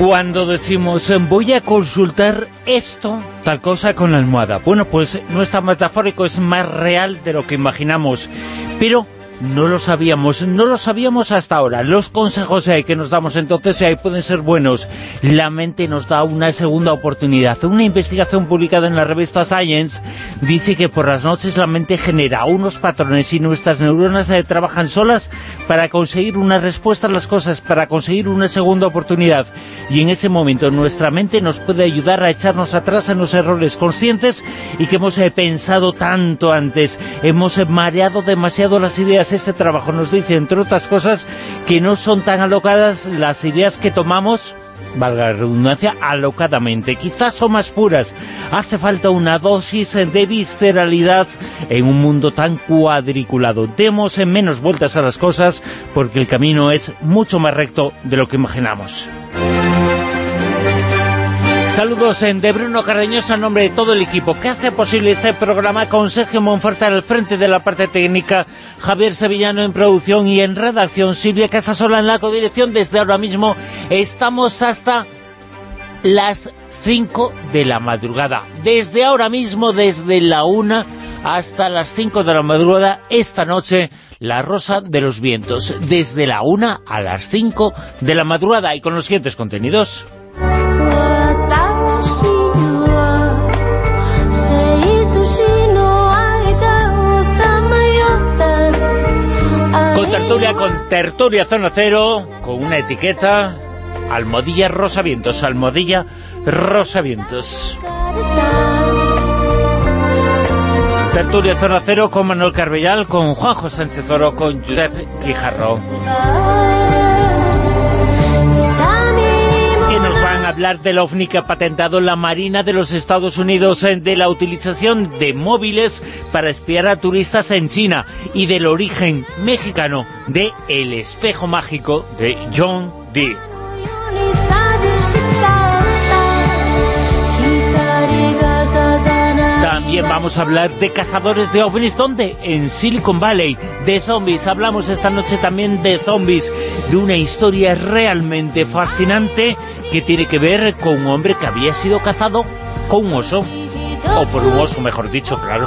Cuando decimos voy a consultar esto, tal cosa con la almohada. Bueno, pues no es tan metafórico, es más real de lo que imaginamos. Pero no lo sabíamos, no lo sabíamos hasta ahora. Los consejos que nos damos entonces pueden ser buenos. La mente nos da una segunda oportunidad. Una investigación publicada en la revista Science dice que por las noches la mente genera unos patrones y nuestras neuronas eh, trabajan solas para conseguir una respuesta a las cosas, para conseguir una segunda oportunidad. Y en ese momento nuestra mente nos puede ayudar a echarnos atrás en los errores conscientes y que hemos eh, pensado tanto antes. Hemos eh, mareado demasiado las ideas este trabajo nos dice, entre otras cosas, que no son tan alocadas las ideas que tomamos valga la redundancia, alocadamente. Quizás son más puras. Hace falta una dosis de visceralidad en un mundo tan cuadriculado. Demos en menos vueltas a las cosas porque el camino es mucho más recto de lo que imaginamos. Saludos en de Bruno Cardeñosa en nombre de todo el equipo que hace posible este programa con Sergio Monforte al frente de la parte técnica, Javier Sevillano en producción y en redacción, Silvia Casasola en la codirección. Desde ahora mismo estamos hasta las 5 de la madrugada. Desde ahora mismo, desde la 1 hasta las 5 de la madrugada, esta noche, La Rosa de los Vientos. Desde la 1 a las 5 de la madrugada y con los siguientes contenidos. Tertulia con Tertulia Zona Cero, con una etiqueta, Almodilla Rosavientos, Almodilla Rosavientos. Tertulia Zona Cero con Manuel Carbellal, con Juanjo Sánchez Oro, con Josep Guijarro. Hablar del OVNI que ha patentado la Marina de los Estados Unidos eh, de la utilización de móviles para espiar a turistas en China y del origen mexicano de El espejo mágico de John Dee. También vamos a hablar de cazadores de ovnis, ¿dónde? En Silicon Valley, de zombies. Hablamos esta noche también de zombies, de una historia realmente fascinante que tiene que ver con un hombre que había sido cazado con un oso, o por un oso, mejor dicho, claro.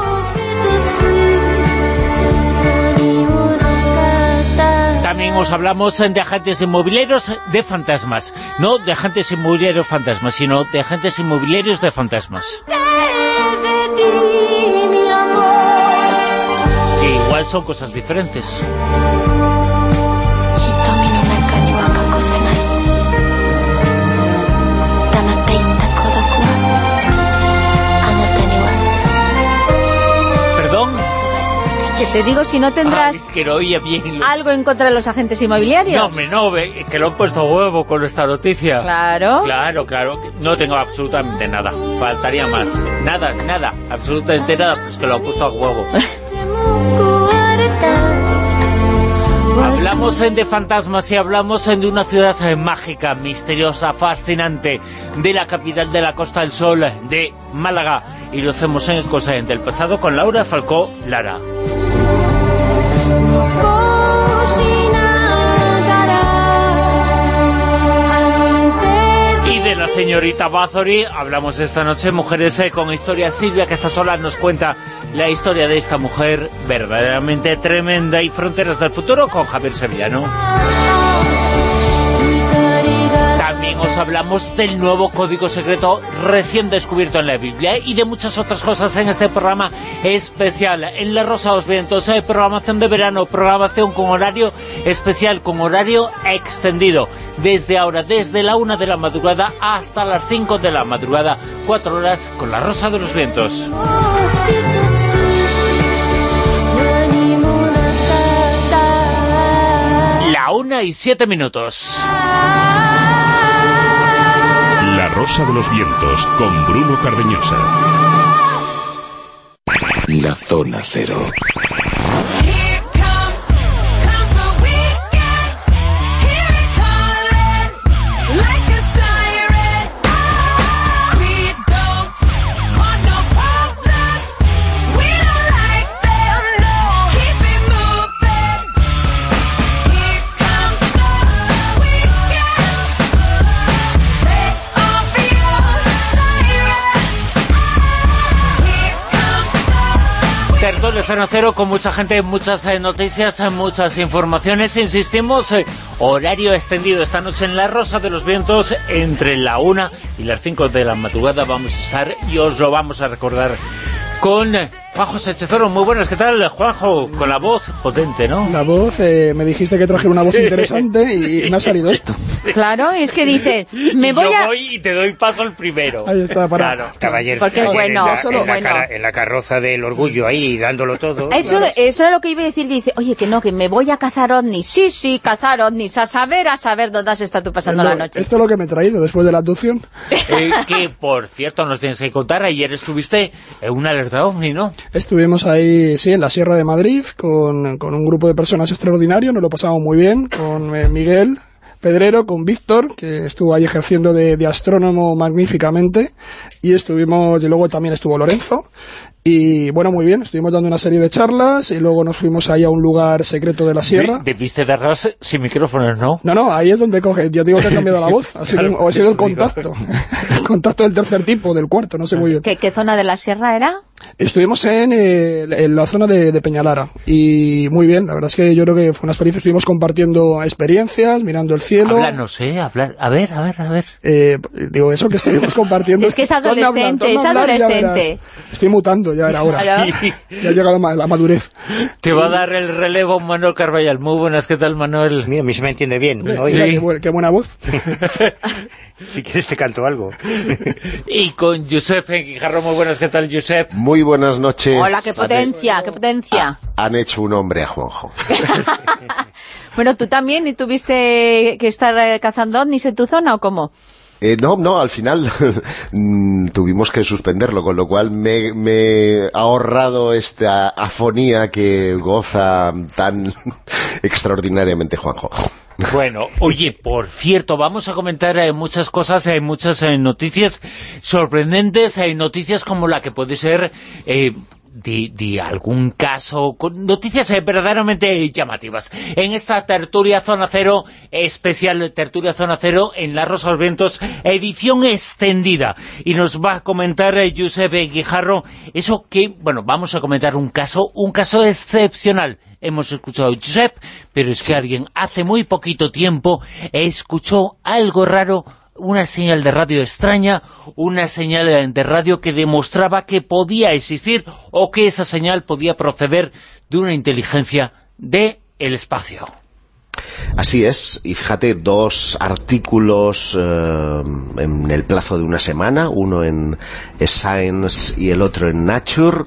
También os hablamos de agentes inmobiliarios de fantasmas. No de agentes inmobiliarios fantasmas, sino de agentes inmobiliarios de fantasmas. Que igual son cosas diferentes. Te digo si no tendrás algo en contra de los agentes inmobiliarios. No, me no, que lo he puesto a huevo con esta noticia. Claro. Claro, claro. No tengo absolutamente nada. Faltaría más. Nada, nada. Absolutamente nada. Pues que lo he puesto a huevo. Hablamos en de fantasmas y hablamos en de una ciudad mágica, misteriosa, fascinante, de la capital de la Costa del Sol, de Málaga. Y lo hacemos en Cosas del Pasado con Laura Falcó Lara. Señorita Bathory hablamos esta noche, Mujeres eh, con Historia. Silvia que sola nos cuenta la historia de esta mujer verdaderamente tremenda y Fronteras del Futuro con Javier Sevillano. También os hablamos del nuevo código secreto recién descubierto en la Biblia y de muchas otras cosas en este programa especial. En La Rosa de los Vientos, hay programación de verano, programación con horario especial, con horario extendido. Desde ahora, desde la una de la madrugada hasta las 5 de la madrugada, cuatro horas con La Rosa de los Vientos. La una y siete minutos. Rosa de los Vientos con Bruno Cardeñosa. La Zona Cero. Maratón de Zona Cero con mucha gente, muchas eh, noticias, eh, muchas informaciones. Insistimos, eh, horario extendido esta noche en La Rosa de los Vientos, entre la 1 y las 5 de la madrugada vamos a estar y os lo vamos a recordar con Juanjo Sechezoro, muy buenas, ¿qué tal, Juanjo? Con la voz potente, ¿no? La voz, eh, me dijiste que traje una voz interesante y, me ha salido esto. Claro, es que dice, me voy a... voy y te doy paso el primero. Ahí está, para... Claro, caballero. Porque bueno, en la, en la carroza del orgullo ahí, dándolo todo. Eso, eso era lo que iba a decir, dice, oye, que no, que me voy a cazar ovnis. Sí, sí, cazar ovnis, a saber, a saber dónde has estado pasando la noche. Esto es lo que me he traído después de la abducción. Eh, que, por cierto, nos tienes que contar, ayer estuviste en una alerta ovni, ¿no? Estuvimos ahí sí, en la Sierra de Madrid, con, con un grupo de personas extraordinarios, nos lo pasamos muy bien, con eh, Miguel, Pedrero con Víctor, que estuvo ahí ejerciendo de, de, astrónomo magníficamente, y estuvimos, y luego también estuvo Lorenzo, y bueno, muy bien, estuvimos dando una serie de charlas y luego nos fuimos ahí a un lugar secreto de la sierra. Debiste darlas sin micrófonos, ¿no? No, no, ahí es donde coge. Yo digo que he cambiado la voz, ha sido, o ha sido el contacto. el contacto del tercer tipo, del cuarto, no sé muy bien. ¿Qué, qué zona de la sierra era? Estuvimos en, eh, en la zona de, de, Peñalara y muy bien, la verdad es que yo creo que fue una experiencia, estuvimos compartiendo experiencias, mirando el cielo. Háblanos, ¿eh? Hablar, a ver, a ver, a ver. Eh, digo, eso que estuvimos compartiendo. es que es adolescente, es adolescente. Estoy mutando ya era hora. Sí. Ya ha llegado la madurez. Te va a dar el relevo Manuel Carballal. Muy buenas, ¿qué tal, Manuel? Mira, a mí se me entiende bien. Sí. Qué, buena voz. si quieres te canto algo. y con Josep Guijarro, muy buenas, ¿qué tal, Josep? Muy buenas noches. Hola, qué potencia, qué potencia. han hecho un hombre a Juanjo. bueno, ¿tú también tuviste que estar eh, cazando ovnis en tu zona o cómo? Eh, no, no, al final mm, tuvimos que suspenderlo, con lo cual me, me, he ahorrado esta afonía que goza tan extraordinariamente Juanjo. Bueno, oye, por cierto, vamos a comentar eh, muchas cosas, hay muchas eh, noticias sorprendentes, hay noticias como la que puede ser eh, de, algún caso, con noticias eh, verdaderamente llamativas. En esta tertulia Zona Cero, especial tertulia Zona Cero, en La Rosa de Vientos, edición extendida. Y nos va a comentar eh, Josep Guijarro, eso que, bueno, vamos a comentar un caso, un caso excepcional. Hemos escuchado a Josep, pero es que alguien hace muy poquito tiempo escuchó algo raro una señal de radio extraña, una señal de radio que demostraba que podía existir o que esa señal podía proceder de una inteligencia del el espacio. Así es, y fíjate, dos artículos eh, en el plazo de una semana, uno en Science y el otro en Nature,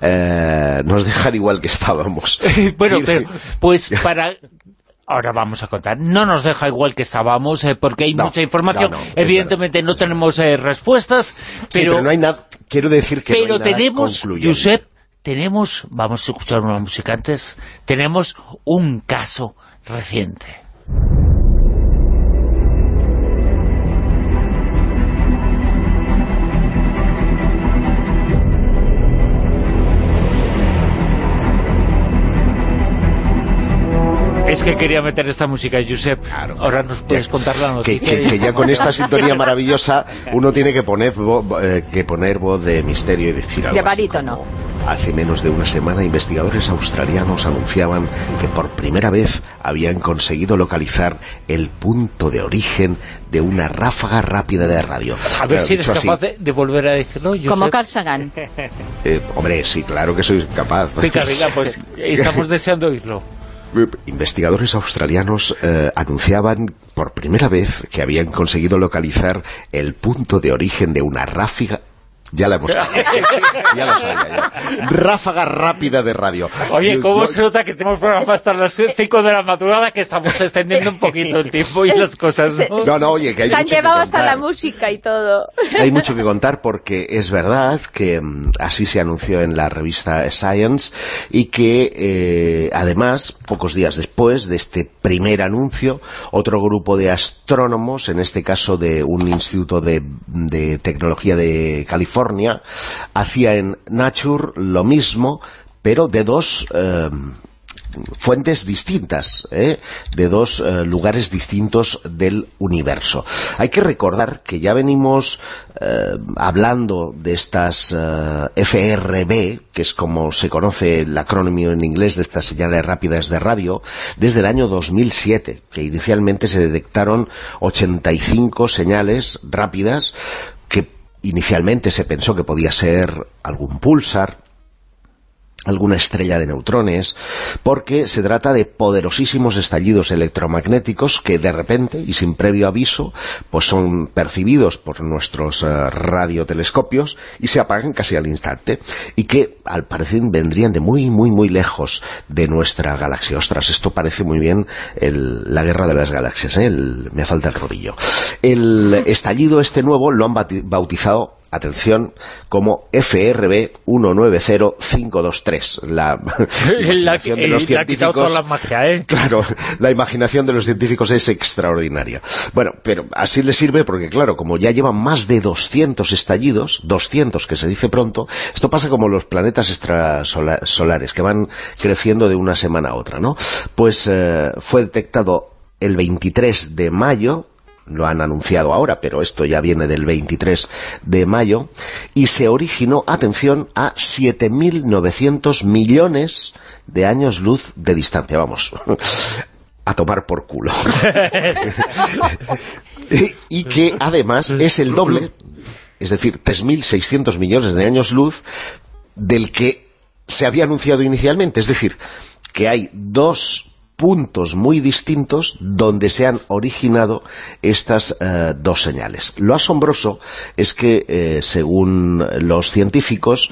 eh, nos dejan igual que estábamos. bueno, pero, pues para ahora vamos a contar. No nos deja igual que estábamos, eh, porque hay mucha información. Evidentemente no tenemos eh, respuestas, pero... pero no hay nada... Quiero decir que pero tenemos, Josep, tenemos, vamos a escuchar una música antes, tenemos un caso reciente. Es que quería meter esta música, Josep. Ahora nos puedes contar la noticia. Que, ya con esta sintonía maravillosa uno tiene que poner, eh, que poner voz de misterio y decir algo De no. Hace menos de una semana, investigadores australianos anunciaban que por primera vez habían conseguido localizar el punto de origen de una ráfaga rápida de radio. A ver si eres capaz de, volver a decirlo, Josep. Como Carl Sagan. Eh, hombre, sí, claro que soy capaz. Venga, venga, pues estamos deseando oírlo investigadores australianos eh, anunciaban por primera vez que habían conseguido localizar el punto de origen de una ráfaga, ya la hemos ya lo sabía ya. Ráfaga rápida de radio. Oye, ¿cómo se nota que tenemos programa hasta las 5 de la madrugada que estamos extendiendo un poquito el tiempo y las cosas, ¿no? No, no, oye, que hay Se han llevado hasta la música y todo. Hay mucho que contar porque es verdad que mm, así se anunció en la revista Science y que eh, además, pocos días después de este primer anuncio, otro grupo de astrónomos, en este caso de un instituto de, de tecnología de California, hacía en Nature lo mismo, pero de dos... Eh, fuentes distintas, ¿eh? de dos eh, lugares distintos del universo. Hay que recordar que ya venimos hablando de estas FRB, que es como se conoce el acrónimo en inglés de estas señales rápidas de radio, desde el año 2007, que inicialmente se detectaron 85 señales rápidas inicialmente se pensó que podía ser algún pulsar, alguna estrella de neutrones, porque se trata de poderosísimos estallidos electromagnéticos que de repente y sin previo aviso pues son percibidos por nuestros eh, radiotelescopios y se apagan casi al instante y que al parecer vendrían de muy muy muy lejos de nuestra galaxia. Ostras, esto parece muy bien la guerra de las galaxias, ¿eh? me falta el rodillo. El estallido este nuevo lo han bautizado atención, como FRB 190523. La, imaginación de los científicos... ¿eh? Claro, la imaginación de los científicos es extraordinaria. Bueno, pero así le sirve porque, claro, como ya llevan más de 200 estallidos, 200 que se dice pronto, esto pasa como los planetas extrasolares, que van creciendo de una semana a otra, ¿no? Pues eh, fue detectado el 23 de mayo lo han anunciado ahora, pero esto ya viene del 23 de mayo, y se originó, atención, a 7.900 millones de años luz de distancia, vamos, a tomar por culo. y, que además es el doble, es decir, 3.600 millones de años luz del que se había anunciado inicialmente, es decir, que hay dos puntos muy distintos donde se han originado estas eh, dos señales. Lo asombroso es que, eh, según los científicos,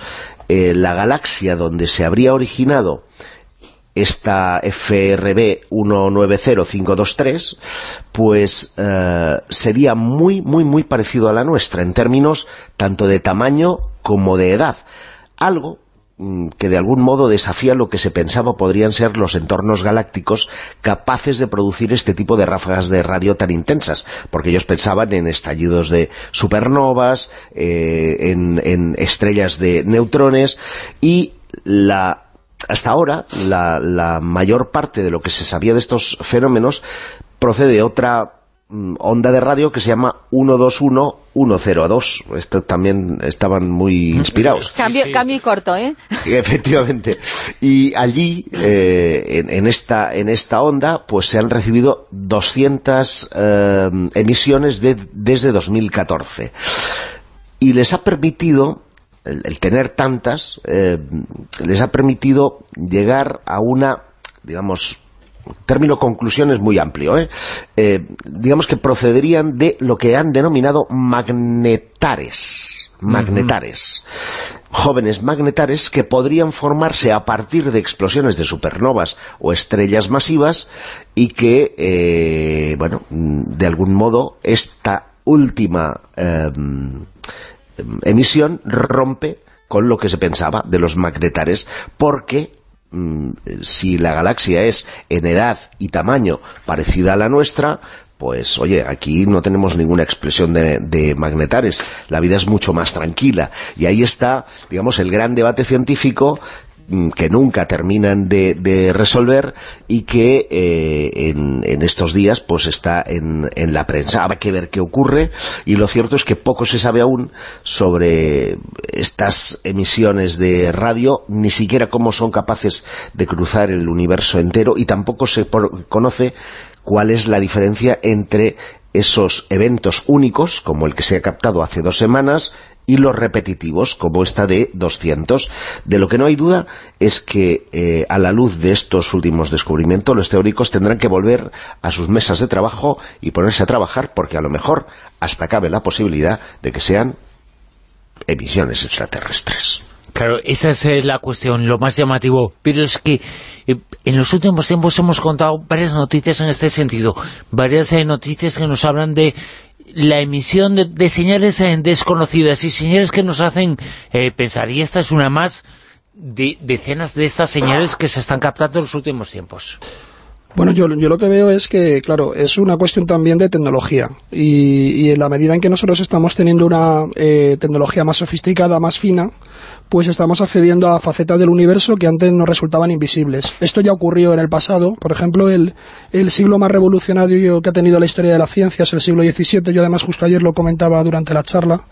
eh, la galaxia donde se habría originado esta FRB 190523, pues sería muy, muy, muy parecido a la nuestra, en términos tanto de tamaño como de edad. Algo que de algún modo desafía lo que se pensaba podrían ser los entornos galácticos capaces de producir este tipo de ráfagas de radio tan intensas, porque ellos pensaban en estallidos de supernovas, eh, en, estrellas de neutrones, y la hasta ahora la, la mayor parte de lo que se sabía de estos fenómenos procede de otra Mm, onda de radio que se llama 121-102. Esto también estaban muy inspirados. Cambio, cambio y corto, ¿eh? Efectivamente. Y allí, eh, en, esta, en esta onda, pues se han recibido 200 eh, emisiones desde 2014. Y les ha permitido el, tener tantas, eh, les ha permitido llegar a una, digamos, término conclusión es muy amplio, ¿eh? ¿eh? digamos que procederían de lo que han denominado magnetares, magnetares, jóvenes magnetares que podrían formarse a partir de explosiones de supernovas o estrellas masivas y que, eh, bueno, de algún modo esta última em, emisión rompe con lo que se pensaba de los magnetares porque Mm, si la galaxia es en edad y tamaño parecida a la nuestra, pues oye, aquí no tenemos ninguna expresión de, magnetares, la vida es mucho más tranquila, y ahí está, digamos, el gran debate científico que nunca terminan de, resolver y que eh, en, estos días pues está en, en, la prensa. Habrá que ver qué ocurre y lo cierto es que poco se sabe aún sobre estas emisiones de radio, ni siquiera cómo son capaces de cruzar el universo entero y tampoco se conoce cuál es la diferencia entre esos eventos únicos, como el que se ha captado hace dos semanas, y los repetitivos, como esta de 200. De lo que no hay duda es que eh, a la luz de estos últimos descubrimientos, los teóricos tendrán que volver a sus mesas de trabajo y ponerse a trabajar, porque a lo mejor hasta cabe la posibilidad de que sean emisiones extraterrestres. Claro, esa es eh, la cuestión, lo más llamativo. Pero es que eh, en los últimos tiempos hemos contado varias noticias en este sentido. Varias noticias que nos hablan de la emisión de, señales eh, desconocidas y señales que nos hacen eh, pensar, y esta es una más de decenas de estas señales que se están captando en los últimos tiempos. Bueno, yo, yo lo que veo es que, claro, es una cuestión también de tecnología. Y, en la medida en que nosotros estamos teniendo una eh, tecnología más sofisticada, más fina, pues estamos accediendo a facetas del universo que antes nos resultaban invisibles. Esto ya ocurrió en el pasado, por ejemplo, el, el siglo más revolucionario que ha tenido la historia de la ciencia es el siglo XVII, yo además justo ayer lo comentaba durante la charla,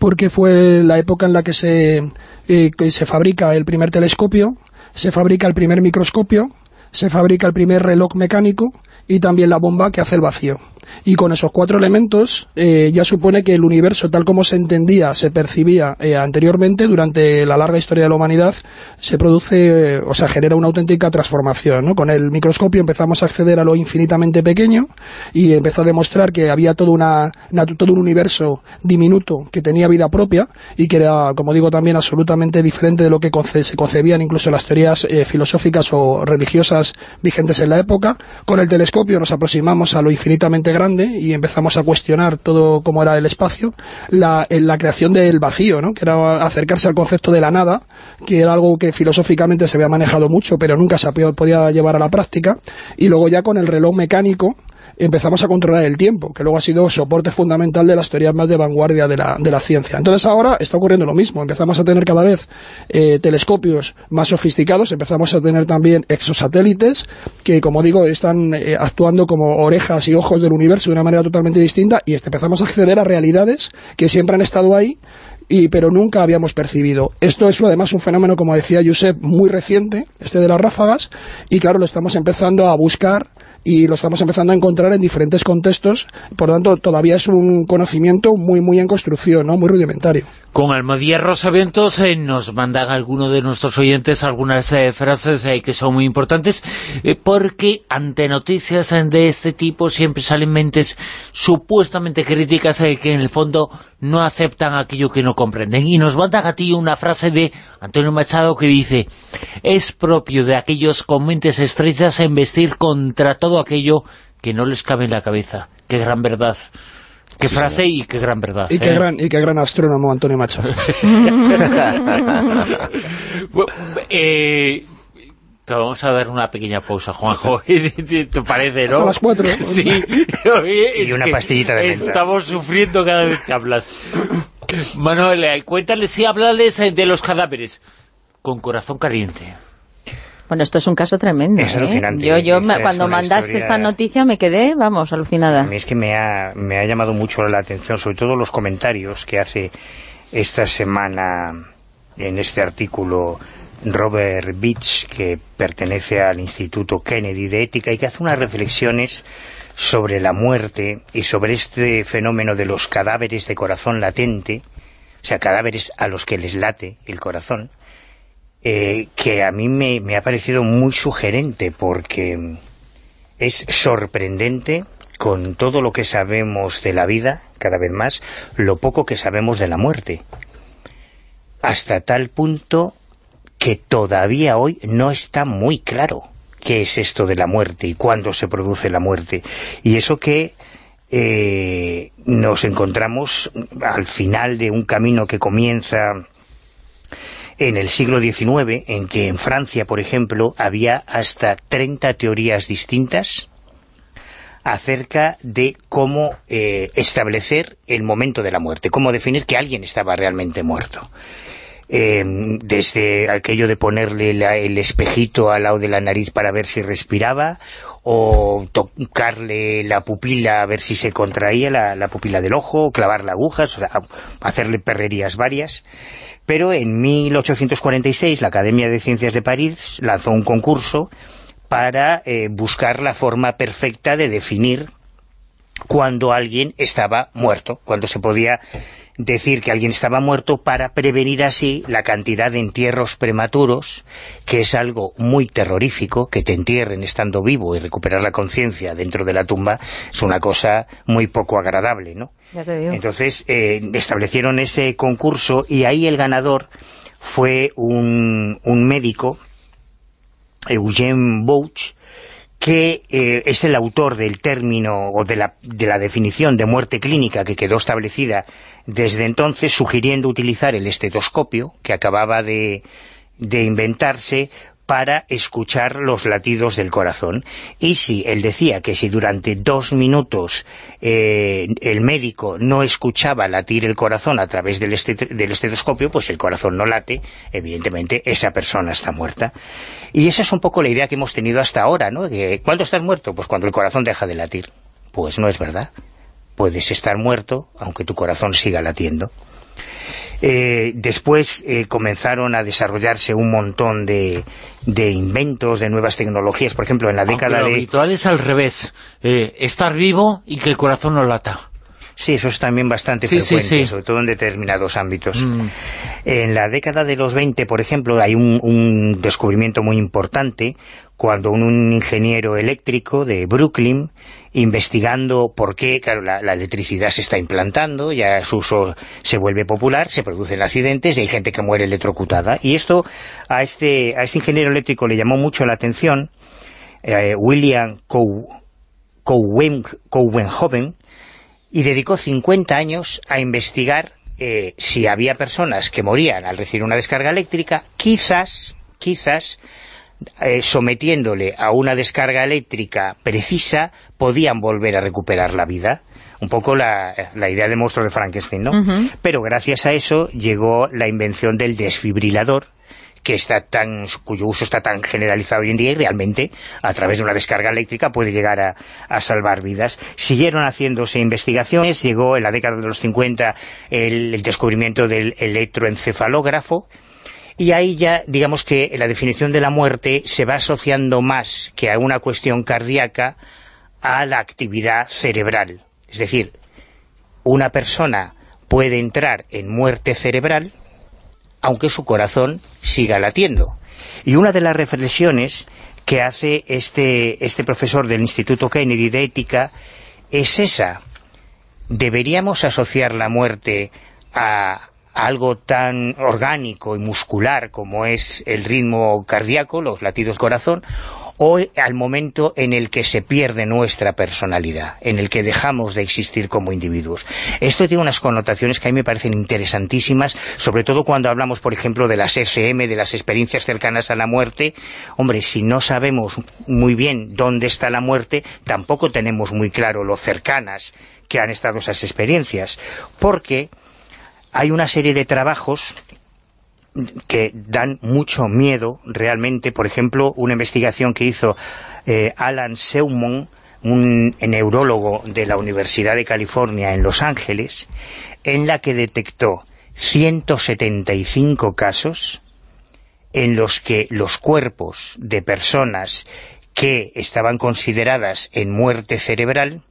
porque fue la época en la que se, eh, que se fabrica el primer telescopio, se fabrica el primer microscopio, se fabrica el primer reloj mecánico y también la bomba que hace el vacío y con esos cuatro elementos eh, ya supone que el universo tal como se entendía, se percibía eh, anteriormente durante la larga historia de la humanidad se produce, eh, o sea, genera una auténtica transformación, ¿no? Con el microscopio empezamos a acceder a lo infinitamente pequeño y empezó a demostrar que había todo, una, todo un universo diminuto que tenía vida propia y que era, como digo, también absolutamente diferente de lo que se concebían incluso las teorías filosóficas o religiosas vigentes en la época. Con el telescopio nos aproximamos a lo infinitamente grande y empezamos a cuestionar todo cómo era el espacio, la, la creación del vacío, ¿no? que era acercarse al concepto de la nada, que era algo que filosóficamente se había manejado mucho, pero nunca se podía llevar a la práctica, y luego ya con el reloj mecánico, empezamos a controlar el tiempo, que luego ha sido soporte fundamental de las teorías más de vanguardia de la, de la ciencia. Entonces ahora está ocurriendo lo mismo, empezamos a tener cada vez eh, telescopios más sofisticados, empezamos a tener también exosatélites que, como digo, están eh, actuando como orejas y ojos del universo de una manera totalmente distinta y empezamos a acceder a realidades que siempre han estado ahí y, pero nunca habíamos percibido. Esto es además un fenómeno, como decía Josep, muy reciente, este de las ráfagas, y claro, lo estamos empezando a buscar y lo estamos empezando a encontrar en diferentes contextos, por lo tanto todavía es un conocimiento muy muy en construcción, ¿no? muy rudimentario. Con Almadía Rosavientos eh, nos mandan algunos de nuestros oyentes algunas eh, frases eh, que son muy importantes, porque ante noticias de este tipo siempre salen mentes supuestamente críticas que en el fondo no aceptan aquello que no comprenden. Y nos mandan a ti una frase de Antonio Machado que dice es propio de aquellos con mentes estrechas vestir contra todo aquello que no les cabe en la cabeza. Qué gran verdad. Qué frase y qué gran verdad. Y, qué gran, y qué gran astrónomo Antonio Machado. eh, te vamos a dar una pequeña pausa, Juanjo. ¿Te parece, no? Hasta las cuatro. Sí. y una pastillita de menta. Estamos sufriendo cada vez que hablas. Manuel, eh, cuéntale, sí, háblales de los cadáveres. Con corazón caliente. Bueno, esto es un caso tremendo. Es ¿eh? Yo, yo cuando mandaste esta noticia me quedé, vamos, alucinada. A mí es que me ha, me ha llamado mucho la atención, sobre todo los comentarios que hace esta semana en este artículo Robert Beach, que pertenece al Instituto Kennedy de Ética y que hace unas reflexiones sobre la muerte y sobre este fenómeno de los cadáveres de corazón latente, o sea, cadáveres a los que les late el corazón, eh, que a mí me, me ha parecido muy sugerente porque es sorprendente con todo lo que sabemos de la vida, cada vez más, lo poco que sabemos de la muerte. Hasta tal punto que todavía hoy no está muy claro qué es esto de la muerte y cuándo se produce la muerte. Y eso que eh, nos encontramos al final de un camino que comienza en el siglo XIX, en que en Francia, por ejemplo, había hasta 30 teorías distintas acerca de cómo eh, establecer el momento de la muerte, cómo definir que alguien estaba realmente muerto. Eh, desde aquello de ponerle el espejito al lado de la nariz para ver si respiraba, o tocarle la pupila a ver si se contraía la, pupila del ojo, clavarle agujas, o hacerle perrerías varias. Pero en 1846 la Academia de Ciencias de París lanzó un concurso para eh, buscar la forma perfecta de definir cuando alguien estaba muerto, cuando se podía decir que alguien estaba muerto para prevenir así la cantidad de entierros prematuros, que es algo muy terrorífico, que te entierren estando vivo y recuperar la conciencia dentro de la tumba, es una cosa muy poco agradable, ¿no? Entonces eh, establecieron ese concurso y ahí el ganador fue un, un médico, Eugene Bouch, que eh, es el autor del término o de la, de la definición de muerte clínica que quedó establecida desde entonces, sugiriendo utilizar el estetoscopio que acababa de, de inventarse para escuchar los latidos del corazón. Y si él decía que si durante dos minutos eh, el médico no escuchaba latir el corazón a través del, del estetoscopio, pues el corazón no late, evidentemente esa persona está muerta. Y esa es un poco la idea que hemos tenido hasta ahora, ¿no? ¿Cuándo estás muerto? Pues cuando el corazón deja de latir. Pues no es verdad. Puedes estar muerto, aunque tu corazón siga latiendo. Eh, después eh, comenzaron a desarrollarse un montón de, inventos, de nuevas tecnologías, por ejemplo, en la década lo de... habitual es al revés, eh, estar vivo y que el corazón no lata. Sí, eso es también bastante frecuente, sobre todo en determinados ámbitos. Mm. En la década de los 20, por ejemplo, hay un, descubrimiento muy importante cuando un, ingeniero eléctrico de Brooklyn, investigando por qué, claro, la, electricidad se está implantando, ya su uso se vuelve popular, se producen accidentes y hay gente que muere electrocutada. Y esto a este, a este ingeniero eléctrico le llamó mucho la atención, eh, William Cowenhoven, y dedicó 50 años a investigar eh, si había personas que morían al recibir una descarga eléctrica, quizás, quizás, eh, sometiéndole a una descarga eléctrica precisa, podían volver a recuperar la vida. Un poco la, idea de monstruo de Frankenstein, ¿no? Pero gracias a eso llegó la invención del desfibrilador, que está tan cuyo uso está tan generalizado hoy en día y realmente a través de una descarga eléctrica puede llegar a, salvar vidas. Siguieron haciéndose investigaciones, llegó en la década de los 50 el, descubrimiento del electroencefalógrafo, y ahí ya, digamos que la definición de la muerte se va asociando más que a una cuestión cardíaca a la actividad cerebral. Es decir, una persona puede entrar en muerte cerebral aunque su corazón siga latiendo. Y una de las reflexiones que hace este, este profesor del Instituto Kennedy de Ética es esa. ¿Deberíamos asociar la muerte a algo tan orgánico y muscular como es el ritmo cardíaco, los latidos corazón, o al momento en el que se pierde nuestra personalidad, en el que dejamos de existir como individuos. Esto tiene unas connotaciones que a mí me parecen interesantísimas, sobre todo cuando hablamos, por ejemplo, de las SM, de las experiencias cercanas a la muerte. Hombre, si no sabemos muy bien dónde está la muerte, tampoco tenemos muy claro lo cercanas que han estado esas experiencias, porque hay una serie de trabajos que dan mucho miedo realmente, por ejemplo, una investigación que hizo eh, Alan Seumon, un neurólogo de la Universidad de California en Los Ángeles, en la que detectó 175 casos en los que los cuerpos de personas que estaban consideradas en muerte cerebral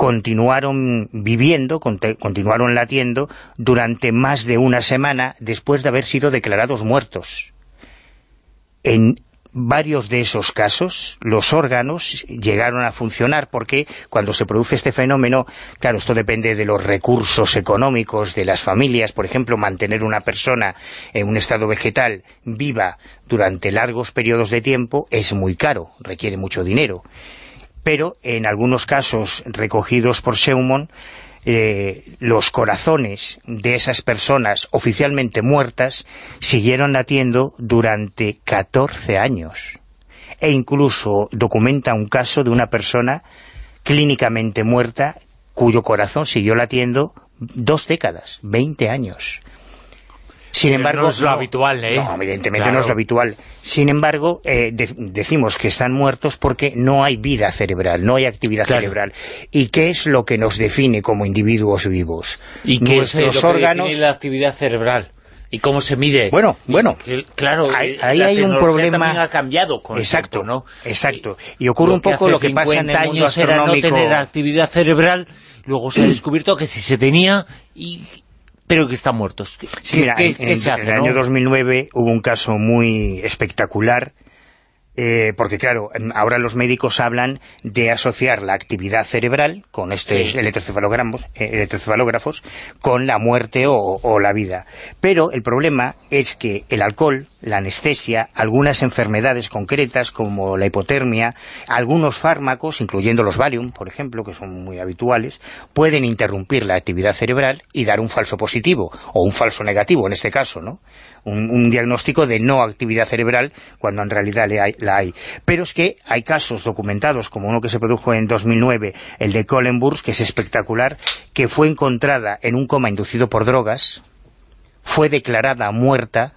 continuaron viviendo, continuaron latiendo durante más de una semana después de haber sido declarados muertos. En varios de esos casos los órganos llegaron a funcionar porque cuando se produce este fenómeno, claro, esto depende de los recursos económicos de las familias, por ejemplo, mantener una persona en un estado vegetal viva durante largos periodos de tiempo es muy caro, requiere mucho dinero pero en algunos casos recogidos por Seumon, eh, los corazones de esas personas oficialmente muertas siguieron latiendo durante 14 años. E incluso documenta un caso de una persona clínicamente muerta cuyo corazón siguió latiendo dos décadas, 20 años. Sin embargo, no es lo habitual, ¿eh? No, evidentemente no es lo habitual. Sin embargo, eh, decimos que están muertos porque no hay vida cerebral, no hay actividad cerebral. ¿Y qué es lo que nos define como individuos vivos? ¿Y qué es lo que órganos... define la actividad cerebral? ¿Y cómo se mide? Bueno, bueno. claro, ahí, hay un problema... también ha cambiado con Exacto, ¿no? Exacto. Y ocurre un poco lo que pasa en el mundo años era no tener actividad cerebral, luego se ha descubierto que si se tenía... y pero que están muertos. Sí, en, el año 2009 hubo un caso muy espectacular eh, porque claro, ahora los médicos hablan de asociar la actividad cerebral con estos electrocefalógrafos, eh, electrocefalógrafos con la muerte o, la vida. Pero el problema es que el alcohol, la anestesia, algunas enfermedades concretas como la hipotermia, algunos fármacos, incluyendo los Valium, por ejemplo, que son muy habituales, pueden interrumpir la actividad cerebral y dar un falso positivo, o un falso negativo en este caso, ¿no? Un, diagnóstico de no actividad cerebral cuando en realidad la hay. Pero es que hay casos documentados, como uno que se produjo en 2009, el de Kohlenburg, que es espectacular, que fue encontrada en un coma inducido por drogas, fue declarada muerta,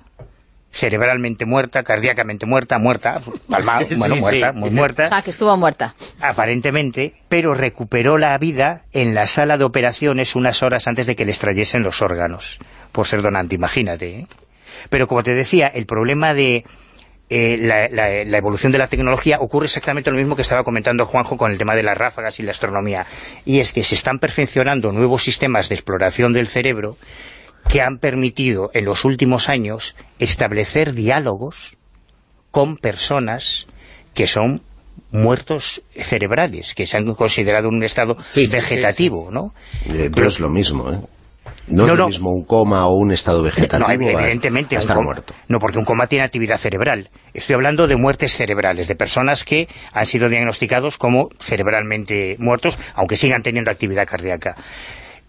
cerebralmente muerta, cardíacamente muerta, muerta, palmada, bueno, muerta, muy muerta. Ah, que estuvo muerta. Aparentemente, pero recuperó la vida en la sala de operaciones unas horas antes de que le extrayesen los órganos, por ser donante, imagínate, ¿eh? Pero como te decía, el problema de eh, la, evolución de la tecnología ocurre exactamente lo mismo que estaba comentando Juanjo con el tema de las ráfagas y la astronomía. Y es que se están perfeccionando nuevos sistemas de exploración del cerebro que han permitido en los últimos años establecer diálogos con personas que son muertos cerebrales, que se han considerado un estado vegetativo, ¿no? Eh, pero es lo mismo, ¿eh? No, es lo mismo un coma o un estado vegetativo no, evidentemente, estar muerto. No, porque un coma tiene actividad cerebral. Estoy hablando de muertes cerebrales, de personas que han sido diagnosticados como cerebralmente muertos, aunque sigan teniendo actividad cardíaca.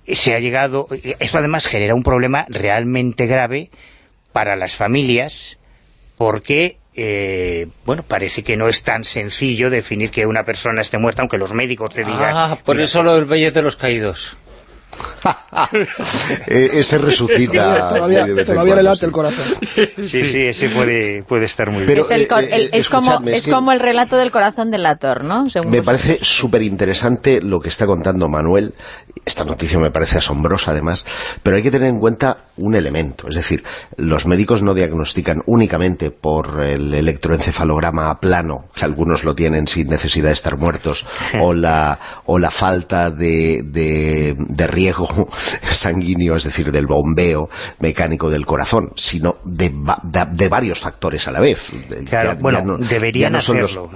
Se ha llegado... Esto además genera un problema realmente grave para las familias, porque eh, bueno, parece que no es tan sencillo definir que una persona esté muerta, aunque los médicos te digan... Ah, por eso lo del Valle de los Caídos. Eh, ese resucita todavía, todavía le late el corazón. Sí, sí, ese puede, puede estar muy bien es, eh, es, como, es como el relato del corazón del lator ¿no? me parece súper interesante lo que está contando Manuel. Esta noticia me parece asombrosa además. Pero hay que tener en cuenta un elemento. Es decir, los médicos no diagnostican únicamente por el electroencefalograma plano que algunos lo tienen sin necesidad de estar muertos o la, o la falta de, de, de riego sanguíneo, es decir, del bombeo mecánico del corazón, sino de, de, varios factores a la vez. bueno, deberían hacerlo.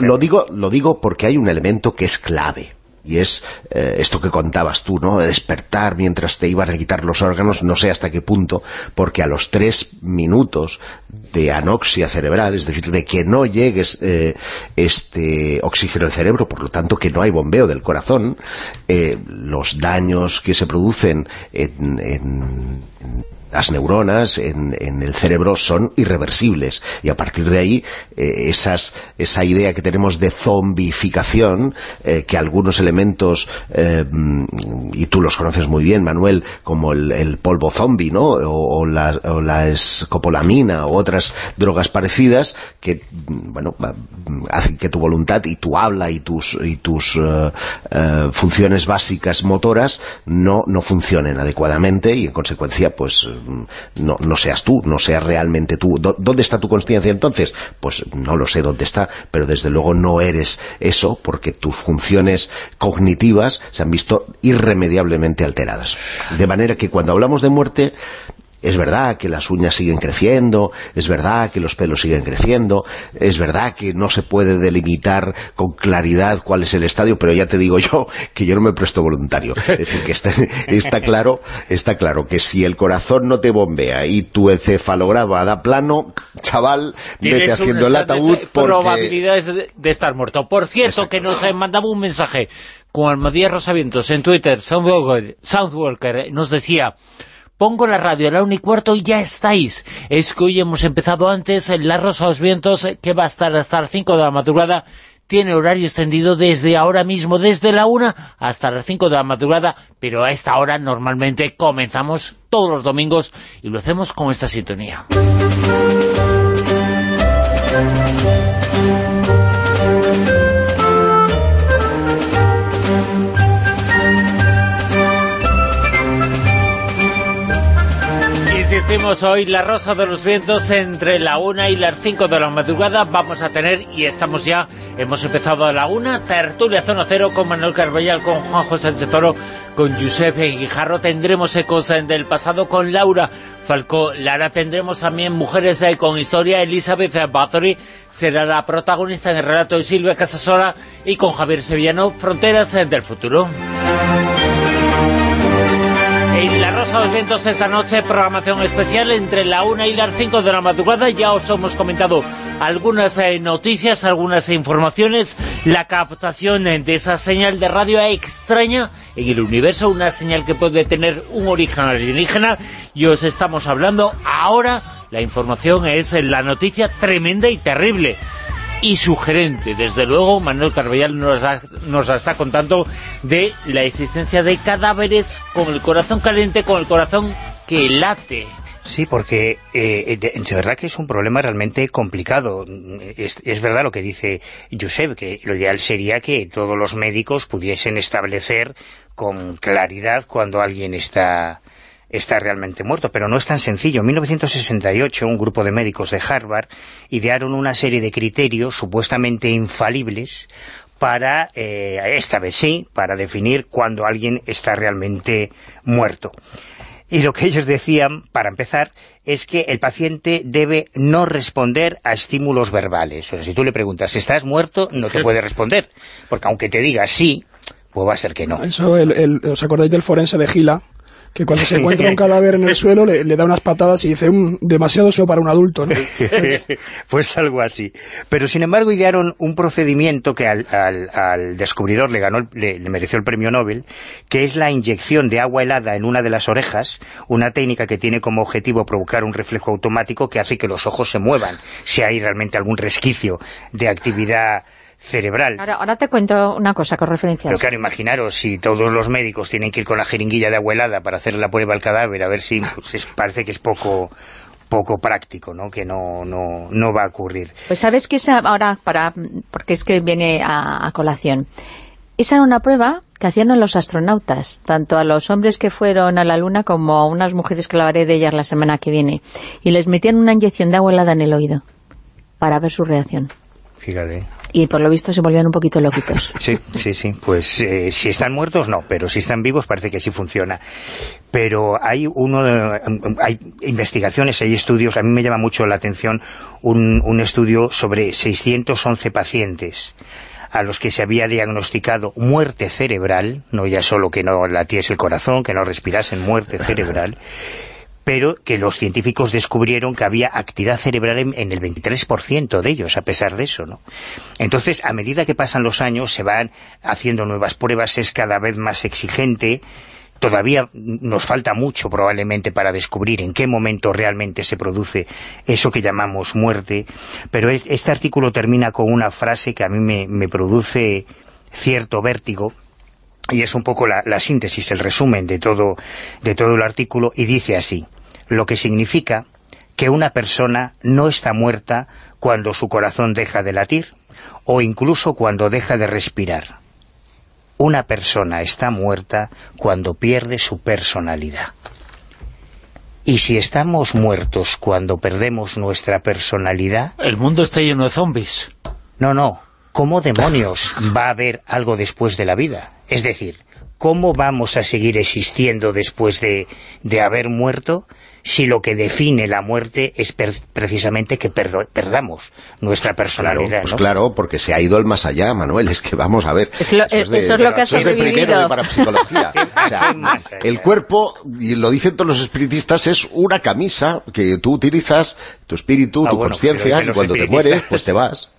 Lo, digo, lo digo porque hay un elemento que es clave y es eh, esto que contabas tú, ¿no? De despertar mientras te iban a quitar los órganos, no sé hasta qué punto, porque a los tres minutos de anoxia cerebral, es decir, de que no llegues eh, este oxígeno al cerebro, por lo tanto que no hay bombeo del corazón, eh, los daños que se producen en las neuronas en, el cerebro son irreversibles y a partir de ahí eh, esas, esa idea que tenemos de zombificación eh, que algunos elementos eh, y tú los conoces muy bien Manuel como el, polvo zombie ¿no? o, la, o, la, escopolamina o otras drogas parecidas que bueno hacen que tu voluntad y tu habla y tus, y tus funciones básicas motoras no, no funcionen adecuadamente y en consecuencia pues no, no seas tú, no seas realmente tú. ¿Dónde está tu conciencia entonces? Pues no lo sé dónde está, pero desde luego no eres eso porque tus funciones cognitivas se han visto irremediablemente alteradas. De manera que cuando hablamos de muerte es verdad que las uñas siguen creciendo, es verdad que los pelos siguen creciendo, es verdad que no se puede delimitar con claridad cuál es el estadio, pero ya te digo yo que yo no me presto voluntario. Es decir, que está, claro, está claro que si el corazón no te bombea y tu encefalograma da plano, chaval, vete haciendo el ataúd porque... probabilidades de, estar muerto. Por cierto, que nos mandaba un mensaje con Almadía Rosavientos en Twitter, Soundwalker nos decía pongo la radio a la 1 y cuarto y ya estáis. Es que hoy hemos empezado antes en La Rosa de los Vientos, que va a estar hasta las 5 de la madrugada. Tiene horario extendido desde ahora mismo, desde la 1 hasta las 5 de la madrugada, pero a esta hora normalmente comenzamos todos los domingos y lo hacemos con esta sintonía. Compartimos hoy la Rosa de los Vientos entre la 1 y las 5 de la madrugada. Vamos a tener, y estamos ya, hemos empezado a la 1, tertulia Zona Cero con Manuel Carballal, con Juan José Sánchez Toro, con Giuseppe Guijarro. Tendremos ecos del pasado con Laura Falcó Lara. Tendremos también Mujeres con Historia. Elizabeth Bathory será la protagonista en el relato de Silvia Casasola y con Javier Sevillano, Fronteras del Futuro. En La Rosa de los Vientos esta noche, programación especial entre la 1 y las 5 de la madrugada. Ya os hemos comentado algunas eh, noticias, algunas informaciones. La captación de esa señal de radio extraña en el universo, una señal que puede tener un origen alienígena. Y os estamos hablando ahora, la información es la noticia tremenda y terrible y sugerente. Desde luego, Manuel Carballal nos, nos está contando de la existencia de cadáveres con el corazón caliente, con el corazón que late. Sí, porque eh, de, verdad que es un problema realmente complicado. Es, es, verdad lo que dice Josep, que lo ideal sería que todos los médicos pudiesen establecer con claridad cuando alguien está está realmente muerto, pero no es tan sencillo. En 1968 un grupo de médicos de Harvard idearon una serie de criterios supuestamente infalibles para, eh, esta vez sí, para definir cuando alguien está realmente muerto. Y lo que ellos decían, para empezar, es que el paciente debe no responder a estímulos verbales. O sea, si tú le preguntas, ¿estás muerto? No te puede responder. Porque aunque te diga sí, pues va a ser que no. Eso, ¿os acordáis del forense de Gila? Que cuando se encuentra un cadáver en el suelo le, da unas patadas y dice, un, demasiado solo para un adulto, ¿no? pues algo así. Pero sin embargo idearon un procedimiento que al, al, descubridor le, ganó, le, mereció el premio Nobel, que es la inyección de agua helada en una de las orejas, una técnica que tiene como objetivo provocar un reflejo automático que hace que los ojos se muevan, si hay realmente algún resquicio de actividad cerebral. Ahora, te cuento una cosa con referencia a Pero claro, imaginaros, si todos los médicos tienen que ir con la jeringuilla de abuelada para hacer la prueba al cadáver, a ver si pues, parece que es poco poco práctico, ¿no? que no, no, no va a ocurrir. Pues sabes que esa, ahora, para porque es que viene a, colación, esa era una prueba que hacían los astronautas, tanto a los hombres que fueron a la Luna como a unas mujeres que hablaré de ellas la semana que viene, y les metían una inyección de agua helada en el oído para ver su reacción. Fíjate. Y por lo visto se volvían un poquito loquitos. Sí, sí, sí. Pues eh, si están muertos, no. Pero si están vivos, parece que sí funciona. Pero hay uno hay investigaciones, hay estudios. A mí me llama mucho la atención un, un estudio sobre 611 pacientes a los que se había diagnosticado muerte cerebral, no ya solo que no latiese el corazón, que no respirasen muerte cerebral, pero que los científicos descubrieron que había actividad cerebral en, el 23% de ellos, a pesar de eso, ¿no? Entonces, a medida que pasan los años, se van haciendo nuevas pruebas, es cada vez más exigente, todavía nos falta mucho probablemente para descubrir en qué momento realmente se produce eso que llamamos muerte, pero este artículo termina con una frase que a mí me, produce cierto vértigo, y es un poco la, la, síntesis, el resumen de todo, de todo el artículo, y dice así lo que significa que una persona no está muerta cuando su corazón deja de latir o incluso cuando deja de respirar. Una persona está muerta cuando pierde su personalidad. Y si estamos muertos cuando perdemos nuestra personalidad... El mundo está lleno de zombies. No, no. ¿Cómo demonios va a haber algo después de la vida? Es decir, ¿cómo vamos a seguir existiendo después de, de haber muerto si lo que define la muerte es precisamente que perdamos nuestra personalidad. pues claro, porque se ha ido el más allá, Manuel, es que vamos a ver. eso, es, lo que has sobrevivido. de parapsicología. o sea, el cuerpo, y lo dicen todos los espiritistas, es una camisa que tú utilizas, tu espíritu, ah, tu conciencia, y cuando te mueres, pues te vas.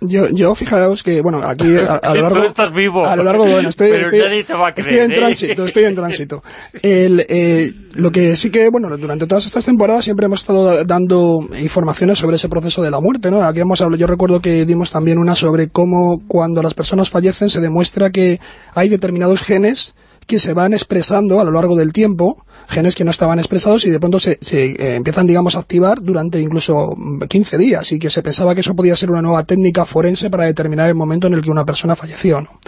Yo, yo fijaros que, bueno, aquí a, lo largo... estás vivo. A lo largo, bueno, estoy, estoy, estoy en ¿eh? tránsito, estoy en tránsito. El, eh, lo que sí que, bueno, durante todas estas temporadas siempre hemos estado dando informaciones sobre ese proceso de la muerte, ¿no? Aquí hemos hablado, yo recuerdo que dimos también una sobre cómo cuando las personas fallecen se demuestra que hay determinados genes que se van expresando a lo largo del tiempo genes que no estaban expresados y de pronto se, se eh, empiezan, digamos, a activar durante incluso 15 días y que se pensaba que eso podía ser una nueva técnica forense para determinar el momento en el que una persona falleció, ¿no?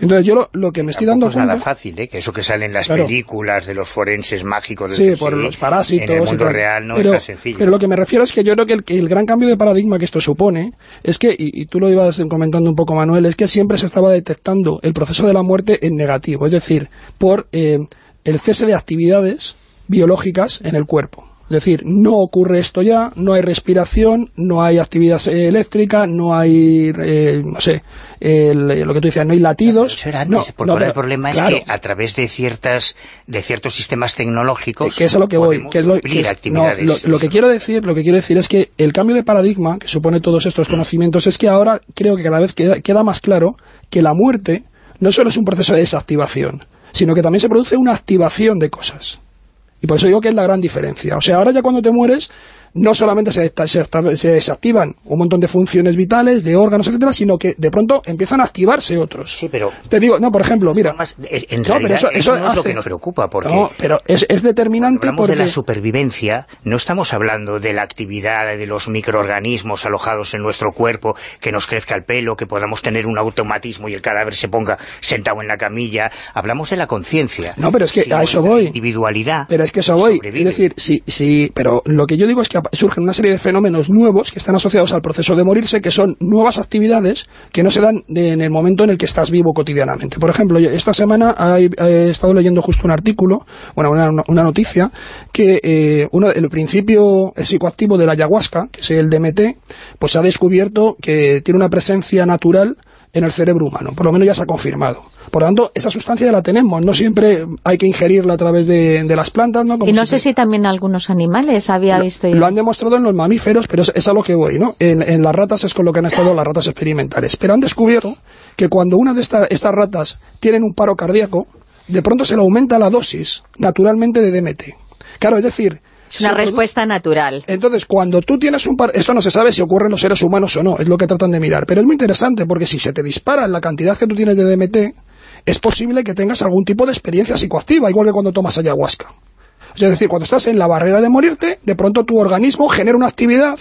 Entonces yo lo, que me estoy dando es nada fácil, ¿eh? Que eso que sale en las películas de los forenses mágicos... sí, por los parásitos... En el mundo real no pero, es sencillo. Pero lo que me refiero es que yo creo que el, que el gran cambio de paradigma que esto supone es que, y, y tú lo ibas comentando un poco, Manuel, es que siempre se estaba detectando el proceso de la muerte en negativo, es decir, por eh, el cese de actividades biológicas en el cuerpo. Es decir, no ocurre esto ya, no hay respiración, no hay actividad eléctrica, no hay, eh, no sé, lo que tú decías, no hay latidos. Eso era antes, porque el problema es que a través de ciertas de ciertos sistemas tecnológicos que es a lo que voy, que es lo, que lo, que quiero decir, lo que quiero decir es que el cambio de paradigma que supone todos estos conocimientos es que ahora creo que cada vez queda más claro que la muerte no solo es un proceso de desactivación, sino que también se produce una activación de cosas. Y por eso digo que es la gran diferencia. O sea, ahora ya cuando te mueres, no solamente se, se, desactivan un montón de funciones vitales, de órganos, etcétera, sino que de pronto empiezan a activarse otros. Sí, pero... Te digo, no, por ejemplo, mira... en realidad, eso, eso, no es lo que nos preocupa, porque... No, pero es, es determinante hablamos de la supervivencia, no estamos hablando de la actividad de los microorganismos alojados en nuestro cuerpo, que nos crezca el pelo, que podamos tener un automatismo y el cadáver se ponga sentado en la camilla. Hablamos de la conciencia. No, pero es que a eso voy. individualidad Pero es que eso voy. Es decir, sí, sí, pero lo que yo digo es que surgen una serie de fenómenos nuevos que están asociados al proceso de morirse, que son nuevas actividades que no se dan en el momento en el que estás vivo cotidianamente. Por ejemplo, esta semana he, estado leyendo justo un artículo, bueno, una, noticia, que eh, uno, el principio psicoactivo de la ayahuasca, que es el DMT, pues se ha descubierto que tiene una presencia natural en el cerebro humano, por lo menos ya se ha confirmado. Por lo tanto, esa sustancia ya la tenemos, no siempre hay que ingerirla a través de, las plantas. ¿no? y no sé si también algunos animales había visto Lo han demostrado en los mamíferos, pero es, a lo que voy, ¿no? En, las ratas es con lo que han estado las ratas experimentales. Pero han descubierto que cuando una de estas ratas tienen un paro cardíaco, de pronto se le aumenta la dosis naturalmente de DMT. Claro, es decir, es una respuesta natural. Entonces, cuando tú tienes un par... Esto no se sabe si ocurre en los seres humanos o no, es lo que tratan de mirar. Pero es muy interesante porque si se te dispara la cantidad que tú tienes de DMT, es posible que tengas algún tipo de experiencia psicoactiva, igual que cuando tomas ayahuasca. Es decir, cuando estás en la barrera de morirte, de pronto tu organismo genera una actividad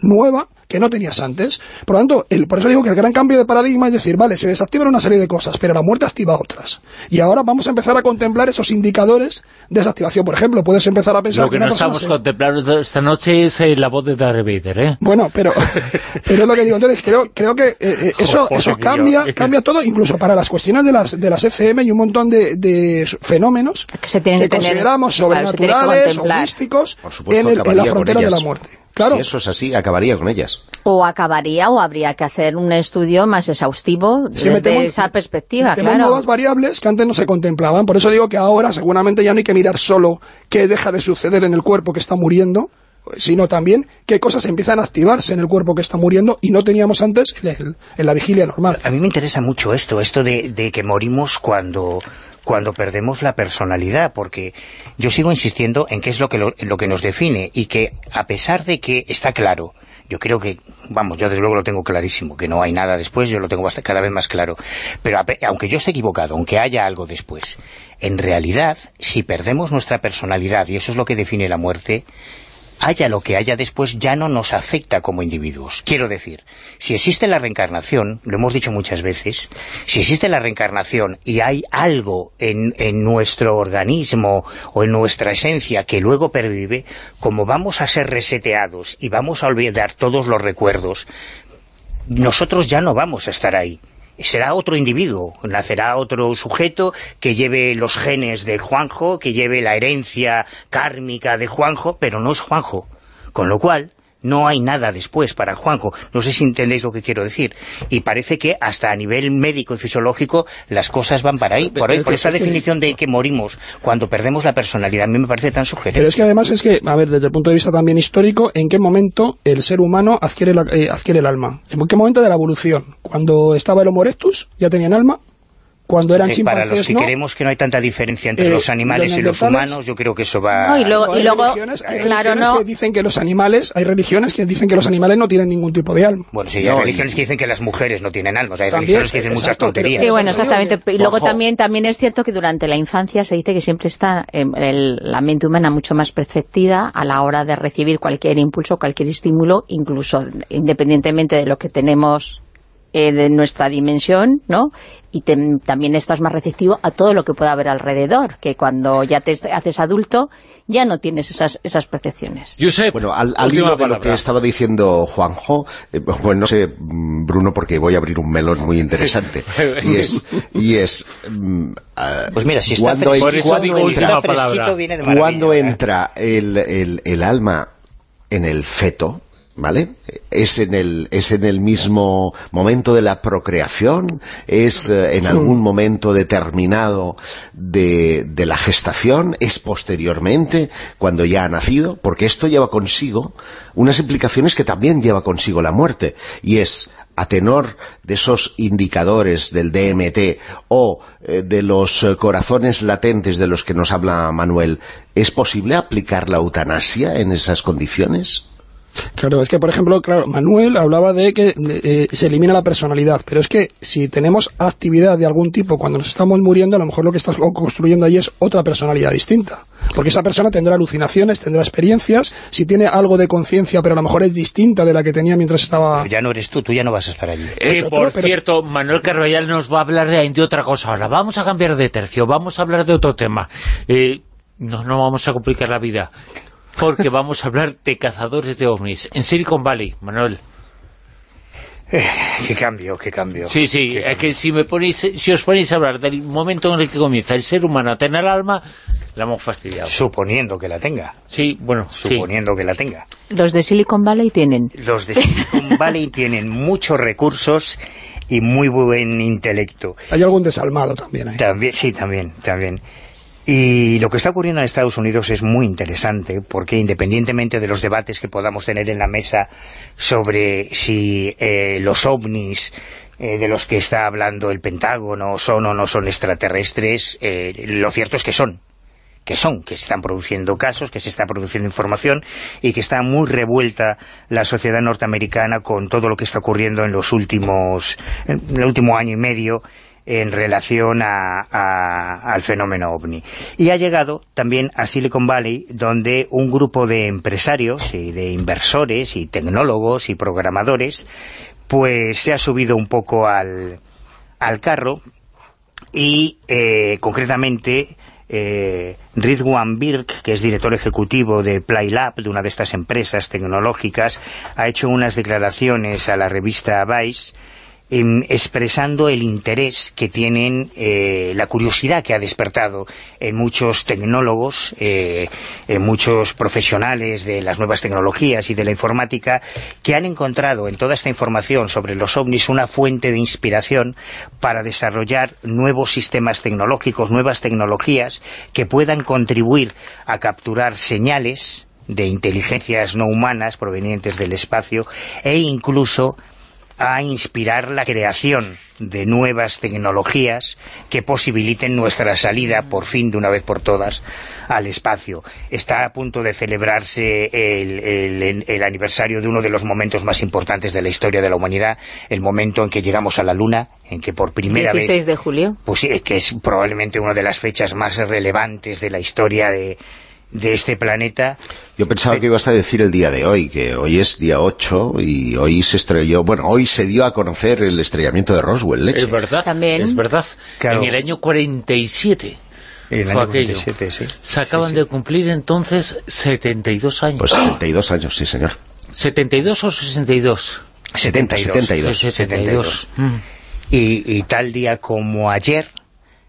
nueva que no tenías antes. Por lo tanto, el, por eso digo que el gran cambio de paradigma es decir, vale, se desactivan una serie de cosas, pero la muerte activa otras. Y ahora vamos a empezar a contemplar esos indicadores de desactivación. Por ejemplo, puedes empezar a pensar... Lo que, no estamos contemplando esta noche es eh, la voz de Darth Vader, ¿eh? Bueno, pero, pero es lo que digo. Entonces, creo, creo que eh, eh, eso, eso cambia, cambia todo, incluso para las cuestiones de las, de las ECM y un montón de, de fenómenos que, consideramos sobrenaturales o místicos en, en la frontera de la muerte. Si eso es así, acabaría con ellas. O acabaría o habría que hacer un estudio más exhaustivo desde esa perspectiva, claro. nuevas variables que antes no se contemplaban. Por eso digo que ahora seguramente ya no hay que mirar solo qué deja de suceder en el cuerpo que está muriendo, sino también qué cosas empiezan a activarse en el cuerpo que está muriendo y no teníamos antes en, la vigilia normal. A mí me interesa mucho esto, esto de, de que morimos cuando cuando perdemos la personalidad, porque yo sigo insistiendo en qué es lo que, lo, que nos define y que a pesar de que está claro, yo creo que, vamos, yo desde luego lo tengo clarísimo, que no hay nada después, yo lo tengo cada vez más claro, pero aunque yo esté equivocado, aunque haya algo después, en realidad, si perdemos nuestra personalidad, y eso es lo que define la muerte, haya lo que haya después, ya no nos afecta como individuos. Quiero decir, si existe la reencarnación, lo hemos dicho muchas veces, si existe la reencarnación y hay algo en, nuestro organismo o en nuestra esencia que luego pervive, como vamos a ser reseteados y vamos a olvidar todos los recuerdos, nosotros ya no vamos a estar ahí será otro individuo, nacerá otro sujeto que lleve los genes de Juanjo, que lleve la herencia kármica de Juanjo, pero no es Juanjo. Con lo cual, no hay nada después para Juanjo. No sé si entendéis lo que quiero decir. Y parece que hasta a nivel médico y fisiológico las cosas van para ahí. Por, esa definición de que morimos cuando perdemos la personalidad, a mí me parece tan sugerente. Pero es que además es que, a ver, desde el punto de vista también histórico, ¿en qué momento el ser humano adquiere, eh, adquiere el alma? ¿En qué momento de la evolución? ¿Cuando estaba el Homo erectus? ¿Ya tenían alma? Cuando eran Eh, chimpancés, para los que ¿no? creemos que no hay tanta diferencia entre Eh, los animales y los humanos, yo creo que eso va... No, y luego- Hay luego- religiones, hay claro, religiones no. que dicen que los animales, hay religiones que dicen que los animales no tienen ningún tipo de alma. Bueno, sí, No, hay y- religiones que dicen que las mujeres no tienen almas, hay También, religiones que dicen muchas exacto, tonterías. Sí, bueno, exactamente. Y luego Ojo. también también es cierto que durante la infancia se dice que siempre está eh, el- la mente humana mucho más perfectida a la hora de recibir cualquier impulso, cualquier estímulo, incluso independientemente de lo que tenemos eh, de nuestra dimensión, ¿no? Y te- también estás más receptivo a todo lo que pueda haber alrededor, que cuando ya te haces adulto ya no tienes esas, esas percepciones. Josep, Bueno, al, al hilo de lo palabra. que estaba diciendo Juanjo, eh, bueno, no sé, mm, Bruno, porque voy a abrir un melón muy interesante. y es, y es mm, ah, Pues mira, si está cuando, fresquito, Por eso cuando digo entra, palabra. viene de cuando entra el, el, el alma en el feto, ¿vale? Es en el, es en el mismo momento de la procreación, es eh, en algún momento determinado de, de la gestación, es posteriormente, cuando ya ha nacido, porque esto lleva consigo unas implicaciones que también lleva consigo la muerte, y es a tenor de esos indicadores del DMT o eh, de los eh, corazones latentes de los que nos habla Manuel, ¿es posible aplicar la eutanasia en esas condiciones? Claro, es que, por ejemplo, claro, Manuel hablaba de que eh, se elimina la personalidad, pero es que si tenemos actividad de algún tipo cuando nos estamos muriendo, a lo mejor lo que estás construyendo ahí es otra personalidad distinta. Porque esa persona tendrá alucinaciones, tendrá experiencias, si tiene algo de conciencia, pero a lo mejor es distinta de la que tenía mientras estaba... Pero ya no eres tú, tú ya no vas a estar allí. Que, Eso, por pero- cierto, Manuel Carvallal nos va a hablar de, de otra cosa ahora. Vamos a cambiar de tercio, vamos a hablar de otro tema. Eh, no, no vamos a complicar la vida, porque vamos a hablar de cazadores de ovnis en Silicon Valley, Manuel. Qué cambio, qué cambio. Sí, sí, Qué es que si, me ponéis, si os ponéis a hablar del momento en el que comienza el ser humano a tener alma, la hemos fastidiado. Suponiendo que la tenga, Sí, bueno, sí. suponiendo que la tenga. Los de Silicon Valley tienen Los de Silicon Valley tienen muchos recursos y muy buen intelecto. Hay algún desalmado también ahí. También, sí, también, también. Y lo que está ocurriendo en Estados Unidos es muy interesante porque independientemente de los debates que podamos tener en la mesa sobre si eh, los ovnis eh, de los que está hablando el Pentágono son o no son extraterrestres, eh, lo cierto es que son que son, que se están produciendo casos, que se está produciendo información y que está muy revuelta la sociedad norteamericana con todo lo que está ocurriendo en los últimos, en el último año y medio en relación a, a- al fenómeno OVNI. Y ha llegado también a Silicon Valley, donde un grupo de empresarios y de inversores y tecnólogos y programadores, pues se ha subido un poco al, al carro y eh, concretamente eh, Ridwan Birk, que es director ejecutivo de PlayLab, de una de estas empresas tecnológicas, ha hecho unas declaraciones a la revista Vice expresando el interés que tienen, eh, la curiosidad que ha despertado en muchos tecnólogos, eh, en muchos profesionales de las nuevas tecnologías y de la informática, que han encontrado en toda esta información sobre los ovnis una fuente de inspiración para desarrollar nuevos sistemas tecnológicos, nuevas tecnologías que puedan contribuir a capturar señales de inteligencias no humanas provenientes del espacio e incluso a inspirar la creación de nuevas tecnologías que posibiliten nuestra salida, por fin, de una vez por todas, al espacio. Está a punto de celebrarse el, el- el aniversario de uno de los momentos más importantes de la historia de la humanidad, el momento en que llegamos a la Luna, en que por primera 16 vez de julio. pues sí, que es probablemente una de las fechas más relevantes de la historia de, de este planeta. Yo pensaba que ibas a decir el día de hoy, que hoy es día 8 y hoy se estrelló, bueno, hoy se dio a conocer el estrellamiento de Roswell, leche. Es verdad, También. es verdad. Claro. En el año 47 En el fue año aquello. 47, sí. Se acaban Sí, sí. de cumplir entonces 72 años. Pues 72 años, sí señor. ¿72 o 62? 72. 72. Sí, 72. Mm. Y, y tal día como ayer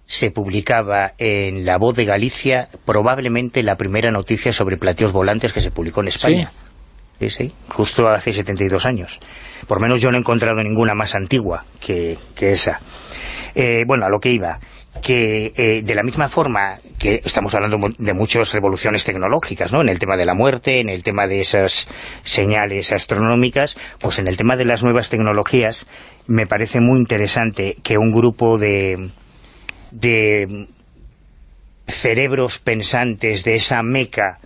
se publicaba en La Voz de Galicia probablemente la primera noticia sobre platillos volantes que se publicó en España. Sí, sí, justo hace 72 años. Por lo menos yo no he encontrado ninguna más antigua que, que esa. Eh, bueno, a lo que iba que eh, de la misma forma que estamos hablando de muchas revoluciones tecnológicas, ¿no? En el tema de la muerte, en el tema de esas señales astronómicas, pues en el tema de las nuevas tecnologías me parece muy interesante que un grupo de, de cerebros pensantes de esa meca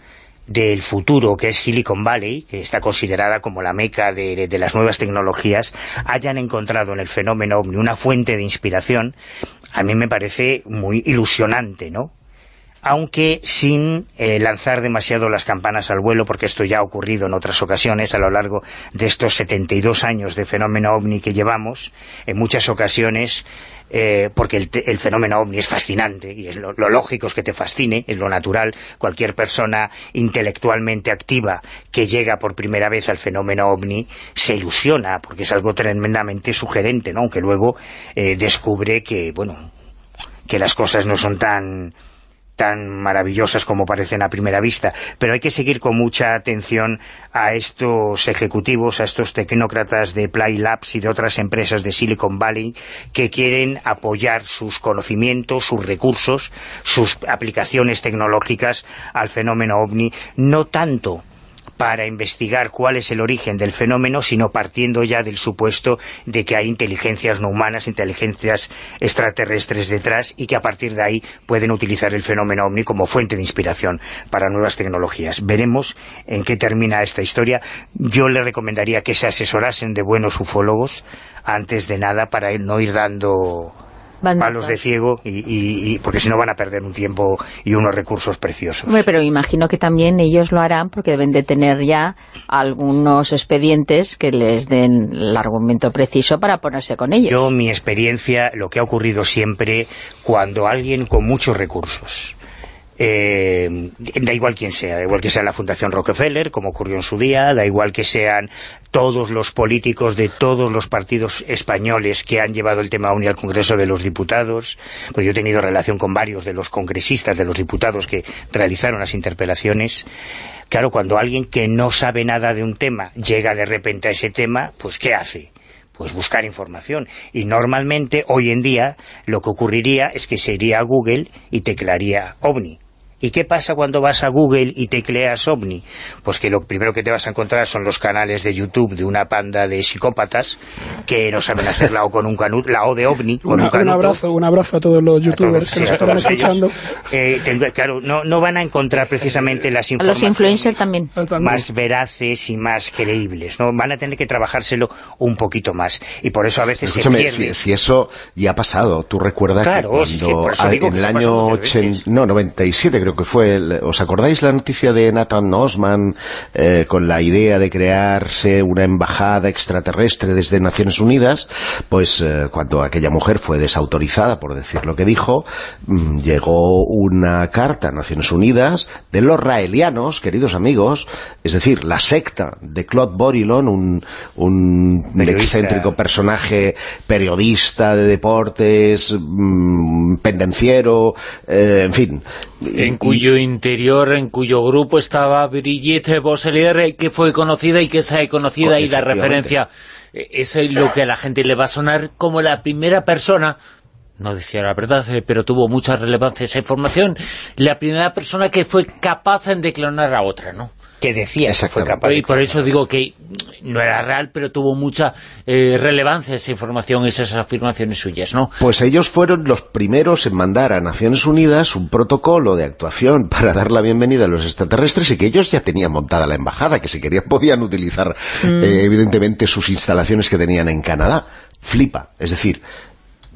del futuro, que es Silicon Valley, que está considerada como la meca de, de, las nuevas tecnologías, hayan encontrado en el fenómeno OVNI una fuente de inspiración, a mí me parece muy ilusionante, ¿no? aunque sin eh, lanzar demasiado las campanas al vuelo, porque esto ya ha ocurrido en otras ocasiones a lo largo de estos 72 años de fenómeno OVNI que llevamos, en muchas ocasiones eh, porque el, fenómeno ovni es fascinante y es lo, lógico es que te fascine, es lo natural. Cualquier persona intelectualmente activa que llega por primera vez al fenómeno ovni se ilusiona porque es algo tremendamente sugerente, ¿no? aunque luego eh, descubre que, bueno, que las cosas no son tan tan maravillosas como parecen a primera vista, pero hay que seguir con mucha atención a estos ejecutivos, a estos tecnócratas de Play Labs y de otras empresas de Silicon Valley que quieren apoyar sus conocimientos, sus recursos, sus aplicaciones tecnológicas al fenómeno OVNI, no tanto para investigar cuál es el origen del fenómeno, sino partiendo ya del supuesto de que hay inteligencias no humanas, inteligencias extraterrestres detrás y que a partir de ahí pueden utilizar el fenómeno OVNI como fuente de inspiración para nuevas tecnologías. Veremos en qué termina esta historia. Yo le recomendaría que se asesorasen de buenos ufólogos antes de nada para no ir dando palos de ciego y, porque si no van a perder un tiempo y unos recursos preciosos. pero imagino que también ellos lo harán porque deben de tener ya algunos expedientes que les den el argumento preciso para ponerse con ellos. Yo, mi experiencia, lo que ha ocurrido siempre cuando alguien con muchos recursos eh, da igual quién sea, da igual que sea la Fundación Rockefeller, como ocurrió en su día, da igual que sean todos los políticos de todos los partidos españoles que han llevado el tema UNI al Congreso de los Diputados, porque yo he tenido relación con varios de los congresistas, de los diputados que realizaron las interpelaciones, claro, cuando alguien que no sabe nada de un tema llega de repente a ese tema, pues ¿qué hace? pues buscar información. Y normalmente, hoy en día, lo que ocurriría es que se iría a Google y teclaría OVNI. ¿Y qué pasa cuando vas a Google y tecleas OVNI? Pues que lo primero que te vas a encontrar son los canales de YouTube de una panda de psicópatas que no saben hacer la O con un canut, la O de OVNI con un, un, abrazo, un abrazo a todos los youtubers que nos están escuchando. Eh, claro, no, no van a encontrar precisamente las informaciones los influencers también. más veraces y más creíbles, ¿no? Van a tener que trabajárselo un poquito más. Y por eso a veces se pierde. Si, si, eso ya ha pasado, tú recuerdas que cuando en el año 80, no, 97 creo que fue, ¿os acordáis la noticia de Nathan Osman eh, con la idea de crearse una embajada extraterrestre desde Naciones Unidas? Pues eh, cuando aquella mujer fue desautorizada por decir lo que dijo, mm, llegó una carta a Naciones Unidas de los raelianos, queridos amigos, es decir, la secta de Claude Borilon, un, un excéntrico personaje periodista de deportes, mm, pendenciero, eh, en fin, en cuyo interior, en cuyo grupo estaba Brigitte Bosselier, que fue conocida y que se ha conocida y la referencia. Eh, eso es lo que a la gente le va a sonar como la primera persona no decía la verdad, eh, pero tuvo mucha relevancia esa información, la primera persona que fue capaz de declarar a otra, ¿no? Que decía que fue capaz Y por eso digo que no era real, pero tuvo mucha eh, relevancia esa información, esas afirmaciones suyas, ¿no? Pues ellos fueron los primeros en mandar a Naciones Unidas un protocolo de actuación para dar la bienvenida a los extraterrestres y que ellos ya tenían montada la embajada, que si querían podían utilizar mm. eh, evidentemente sus instalaciones que tenían en Canadá. Flipa, es decir,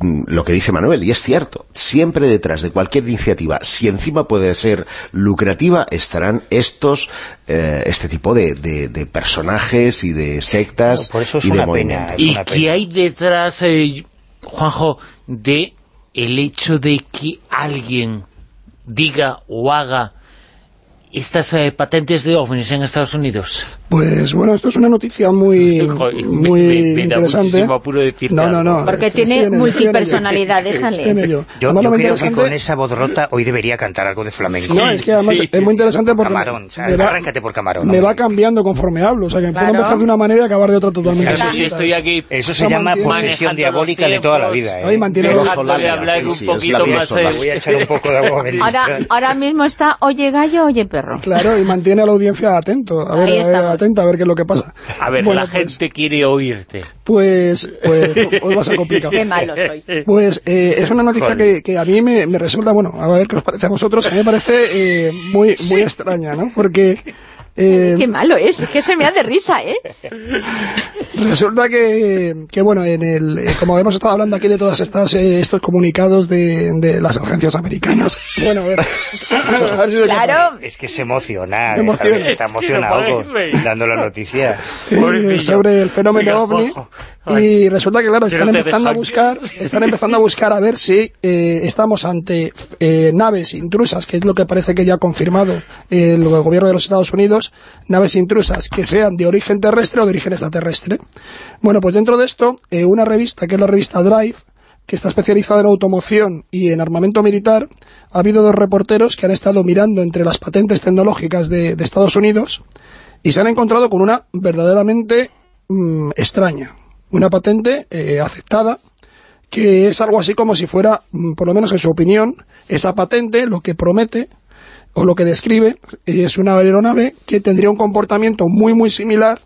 lo que dice Manuel, y es cierto, siempre detrás de cualquier iniciativa, si encima puede ser lucrativa, estarán estos, eh, este tipo de, de, personajes y de sectas y de movimientos. ¿Y qué hay detrás, eh, Juanjo, de el hecho de que alguien diga o haga estas eh, patentes de ovnis en Estados Unidos? Pues bueno, esto es una noticia muy, muy interesante. no, no, no. Porque tiene multipersonalidad, déjale. Yo, yo creo que con esa voz rota hoy debería cantar algo de flamenco. no, es que además es muy interesante porque camarón, me, va, arráncate por camarón. Me va cambiando conforme hablo, o sea que puedo empezar de una manera y acabar de otra totalmente. Eso, sí, estoy aquí. Eso se llama posesión diabólica de toda la vida. ¿eh? Ahí mantiene los hablar un poquito más. Voy a echar un poco de agua Ahora mismo está oye gallo, oye perro. Claro, y mantiene a la audiencia atento. A ver, atenta a ver qué es lo que pasa. A ver, Bueno, la pues- gente quiere oírte. Pues, pues os va a ser complicado. Qué malos sois. Pues eh, es una noticia que, que a mí me, me resulta, bueno, a ver qué os parece a vosotros, a mí me parece eh, muy, muy extraña, ¿no? Porque eh, Qué malo es, es que se me da de risa, ¿eh? resulta que, que, bueno, en el, eh, como hemos estado hablando aquí de todas estas eh, estos comunicados de, de las agencias americanas, bueno, a ver, a ver si lo Claro, Es que se emociona, Me emociona. ¿sabes? está emocionado con- dando la noticia. eh, sobre el fenómeno ovni ojo. Y resulta que claro están empezando a buscar están empezando a buscar a ver si eh, estamos ante eh, naves intrusas que es lo que parece que ya ha confirmado el gobierno de los Estados Unidos naves intrusas que sean de origen terrestre o de origen extraterrestre. Bueno pues dentro de esto eh, una revista que es la revista Drive que está especializada en automoción y en armamento militar, ha habido dos reporteros que han estado mirando entre las patentes tecnológicas de, de Estados Unidos y se han encontrado con una verdaderamente mm, extraña. Una patente eh, aceptada que es algo así como si fuera, mm, por lo menos en su opinión, esa patente lo que promete o lo que describe es una aeronave que tendría un comportamiento muy muy similar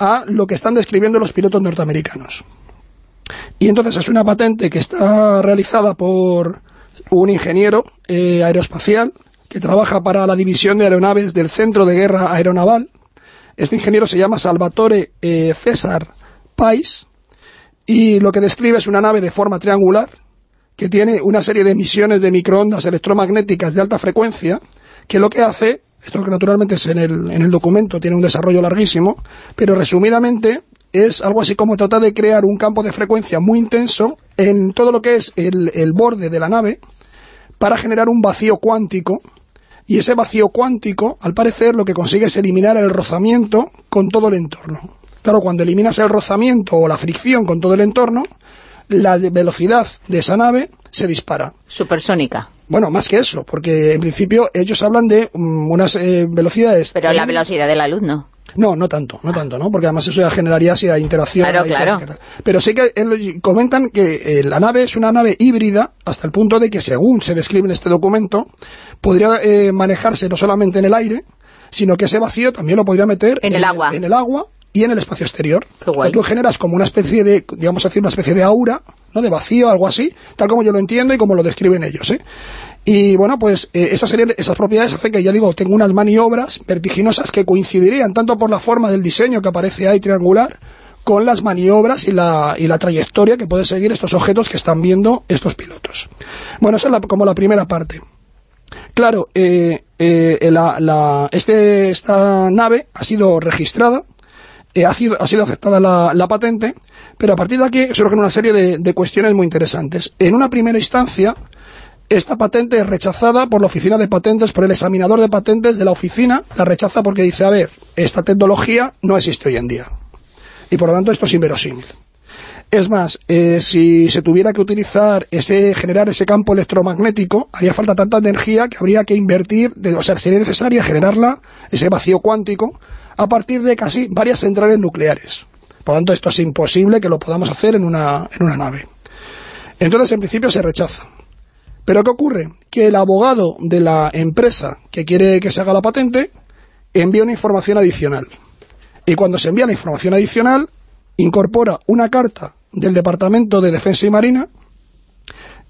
a lo que están describiendo los pilotos norteamericanos. Y entonces es una patente que está realizada por un ingeniero eh, aeroespacial que trabaja para la división de aeronaves del Centro de Guerra Aeronaval. Este ingeniero se llama Salvatore eh, César Pais y lo que describe es una nave de forma triangular que tiene una serie de emisiones de microondas electromagnéticas de alta frecuencia que lo que hace, esto que naturalmente es en el, en el documento, tiene un desarrollo larguísimo, pero resumidamente es algo así como tratar de crear un campo de frecuencia muy intenso en todo lo que es el, el borde de la nave para generar un vacío cuántico y ese vacío cuántico, al parecer, lo que consigue es eliminar el rozamiento con todo el entorno. Claro, cuando eliminas el rozamiento o la fricción con todo el entorno, la velocidad de esa nave se dispara. supersónica. Bueno, más que eso, porque en principio ellos hablan de mm, unas eh, velocidades... Pero la velocidad de la luz no. No, no tanto, no tanto, ¿no? Porque además eso ya generaría si hay interacción. Claro, claro. tal, tal. Pero sí que él- comentan que eh, la nave es una nave híbrida hasta el punto de que, según se describe en este documento, podría eh, manejarse no solamente en el aire, sino que ese vacío también lo podría meter En el agua. en el agua y en el espacio exterior. Qué guay. Tú generas como una especie de, digamos así, una especie de aura, ¿no? De vacío, algo así, tal como yo lo entiendo y como lo describen ellos, ¿eh? Y bueno, pues eh, esas, serían- esas propiedades hacen que, ya digo, tengo unas maniobras vertiginosas que coincidirían tanto por la forma del diseño que aparece ahí triangular, con las maniobras y la, y la trayectoria que pueden seguir estos objetos que están viendo estos pilotos. Bueno, esa es la- como la primera parte. Claro, eh, eh, la- la- este, esta nave ha sido registrada, eh, ha, sido, ha sido aceptada la, la patente, pero a partir de aquí surgen una serie de, de cuestiones muy interesantes. En una primera instancia, esta patente es rechazada por la oficina de patentes, por el examinador de patentes de la oficina, la rechaza porque dice, a ver, esta tecnología no existe hoy en día. Y por lo tanto esto es inverosímil. Es más, eh, si se tuviera que utilizar ese, generar ese campo electromagnético, haría falta tanta energía que habría que invertir, de- o sea, sería necesaria generarla, ese vacío cuántico, a partir de casi varias centrales nucleares. Por lo tanto, esto es imposible que lo podamos hacer en una, en una nave. Entonces, en principio, se rechaza. Pero ¿qué ocurre? Que el abogado de la empresa que quiere que se haga la patente envía una información adicional. Y cuando se envía la información adicional, incorpora una carta del Departamento de Defensa y Marina,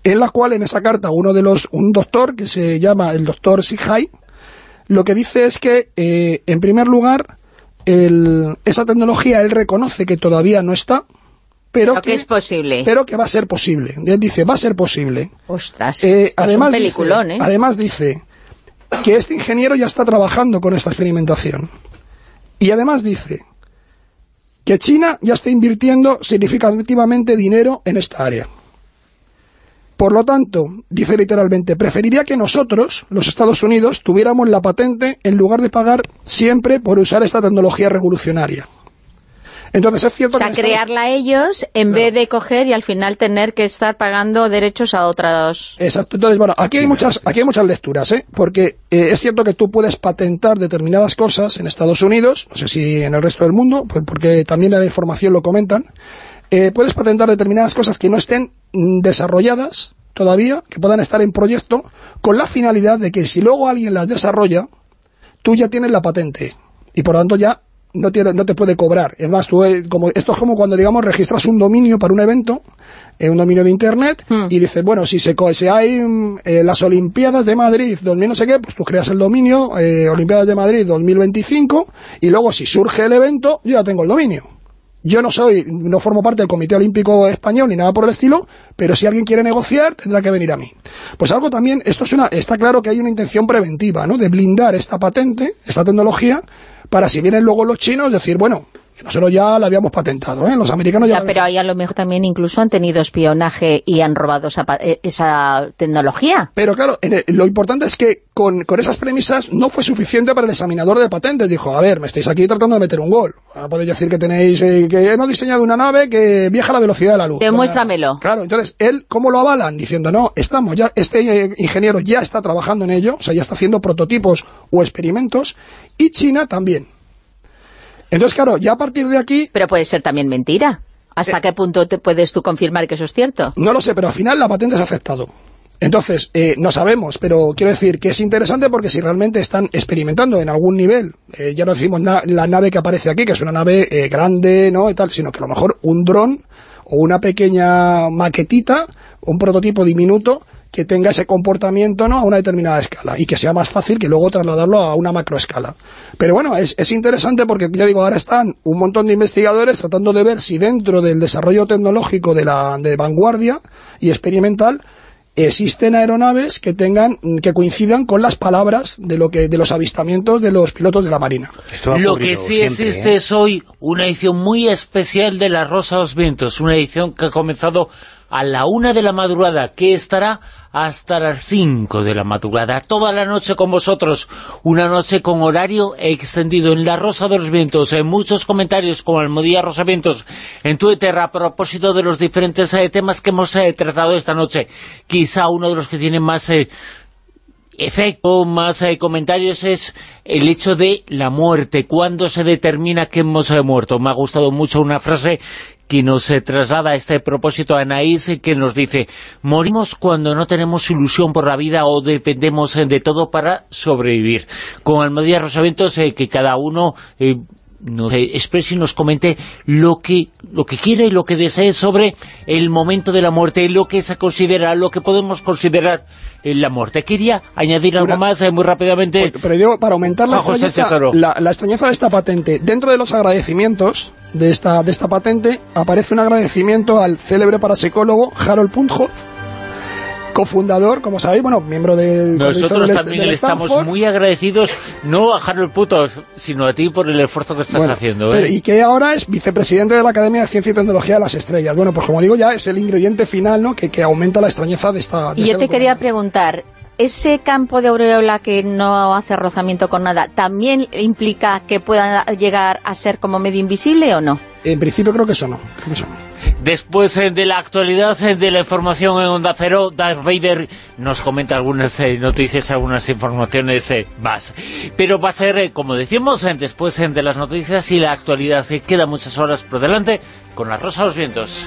en la cual en esa carta uno de los, un doctor que se llama el doctor Sighai, lo que dice es que, eh, en primer lugar, el- esa tecnología él reconoce que todavía no está, pero que es posible. pero que va a ser posible. Él dice, va a ser posible. Ostras, Eh, esto además, es un peliculón, dice, ¿eh? además dice que este ingeniero ya está trabajando con esta experimentación. Y además dice que China ya está invirtiendo significativamente dinero en esta área. Por lo tanto, dice literalmente, preferiría que nosotros, los Estados Unidos, tuviéramos la patente en lugar de pagar siempre por usar esta tecnología revolucionaria. Entonces es cierto O sea, que en Estados- crearla ellos en vez de coger y al final tener que estar pagando derechos a otros... Exacto. Entonces, bueno, aquí hay muchas, aquí hay muchas lecturas, ¿eh? Porque eh, es cierto que tú puedes patentar determinadas cosas en Estados Unidos, no sé si en el resto del mundo, pues porque también en la información lo comentan, eh, puedes patentar determinadas cosas que no estén desarrolladas todavía, que puedan estar en proyecto, con la finalidad de que si luego alguien las desarrolla, tú ya tienes la patente. Y por lo tanto ya no, tiene, no te puede cobrar. Es más, tú, eh, como, esto es como cuando, digamos, registras un dominio para un evento, eh, un dominio de Internet, Hmm. y dices, bueno, si se co- si hay mm, eh, las Olimpiadas de Madrid 2000 no sé qué, pues tú creas el dominio, eh, Olimpiadas de Madrid 2025, y luego si surge el evento, yo ya tengo el dominio. Yo no soy, no formo parte del Comité Olímpico Español ni nada por el estilo, pero si alguien quiere negociar, tendrá que venir a mí. Pues algo también, esto es una, está claro que hay una intención preventiva, ¿no? De blindar esta patente, esta tecnología, para si vienen luego los chinos, decir, bueno, que nosotros ya la habíamos patentado, ¿eh? Los americanos ya, pero ahí a lo mejor también incluso han tenido espionaje y han robado esa, eh, esa tecnología. Pero claro, en el- lo importante es que con, con esas premisas no fue suficiente para el examinador de patentes. Dijo, a ver, me estáis aquí tratando de meter un gol. Podéis decir que tenéis, eh, que hemos diseñado una nave que viaja a la velocidad de la luz. Demuéstramelo. Claro, entonces, él, ¿cómo lo avalan? Diciendo, no, estamos ya, este eh, ingeniero ya está trabajando en ello, o sea, ya está haciendo prototipos o experimentos, y China también. Entonces, claro, ya a partir de aquí, Pero puede ser también mentira. ¿Hasta Eh. qué punto te puedes tú confirmar que eso es cierto? No lo sé, pero al final la patente ha aceptado. Entonces, eh, no sabemos, pero quiero decir que es interesante porque si realmente están experimentando en algún nivel, eh, ya no decimos na- la nave que aparece aquí, que es una nave eh, grande, ¿no? Y tal, sino que a lo mejor un dron o una pequeña maquetita, un prototipo diminuto, que tenga ese comportamiento ¿no? a una determinada escala y que sea más fácil que luego trasladarlo a una macroescala. Pero bueno, es, es interesante porque, ya digo, ahora están un montón de investigadores tratando de ver si dentro del desarrollo tecnológico de la de vanguardia y experimental existen aeronaves que tengan que coincidan con las palabras de lo que de los avistamientos de los pilotos de la marina. Lo que sí siempre, existe ¿eh? es hoy una edición muy especial de La Rosa de los Vientos, una edición que ha comenzado a la una de la madrugada, que estará hasta las cinco de la madrugada, toda la noche con vosotros, una noche con horario extendido en La Rosa de los Vientos, en muchos comentarios con Almodía Rosa Vientos, en Twitter a propósito de los diferentes eh, temas que hemos eh, tratado esta noche, quizá uno de los que tiene más... eh, efecto, más comentarios es el hecho de la muerte, cuándo se determina que hemos muerto. Me ha gustado mucho una frase que nos eh, traslada este propósito a Anaís, eh, que nos dice, morimos cuando no tenemos ilusión por la vida o dependemos eh, de todo para sobrevivir. Con Almodía Rosaventos, que cada uno... nos exprese y nos comente lo que lo que quiere y lo que desee sobre el momento de la muerte, lo que se considera, lo que podemos considerar eh, la muerte. Quería añadir algo Una- más eh, muy rápidamente. Pero digo, para aumentar la José extrañeza, la, la extrañeza de esta patente, dentro de los agradecimientos de esta, de esta patente, aparece un agradecimiento al célebre parapsicólogo Harold Punthoff, cofundador, como sabéis, bueno, miembro del... Nosotros del- también del le estamos muy agradecidos, no a Harold Putos, sino a ti por el esfuerzo que estás Bueno, haciendo. pero- ¿eh? y que ahora es vicepresidente de la Academia de Ciencia y Tecnología de las Estrellas. Bueno, pues como digo, ya es el ingrediente final, ¿no?, que, que aumenta la extrañeza de esta... de Y yo este te quería preguntar, ¿ese campo de aureola que no hace rozamiento con nada, también implica que pueda llegar a ser como medio invisible o no? En principio creo que eso no. Después eh, de la actualidad eh, de la información en Onda Cero, Darth Vader nos comenta algunas eh, noticias, algunas informaciones más. Pero va a ser, como decimos, después de las noticias y la actualidad. Se quedan muchas horas por delante con la Rosa de los Vientos.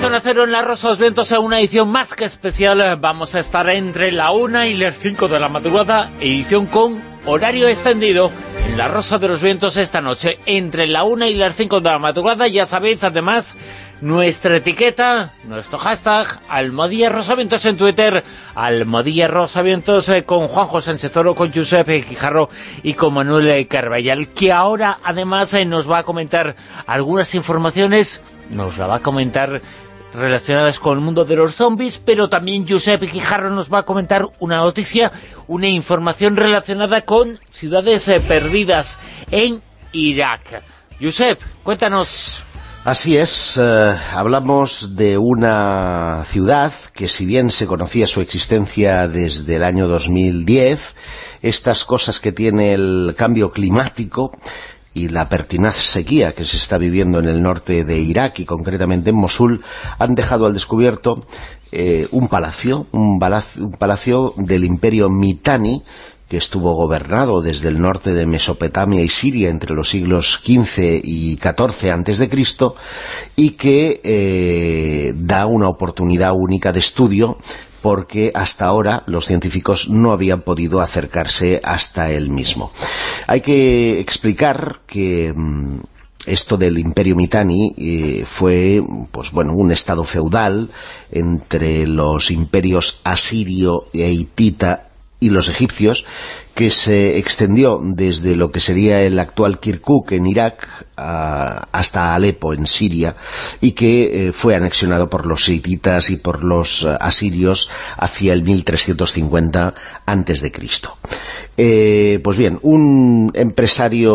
Zona Cero en la Rosa los Vientos a una edición más que especial. Vamos a estar entre la 1 y las 5 de la madrugada, edición con horario extendido en la Rosa de los Vientos esta noche. Entre la 1 y las 5 de la madrugada, ya sabéis, además, nuestra etiqueta, nuestro hashtag, Almodía Rosavientos en Twitter, Almodía Rosavientos eh, con Juanjo Sánchez Oro, con Giuseppe Quijarro y con Manuel Carballal, que ahora además eh, nos va a comentar algunas informaciones, nos la va a comentar relacionadas con el mundo de los zombies, pero también Giuseppe Quijarro nos va a comentar una noticia, una información relacionada con ciudades eh, perdidas en Irak. Josep, cuéntanos. Así es, eh, hablamos de una ciudad que si bien se conocía su existencia desde el año 2010, estas cosas que tiene el cambio climático y la pertinaz sequía que se está viviendo en el norte de Irak y concretamente en Mosul han dejado al descubierto eh, un palacio, un palacio, del imperio Mitanni que estuvo gobernado desde el norte de Mesopotamia y Siria entre los siglos XV y XIV Cristo y que eh, da una oportunidad única de estudio porque hasta ahora los científicos no habían podido acercarse hasta él mismo. Hay que explicar que mm, esto del Imperio Mitanni eh, fue pues bueno un estado feudal entre los imperios asirio e hitita y los egipcios que se extendió desde lo que sería el actual Kirkuk en Irak hasta Alepo en Siria y que eh, fue anexionado por los hititas y por los eh, asirios hacia el 1350 antes de. Eh, pues bien, un empresario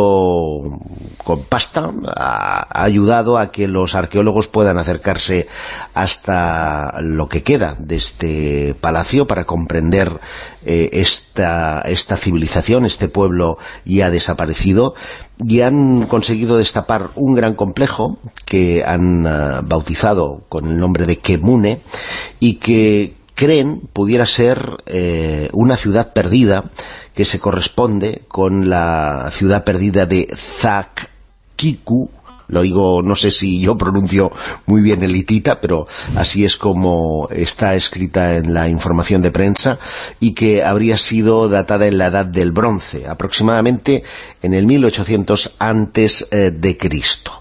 con pasta ha ayudado a que los arqueólogos puedan acercarse hasta lo que queda de este palacio para comprender esta, esta civilización, este pueblo ya desaparecido, y han conseguido destapar un gran complejo que han uh, bautizado con el nombre de Kemune y que creen pudiera ser eh, una ciudad perdida que se corresponde con la ciudad perdida de Zakkiku lo digo, no sé si yo pronuncio muy bien el hitita, pero así es como está escrita en la información de prensa, y que habría sido datada en la Edad del Bronce, aproximadamente en el 1800 antes eh, de Cristo.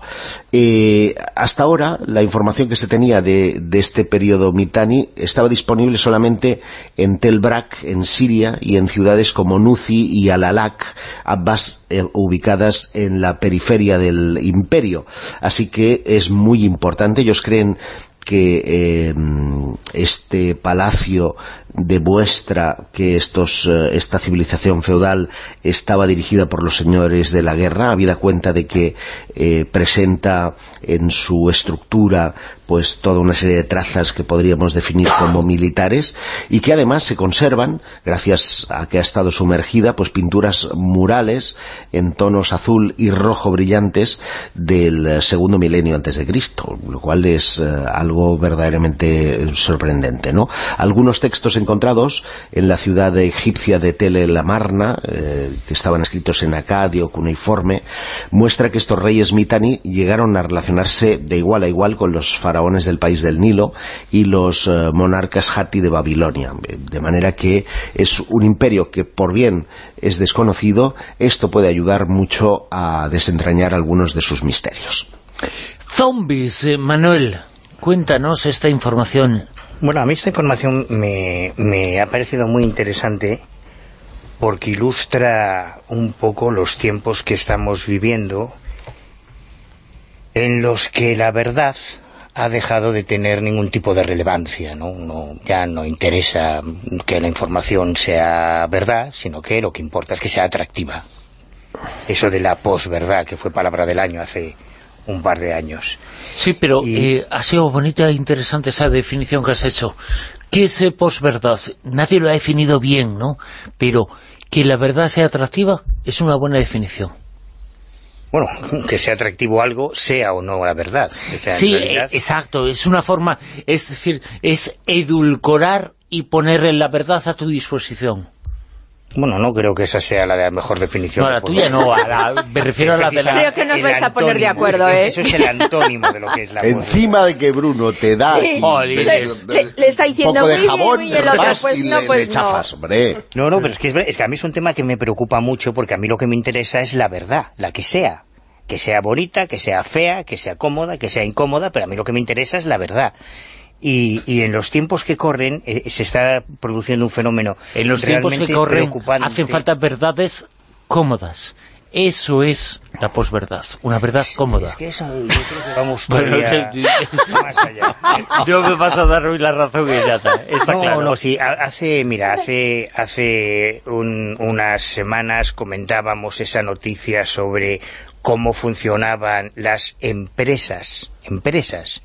Eh, hasta ahora, la información que se tenía de, este periodo Mitani estaba disponible solamente en Tel Brak, en Siria, y en ciudades como Nuzi y Alalak, ambas eh, ubicadas en la periferia del imperio. Así que es muy importante, ellos creen que este palacio demuestra que estos, eh, esta civilización feudal estaba dirigida por los señores de la guerra, habida cuenta de que eh, presenta en su estructura pues toda una serie de trazas que podríamos definir como militares y que además se conservan, gracias a que ha estado sumergida, pues pinturas murales en tonos azul y rojo brillantes del segundo milenio antes de Cristo, lo cual es eh, algo verdaderamente sorprendente, ¿no? Algunos textos en encontrados en la ciudad egipcia de Tel el Amarna, eh, que estaban escritos en acadio, cuneiforme, muestra que estos reyes mitani llegaron a relacionarse de igual a igual con los faraones del país del Nilo y los eh, monarcas Hatti de Babilonia. De manera que es un imperio que por bien es desconocido, esto puede ayudar mucho a desentrañar algunos de sus misterios. Zombies, eh, Manuel, cuéntanos esta información. Bueno, a mí esta información me, ha parecido muy interesante porque ilustra un poco los tiempos que estamos viviendo en los que la verdad ha dejado de tener ningún tipo de relevancia, ¿no? ya no interesa que la información sea verdad, sino que lo que importa es que sea atractiva. Eso de la posverdad, que fue palabra del año hace un par de años. Sí, pero eh, ha sido bonita e interesante esa definición que has hecho. ¿Qué es posverdad? Nadie lo ha definido bien, ¿no? Pero que la verdad sea atractiva es una buena definición. Bueno, que sea atractivo algo, sea o no la verdad. sí, eh, exacto. Es una forma, es decir, es edulcorar y poner la verdad a tu disposición. Bueno, no creo que esa sea la, de la mejor definición. No, la tuya no, me refiero a la de la... Creo que nos vais a poner de acuerdo, ¿eh? Eso es el antónimo de lo que es la Encima de que Bruno te da... le, está diciendo poco de jabón, y el otro, pues, no, pues chafas, hombre. No, no, pero es que, es, que a mí es un tema que me preocupa mucho porque a mí lo que me interesa es la verdad, la que sea que sea bonita, que sea fea, que sea cómoda, que sea incómoda, pero a mí lo que me interesa es la verdad. Y, en los tiempos que corren eh, se está produciendo un fenómeno En los tiempos que corren hacen falta verdades cómodas Eso es la posverdad, una verdad cómoda. Es que eso, yo creo que vamos todavía más allá. No me vas a dar hoy la razón nada, está no, claro. No, sí, hace, mira, hace, hace un, unas semanas comentábamos esa noticia sobre cómo funcionaban las empresas, empresas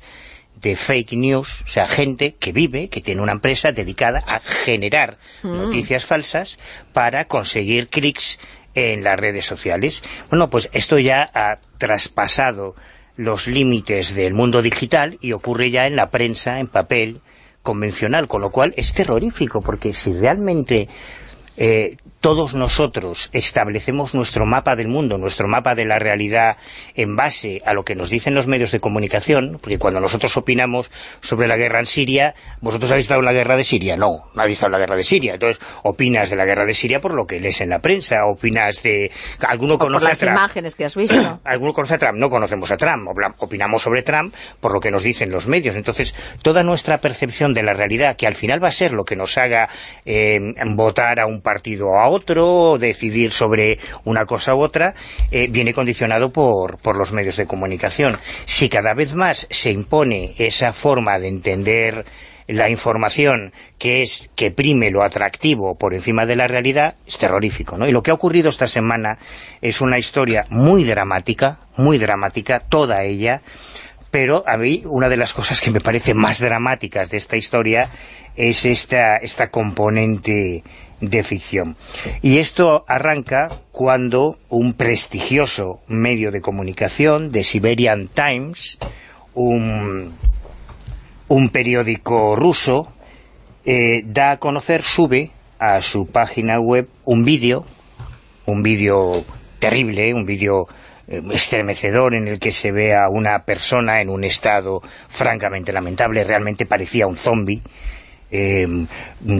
de fake news, o sea, gente que vive, que tiene una empresa dedicada a generar noticias falsas para conseguir clics en las redes sociales. Bueno, pues esto ya ha traspasado los límites del mundo digital y ocurre ya en la prensa, en papel convencional, con lo cual es terrorífico, porque si realmente eh, todos nosotros establecemos nuestro mapa del mundo, nuestro mapa de la realidad en base a lo que nos dicen los medios de comunicación, porque cuando nosotros opinamos sobre la guerra en Siria, ¿vosotros habéis estado en la guerra de Siria? No, no habéis estado en la guerra de Siria. Entonces, opinas de la guerra de Siria por lo que lees en la prensa, opinas de... ¿Alguno O por conoce a las Trump? imágenes que has visto. ¿Alguno conoce a Trump? No conocemos a Trump. Opinamos sobre Trump por lo que nos dicen los medios. Entonces, toda nuestra percepción de la realidad, que al final va a ser lo que nos haga eh, votar a un partido o a otro, decidir sobre una cosa u otra, eh, viene condicionado por, por los medios de comunicación. Si cada vez más se impone esa forma de entender la información que es que prime lo atractivo por encima de la realidad es terrorífico, ¿no? Y lo que ha ocurrido esta semana es una historia muy dramática, muy dramática, toda ella, pero a mí una de las cosas que me parece más dramáticas de esta historia es esta, esta componente de ficción. Y esto arranca cuando un prestigioso medio de comunicación, de Siberian Times, un, un periódico ruso, eh, da a conocer, sube a su página web un vídeo, un vídeo terrible, un vídeo eh, estremecedor en el que se ve a una persona en un estado francamente lamentable, realmente parecía un zombie, eh,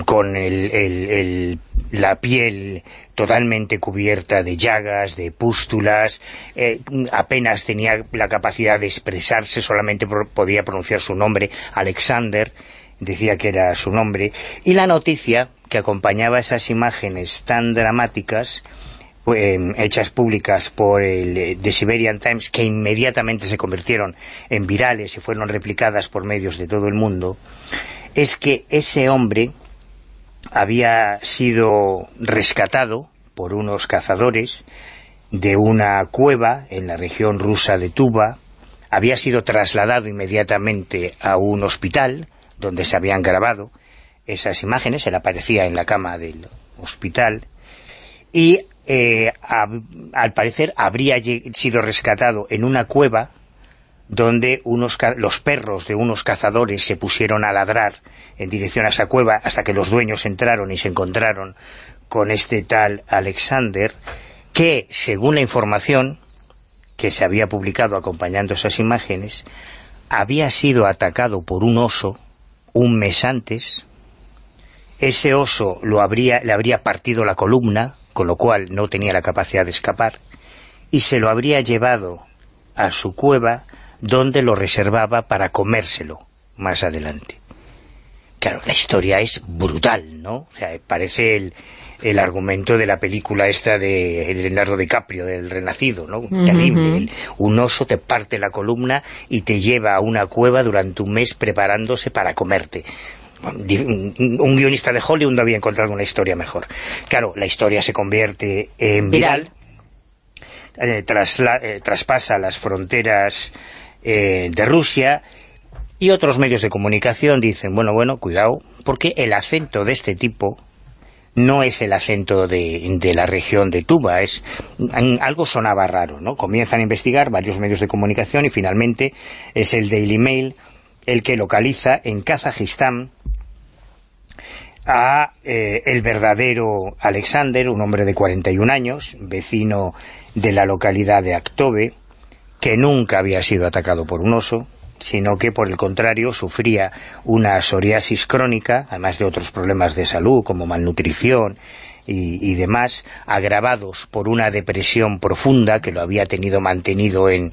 con el- la piel totalmente cubierta de llagas, de pústulas, eh, apenas tenía la capacidad de expresarse, solamente podía pronunciar su nombre, Alexander, decía que era su nombre, y la noticia que acompañaba esas imágenes tan dramáticas, eh, hechas públicas por el eh, The Siberian Times, que inmediatamente se convirtieron en virales y fueron replicadas por medios de todo el mundo, es que ese hombre había sido rescatado por unos cazadores de una cueva en la región rusa de Tuba, había sido trasladado inmediatamente a un hospital donde se habían grabado esas imágenes, él aparecía en la cama del hospital. Y eh, al parecer habría sido rescatado en una cueva donde unos los perros de unos cazadores se pusieron a ladrar en dirección a esa cueva hasta que los dueños entraron y se encontraron con este tal Alexander que, según la información que se había publicado acompañando esas imágenes, había sido atacado por un oso un mes antes, ese oso lo habría, le habría partido la columna, con lo cual no tenía la capacidad de escapar, y se lo habría llevado a su cueva donde lo reservaba para comérselo más adelante. Claro, la historia es brutal, ¿no? O sea, parece el, el argumento de la película esta de Leonardo DiCaprio, del Renacido, ¿no? Terrible. El- un oso te parte la columna y te lleva a una cueva durante un mes preparándose para comerte. Un un guionista de Hollywood no había encontrado una historia mejor. Claro, la historia se convierte en viral, Viral. eh, trasla- eh, traspasa las fronteras eh, de Rusia y otros medios de comunicación dicen, bueno, bueno, cuidado, porque el acento de este tipo no es el acento de, de la región de Tuba, es algo sonaba raro, ¿no? Comienzan a investigar varios medios de comunicación y finalmente es el Daily Mail el que localiza en Kazajistán a eh, el verdadero Alexander, un hombre de 41 años, vecino de la localidad de Aktobe, que nunca había sido atacado por un oso, sino que por el contrario sufría una psoriasis crónica, además de otros problemas de salud como malnutrición y, y demás, agravados por una depresión profunda que lo había tenido mantenido en,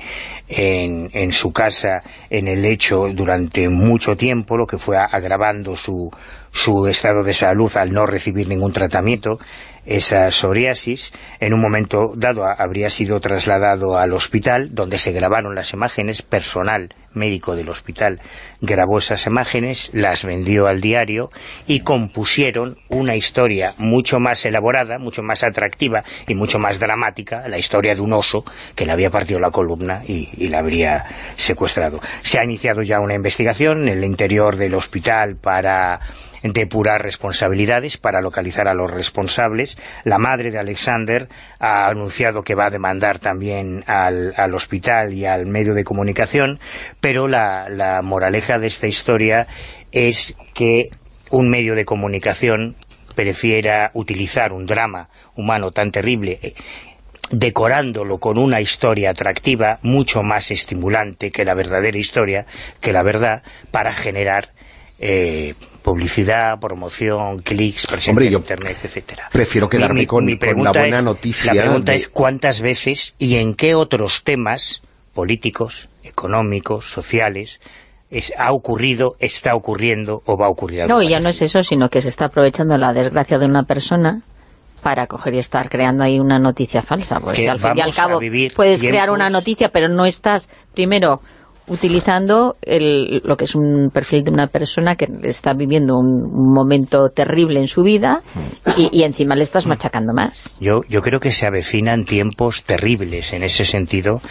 en, en su casa, en el lecho durante mucho tiempo, lo que fue agravando su, su estado de salud al no recibir ningún tratamiento, esa psoriasis, en un momento dado habría sido trasladado al hospital, donde se grabaron las imágenes, personal médico del hospital grabó esas imágenes, las vendió al diario y compusieron una historia mucho más elaborada, mucho más atractiva y mucho más dramática, la historia de un oso que le había partido la columna y, y la habría secuestrado. Se ha iniciado ya una investigación en el interior del hospital para depurar responsabilidades para localizar a los responsables. La madre de Alexander ha anunciado que va a demandar también al, al hospital y al medio de comunicación, pero la, la moraleja de esta historia es que un medio de comunicación prefiera utilizar un drama humano tan terrible eh, decorándolo con una historia atractiva mucho más estimulante que la verdadera historia, que la verdad, para generar eh, publicidad, promoción, clics, presencia en internet, etcétera. Prefiero quedarme con, con, la buena es, noticia. La pregunta de... es cuántas veces y en qué otros temas políticos, económicos, sociales, es, ha ocurrido, está ocurriendo o va a ocurrir No, y ya no es eso, sino que se está aprovechando la desgracia de una persona para coger y estar creando ahí una noticia falsa. Pues si al fin y al cabo puedes tiempos... crear una noticia, pero no estás, primero, utilizando el, lo que es un perfil de una persona que está viviendo un, un momento terrible en su vida y, y, encima le estás machacando más. Yo, yo creo que se avecinan tiempos terribles en ese sentido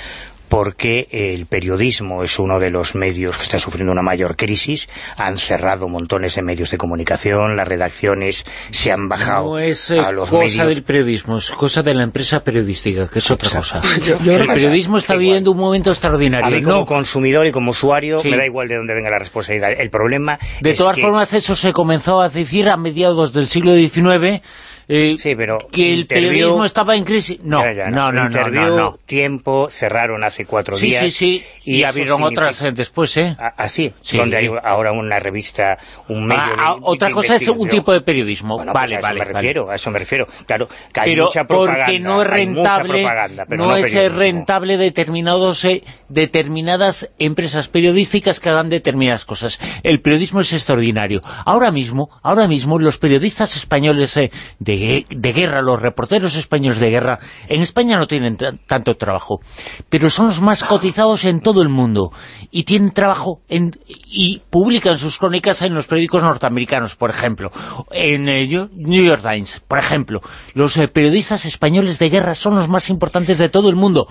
porque el periodismo es uno de los medios que está sufriendo una mayor crisis, han cerrado montones de medios de comunicación, las redacciones se han bajado no es, eh, a los cosa medios. del periodismo, es cosa de la empresa periodística, que es otra Exacto. cosa. Yo, yo el periodismo está igual. viviendo un momento extraordinario. A mí no. como consumidor y como usuario Sí. me da igual de dónde venga la responsabilidad. El problema De es todas que formas, eso se comenzó a decir a mediados del siglo XIX, eh, Sí, pero que el periodismo estaba en crisis. No, Ya, ya, no, no, no, no, no. Tiempo, cerraron hace cuatro Sí, días. sí, sí, y, eso abrieron otras eh, después, ¿eh? Ah, Así, Sí. donde hay ahora una revista, un medio Ah, de, ah, otra de cosa es un tipo de periodismo. Bueno, vale, pues a vale, eso me vale. refiero, a eso me refiero. Claro, que hay pero mucha propaganda. porque no es rentable pero no, no es rentable determinados eh, determinadas empresas periodísticas que hagan determinadas cosas el periodismo es extraordinario ahora mismo ahora mismo los periodistas españoles eh, de, de guerra los reporteros españoles de guerra en España no tienen tan- tanto trabajo pero son los más cotizados en todo el mundo y tienen trabajo en- y publican sus crónicas en los periódicos norteamericanos por ejemplo en eh, New New York Times por ejemplo. Los eh, periodistas españoles de guerra son los más importantes de todo el mundo.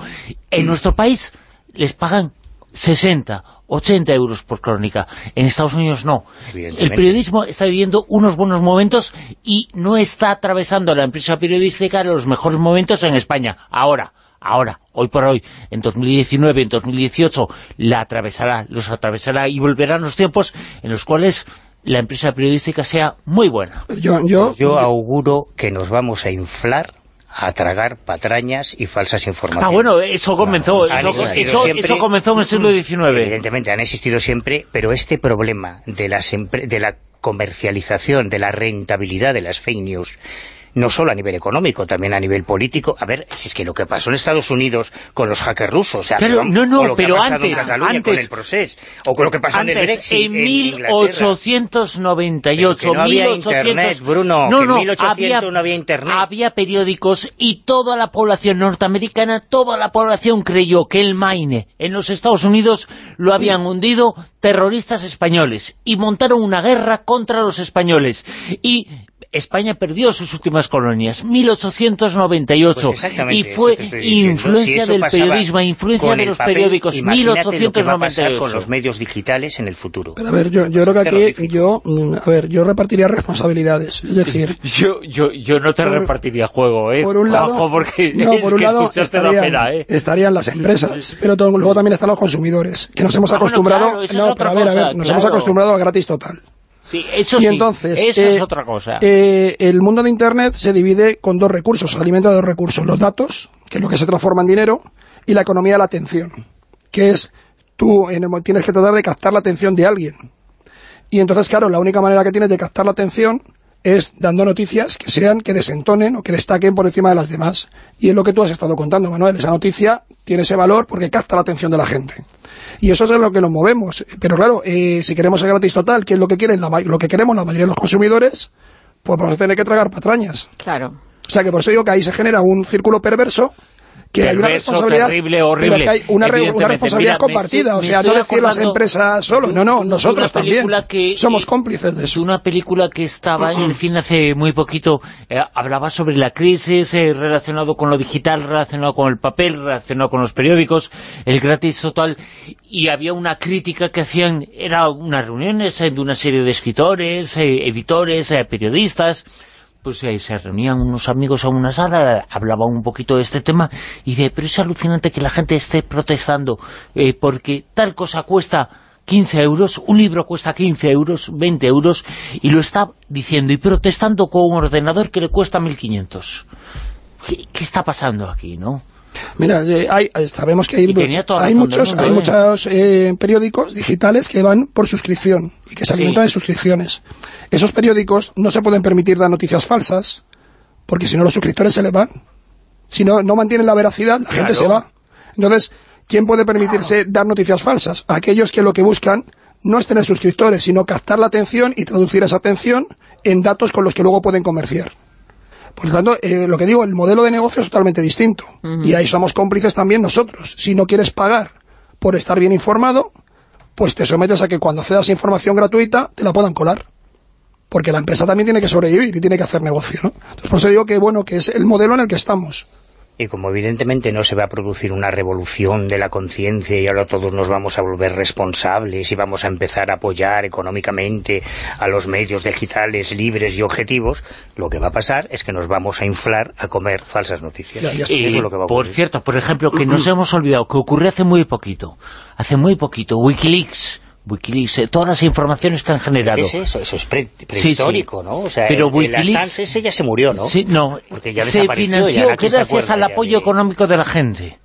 En nuestro país les pagan 60, 80 euros por crónica. En Estados Unidos no. El periodismo está viviendo unos buenos momentos y no está atravesando la empresa periodística los mejores momentos en España. Ahora, ahora, hoy por hoy, en 2019, en 2018, la atravesará, los atravesará y volverán los tiempos en los cuales la empresa periodística sea muy buena. Yo, yo, Yo auguro que nos vamos a inflar a tragar patrañas y falsas informaciones. Ah, bueno, eso comenzó, eso, eso, siempre- eso comenzó en el siglo XIX. Evidentemente, han existido siempre, pero este problema de, las de la comercialización, de la rentabilidad de las fake news, no solo a nivel económico, también a nivel político. A ver, si es que lo que pasó en Estados Unidos con los hackers rusos, o sea, Claro, no, no, o lo que ha pero pasado en antes, Cataluña antes- con el proceso, o con lo que pasó en el Antes, Brexit en Inglaterra. 1898, Pero que no había 1800... internet, Bruno, no, que no, 1800 no había internet. Había periódicos y toda la población norteamericana, toda la población creyó que el Maine en los Estados Unidos lo habían hundido terroristas españoles y montaron una guerra contra los españoles y España perdió sus últimas colonias, 1898, Pues exactamente y fue influencia Si del periodismo, influencia de los papel, periódicos, imagínate lo que va a pasar 1898. con los medios digitales en el futuro. pero a ver, yo, yo creo que aquí, yo, mm, a ver, yo repartiría responsabilidades. Es decir, Yo, yo, yo no te Por- repartiría juego, ¿eh? por un lado, porque no, es por un que lado la estarían, pena, ¿eh? estarían las empresas, pero to- luego también están los consumidores, que nos hemos Ah, bueno, acostumbrado, claro, no, pero a ver, a ver, nos claro. hemos acostumbrado al gratis total. Sí, eso y sí, entonces, eso eh, es otra cosa. eh, el mundo de Internet se divide con dos recursos, se alimenta de dos recursos, los datos, que es lo que se transforma en dinero, y la economía de la atención, que es tú en el tienes que tratar de captar la atención de alguien. Y entonces, claro, la única manera que tienes de captar la atención es dando noticias que sean, que desentonen o que destaquen por encima de las demás. Y es lo que tú has estado contando, Manuel. Esa noticia tiene ese valor porque capta la atención de la gente. Y eso es en lo que nos movemos. Pero claro, eh, si queremos el gratis total, que es lo que quieren lo que queremos la mayoría de los consumidores, pues vamos a tener que tragar patrañas. Claro. O sea que por eso digo que ahí se genera un círculo perverso que hay una responsabilidad terrible, horrible. que hay una, responsabilidad compartida, o sea, no decir las empresas solo, no, no, nosotros también somos cómplices de eso. Una película que estaba en el cine hace muy poquito, eh, hablaba sobre la crisis eh, relacionado con lo digital, relacionado con el papel, relacionado con los periódicos, el gratis total, y había una crítica que hacían, era unas reuniones eh, de una serie de escritores, editores, periodistas, pues eh, se reunían unos amigos a una sala, hablaban un poquito de este tema, y de, pero es alucinante que la gente esté protestando, eh, porque tal cosa cuesta 15 euros, un libro cuesta 15 euros, 20 euros, y lo está diciendo y protestando con un ordenador que le cuesta 1.500. ¿Qué, ¿Qué está pasando aquí, no? Mira, eh, hay, sabemos que hay, hay muchos, hay muchos periódicos digitales que van por suscripción y que se alimentan de suscripciones. Esos periódicos no se pueden permitir dar noticias falsas, porque si no los suscriptores se les van. Si no, no mantienen la veracidad, la gente se va. Entonces, ¿quién puede permitirse dar noticias falsas? Aquellos que lo que buscan no es tener suscriptores, sino captar la atención y traducir esa atención en datos con los que luego pueden comerciar. Por lo tanto, eh, lo que digo, el modelo de negocio es totalmente distinto. Y ahí somos cómplices también nosotros. Si no quieres pagar por estar bien informado, pues te sometes a que cuando accedas información gratuita te la puedan colar porque la empresa también tiene que sobrevivir y tiene que hacer negocio, ¿no? Entonces, por eso digo que, bueno, que es el modelo en el que estamos. Y como evidentemente no se va a producir una revolución de la conciencia y ahora todos nos vamos a volver responsables y vamos a empezar a apoyar económicamente a los medios digitales libres y objetivos, lo que va a pasar es que nos vamos a inflar a comer falsas noticias. y, por cierto, por ejemplo, que nos hemos olvidado, que ocurrió hace muy poquito, hace muy poquito, Wikileaks Wikileaks, eh, todas las informaciones que han generado. Es eso, eso es prehistórico, ¿no? O sea, Pero el, Wikileaks, ese ya se murió, ¿no? Sí, no, Porque ya se financió gracias al apoyo económico de la gente.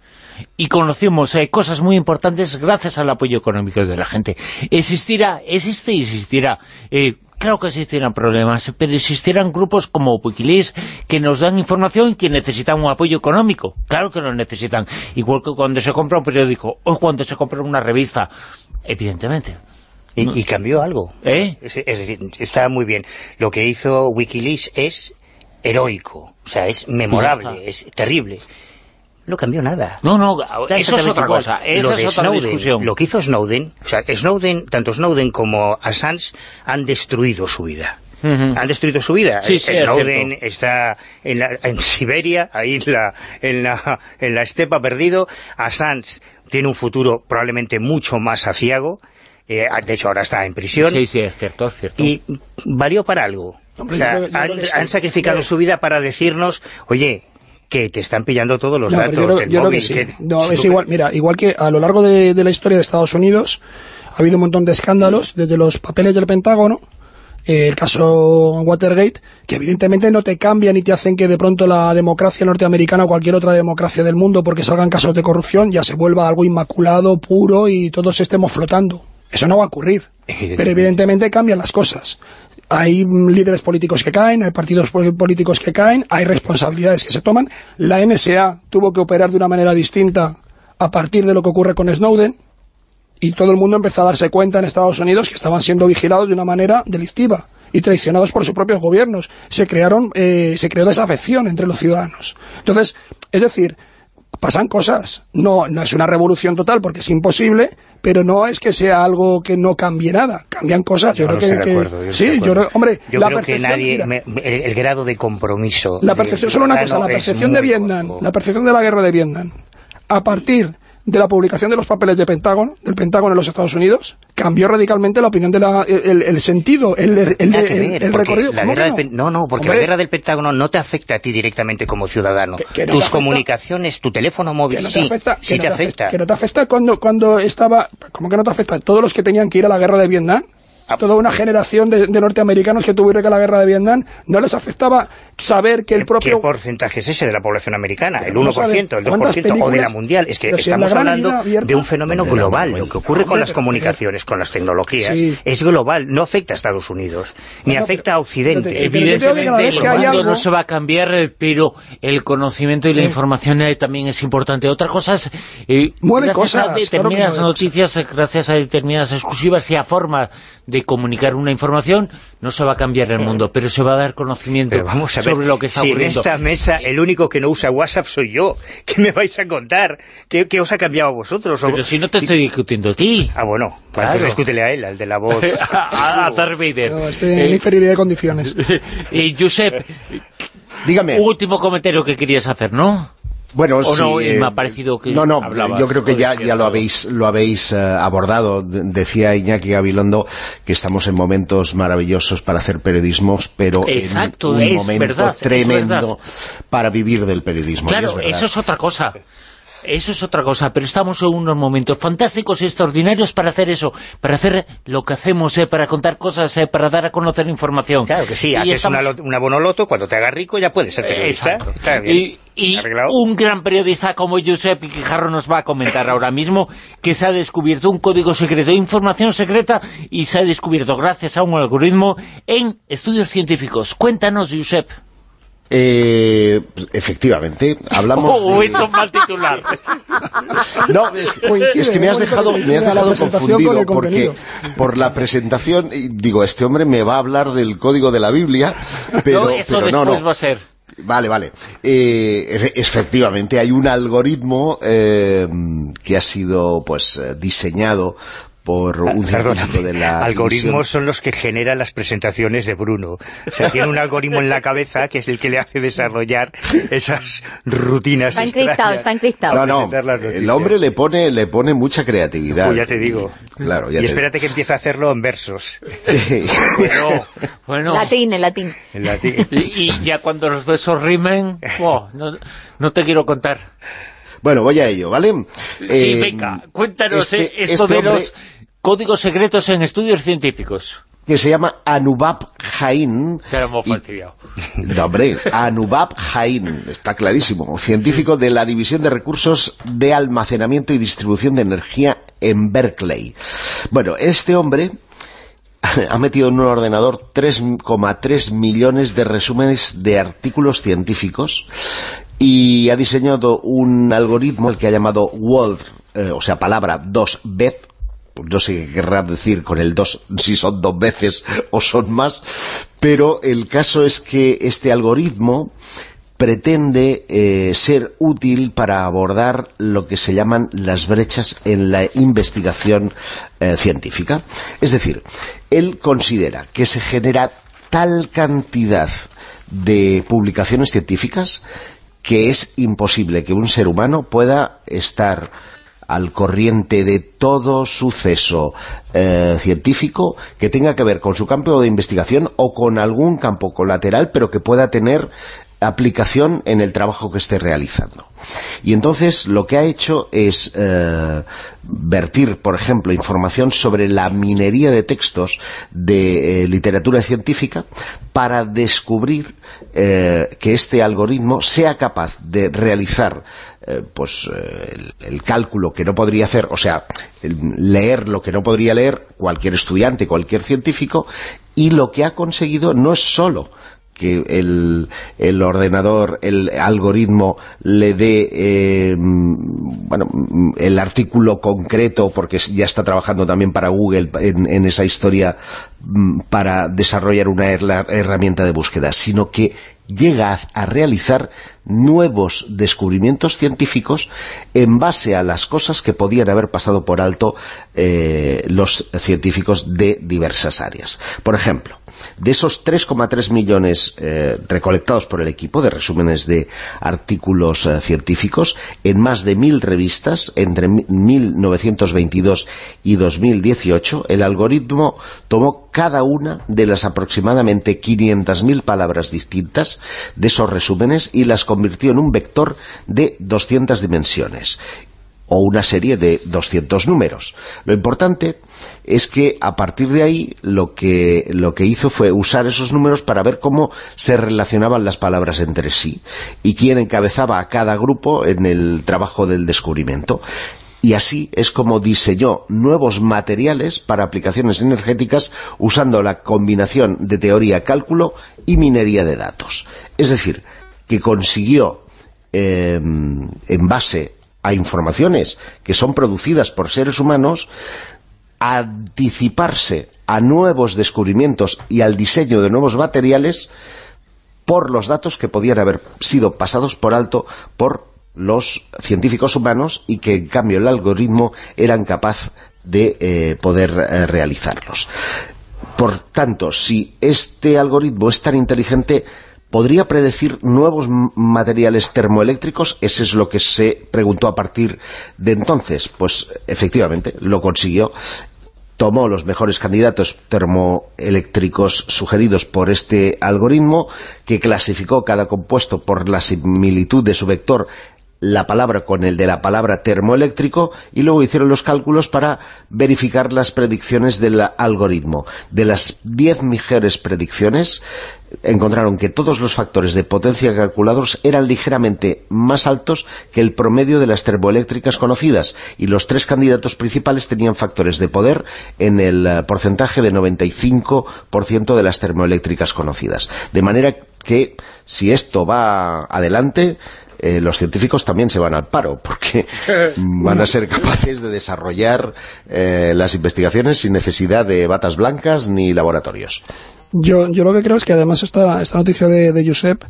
Y conocimos eh, cosas muy importantes gracias al apoyo económico de la gente. Existirá, existe y existirá. Eh, claro que existirán problemas, pero existirán grupos como Wikileaks que nos dan información y que necesitan un apoyo económico. Claro que lo necesitan. Igual que cuando se compra un periódico o cuando se compra una revista. Evidentemente. Y, cambió algo. ¿Eh? Es, decir, está muy bien. Lo que hizo Wikileaks es heroico, o sea, es memorable, es terrible. No cambió nada. No, no, eso es otra cosa, eso es otra discusión. Lo que hizo Snowden, o sea, Snowden, tanto Snowden como Assange han destruido su vida. Han destruido su vida. Sí, Snowden está en, la, en Siberia, ahí en la, en, la, en la estepa perdido. Assange tiene un futuro probablemente mucho más aciago, eh, de hecho ahora está en prisión. Sí, sí, es cierto, es cierto. Y valió para algo. o sea, han, sacrificado su vida para decirnos, oye, que te están pillando todos los datos del móvil. no, es igual, mira, igual que a lo largo de, de la historia de Estados Unidos ha habido un montón de escándalos, desde los papeles del Pentágono, el caso Watergate, que evidentemente no te cambian ni te hacen que de pronto la democracia norteamericana o cualquier otra democracia del mundo, porque salgan casos de corrupción, ya se vuelva algo inmaculado, puro y todos estemos flotando. Eso no va a ocurrir. Pero evidentemente cambian las cosas. Hay líderes políticos que caen, hay partidos políticos que caen, hay responsabilidades que se toman. La NSA tuvo que operar de una manera distinta a partir de lo que ocurre con Snowden, y todo el mundo empezó a darse cuenta en Estados Unidos que estaban siendo vigilados de una manera delictiva y traicionados por sus propios gobiernos. Se crearon, eh, se creó desafección entre los ciudadanos. Entonces, es decir, pasan cosas. No, no es una revolución total porque es imposible, pero no es que sea algo que no cambie nada. Cambian cosas. Yo, creo que, sí, yo hombre, la creo que nadie, el, grado de compromiso. La percepción, solo una cosa, la percepción de Vietnam, la percepción de la guerra de Vietnam, a partir de la publicación de los papeles de Pentágono, del Pentágono en los Estados Unidos, cambió radicalmente la opinión de la, el, sentido, el, el, recorrido. no? no, porque la guerra del Pentágono no te afecta a ti directamente como ciudadano. Tus comunicaciones, tu teléfono móvil, sí, sí te, afecta, Que no te afecta cuando, cuando estaba... ¿Cómo que no te afecta? Todos los que tenían que ir a la guerra de Vietnam toda una generación de, norteamericanos que tuvieron que la guerra de Vietnam, no les afectaba saber que el propio... ¿Qué porcentaje es ese de la población americana? ¿El 1%, el 2% o de la mundial? Es que estamos hablando de un fenómeno global. Lo que ocurre con las comunicaciones, con las tecnologías, es global, no afecta a Estados Unidos, ni afecta a Occidente. Evidentemente el mundo no se va a cambiar, eh, pero el conocimiento y la información eh, también es importante. Otra cosa es... Eh, Mueve cosas, a determinadas noticias, gracias a determinadas exclusivas y a forma de comunicar una información, no se va a cambiar el mundo, pero se va a dar conocimiento sobre lo que está si ocurriendo. en esta mesa el único que no usa WhatsApp soy yo, ¿qué me vais a contar? ¿Qué, os ha cambiado a vosotros? Pero si no te estoy discutiendo a ti. Ah, bueno, claro. discútele a él, al de la voz. a, a Darth Vader. No, estoy en eh, inferioridad de condiciones. y Josep, Dígame. Último comentario que querías hacer, ¿no? Bueno, sí, no, me ha parecido que No, no, yo creo que ya, ya lo habéis, lo habéis eh, abordado. Decía Iñaki Gabilondo que estamos en momentos maravillosos para hacer periodismo, pero Exacto, en un momento tremendo para vivir del periodismo. Claro, eso es otra cosa. Eso es otra cosa, pero estamos en unos momentos fantásticos y extraordinarios para hacer eso, para hacer lo que hacemos, eh, para contar cosas, eh, para dar a conocer información. Claro que sí, haces una, una, bonoloto, cuando te hagas rico ya puedes ser periodista. Y, un gran periodista como Josep Quijarro nos va a comentar ahora mismo que se ha descubierto un código secreto, información secreta, y se ha descubierto gracias a un algoritmo en estudios científicos. Cuéntanos, Josep. Eh, efectivamente, hablamos... Oh, hecho mal titular. no, es, que me has dejado, me has dejado confundido porque por la presentación, digo, este hombre me va a hablar del código de la Biblia, pero no, eso después no, va a ser. Vale, vale. Eh, efectivamente, hay un algoritmo eh, que ha sido pues diseñado por un de la algoritmos son los que generan las presentaciones de Bruno. O sea, tiene un algoritmo en la cabeza que es el que le hace desarrollar esas rutinas Está encriptado, está encriptado. No, no, el hombre le pone le pone mucha creatividad. Pues ya te digo. Claro, y espérate que empiece a hacerlo en versos. bueno, bueno. Latín, en latín. En latín. Y, ya cuando los versos rimen, oh, no, no te quiero contar. Bueno, voy a ello, ¿vale? Sí, eh, venga, cuéntanos este, eh, esto este de los códigos secretos en estudios científicos que se llama Anubab Jain. No, hombre, Anubab Jain, está clarísimo, científico de la División de Recursos de Almacenamiento y Distribución de Energía en Berkeley. Bueno, este hombre ha metido en un ordenador 3,3 millones de resúmenes de artículos científicos y ha diseñado un algoritmo el que ha llamado word, eh, o sea, palabra dos veces, no sé qué querrá decir con el dos, si son dos veces o son más, pero el caso es que este algoritmo pretende eh, ser útil para abordar lo que se llaman las brechas en la investigación eh, científica. Es decir, él considera que se genera tal cantidad de publicaciones científicas que es imposible que un ser humano pueda estar al corriente de todo suceso eh, científico que tenga que ver con su campo de investigación o con algún campo colateral, pero que pueda tener aplicación en el trabajo que esté realizando. Y entonces lo que ha hecho es eh, vertir, por ejemplo, información sobre la minería de textos de eh, literatura científica para descubrir eh, que este algoritmo sea capaz de realizar pues el, cálculo que no podría hacer, o sea, leer lo que no podría leer cualquier estudiante, cualquier científico, y lo que ha conseguido no es solo que el, el ordenador, el algoritmo le dé eh, bueno, el artículo concreto, porque ya está trabajando también para Google en, esa historia mm, para desarrollar una herramienta de búsqueda, sino que llega a, realizar nuevos descubrimientos científicos en base a las cosas que podían haber pasado por alto eh, los científicos de diversas áreas. Por ejemplo, de esos 3,3 millones eh, recolectados por el equipo de resúmenes de artículos eh, científicos en más de mil revistas entre 1922 y 2018, el algoritmo tomó cada una de las aproximadamente 500.000 palabras distintas de esos resúmenes y las convirtió en un vector de 200 dimensiones o una serie de 200 números. Lo importante es que a partir de ahí lo que, lo que hizo fue usar esos números para ver cómo se relacionaban las palabras entre sí y quién encabezaba a cada grupo en el trabajo del descubrimiento y así es como diseñó nuevos materiales para aplicaciones energéticas usando la combinación de teoría-cálculo y minería de datos. Es decir, que consiguió, em, en base a informaciones que son producidas por seres humanos, anticiparse a nuevos descubrimientos y al diseño de nuevos materiales por los datos que podían haber sido pasados por alto por los científicos humanos y que en cambio el algoritmo eran capaz de eh, poder eh, realizarlos. Por tanto, si este algoritmo es tan inteligente, ¿podría predecir nuevos materiales termoeléctricos? Ese es lo que se preguntó a partir de entonces. Pues efectivamente, lo consiguió tomó los mejores candidatos termoeléctricos sugeridos por este algoritmo, que clasificó cada compuesto por la similitud de su vector la palabra con el de la palabra termoeléctrico y luego hicieron los cálculos para verificar las predicciones del algoritmo. De las 10 mejores predicciones, encontraron que todos los factores de potencia calculados eran ligeramente más altos que el promedio de las termoeléctricas conocidas y los tres candidatos principales tenían factores de poder en el eh, porcentaje de 95% de las termoeléctricas conocidas. De manera que si esto va adelante, eh, los científicos también se van al paro, porque van a ser capaces de desarrollar eh, las investigaciones sin necesidad de batas blancas ni laboratorios. Yo, yo lo que creo es que además esta, esta noticia de, de Josep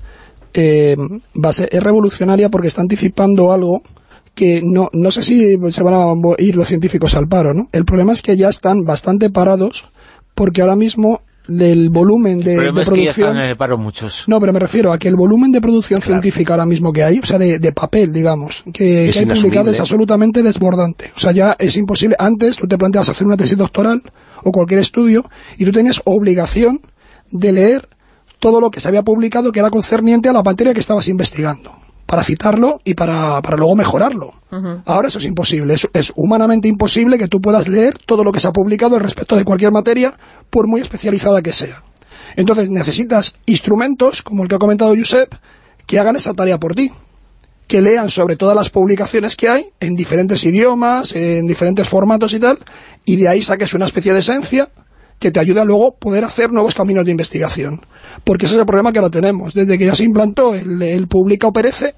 eh, va a ser, es revolucionaria porque está anticipando algo que no, no sé si se van a ir los científicos al paro, ¿no? El problema es que ya están bastante parados porque ahora mismo del volumen de, el de es producción... que ya están en el paro muchos. No, pero me refiero a que el volumen de producción científica ahora mismo que hay, o sea, de, de papel, digamos, que, Es que hay publicado es absolutamente desbordante. O sea, ya es imposible. Antes tú te planteabas hacer una tesis doctoral o cualquier estudio y tú tenías obligación de leer todo lo que se había publicado que era concerniente a la materia que estabas investigando para citarlo y para, para luego mejorarlo. Ahora eso es imposible, es, es humanamente imposible que tú puedas leer todo lo que se ha publicado al respecto de cualquier materia, por muy especializada que sea. Entonces necesitas instrumentos, como el que ha comentado Josep, que hagan esa tarea por ti. Que lean sobre todas las publicaciones que hay, en diferentes idiomas, en diferentes formatos y tal, y de ahí saques una especie de esencia que te ayuda luego poder hacer nuevos caminos de investigación. Porque ese es el problema que ahora tenemos. Desde que ya se implantó el, el publica o perece,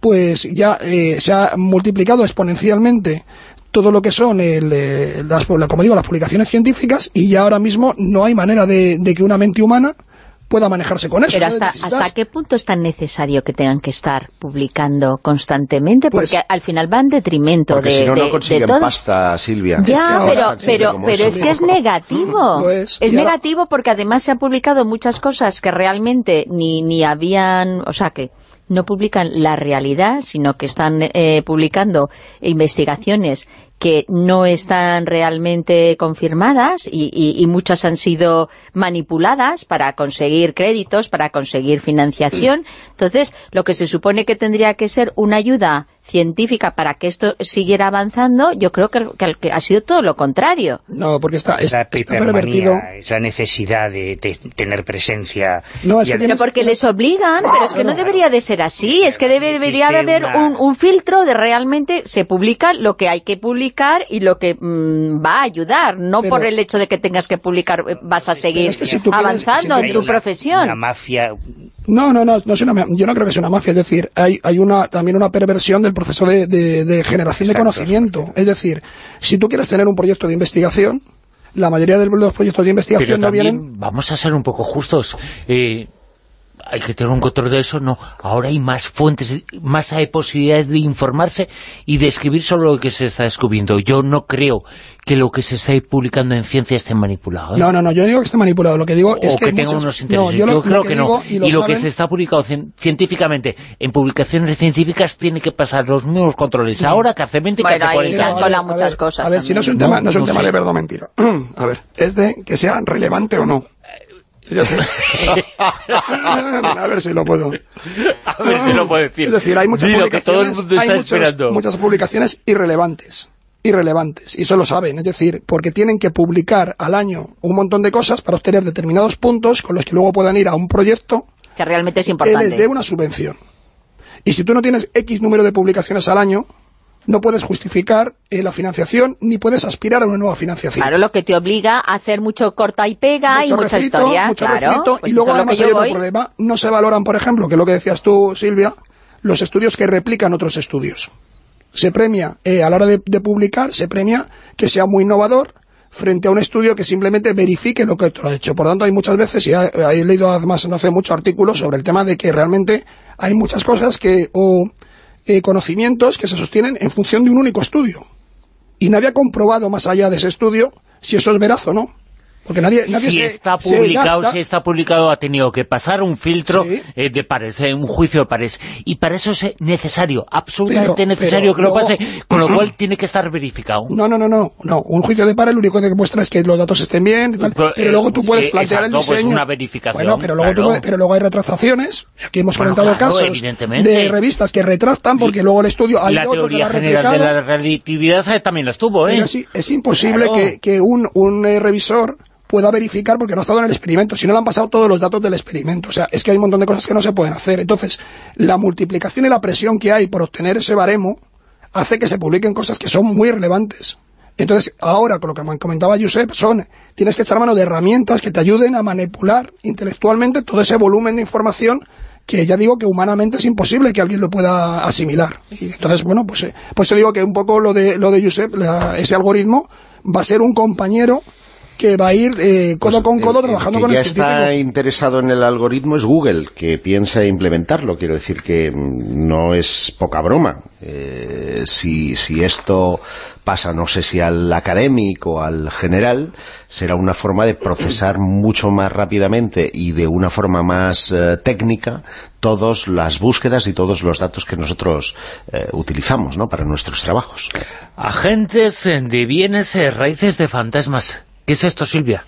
pues ya eh, se ha multiplicado exponencialmente todo lo que son el, eh, las, la- como digo, las publicaciones científicas y ya ahora mismo no hay manera de que una mente humana pueda manejarse con eso. Pero ¿no? hasta, Necesitas- ¿hasta qué punto es tan necesario que tengan que estar publicando constantemente? Pues- Porque al final va en detrimento Porque de, si no, de- no de consiguen todo. pasta, Silvia. Es que Ya, ahora pero, pero, pero eso. es que es negativo. Lo es. Es negativo porque además se han publicado muchas cosas que realmente ni, ni habían, o sea que no publican la realidad, sino que están eh, publicando investigaciones que no están realmente confirmadas y, y- y muchas han sido manipuladas para conseguir créditos, para conseguir financiación. Entonces, lo que se supone que tendría que ser una ayuda científica para que esto siguiera avanzando, yo creo que, que- que ha sido todo lo contrario. No, porque está, Es la está, pervertido. es la necesidad de, de tener presencia. No, es que Pero porque les obligan, pero es que no debería de ser así, es que debe- debería de haber una- un, un filtro de realmente se publica lo que hay que publicar y lo que mm, va a ayudar, no Pero- por el hecho de que tengas que publicar eh, vas a seguir es que si tú quieres- avanzando si en tu una- profesión. Una mafia No, no, no, no es una yo no creo que sea una mafia, es decir, hay, hay una, también una perversión del proceso de, de- de generación Exacto. de conocimiento. Es decir, si tú quieres tener un proyecto de investigación, la mayoría de los proyectos de Pero investigación no también, vienen... vamos a ser un poco justos, eh, hay que tener un control de eso, no. Ahora hay más fuentes, más hay posibilidades de informarse y de escribir sobre lo que se está descubriendo. Yo no creo que lo que se está publicando en ciencia esté manipulado. ¿eh? No, no, no, yo no digo que esté manipulado, lo que digo es o que... que, tenga muchos- unos no, intereses. yo yo, lo- lo creo que, no. y lo, y lo que se está publicado cien- científicamente en publicaciones científicas tiene que pasar los mismos controles ahora que hace 20 que Bueno, hace ahí 40 se han años. a muchas ver, cosas A ver, si no es un tema, no es un No, tema sé. de verdad o mentira. a ver, es de que sea relevante o no. a ver si lo puedo. A ver si lo puedo decir. Es decir, hay muchas Dilo, que todo el publicaciones, mundo está hay muchas, esperando. muchas publicaciones irrelevantes irrelevantes, y eso lo saben, es decir, porque tienen que publicar al año un montón de cosas para obtener determinados puntos con los que luego puedan ir a un proyecto Que realmente es que importante. les dé una subvención. Y si tú no tienes X número de publicaciones al año, no puedes justificar eh, la financiación ni puedes aspirar a una nueva financiación. Claro, lo que te obliga a hacer mucho corta y pega y Mucho mucha refrito, historia. mucho claro, refrito, pues y luego además hay otro problema, no se valoran, por ejemplo, que es lo que decías tú, Silvia, los estudios que replican otros estudios. Se premia, eh, a la hora de, de publicar, se premia que sea muy innovador frente a un estudio que simplemente verifique lo que otro ha hecho. Por lo tanto, hay muchas veces, y he, he leído además no hace muchos artículos sobre el tema de que realmente hay muchas cosas que, o eh, conocimientos que se sostienen en función de un único estudio. Y nadie ha comprobado más allá de ese estudio si eso es veraz o no. Porque nadie, nadie si se, está publicado, si está publicado, ha tenido que pasar un filtro Sí. eh, de pares, eh, un juicio de pares. Y para eso es necesario, absolutamente Pero- necesario pero que lo pase, con lo cual tiene que estar verificado. No, no, no, no, no. Un juicio de pares lo único que demuestra es que los datos estén bien y tal, Pero, pero, luego tú puedes eh, plantear exacto, el pues diseño. una verificación, Bueno, pero luego, claro. puedes- pero luego hay retractaciones. Aquí hemos Bueno, comentado claro, casos de revistas que retractan porque luego el estudio... ha la otro teoría general de la relatividad eh, también la estuvo, ¿eh? Pero sí, es imposible Claro. que, que un, un eh, revisor pueda verificar porque no ha estado en el experimento, si no le han pasado todos los datos del experimento. O sea, es que hay un montón de cosas que no se pueden hacer. Entonces, la multiplicación y la presión que hay por obtener ese baremo hace que se publiquen cosas que son muy relevantes. Entonces, ahora, con lo que me comentaba Josep, son, tienes que echar mano de herramientas que te ayuden a manipular intelectualmente todo ese volumen de información que ya digo que humanamente es imposible que alguien lo pueda asimilar. Y entonces, bueno, pues, eh, pues yo digo que un poco lo de, lo de Josep, la- ese algoritmo, va a ser un compañero que va a ir eh, codo Pues con codo el- el trabajando que con ya el está científico. interesado en el algoritmo es Google, que piensa implementarlo. Quiero decir que mm, no es poca broma. Eh, si, si esto pasa, no sé si al académico o al general, será una forma de procesar mucho más rápidamente y de una forma más eh, técnica todas las búsquedas y todos los datos que nosotros eh, utilizamos ¿no? para nuestros trabajos. Agentes de bienes raíces de fantasmas. ¿Qué es esto, Silvia?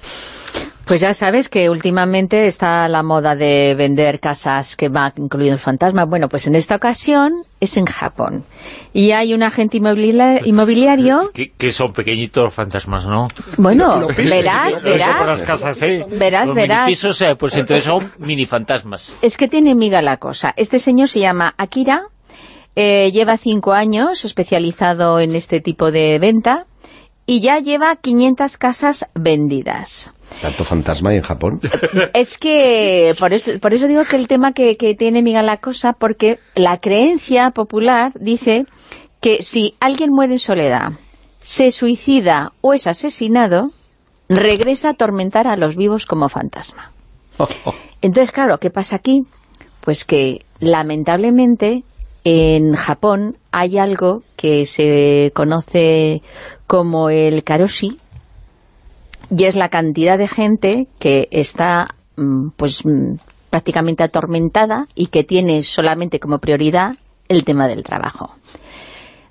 Pues ya sabes que últimamente está la moda de vender casas que va incluido el fantasma. Bueno, pues en esta ocasión es en Japón. Y hay un agente inmobilia- inmobiliario... Que, que son pequeñitos fantasmas, ¿no? Bueno, Lo piso, verás, por las verás. casas, ¿eh? Verás, Los verás. minipisos, eh, pues entonces son mini fantasmas. Es que tiene miga la cosa. Este señor se llama Akira, eh, lleva cinco años especializado en este tipo de venta y ya lleva 500 casas vendidas. Tanto fantasma en Japón. Es que, por eso, por eso digo que el tema que, que tiene miga la cosa, porque la creencia popular dice que si alguien muere en soledad, se suicida o es asesinado, regresa a atormentar a los vivos como fantasma. Entonces, claro, ¿qué pasa aquí? Pues que, lamentablemente, en Japón hay algo que se conoce como el karoshi, y es la cantidad de gente que está mm, pues mm, prácticamente atormentada y que tiene solamente como prioridad el tema del trabajo.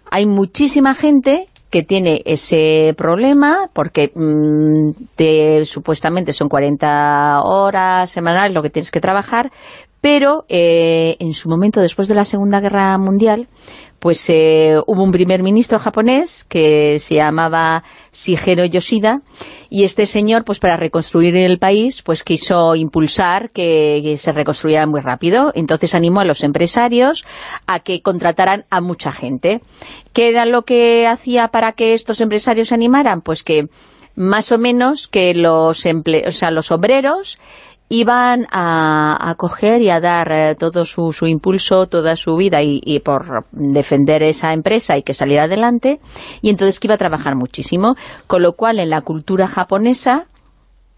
Hay muchísima gente que tiene ese problema porque mm, te- supuestamente son 40 horas semanales lo que tienes que trabajar, pero eh, en su momento, después de la Segunda Guerra Mundial, pues eh, hubo un primer ministro japonés que se llamaba Shigeru Yoshida y este señor, pues para reconstruir el país, pues quiso impulsar que, se reconstruyera muy rápido. Entonces animó a los empresarios a que contrataran a mucha gente. ¿Qué era lo que hacía para que estos empresarios se animaran? Pues que más o menos que los, emple o sea, los obreros iban a, a coger y a dar eh, todo su, su impulso, toda su vida y, por defender esa empresa y que saliera adelante, y entonces que iba a trabajar muchísimo, con lo cual en la cultura japonesa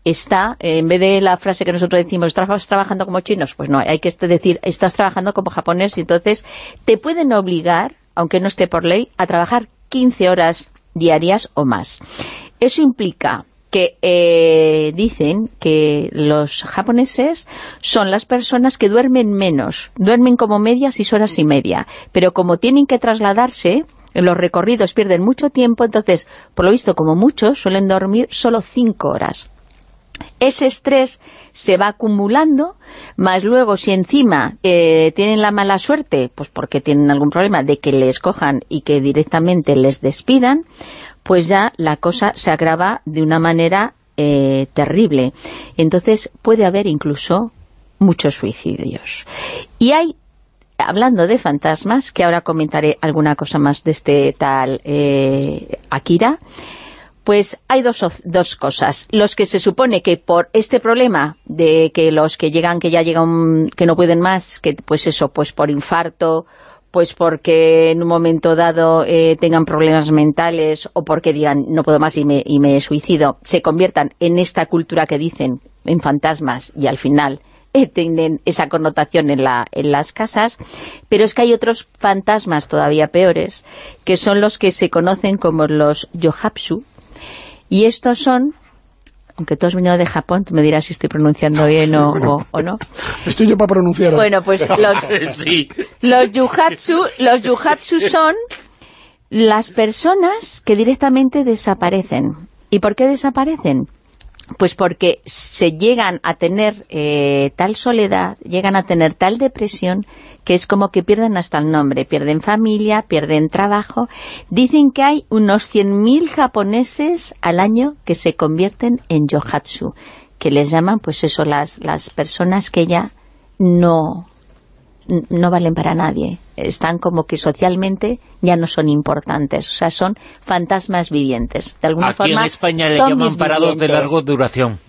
está, eh, en vez de la frase que nosotros decimos, ¿estás trabajando como chinos? Pues no, hay que este- decir, estás trabajando como japonés, y entonces te pueden obligar, aunque no esté por ley, a trabajar 15 horas diarias o más. Eso implica que eh, dicen que los japoneses son las personas que duermen menos, duermen como media seis horas y media, pero como tienen que trasladarse, los recorridos pierden mucho tiempo, entonces, por lo visto, como muchos, suelen dormir solo cinco horas. ese estrés se va acumulando, más luego si encima eh, tienen la mala suerte, pues porque tienen algún problema de que les cojan y que directamente les despidan, pues ya la cosa se agrava de una manera eh, terrible. Entonces puede haber incluso muchos suicidios. Y hay, hablando de fantasmas, que ahora comentaré alguna cosa más de este tal eh, Akira, pues hay dos, dos cosas. Los que se supone que por este problema de que los que llegan, que ya llegan, que no pueden más, que pues eso, pues por infarto, pues porque en un momento dado eh, tengan problemas mentales o porque digan no puedo más y me, y me suicido, se conviertan en esta cultura que dicen, en fantasmas y al final eh, tienen esa connotación en, la, en las casas, pero es que hay otros fantasmas todavía peores, que son los que se conocen como los yohapsu, y estos son, aunque tú has venido de Japón, tú me dirás si estoy pronunciando bien o, no. Estoy yo para pronunciar. Bueno, pues los, sí. los yuhatsu, los yuhatsu son las personas que directamente desaparecen. ¿Y por qué desaparecen? Pues porque se llegan a tener eh, tal soledad, llegan a tener tal depresión, que es como que pierden hasta el nombre, pierden familia, pierden trabajo. Dicen que hay unos 100.000 japoneses al año que se convierten en yohatsu, que les llaman, pues eso, las, las personas que ya no, no valen para nadie. Están como que socialmente ya no son importantes. O sea, son fantasmas vivientes. De alguna Aquí forma, en España le llaman parados de larga duración.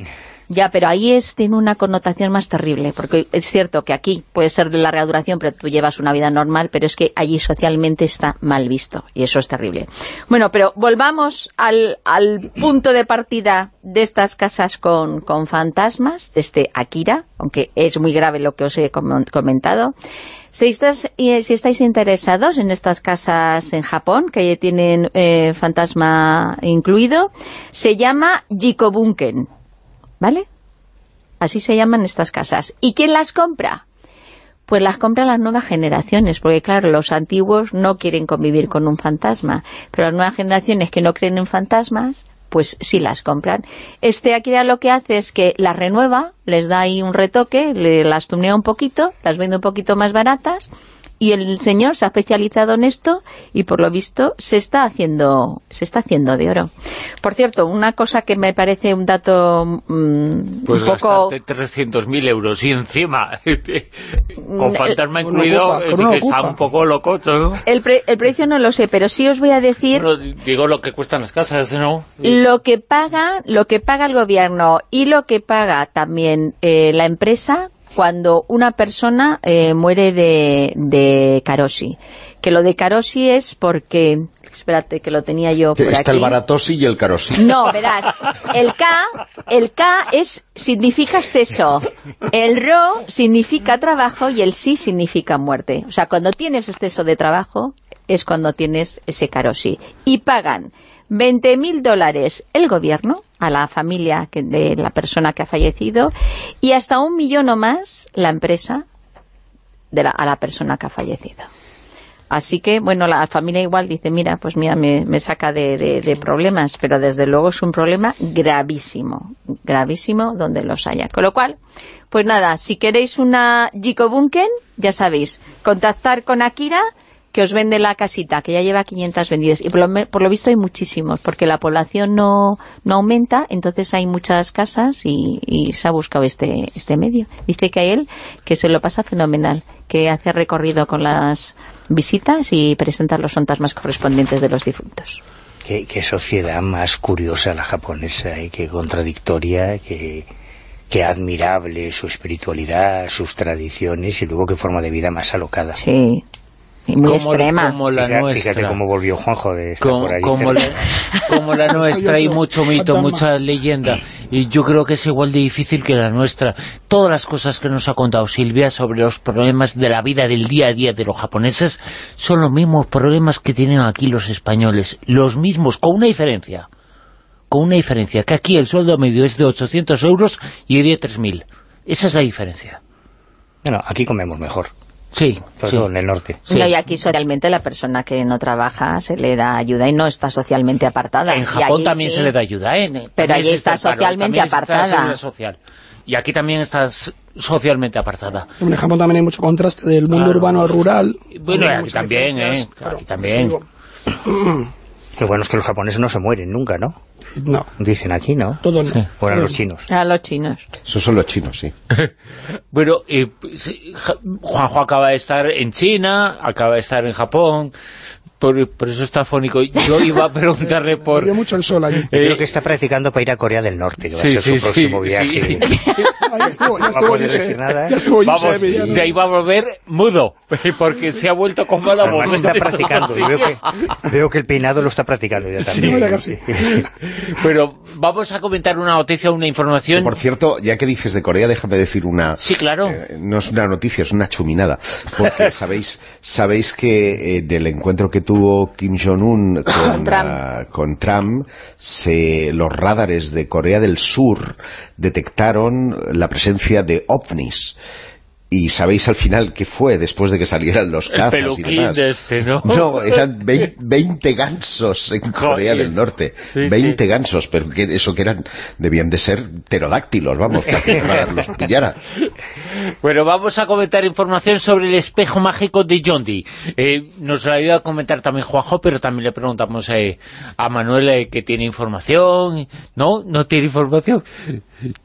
Ya, pero ahí es, tiene una connotación más terrible, porque es cierto que aquí puede ser de larga duración, pero tú llevas una vida normal, pero es que allí socialmente está mal visto, y eso es terrible. Bueno, pero volvamos al, al punto de partida de estas casas con, con fantasmas, de este Akira, aunque es muy grave lo que os he comentado. Si, estás, si estáis interesados en estas casas en Japón, que tienen eh, fantasma incluido, se llama Jikobunken ¿vale? Así se llaman estas casas. ¿Y quién las compra? Pues las compran las nuevas generaciones, porque claro, los antiguos no quieren convivir con un fantasma, pero las nuevas generaciones que no creen en fantasmas, pues sí las compran. Este aquí ya lo que hace es que las renueva, les da ahí un retoque, le, las tunea un poquito, las vende un poquito más baratas y el señor se ha especializado en esto y por lo visto se está haciendo se está haciendo de oro. Por cierto, una cosa que me parece un dato mm, pues un poco... 300.000 euros y encima con fantasma incluido copa, está un poco loco ¿no? El, pre el, precio no lo sé, pero sí os voy a decir... Bueno, digo lo que cuestan las casas, ¿no? Lo que paga, lo que paga el gobierno y lo que paga también eh, la empresa cuando una persona eh, muere de, de carosi. Que lo de carosi es porque... Espérate, que lo tenía yo por Está aquí. el baratosi y el carosi. No, verás, el K, el K es, significa exceso, el RO significa trabajo y el SI significa muerte. O sea, cuando tienes exceso de trabajo es cuando tienes ese carosi. Y pagan 20.000 dólares el gobierno a la familia de la persona que ha fallecido y hasta un millón o más la empresa de la, a la persona que ha fallecido. Así que, bueno, la familia igual dice, mira, pues mira, me, me saca de, de, problemas, pero desde luego es un problema gravísimo, gravísimo donde los haya. Con lo cual, pues nada, si queréis una Jikobunken, ya sabéis, contactar con Akira que os vende la casita, que ya lleva 500 vendidas. Y por lo, por lo visto hay muchísimos, porque la población no, no aumenta, entonces hay muchas casas y, y, se ha buscado este, este medio. Dice que a él que se lo pasa fenomenal, que hace recorrido con las visitas y presenta los fantasmas correspondientes de los difuntos. Qué, qué sociedad más curiosa la japonesa y qué contradictoria, qué, qué admirable su espiritualidad, sus tradiciones y luego qué forma de vida más alocada. Sí, muy como, extrema. Como la fíjate, nuestra. Fíjate cómo volvió Juanjo de estar como, por ahí como, la, como la nuestra, hay mucho mito, mucha leyenda, y yo creo que es igual de difícil que la nuestra. Todas las cosas que nos ha contado Silvia sobre los problemas de la vida del día a día de los japoneses son los mismos problemas que tienen aquí los españoles, los mismos, con una diferencia, con una diferencia, que aquí el sueldo medio es de 800 euros y de 3.000. Esa es la diferencia. Bueno, aquí comemos mejor. Sí, sobre sí. todo en el norte. Sí. No, y aquí socialmente la persona que no trabaja se le da ayuda y no está socialmente apartada. En Japón también sí. se le da ayuda, ¿eh? Pero También allí está paro, socialmente está la apartada. seguridad social. Y aquí también estás socialmente apartada. En Japón también hay mucho contraste del mundo Claro. urbano al rural. Bueno, Hay aquí también, ¿eh? claro, Aquí también. Lo bueno es que los japoneses no se mueren nunca, ¿no? No, Dicen aquí, ¿no? todo no. Sí. Fueran los chinos. A los chinos. Esos son los chinos, sí. Bueno, eh, Juanjo acaba de estar en China, acaba de estar en Japón, por, por eso está fónico. Yo iba a preguntarle por... Mucho el sol allí. Yo creo que está practicando para ir a Corea del Norte, que va a ser su próximo viaje. sí. Ah, ya estuvo, ya va a estuvo poder Josep, decir nada, ¿eh? ya estuvo Vamos, Josep, ya no- de ahí va a volver mudo, porque se ha vuelto con mala Además voz. está practicando. y Veo que, veo que el peinado lo está practicando ya también. no, ya casi. Pero vamos a comentar una noticia, una información. Por cierto, ya que dices de Corea, déjame decir una... Sí, claro. eh, no es una noticia, es una chuminada. Porque sabéis sabéis que eh, del encuentro que tuvo Kim Jong-un con, Trump. ah, con Trump, se, los radares de Corea del Sur detectaron la presencia de ovnis. Y sabéis al final qué fue después de que salieran los cazas y demás. de este, ¿no? No, eran vein- 20 gansos en Corea Joder. del Norte. Sí, 20 sí. gansos, pero que eso que eran, debían de ser pterodáctilos, vamos, para que los pillara. Bueno, vamos a comentar información sobre el espejo mágico de John Dee. Eh, nos lo ha ido a comentar también Juanjo, pero también le preguntamos eh, a Manuel eh, que tiene información. ¿No? ¿No tiene información?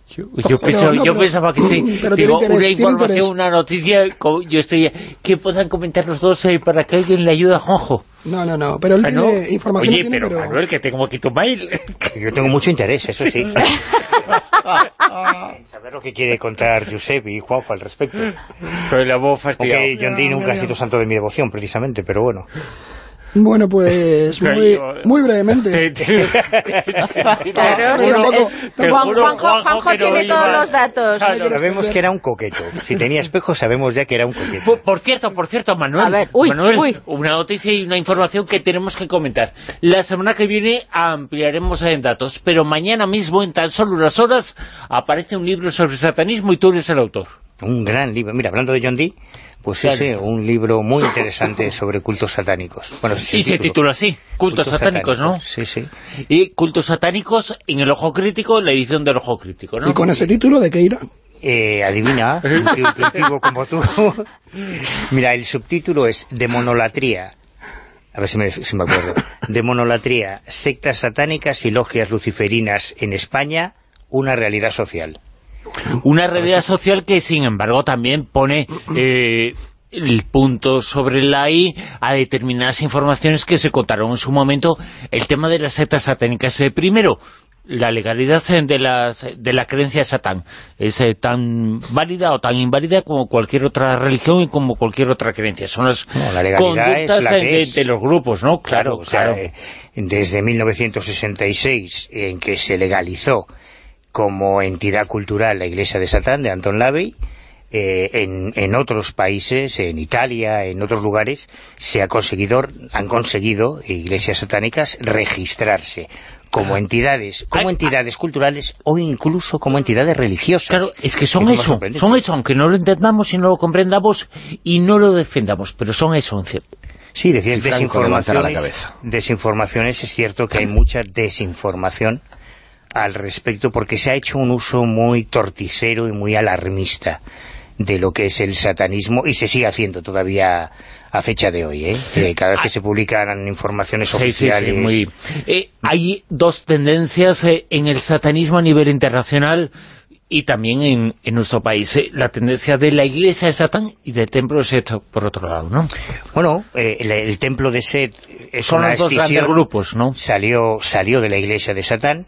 Yo, yo pensaba, no, yo pensaba que sí. Digo, interés, una información, una noticia, yo estoy... Que puedan comentar los dos eh, para que alguien le ayude a Juanjo. No, no, no, pero él Ah, ¿no? tiene información. Oye, tiene, pero, Manuel, que tengo aquí tu mail. Yo tengo mucho interés, eso sí. Saber lo que quiere contar Josep y Juanjo al respecto. Pero la voz fastidiado. Aunque John Dee nunca ha sido santo de mi devoción, precisamente, pero bueno. Bueno, pues muy, yo- muy brevemente. Juanjo, tiene iba- todos los datos. Claro. Sabemos que era un coqueto. Si tenía espejo, sabemos ya que era un coqueto. Por, por cierto, por cierto, Manuel, A ver, uy, Manuel, uy. una noticia y una información que tenemos que comentar. La semana que viene ampliaremos en datos, pero mañana mismo, en tan solo unas horas, aparece un libro sobre satanismo y tú eres el autor. Un gran libro. Mira, hablando de John Dee, pues ese, un libro muy interesante sobre cultos satánicos. Bueno, ese y se titula así, Cultos, satánicos, ¿no? Sí, sí. Y Cultos satánicos en el Ojo Crítico, la edición del Ojo Crítico, ¿no? Y con ese título, ¿de qué irá? Eh, adivina, un como tú. Mira, el subtítulo es Demonolatría. A ver si me, si me acuerdo. Demonolatría, sectas satánicas y logias luciferinas en España, una realidad social. Una realidad social que, sin embargo, también pone eh, el punto sobre la I a determinadas informaciones que se contaron en su momento, el tema de las sectas satánicas. Eh, primero, la legalidad eh, de, las, de la creencia de Satán. Es eh, tan válida o tan inválida como cualquier otra religión y como cualquier otra creencia. Son las No, la conductas la eh, de, los grupos, ¿no? Claro, Claro, o sea, claro. eh, desde 1966, en que se legalizó como entidad cultural la Iglesia de Satán, de Anton Lavey, eh, en, en otros países, en Italia, en otros lugares, se ha conseguido, han conseguido iglesias satánicas registrarse como entidades, como Ay, entidades culturales o incluso como entidades religiosas. Claro, es que son eso, son eso, aunque no lo entendamos y no lo comprendamos y no lo defendamos, pero son eso, en cierto. Sí, decías desinformaciones. la cabeza. Desinformaciones, es cierto que hay mucha desinformación al respecto porque se ha hecho un uso muy torticero y muy alarmista de lo que es el satanismo y se sigue haciendo todavía a fecha de hoy, ¿eh? Cada vez que se publican informaciones Sí, oficiales... sí, muy... Eh, hay dos tendencias eh, en el satanismo a nivel internacional y también en, en nuestro país. eh, la tendencia de la iglesia de Satán y del templo de Set, por otro lado, ¿no? Bueno, el, el templo de Set es Son una los dos grandes grupos, ¿no? salió, salió de la iglesia de Satán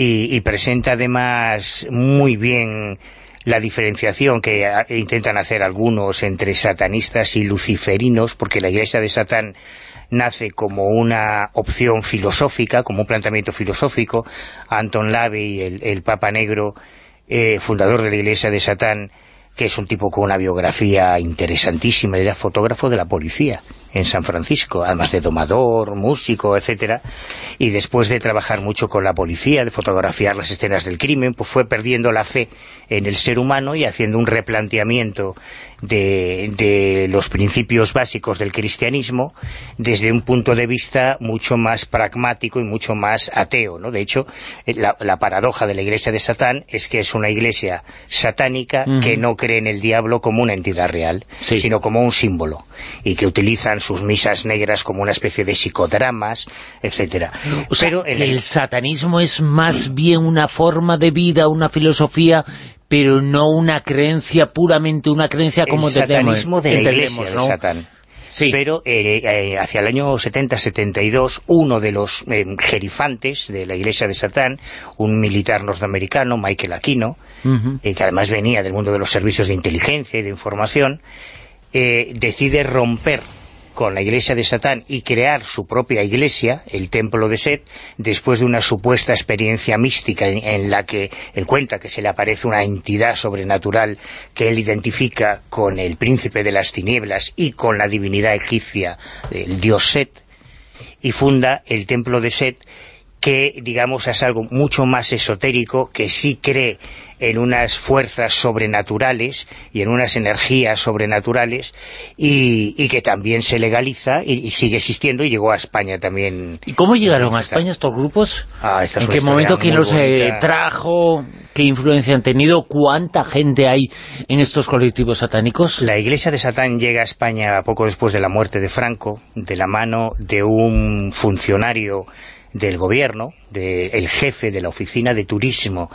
y, y presenta además muy bien la diferenciación que intentan hacer algunos entre satanistas y luciferinos, porque la iglesia de Satán nace como una opción filosófica, como un planteamiento filosófico. Anton Lavey, el, el Papa Negro, eh, fundador de la iglesia de Satán, que es un tipo con una biografía interesantísima, era fotógrafo de la policía en San Francisco, además de domador, músico, etcétera, y después de trabajar mucho con la policía, de fotografiar las escenas del crimen, pues fue perdiendo la fe en el ser humano y haciendo un replanteamiento de, los principios básicos del cristianismo desde un punto de vista mucho más pragmático y mucho más ateo. ¿no? De hecho, eh, la, paradoja de la iglesia de Satán es que es una iglesia satánica que no cree en el diablo como una entidad real, sino como un símbolo, y que utilizan sus misas negras como una especie de psicodramas, etcétera. Pero el satanismo es más bien una forma de vida, una filosofía pero no una creencia, puramente una creencia como el satanismo de la iglesia de Satán. Sí. Pero eh, eh, hacia el año 70-72, uno de los eh, gerifantes de la iglesia de Satán, un militar norteamericano, Michael Aquino, que además venía del mundo de los servicios de inteligencia y de información, decide romper con la iglesia de Satán y crear su propia iglesia, el templo de Set, después de una supuesta experiencia mística en, la que él cuenta que se le aparece una entidad sobrenatural que él identifica con el príncipe de las tinieblas y con la divinidad egipcia, el dios Set, y funda el templo de Set que digamos es algo mucho más esotérico, que sí cree en unas fuerzas sobrenaturales y en unas energías sobrenaturales y, que también se legaliza y, sigue existiendo y llegó a España también. ¿Y cómo llegaron a España estos grupos? Ah, ¿En qué momento quién los eh, trajo? ¿Qué influencia han tenido? ¿Cuánta gente hay en estos colectivos satánicos? La iglesia de Satán llega a España poco después de la muerte de Franco, de la mano de un funcionario del gobierno, del jefe de la oficina de turismo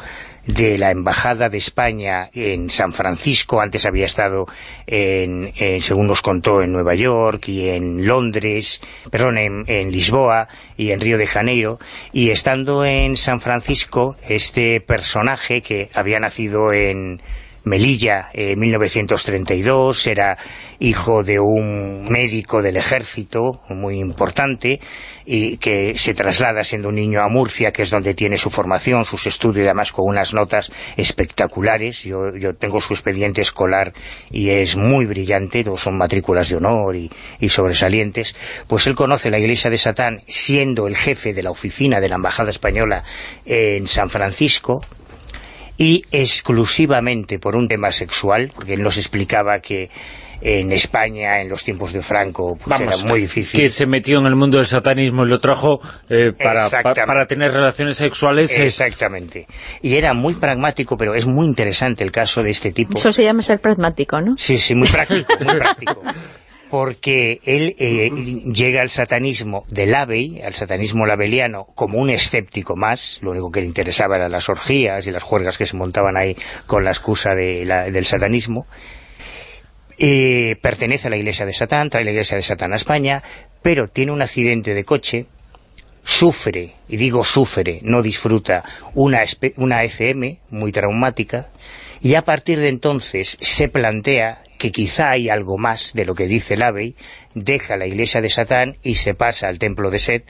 de la Embajada de España en San Francisco, antes había estado, en, según nos contó, en Nueva York y en Londres, perdón, en, Lisboa y en Río de Janeiro, y estando en San Francisco, este personaje que había nacido en Melilla en 1932, era hijo de un médico del ejército muy importante y que se traslada siendo un niño a Murcia, que es donde tiene su formación, sus estudios, y además con unas notas espectaculares. Yo, tengo su expediente escolar y es muy brillante, son matrículas de honor y, y sobresalientes. Pues él conoce la iglesia de Satán siendo el jefe de la oficina de la Embajada Española en San Francisco, y exclusivamente por un tema sexual, porque él nos explicaba que en España, en los tiempos de Franco, pues era muy difícil. Que se metió en el mundo del satanismo y lo trajo eh, para, para, tener relaciones sexuales. Exactamente. Y era muy pragmático, pero es muy interesante el caso de este tipo. Eso se llama ser pragmático, ¿no? Sí, sí, muy práctico, muy práctico. porque él eh, llega al satanismo de Lavey, al satanismo labeliano, como un escéptico más, lo único que le interesaba eran las orgías y las juergas que se montaban ahí con la excusa del satanismo, eh, pertenece a la iglesia de Satán, trae la iglesia de Satán a España, pero tiene un accidente de coche, sufre, y digo sufre, no disfruta, una, una FM muy traumática, y a partir de entonces se plantea que quizá hay algo más de lo que dice el Abbey, deja la iglesia de Satán y se pasa al templo de Set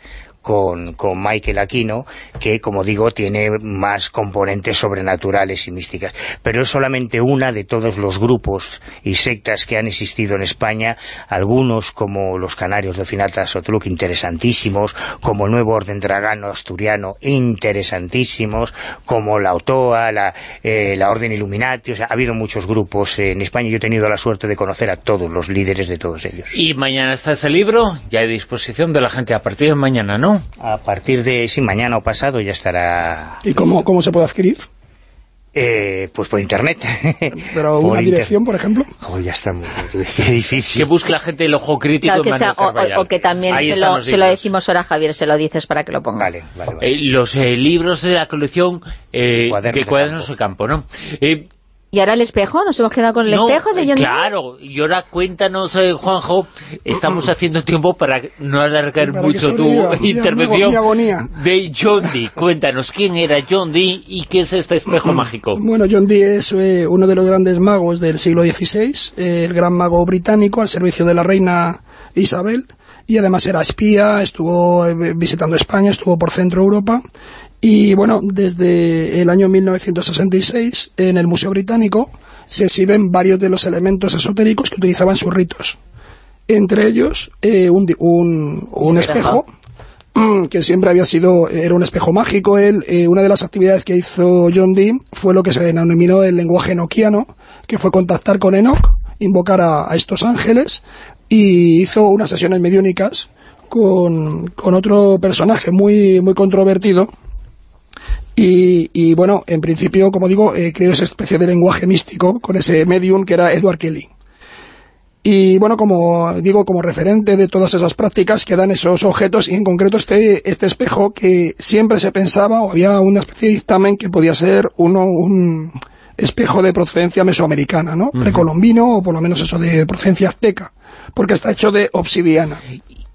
con, con, Michael Aquino, que, como digo, tiene más componentes sobrenaturales y místicas. Pero es solamente una de todos los grupos y sectas que han existido en España, algunos como los canarios de Finalta Sotluk, interesantísimos, como el Nuevo Orden Dragano Asturiano, interesantísimos, como la OTOA, la, eh, la Orden Illuminati, o sea, ha habido muchos grupos en España, yo he tenido la suerte de conocer a todos los líderes de todos ellos. Y mañana está ese libro, ya a disposición de la gente a partir de mañana, ¿no? A partir de, sí, mañana o pasado ya estará... ¿Y cómo, cómo se puede adquirir? Eh, pues por internet. ¿Pero una dirección, por ejemplo? Oh, ya está muy difícil. Que busque la gente el ojo crítico. o, que también se lo, se lo, decimos ahora, Javier, se lo dices para que lo ponga. Vale, vale, vale. Eh, los eh, libros de la colección eh, de Cuadernos de Campo, ¿no? Eh, ¿Y ahora el espejo? ¿Nos hemos quedado con el espejo de John claro, y ahora cuéntanos, eh, Juanjo, estamos haciendo tiempo para no alargar mucho tu intervención de John Dee. Cuéntanos, ¿quién era John Dee y qué es este espejo mágico? Bueno, John Dee es eh, uno de los grandes magos del siglo XVI, eh, el gran mago británico al servicio de la reina Isabel, y además era espía, estuvo visitando España, estuvo por Centro Europa, y bueno, desde el año 1966 en el Museo Británico se exhiben varios de los elementos esotéricos que utilizaban sus ritos. entre ellos eh, un, un, un espejo mm, que siempre había sido, era un espejo mágico. Él, eh, una de las actividades que hizo John Dee fue lo que se denominó el lenguaje enoquiano, que fue contactar con Enoch, invocar a, a estos ángeles, y hizo unas sesiones mediúnicas con, con otro personaje muy, muy controvertido, y, y, bueno, en principio, como digo, eh, creó esa especie de lenguaje místico con ese medium que era Edward Kelly. Y bueno, como digo, como referente de todas esas prácticas quedan esos objetos y en concreto este, este espejo que siempre se pensaba o había una especie de dictamen que podía ser uno, un espejo de procedencia mesoamericana, ¿no? Precolombino o por lo menos eso de procedencia azteca, porque está hecho de obsidiana.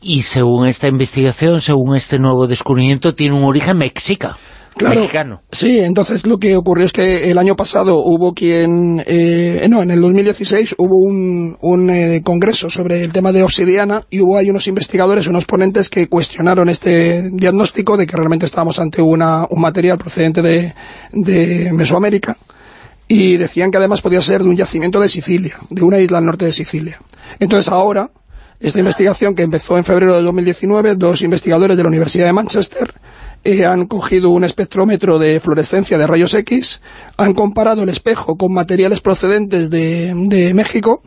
Y según esta investigación, según este nuevo descubrimiento, tiene un origen mexica. Claro, mexicano. Sí, entonces lo que ocurrió es que el año pasado hubo quien, eh, no, en el 2016 hubo un, un eh, congreso sobre el tema de obsidiana y hubo ahí unos investigadores, unos ponentes que cuestionaron este diagnóstico de que realmente estábamos ante una, un material procedente de, de Mesoamérica y decían que además podía ser de un yacimiento de Sicilia, de una isla al norte de Sicilia. Entonces ahora, esta investigación que empezó en febrero de 2019, dos investigadores de la Universidad de Manchester eh, han cogido un espectrómetro de fluorescencia de rayos X, han comparado el espejo con materiales procedentes de, de México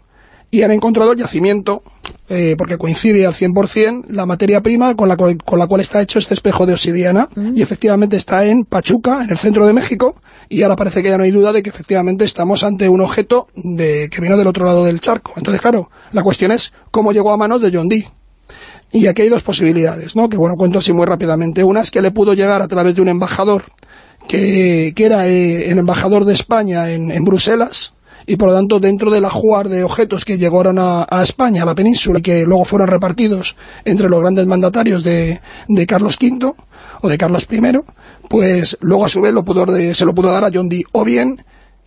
y han encontrado el yacimiento, eh, porque coincide al 100% la materia prima con la, cual, con la cual está hecho este espejo de obsidiana, y efectivamente está en Pachuca, en el centro de México, y ahora parece que ya no hay duda de que efectivamente estamos ante un objeto de, que vino del otro lado del charco. Entonces, claro, la cuestión es cómo llegó a manos de John Dee. Y aquí hay dos posibilidades, ¿no? Que bueno, cuento así muy rápidamente. Una es que le pudo llegar a través de un embajador que, que era eh, el embajador de España en, en, Bruselas y por lo tanto dentro del ajuar de objetos que llegaron a, a, España, a la península, y que luego fueron repartidos entre los grandes mandatarios de, de Carlos V o de Carlos I, pues luego a su vez lo se lo pudo dar a John Dee. O bien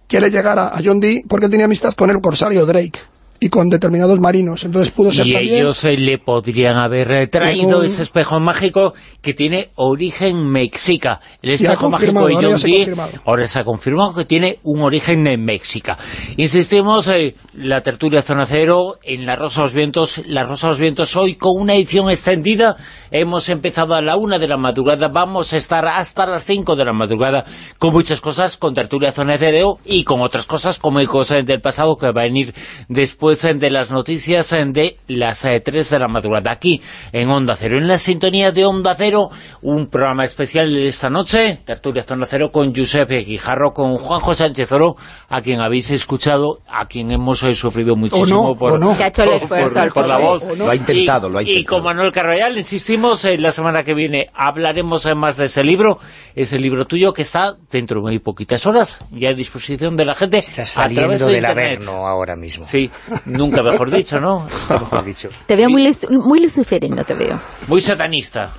que le llegara a John Dee porque él tenía amistad con el corsario Drake y con determinados marinos, entonces pudo ser y también... ellos eh, le podrían haber traído ese espejo mágico que tiene origen mexica. El espejo mágico de John Dee ahora se ha confirmado que tiene un origen en México. Insistimos, eh, la tertulia Zona Cero en La Rosa los Vientos, La Rosa los Vientos hoy con una edición extendida, hemos empezado a la una de la madrugada, vamos a estar hasta las cinco de la madrugada con muchas cosas, con tertulia Zona Cero y con otras cosas como el cosas del pasado que va a venir después de las noticias de las eh, 3 de la madrugada aquí en Onda Cero. En la sintonía de Onda Cero, un programa especial de esta noche, Tertulia Zona Cero con Giuseppe Guijarro, con Juanjo Sánchez Oro, a quien habéis escuchado, a quien hemos eh, sufrido muchísimo no, por, no. Hecho el esfuerzo por, al por la voz. Lo ha intentado, y, lo ha intentado. Y con Manuel Carvallal, insistimos, eh, la semana que viene hablaremos eh, más de ese libro, ese libro tuyo que está dentro de muy poquitas horas, ya a disposición de la gente Está a través saliendo de del Internet. Averno ahora mismo. Sí, nunca mejor dicho, ¿no? mejor dicho. Te veo muy, muy luciferino, te veo. Muy satanista.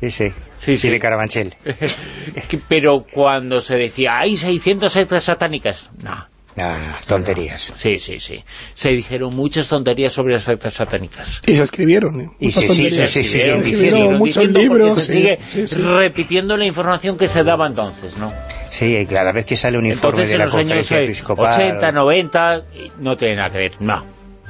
Sí, sí. Sí, sí. de Carabanchel. Pero cuando se decía, hay 600 sectas satánicas, no. Ah, tonterías. Sí, sí, sí. Se dijeron muchas tonterías sobre las sectas satánicas. Y se escribieron, ¿eh? Y se- sí, Escribieron, diciendo, escribieron muchos diciendo, libros, se sigue sí, sí. repitiendo la información que se daba entonces, ¿no? Sí, cada vez que sale un informe Entonces de en la los años conferencia eh, episcopal... 80, 90, no tiene nada que ver, no.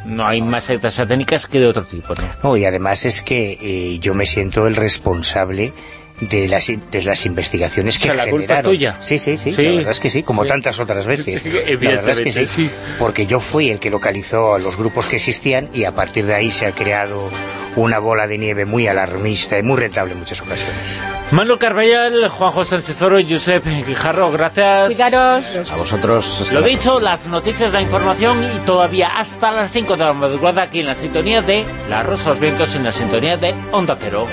No hay más sectas satánicas que de otro tipo, ¿no? No, y además es que eh, yo me siento el responsable de las, de las investigaciones que O sea, la culpa es tuya. Sí, sí, sí, Sí. la verdad es que sí, como Sí. tantas otras veces. Sí, la verdad es que sí. porque yo fui el que localizó a los grupos que existían y a partir de ahí se ha creado una bola de nieve muy alarmista y muy rentable en muchas ocasiones. Manuel Carvallal, Juanjo Sánchez Oro y Josep Guijarro, gracias. Cuidaros. A vosotros... Lo la dicho, las noticias, la información y todavía hasta las 5 de la madrugada aquí en la sintonía de La Rosa de los Vientos, en la sintonía de Onda Cero.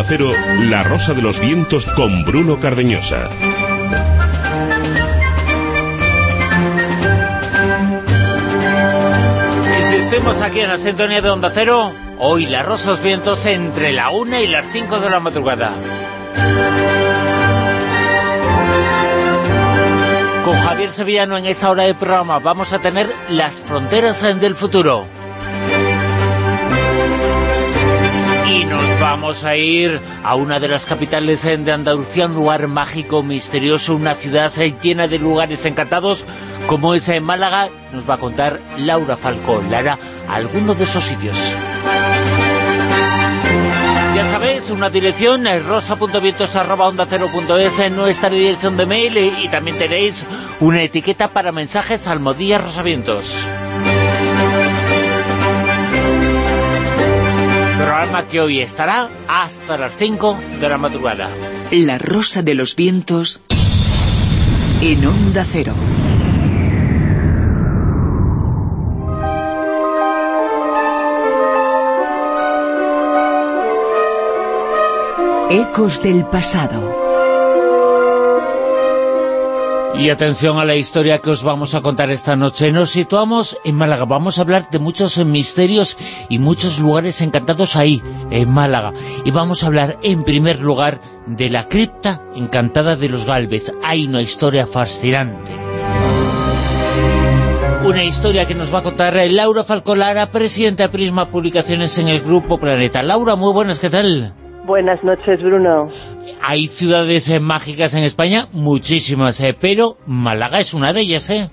Onda La Rosa de los Vientos con Bruno Cardeñosa. Insistimos aquí en la sintonía de Onda Cero. Hoy La Rosa de los Vientos entre la 1 y las 5 de la madrugada. Con Javier Sevillano en esta hora de programa vamos a tener las fronteras del futuro. Nos vamos a ir a una de las capitales de Andalucía, un lugar mágico, misterioso, una ciudad llena de lugares encantados, como esa en Málaga, nos va a contar Laura Falcón. Lara, alguno de esos sitios. Ya sabéis, una dirección es rosa.vientos.onda0.es en nuestra dirección de mail y, también tenéis una etiqueta para mensajes Almodía Rosavientos. Programa que hoy estará hasta las 5 de la madrugada. La Rosa de los Vientos en Onda Cero. Ecos del pasado. Y atención a la historia que os vamos a contar esta noche. Nos situamos en Málaga. Vamos a hablar de muchos misterios y muchos lugares encantados ahí, en Málaga. Y vamos a hablar, en primer lugar, de la cripta encantada de los Galvez. Hay una historia fascinante. Una historia que nos va a contar Laura Falcolara, presidenta de Prisma Publicaciones en el Grupo Planeta. Laura, muy buenas, ¿qué tal? Buenas noches, Bruno. Hay ciudades eh, mágicas en España, muchísimas, eh, pero Málaga es una de ellas, ¿eh?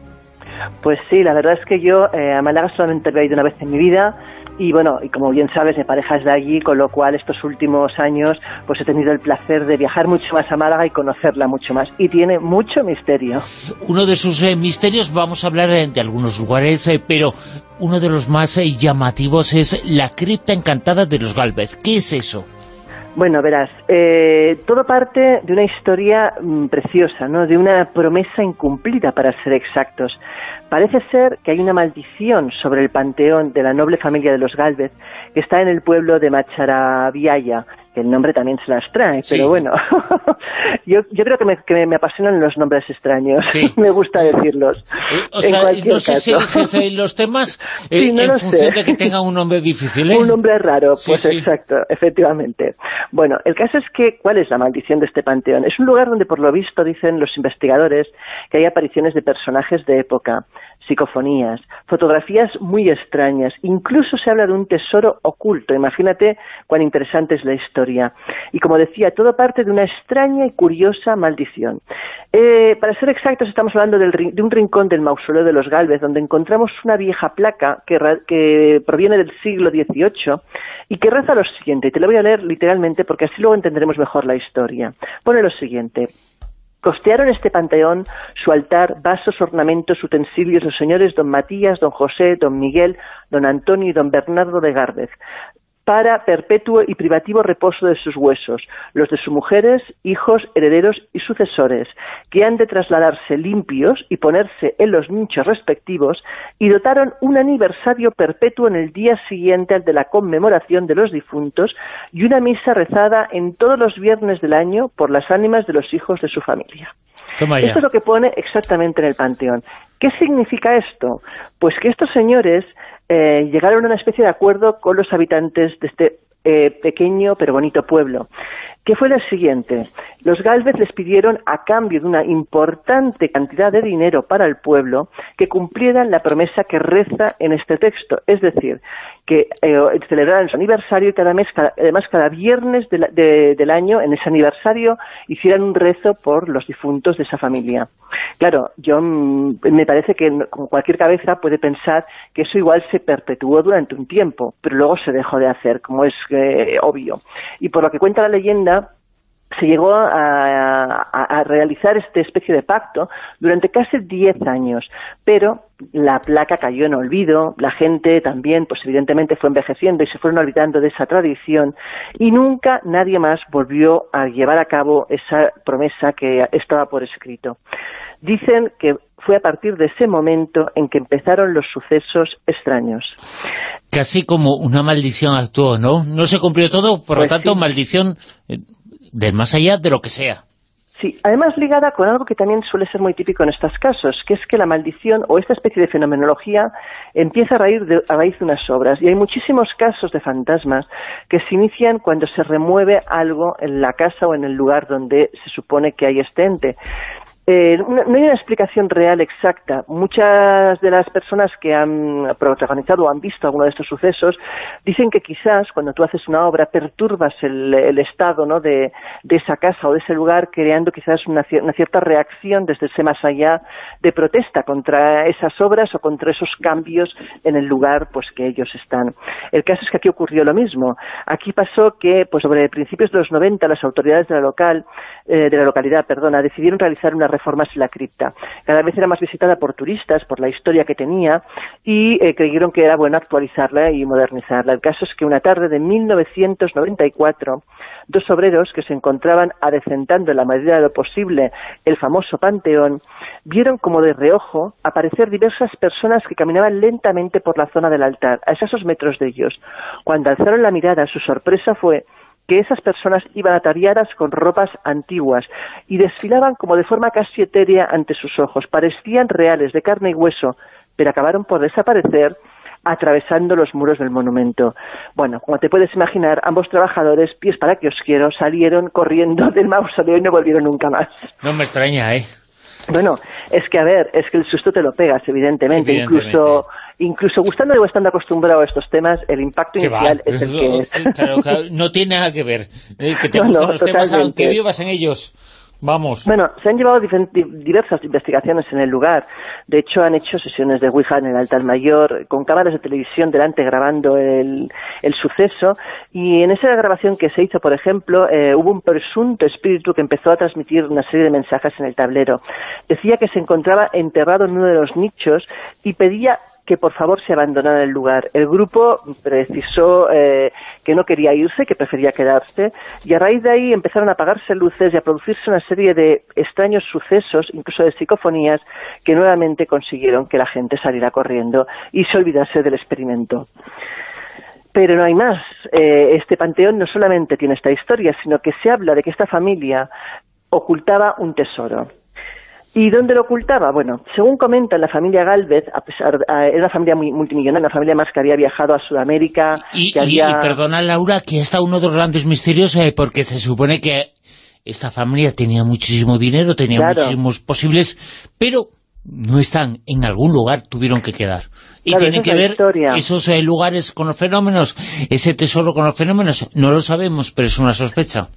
Pues sí, la verdad es que yo eh, a Málaga solamente he ido una vez en mi vida y bueno, y como bien sabes, mi pareja es de allí, con lo cual estos últimos años pues he tenido el placer de viajar mucho más a Málaga y conocerla mucho más. Y tiene mucho misterio. Uno de sus misterios, vamos a hablar de algunos lugares, pero uno de los más llamativos es la cripta encantada de los Galvez. ¿Qué es eso? Bueno, verás, eh, todo parte de una historia mm, preciosa, ¿no? de una promesa incumplida, para ser exactos. Parece ser que hay una maldición sobre el panteón de la noble familia de los Galvez, que está en el pueblo de Macharabiaya, el nombre también se las trae, pero bueno, yo, yo creo que me, que me, apasionan los nombres extraños, me gusta decirlos. Eh, o sea, no sé si eliges los temas eh, en función de que tenga un nombre difícil. ¿eh? Un nombre raro, pues exacto, efectivamente. Bueno, el caso es que, ¿cuál es la maldición de este panteón? Es un lugar donde, por lo visto, dicen los investigadores, que hay apariciones de personajes de época, psicofonías, fotografías muy extrañas, incluso se habla de un tesoro oculto, imagínate cuán interesante es la historia. Y como decía, todo parte de una extraña y curiosa maldición. Eh, para ser exactos, estamos hablando de un rincón del mausoleo de los Galvez, donde encontramos una vieja placa que, que proviene del siglo XVIII y que reza lo siguiente, y te lo voy a leer literalmente porque así luego entenderemos mejor la historia. Pone lo siguiente, Costearon este panteón, su altar, vasos, ornamentos, utensilios los señores don Matías, don José, don Miguel, don Antonio y don Bernardo de Gárdez para perpetuo y privativo reposo de sus huesos, los de sus mujeres, hijos, herederos y sucesores, que han de trasladarse limpios y ponerse en los nichos respectivos, y dotaron un aniversario perpetuo en el día siguiente al de la conmemoración de los difuntos y una misa rezada en todos los viernes del año por las ánimas de los hijos de su familia. Esto es lo que pone exactamente en el Panteón. ¿Qué significa esto? Pues que estos señores eh, llegaron a una especie de acuerdo con los habitantes de este eh, pequeño pero bonito pueblo, que fue el siguiente. Los Galvez les pidieron, a cambio de una importante cantidad de dinero para el pueblo, que cumplieran la promesa que reza en este texto, es decir, que eh, celebraran su aniversario y cada mes, además cada viernes del año, en ese aniversario, hicieran un rezo por los difuntos de esa familia. Claro, yo mm, me parece que como cualquier cabeza puede pensar que eso igual se perpetuó durante un tiempo, pero luego se dejó de hacer, como es eh, obvio. Y por lo que cuenta la leyenda, se llegó a, realizar esta especie de pacto durante casi 10 años, pero la placa cayó en olvido, la gente también, pues evidentemente fue envejeciendo y se fueron olvidando de esa tradición y nunca nadie más volvió a llevar a cabo esa promesa que estaba por escrito. Dicen que fue a partir de ese momento en que empezaron los sucesos extraños. Casi como una maldición actuó, ¿no? No se cumplió todo, por lo pues tanto, maldición eh, del más allá de lo que sea. Sí, además ligada con algo que también suele ser muy típico en estos casos, que es que la maldición o esta especie de fenomenología empieza a raíz, de, a raíz de unas obras. Y hay muchísimos casos de fantasmas que se inician cuando se remueve algo en la casa o en el lugar donde se supone que hay este ente. Eh, no hay una explicación real exacta. Muchas de las personas que han protagonizado o han visto alguno de estos sucesos dicen que quizás cuando tú haces una obra perturbas el, estado ¿no? de, esa casa o de ese lugar creando quizás una, cierta reacción desde ese más allá de protesta contra esas obras o contra esos cambios en el lugar pues que ellos están. El caso es que aquí ocurrió lo mismo. Aquí pasó que pues sobre principios de los 90 las autoridades de la local eh, de la localidad, perdona, decidieron realizar una reformas en la cripta. Cada vez era más visitada por turistas, por la historia que tenía, y eh, creyeron que era bueno actualizarla y modernizarla. El caso es que una tarde de 1994, dos obreros que se encontraban adecentando en la medida de lo posible el famoso Panteón, vieron como de reojo aparecer diversas personas que caminaban lentamente por la zona del altar, a esos metros de ellos. Cuando alzaron la mirada, su sorpresa fue que esas personas iban ataviadas con ropas antiguas y desfilaban como de forma casi etérea ante sus ojos. Parecían reales, de carne y hueso, pero acabaron por desaparecer atravesando los muros del monumento. Bueno, como te puedes imaginar, ambos trabajadores, pies para que os quiero, salieron corriendo del mausoleo y no volvieron nunca más. No me extraña, ¿eh? Bueno, es que a ver, es que el susto te lo pegas, evidentemente. Incluso incluso gustando o estando acostumbrado a estos temas, el impacto inicial es el que es. no tiene nada que ver. Eh, que te no, los temas aunque vivas en ellos. Vamos. Bueno, se han llevado diversas investigaciones en el lugar. De hecho, han hecho sesiones de Ouija en el altar mayor, con cámaras de televisión delante grabando el, suceso. Y en esa grabación que se hizo, por ejemplo, eh, hubo un presunto espíritu que empezó a transmitir una serie de mensajes en el tablero. Decía que se encontraba enterrado en uno de los nichos y pedía que por favor se abandonara el lugar. El grupo precisó eh, que no quería irse, que prefería quedarse, y a raíz de ahí empezaron a apagarse luces y a producirse una serie de extraños sucesos, incluso de psicofonías, que nuevamente consiguieron que la gente saliera corriendo y se olvidase del experimento. Pero no hay más. Eh, este panteón no solamente tiene esta historia, sino que se habla de que esta familia ocultaba un tesoro. ¿Y dónde lo ocultaba? Bueno, según comenta la familia Galvez, a pesar era una familia muy multimillonaria, una familia más que había viajado a Sudamérica... Y, perdona, Laura, que está uno de los grandes misterios, eh, porque se supone que esta familia tenía muchísimo dinero, tenía muchísimos posibles, pero no están en algún lugar, tuvieron que quedar. Y tienen que ver esos eh, lugares con los fenómenos, ese tesoro con los fenómenos, no lo sabemos, pero es una sospecha.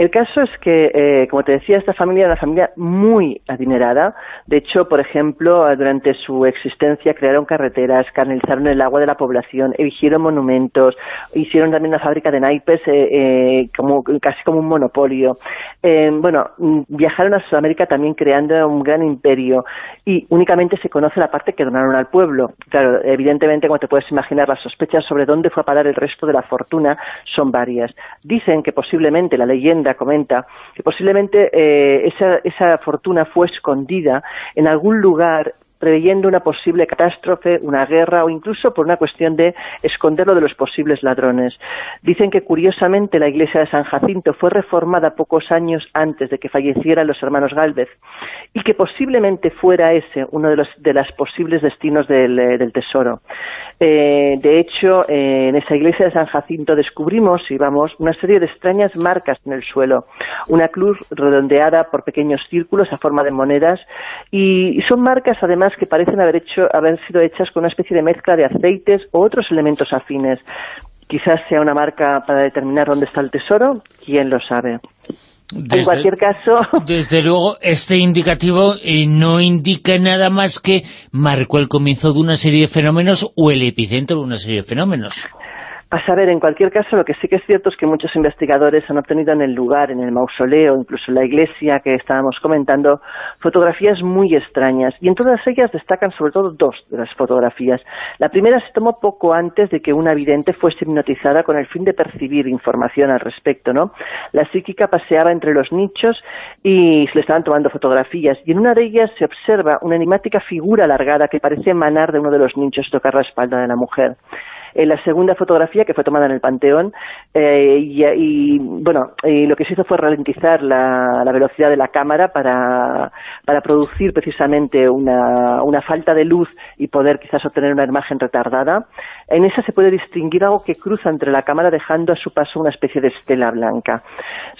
El caso es que, eh, como te decía, esta familia era una familia muy adinerada. De hecho, por ejemplo, durante su existencia crearon carreteras, canalizaron el agua de la población, erigieron monumentos, hicieron también una fábrica de naipes eh, eh, como, casi como un monopolio. bueno, viajaron a Sudamérica también creando un gran imperio y únicamente se conoce la parte que donaron al pueblo. Claro, evidentemente, como te puedes imaginar, las sospechas sobre dónde fue a parar el resto de la fortuna son varias. Dicen que posiblemente la leyenda comenta que posiblemente eh, esa, esa fortuna fue escondida en algún lugar preveyendo una posible catástrofe, una guerra o incluso por una cuestión de esconderlo de los posibles ladrones. Dicen que curiosamente la iglesia de San Jacinto fue reformada pocos años antes de que fallecieran los hermanos Gálvez y que posiblemente fuera ese uno de los de los posibles destinos del, eh, tesoro. Eh, de hecho, eh, en esa iglesia de San Jacinto descubrimos, y vamos, una serie de extrañas marcas en el suelo. Una cruz redondeada por pequeños círculos a forma de monedas y son marcas además que parecen haber, hecho, haber sido hechas con una especie de mezcla de aceites o otros elementos afines. Quizás sea una marca para determinar dónde está el tesoro, quién lo sabe. en cualquier caso... Desde luego, este indicativo eh, no indica nada más que marcó el comienzo de una serie de fenómenos o el epicentro de una serie de fenómenos. A saber, en cualquier caso, lo que sí que es cierto es que muchos investigadores han obtenido en el lugar, en el mausoleo, incluso en la iglesia que estábamos comentando, fotografías muy extrañas. Y en todas ellas destacan sobre todo dos de las fotografías. La primera se tomó poco antes de que una vidente fuese hipnotizada con el fin de percibir información al respecto, ¿no? La psíquica paseaba entre los nichos y se le estaban tomando fotografías. Y en una de ellas se observa una enigmática figura alargada que parece emanar de uno de los nichos tocar la espalda de la mujer. En la segunda fotografía, que fue tomada en el Panteón, eh, y, bueno, lo que se hizo fue ralentizar la, velocidad de la cámara para, para producir precisamente una, una falta de luz y poder quizás obtener una imagen retardada. En esa se puede distinguir algo que cruza entre la cámara dejando a su paso una especie de estela blanca.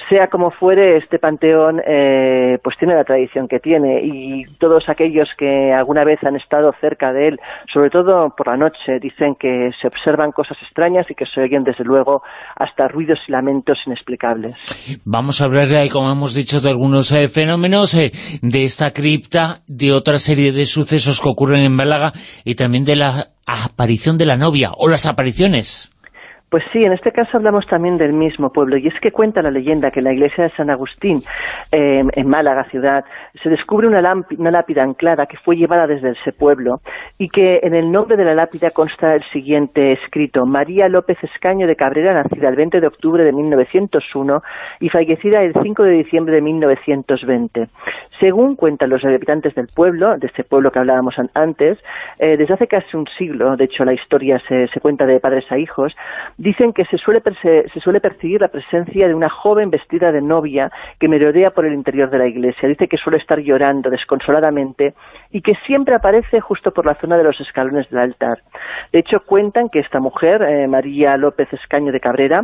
Sea como fuere, este panteón eh, pues tiene la tradición que tiene y todos aquellos que alguna vez han estado cerca de él, sobre todo por la noche, dicen que se observan cosas extrañas y que se oyen desde luego hasta ruidos y lamentos inexplicables. Vamos a hablar, como hemos dicho, de algunos eh, fenómenos eh, de esta cripta, de otra serie de sucesos que ocurren en Málaga y también de la aparición de la novia o las apariciones. Pues sí, en este caso hablamos también del mismo pueblo, y es que cuenta la leyenda que en la iglesia de San Agustín, en Málaga ciudad, se descubre una, lápida anclada que fue llevada desde ese pueblo, y que en el nombre de la lápida consta el siguiente escrito, María López Escaño de Cabrera, nacida el 20 de octubre de 1901 y fallecida el 5 de diciembre de 1920. Según cuentan los habitantes del pueblo, de este pueblo que hablábamos antes, eh, desde hace casi un siglo, de hecho la historia se, cuenta de padres a hijos, dicen que se suele, se suele percibir la presencia de una joven vestida de novia que merodea por el interior de la iglesia. Dice que suele estar llorando desconsoladamente y que siempre aparece justo por la zona de los escalones del altar. De hecho, cuentan que esta mujer, eh, María López Escaño de Cabrera,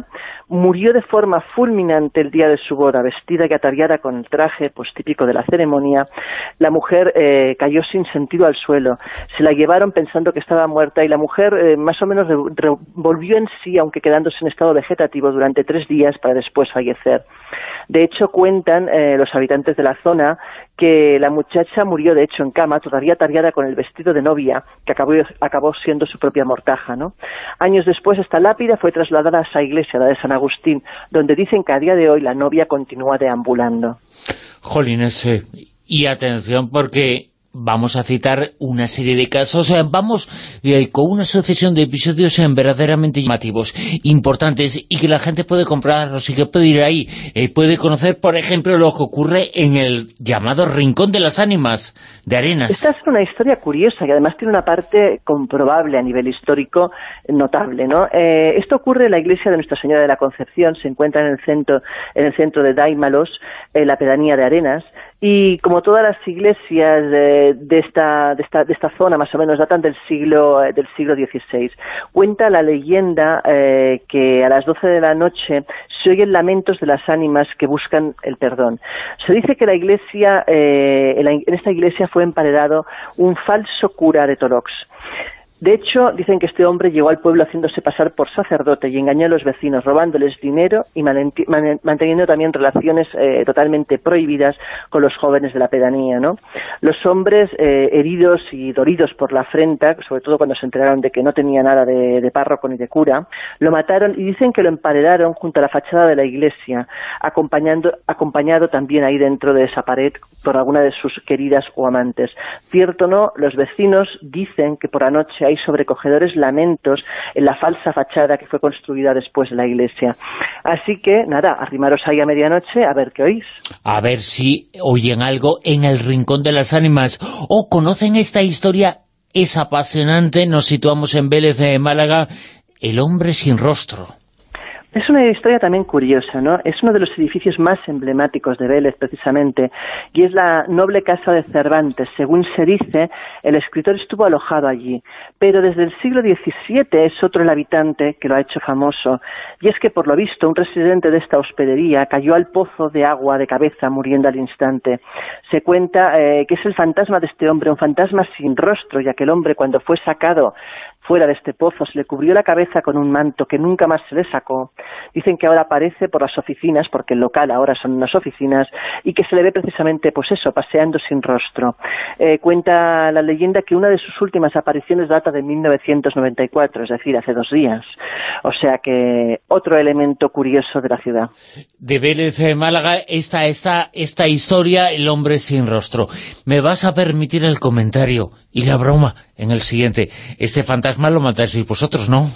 murió de forma fulminante el día de su boda, vestida y ataviada con el traje pues, típico de la ceremonia. La mujer eh, cayó sin sentido al suelo. Se la llevaron pensando que estaba muerta y la mujer eh, más o menos volvió en sí, aunque quedándose en estado vegetativo durante tres días para después fallecer. De hecho, cuentan eh, los habitantes de la zona que la muchacha murió, de hecho, en cama, todavía ataviada con el vestido de novia, que acabó, siendo su propia mortaja. ¿no? Años después, esta lápida fue trasladada a esa iglesia, de San Agustín, donde dicen que a día de hoy la novia continúa deambulando. Jolines, y atención, porque vamos a citar una serie de casos, eh, vamos eh, con una sucesión de episodios eh, verdaderamente llamativos, importantes, y que la gente puede comprarlos y que puede ir ahí, puede conocer, por ejemplo, lo que ocurre en el llamado Rincón de las Ánimas de Arenas. Esta es una historia curiosa y además tiene una parte comprobable a nivel histórico notable, ¿no? esto ocurre en la iglesia de Nuestra Señora de la Concepción, se encuentra en el centro, en el centro de Daimalos, en la pedanía de Arenas, y como todas las iglesias de, esta, de, esta, de esta zona más o menos datan del siglo eh, del siglo XVI. Cuenta la leyenda eh, que a las 12 de la noche se oyen lamentos de las ánimas que buscan el perdón. Se dice que la iglesia, eh, en, esta iglesia fue emparedado un falso cura de Torox de hecho, dicen que este hombre llegó al pueblo haciéndose pasar por sacerdote y engañó a los vecinos, robándoles dinero y manteniendo también relaciones eh, totalmente prohibidas con los jóvenes de la pedanía. ¿no? Los hombres eh, heridos y doridos por la afrenta, sobre todo cuando se enteraron de que no tenía nada de, párroco ni de cura, lo mataron y dicen que lo emparedaron junto a la fachada de la iglesia, acompañando, acompañado también ahí dentro de esa pared por alguna de sus queridas o amantes. Cierto no, los vecinos dicen que por anoche hay sobrecogedores lamentos en la falsa fachada que fue construida después de la iglesia. Así que, nada, arrimaros ahí a medianoche a ver qué oís. A ver si oyen algo en el Rincón de las Ánimas o conocen esta historia, es apasionante, nos situamos en Vélez de Málaga, El hombre sin rostro. Es una historia también curiosa, ¿no? Es uno de los edificios más emblemáticos de Vélez, precisamente, y es la noble casa de Cervantes. Según se dice, el escritor estuvo alojado allí, pero desde el siglo XVII es otro el habitante que lo ha hecho famoso, y es que, por lo visto, un residente de esta hospedería cayó al pozo de agua de cabeza, muriendo al instante. Se cuenta eh, que es el fantasma de este hombre, un fantasma sin rostro, ya que el hombre, cuando fue sacado fuera de este pozo, se le cubrió la cabeza con un manto que nunca más se le sacó. Dicen que ahora aparece por las oficinas, porque el local ahora son unas oficinas, y que se le ve precisamente, pues eso, paseando sin rostro. Eh, cuenta la leyenda que una de sus últimas apariciones data de 1994, es decir, hace dos días. O sea que otro elemento curioso de la ciudad. De Vélez, eh, Málaga, esta, esta, esta historia, el hombre sin rostro. Me vas a permitir el comentario y la broma en el siguiente. Este fantasma lo matáis vosotros, ¿no?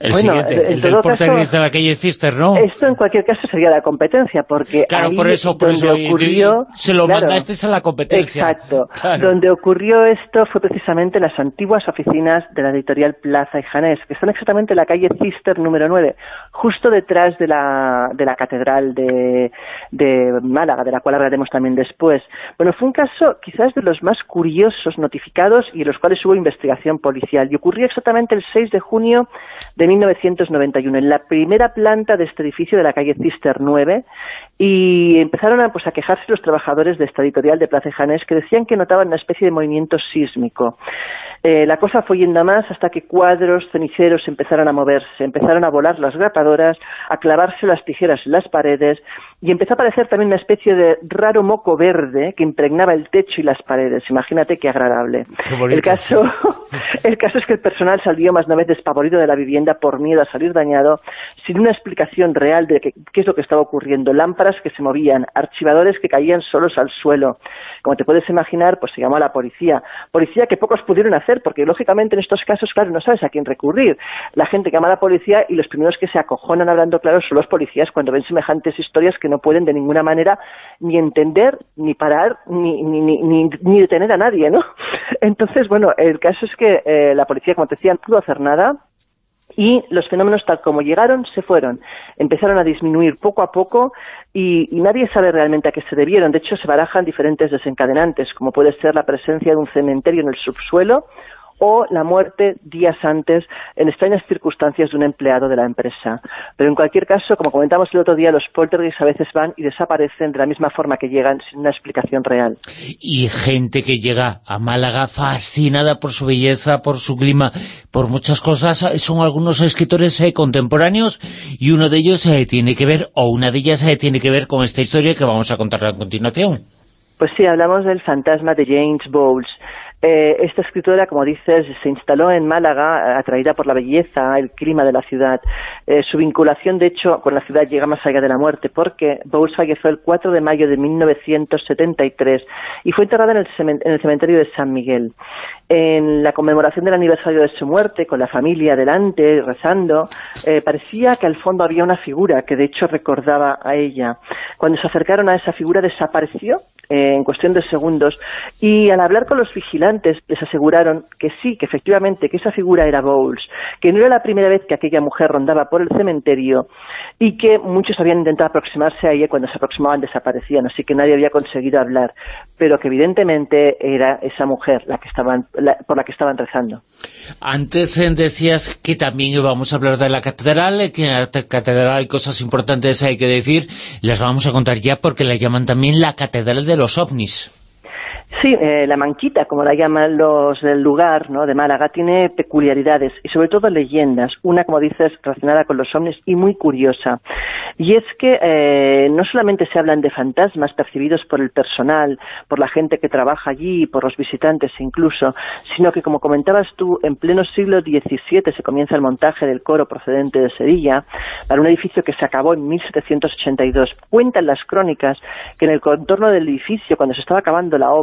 El siguiente, el del porteris de la calle Cister, ¿no? Esto en cualquier caso sería la competencia, porque Claro, ahí por eso, por donde eso, y- ocurrió... se lo claro, mandasteis a la competencia. Exacto. Claro. Donde ocurrió esto fue precisamente en las antiguas oficinas de la editorial Plaza y Janés, que están exactamente en la calle Cister número 9, justo detrás de la, de la catedral de, de Málaga, de la cual hablaremos también después. Bueno, fue un caso quizás de los más curiosos notificados y en los cuales hubo investigación policial. Y ocurrió exactamente el 6 de junio de 1991, en la primera planta de este edificio de la calle Cister 9, y empezaron a, pues, a quejarse los trabajadores de esta editorial de Plaza Janés que decían que notaban una especie de movimiento sísmico. Eh, la cosa fue yendo más hasta que cuadros, ceniceros empezaron a moverse, empezaron a volar las grapadoras, a clavarse las tijeras en las paredes y empezó a aparecer también una especie de raro moco verde que impregnaba el techo y las paredes. Imagínate qué agradable. Qué bonito. el, caso, el caso es que el personal salió más de una vez despavorido de la vivienda por miedo a salir dañado, sin una explicación real de qué, qué es lo que estaba ocurriendo. Lámparas que se movían, archivadores que caían solos al suelo. Como te puedes imaginar, pues se llamó a la policía. Policía que pocos pudieron hacer, porque lógicamente en estos casos, claro, no sabes a quién recurrir. La gente llama a la policía y los primeros que se acojonan hablando claro son los policías cuando ven semejantes historias que no pueden de ninguna manera ni entender, ni parar, ni, ni, ni, ni, detener a nadie, ¿no? Entonces, bueno, el caso es que eh, la policía, como te decía, no pudo hacer nada, y los fenómenos tal como llegaron se fueron. Empezaron a disminuir poco a poco y, y, nadie sabe realmente a qué se debieron. De hecho, se barajan diferentes desencadenantes, como puede ser la presencia de un cementerio en el subsuelo o la muerte días antes en extrañas circunstancias de un empleado de la empresa. Pero en cualquier caso, como comentamos el otro día, los poltergeists a veces van y desaparecen de la misma forma que llegan sin una explicación real. Y gente que llega a Málaga fascinada por su belleza, por su clima, por muchas cosas. Son algunos escritores eh, contemporáneos y uno de ellos eh, tiene que ver, o una de ellas eh, tiene que ver con esta historia que vamos a contar a continuación. Pues sí, hablamos del fantasma de James Bowles. Eh, esta escritora, como dices, se instaló en Málaga atraída por la belleza, el clima de la ciudad. Eh, su vinculación, de hecho, con la ciudad llega más allá de la muerte, porque Bowles falleció el 4 de mayo de 1973 y fue enterrada en el, en el cementerio de San Miguel. En la conmemoración del aniversario de su muerte, con la familia delante, rezando, eh, parecía que al fondo había una figura que de hecho recordaba a ella. Cuando se acercaron a esa figura desapareció eh, en cuestión de segundos y al hablar con los vigilantes les aseguraron que sí, que efectivamente, que esa figura era Bowles, que no era la primera vez que aquella mujer rondaba por el cementerio y que muchos habían intentado aproximarse a ella cuando se aproximaban desaparecían, así que nadie había conseguido hablar, pero que evidentemente era esa mujer la que estaban, la, por la que estaban rezando. Antes eh, decías que también íbamos a hablar de la catedral, que en la catedral hay cosas importantes hay que decir, las vamos a contar ya porque la llaman también la catedral los ovnis. Sí, eh, la manquita, como la llaman los del lugar, ¿no?, de Málaga, tiene peculiaridades y sobre todo leyendas. Una, como dices, relacionada con los ovnis y muy curiosa. Y es que eh, no solamente se hablan de fantasmas percibidos por el personal, por la gente que trabaja allí, por los visitantes incluso, sino que, como comentabas tú, en pleno siglo XVII se comienza el montaje del coro procedente de Sevilla para un edificio que se acabó en 1782. Cuentan las crónicas que en el contorno del edificio, cuando se estaba acabando la obra,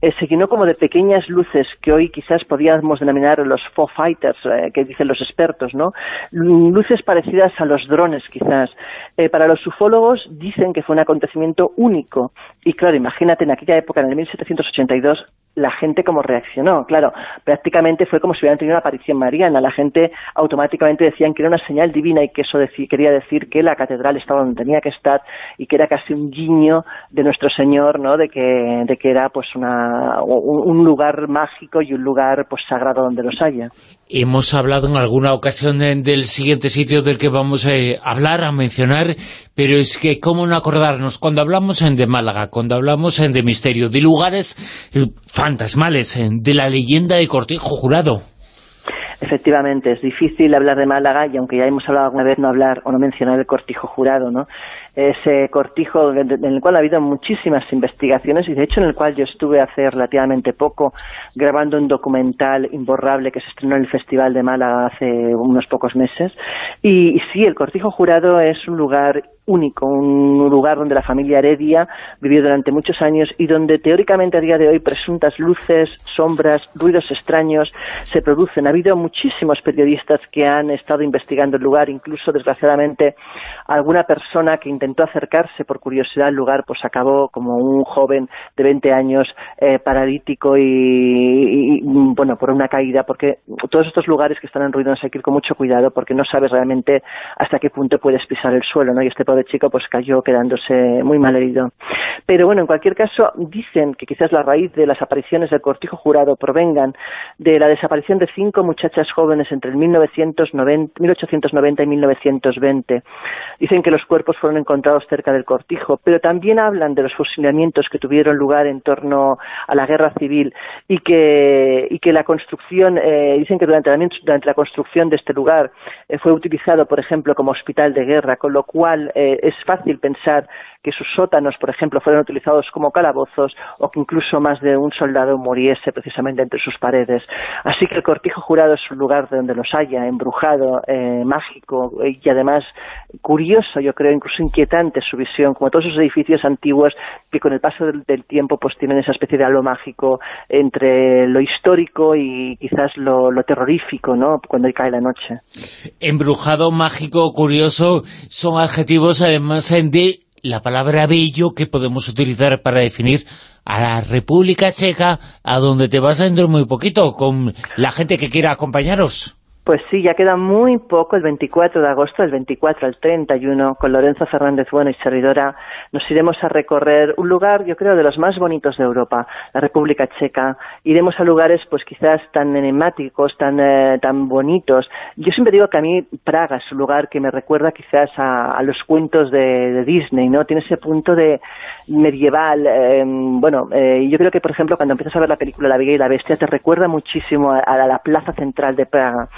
eh, se llenó como de pequeñas luces que hoy quizás podríamos denominar los fog fighters, eh, que dicen los expertos, ¿no? Luces parecidas a los drones, quizás. Eh, para los ufólogos dicen que fue un acontecimiento único. Y claro, imagínate, en aquella época, en el 1782, la gente como reaccionó. Claro, prácticamente fue como si hubieran tenido una aparición mariana. La gente automáticamente decían que era una señal divina y que eso quería decir que la catedral estaba donde tenía que estar y que era casi un guiño de nuestro Señor, ¿no?, de que, de que era pues una, un, lugar mágico y un lugar pues sagrado donde los haya. Hemos hablado en alguna ocasión de, del siguiente sitio del que vamos a hablar, a mencionar, pero es que cómo no acordarnos, cuando hablamos en de Málaga, cuando hablamos en de misterio, de lugares eh, fantasmales, en, de la leyenda de Cortijo Jurado. Efectivamente, es difícil hablar de Málaga y aunque ya hemos hablado alguna vez no hablar o no mencionar el cortijo jurado, ¿no? Ese cortijo en el cual ha habido muchísimas investigaciones y de hecho en el cual yo estuve hace relativamente poco grabando un documental imborrable que se estrenó en el Festival de Málaga hace unos pocos meses y, sí, el cortijo jurado es un lugar único, un lugar donde la familia Heredia vivió durante muchos años y donde teóricamente a día de hoy presuntas luces, sombras, ruidos extraños se producen. Ha habido muchísimos periodistas que han estado investigando el lugar, incluso desgraciadamente alguna persona que intentó acercarse por curiosidad al lugar pues acabó como un joven de 20 años eh, paralítico y, bueno, por una caída, porque todos estos lugares que están en ruinas hay que ir con mucho cuidado porque no sabes realmente hasta qué punto puedes pisar el suelo, ¿no? Y este de chico pues cayó quedándose muy mal herido. Pero bueno, en cualquier caso, dicen que quizás la raíz de las apariciones del cortijo jurado provengan de la desaparición de cinco muchachas jóvenes entre el 1990, 1890 y 1920. Dicen que los cuerpos fueron encontrados cerca del cortijo, pero también hablan de los fusilamientos que tuvieron lugar en torno a la guerra civil y que, y que la construcción, eh, dicen que durante la, durante construcción de este lugar eh, fue utilizado, por ejemplo, como hospital de guerra, con lo cual eh, es fácil pensar que sus sótanos, por ejemplo, fueron utilizados como calabozos o que incluso más de un soldado muriese precisamente entre sus paredes. Así que el cortijo jurado es un lugar donde los haya, embrujado, eh, mágico y además curioso, yo creo, incluso inquietante su visión, como todos esos edificios antiguos que con el paso del, tiempo pues tienen esa especie de halo mágico entre lo histórico y quizás lo, lo terrorífico, ¿no?, cuando cae la noche. Embrujado, mágico, curioso, son adjetivos además de la palabra bello que podemos utilizar para definir a la República Checa, a donde te vas dentro muy poquito, con la gente que quiera acompañaros. Pues sí, ya queda muy poco, el 24 de agosto, el 24 al 31, con Lorenzo Fernández Bueno y servidora, nos iremos a recorrer un lugar, yo creo, de los más bonitos de Europa, la República Checa. Iremos a lugares, pues quizás tan enigmáticos, tan, eh, tan bonitos. Yo siempre digo que a mí Praga es un lugar que me recuerda quizás a, los cuentos de, Disney, ¿no? Tiene ese punto de medieval. Eh, bueno, eh, yo creo que, por ejemplo, cuando empiezas a ver la película La Bella y la Bestia, te recuerda muchísimo a la plaza central de Praga.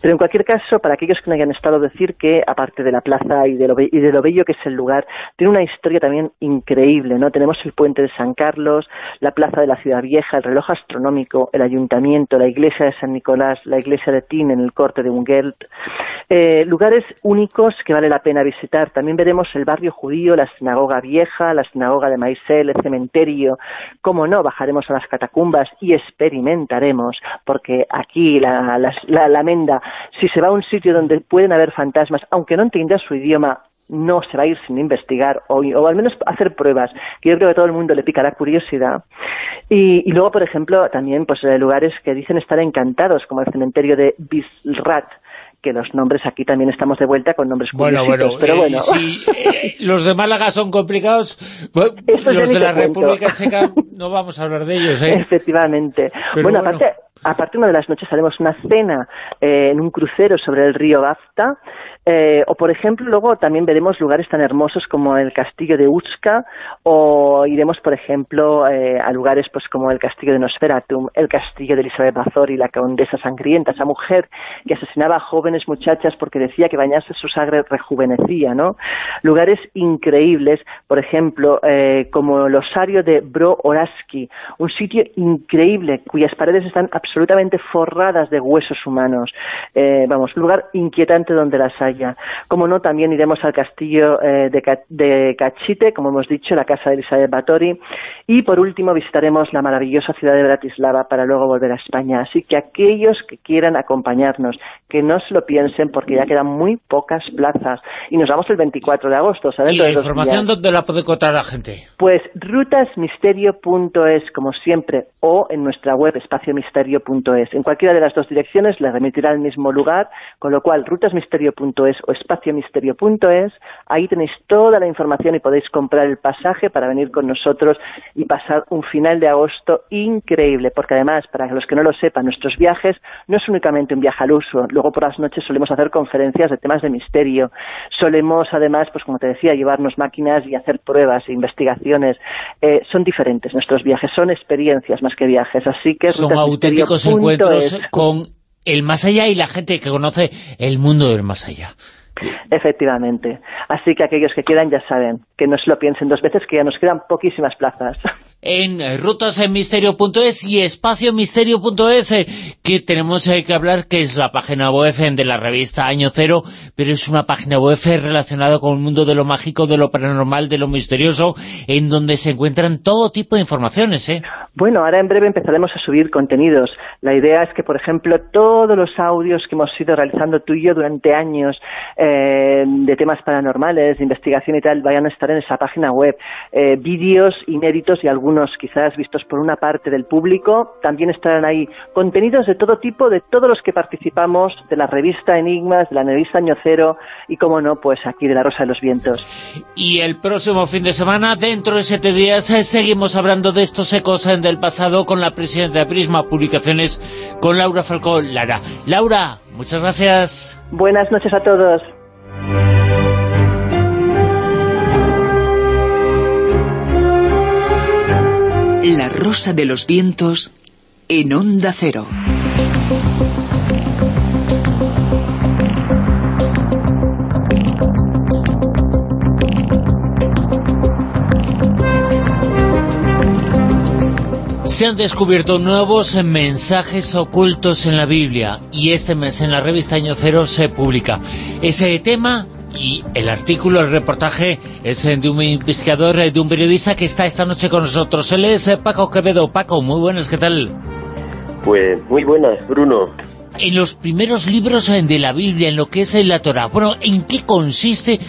Pero en cualquier caso, para aquellos que no hayan estado, decir que, aparte de la plaza y de, lo, y de lo bello que es el lugar, tiene una historia también increíble, ¿no? Tenemos el puente de San Carlos, la plaza de la Ciudad Vieja, el reloj astronómico, el ayuntamiento, la iglesia de San Nicolás, la iglesia de Tin en el corte de Ungelt, eh, lugares únicos que vale la pena visitar. También veremos el barrio judío, la sinagoga vieja, la sinagoga de Maisel, el cementerio. Como no, bajaremos a las catacumbas y experimentaremos, porque aquí la, la, la, la si se va a un sitio donde pueden haber fantasmas, aunque no entienda su idioma, no se va a ir sin investigar o, al menos hacer pruebas, que yo creo que a todo el mundo le picará curiosidad. Y, luego, por ejemplo, también pues eh, lugares que dicen estar encantados, como el cementerio de Bisrat, que los nombres aquí también estamos de vuelta con nombres bueno, bueno, pero eh, bueno. Si eh, los de Málaga son complicados, los de la República Checa no vamos a hablar de ellos, ¿eh? Efectivamente. bueno, aparte, aparte una de las noches haremos una cena eh, en un crucero sobre el río Gafta, eh, o por ejemplo luego también veremos lugares tan hermosos como el castillo de Uska, o iremos por ejemplo eh, a lugares pues como el castillo de Nosferatum, el castillo de Elizabeth Bazori, la condesa sangrienta, esa mujer que asesinaba a jóvenes muchachas porque decía que bañarse su sangre rejuvenecía, ¿no? Lugares increíbles, por ejemplo, como el osario de Bro Oraski, un sitio increíble cuyas paredes están absolutamente forradas de huesos humanos. Eh, vamos, lugar inquietante donde las Como no, también iremos al castillo eh, de, Cachite, como hemos dicho, la casa de Elizabeth Batory. Y por último visitaremos la maravillosa ciudad de Bratislava para luego volver a España. Así que aquellos que quieran acompañarnos, que no se lo piensen porque ya quedan muy pocas plazas. Y nos vamos el 24 de agosto. ¿Y la información dónde la puede encontrar la gente? Pues rutasmisterio.es, como siempre, o en nuestra web Espacio Misterio en cualquiera de las dos direcciones le remitirá al mismo lugar, con lo cual rutasmisterio.es o espaciomisterio.es, ahí tenéis toda la información y podéis comprar el pasaje para venir con nosotros y pasar un final de agosto increíble, porque además, para los que no lo sepan, nuestros viajes no es únicamente un viaje al uso, luego por las noches solemos hacer conferencias de temas de misterio, solemos además, pues como te decía, llevarnos máquinas y hacer pruebas e investigaciones, eh, son diferentes nuestros viajes, son experiencias más que viajes, así que son encuentros con el más allá y la gente que conoce el mundo del más allá. Efectivamente. Así que aquellos que quieran ya saben, que no se lo piensen dos veces, que ya nos quedan poquísimas plazas. En rutasenmisterio.es y espaciomisterio.es, eh, que tenemos eh, que hablar, que es la página web eh, de la revista Año Cero, pero es una página web relacionada con el mundo de lo mágico, de lo paranormal, de lo misterioso, en donde se encuentran todo tipo de informaciones, ¿eh? Bueno, ahora en breve empezaremos a subir contenidos. La idea es que, por ejemplo, todos los audios que hemos ido realizando tú y yo durante años de temas paranormales, de investigación y tal, vayan a estar en esa página web. vídeos inéditos y algunos quizás vistos por una parte del público. También estarán ahí contenidos de todo tipo, de todos los que participamos, de la revista Enigmas, de la revista Año Cero y, como no, pues aquí de la Rosa de los Vientos. Y el próximo fin de semana, dentro de siete días, eh, seguimos hablando de estos ecos eh, del pasado con la presidenta de Prisma Publicaciones, con Laura Falcón Lara. Laura, muchas gracias. Buenas noches a todos. La rosa de los vientos en onda cero. Se han descubierto nuevos mensajes ocultos en la Biblia y este mes en la revista Año Cero se publica. Ese tema y el artículo, el reportaje es de un investigador, de un periodista que está esta noche con nosotros. Él es Paco Quevedo. Paco, muy buenas, ¿qué tal? Pues muy buenas, Bruno. En los primeros libros de la Biblia, en lo que es la Torah, bueno, ¿en qué consiste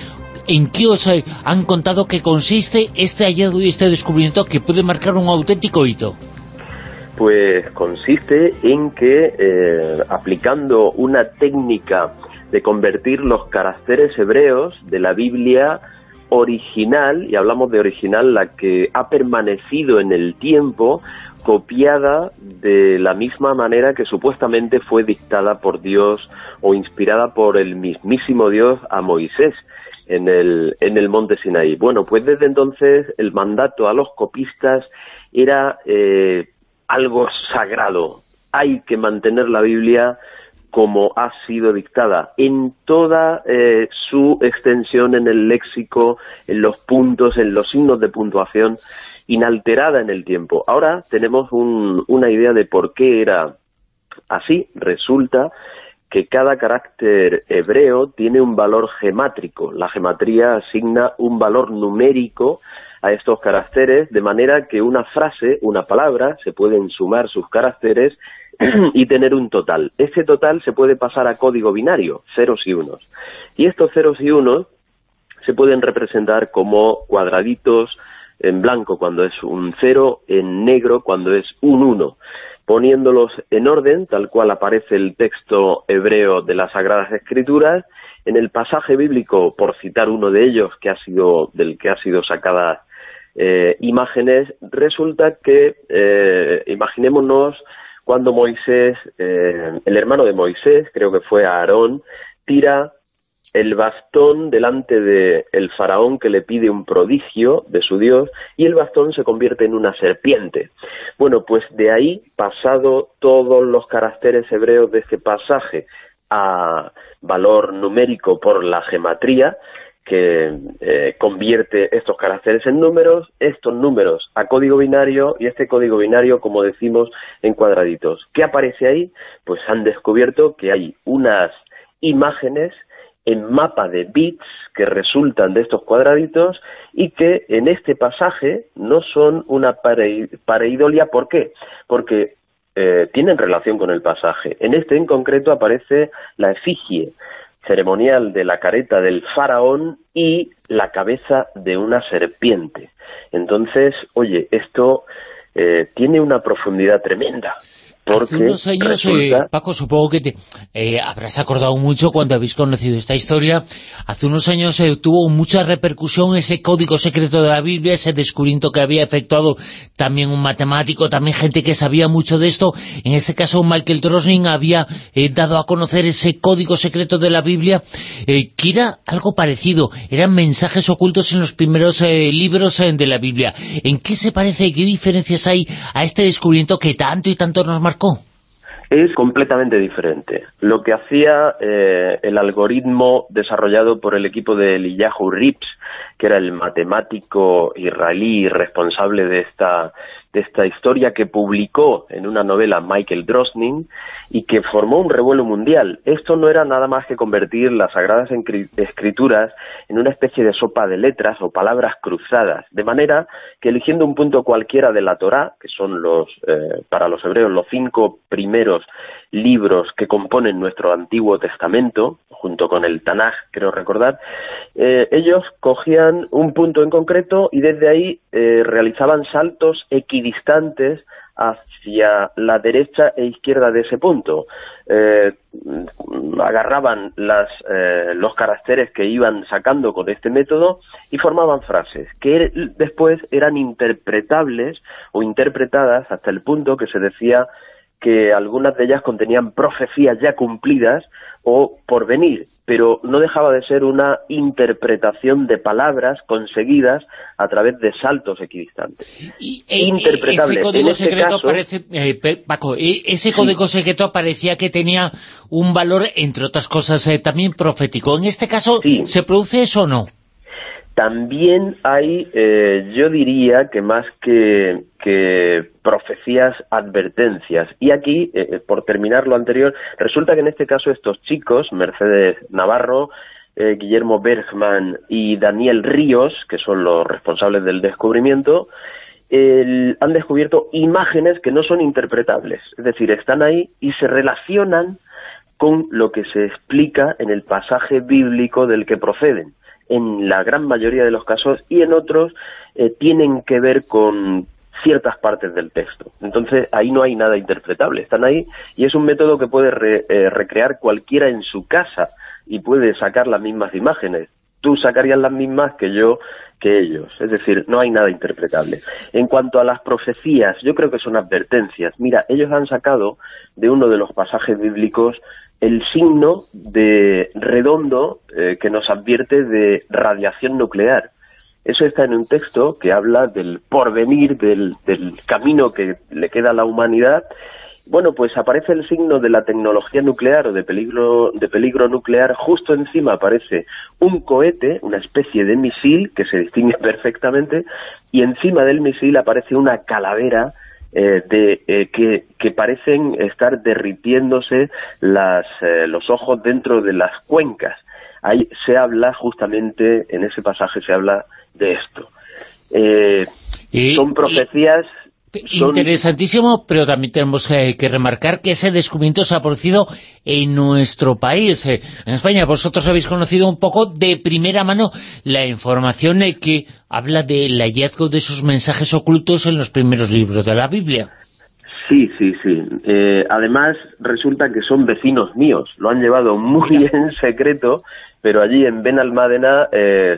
¿En qué os han contado que consiste este hallazgo y este descubrimiento que puede marcar un auténtico hito? Pues consiste en que eh, aplicando una técnica de convertir los caracteres hebreos de la Biblia original, y hablamos de original, la que ha permanecido en el tiempo, copiada de la misma manera que supuestamente fue dictada por Dios o inspirada por el mismísimo Dios a Moisés en el, en el monte Sinaí. Bueno, pues desde entonces el mandato a los copistas era eh, algo sagrado. Hay que mantener la Biblia como ha sido dictada en toda eh, su extensión en el léxico, en los puntos, en los signos de puntuación, inalterada en el tiempo. Ahora tenemos una idea de por qué era así. Resulta que cada carácter hebreo tiene un valor gemátrico. La gematría asigna un valor numérico a estos caracteres, de manera que una frase, una palabra, se pueden sumar sus caracteres y tener un total. Ese total se puede pasar a código binario, ceros y unos. Y estos ceros y unos se pueden representar como cuadraditos en blanco cuando es un cero, en negro cuando es un uno. Poniéndolos en orden, tal cual aparece el texto hebreo de las Sagradas Escrituras, en el pasaje bíblico, por citar uno de ellos, que ha sido, del que ha sido sacada eh, imágenes, resulta que, eh, imaginémonos cuando Moisés, eh, el hermano de Moisés, creo que fue Aarón, tira el bastón delante de el faraón que le pide un prodigio de su Dios y el bastón se convierte en una serpiente. Bueno, pues de ahí, pasado todos los caracteres hebreos de este pasaje a valor numérico por la gematría, que eh, convierte estos caracteres en números, estos números a código binario y este código binario, como decimos, en cuadraditos. ¿Qué aparece ahí? Pues han descubierto que hay unas imágenes en mapa de bits que resultan de estos cuadraditos y que en este pasaje no son una pareidolia. ¿Por qué? Porque eh, tienen relación con el pasaje. En este en concreto aparece la efigie, ceremonial de la careta del faraón y la cabeza de una serpiente. Entonces, oye, esto eh, tiene una profundidad tremenda. Hace unos años, eh, Paco, supongo que te eh, habrás acordado mucho cuando habéis conocido esta historia. Hace unos años eh, tuvo mucha repercusión ese código secreto de la Biblia, ese descubrimiento que había efectuado también un matemático, también gente que sabía mucho de esto. En ese caso, Michael Drosnin había dado a conocer ese código secreto de la Biblia, que era algo parecido. Eran mensajes ocultos en los primeros libros de la Biblia. ¿En qué se parece, qué diferencias hay a este descubrimiento que tanto y tanto nos es completamente diferente. Lo que hacía eh, el algoritmo desarrollado por el equipo de Eliyahu Rips, que era el matemático israelí responsable de esta de esta historia que publicó en una novela Michael Drosnin y que formó un revuelo mundial. Esto no era nada más que convertir las sagradas escrituras en una especie de sopa de letras o palabras cruzadas, de manera que eligiendo un punto cualquiera de la Torá, que son los eh, para los hebreos los cinco primeros libros que componen nuestro Antiguo Testamento, junto con el Tanaj, creo recordar, eh, ellos cogían un punto en concreto y desde ahí eh, realizaban saltos equidistantes hacia la derecha e izquierda de ese punto. Eh, agarraban las, los caracteres que iban sacando con este método y formaban frases que después eran interpretables o interpretadas hasta el punto que se decía que algunas de ellas contenían profecías ya cumplidas o por venir, pero no dejaba de ser una interpretación de palabras conseguidas a través de saltos equidistantes. Y, eh, ese código este secreto parece, eh, Paco, e, ese código secreto parecía que tenía un valor, entre otras cosas, eh, también profético. En este caso, ¿se produce eso o no? También hay, eh, yo diría que más que, profecías, advertencias. Y aquí, eh, eh, por terminar lo anterior, resulta que en este caso estos chicos, Mercedes Navarro, Guillermo Bergman y Daniel Ríos, que son los responsables del descubrimiento, han descubierto imágenes que no son interpretables. Es decir, están ahí y se relacionan con lo que se explica en el pasaje bíblico del que proceden en la gran mayoría de los casos y en otros eh, tienen que ver con ciertas partes del texto. Entonces ahí no hay nada interpretable, están ahí y es un método que puede eh, recrear cualquiera en su casa y puede sacar las mismas imágenes. Tú sacarías las mismas que yo que ellos, es decir, no hay nada interpretable. En cuanto a las profecías, yo creo que son advertencias. Mira, ellos han sacado de uno de los pasajes bíblicos el signo de redondo eh, que nos advierte de radiación nuclear. Eso está en un texto que habla del porvenir, del, del camino que le queda a la humanidad. Bueno, pues aparece el signo de la tecnología nuclear o de peligro, de peligro nuclear, justo encima aparece un cohete, una especie de misil que se distingue perfectamente, y encima del misil aparece una calavera eh, de, eh, que, parecen estar derritiéndose las, eh, los ojos dentro de las cuencas. Ahí se habla justamente, en ese pasaje se habla de esto. son profecías Interesantísimo, pero también tenemos eh, que remarcar que ese descubrimiento se ha producido en nuestro país, eh, en España. Vosotros habéis conocido un poco de primera mano la información eh, que habla del hallazgo de esos mensajes ocultos en los primeros libros de la Biblia. Sí, sí, sí. además, resulta que son vecinos míos. Lo han llevado muy en secreto, pero allí en Benalmádena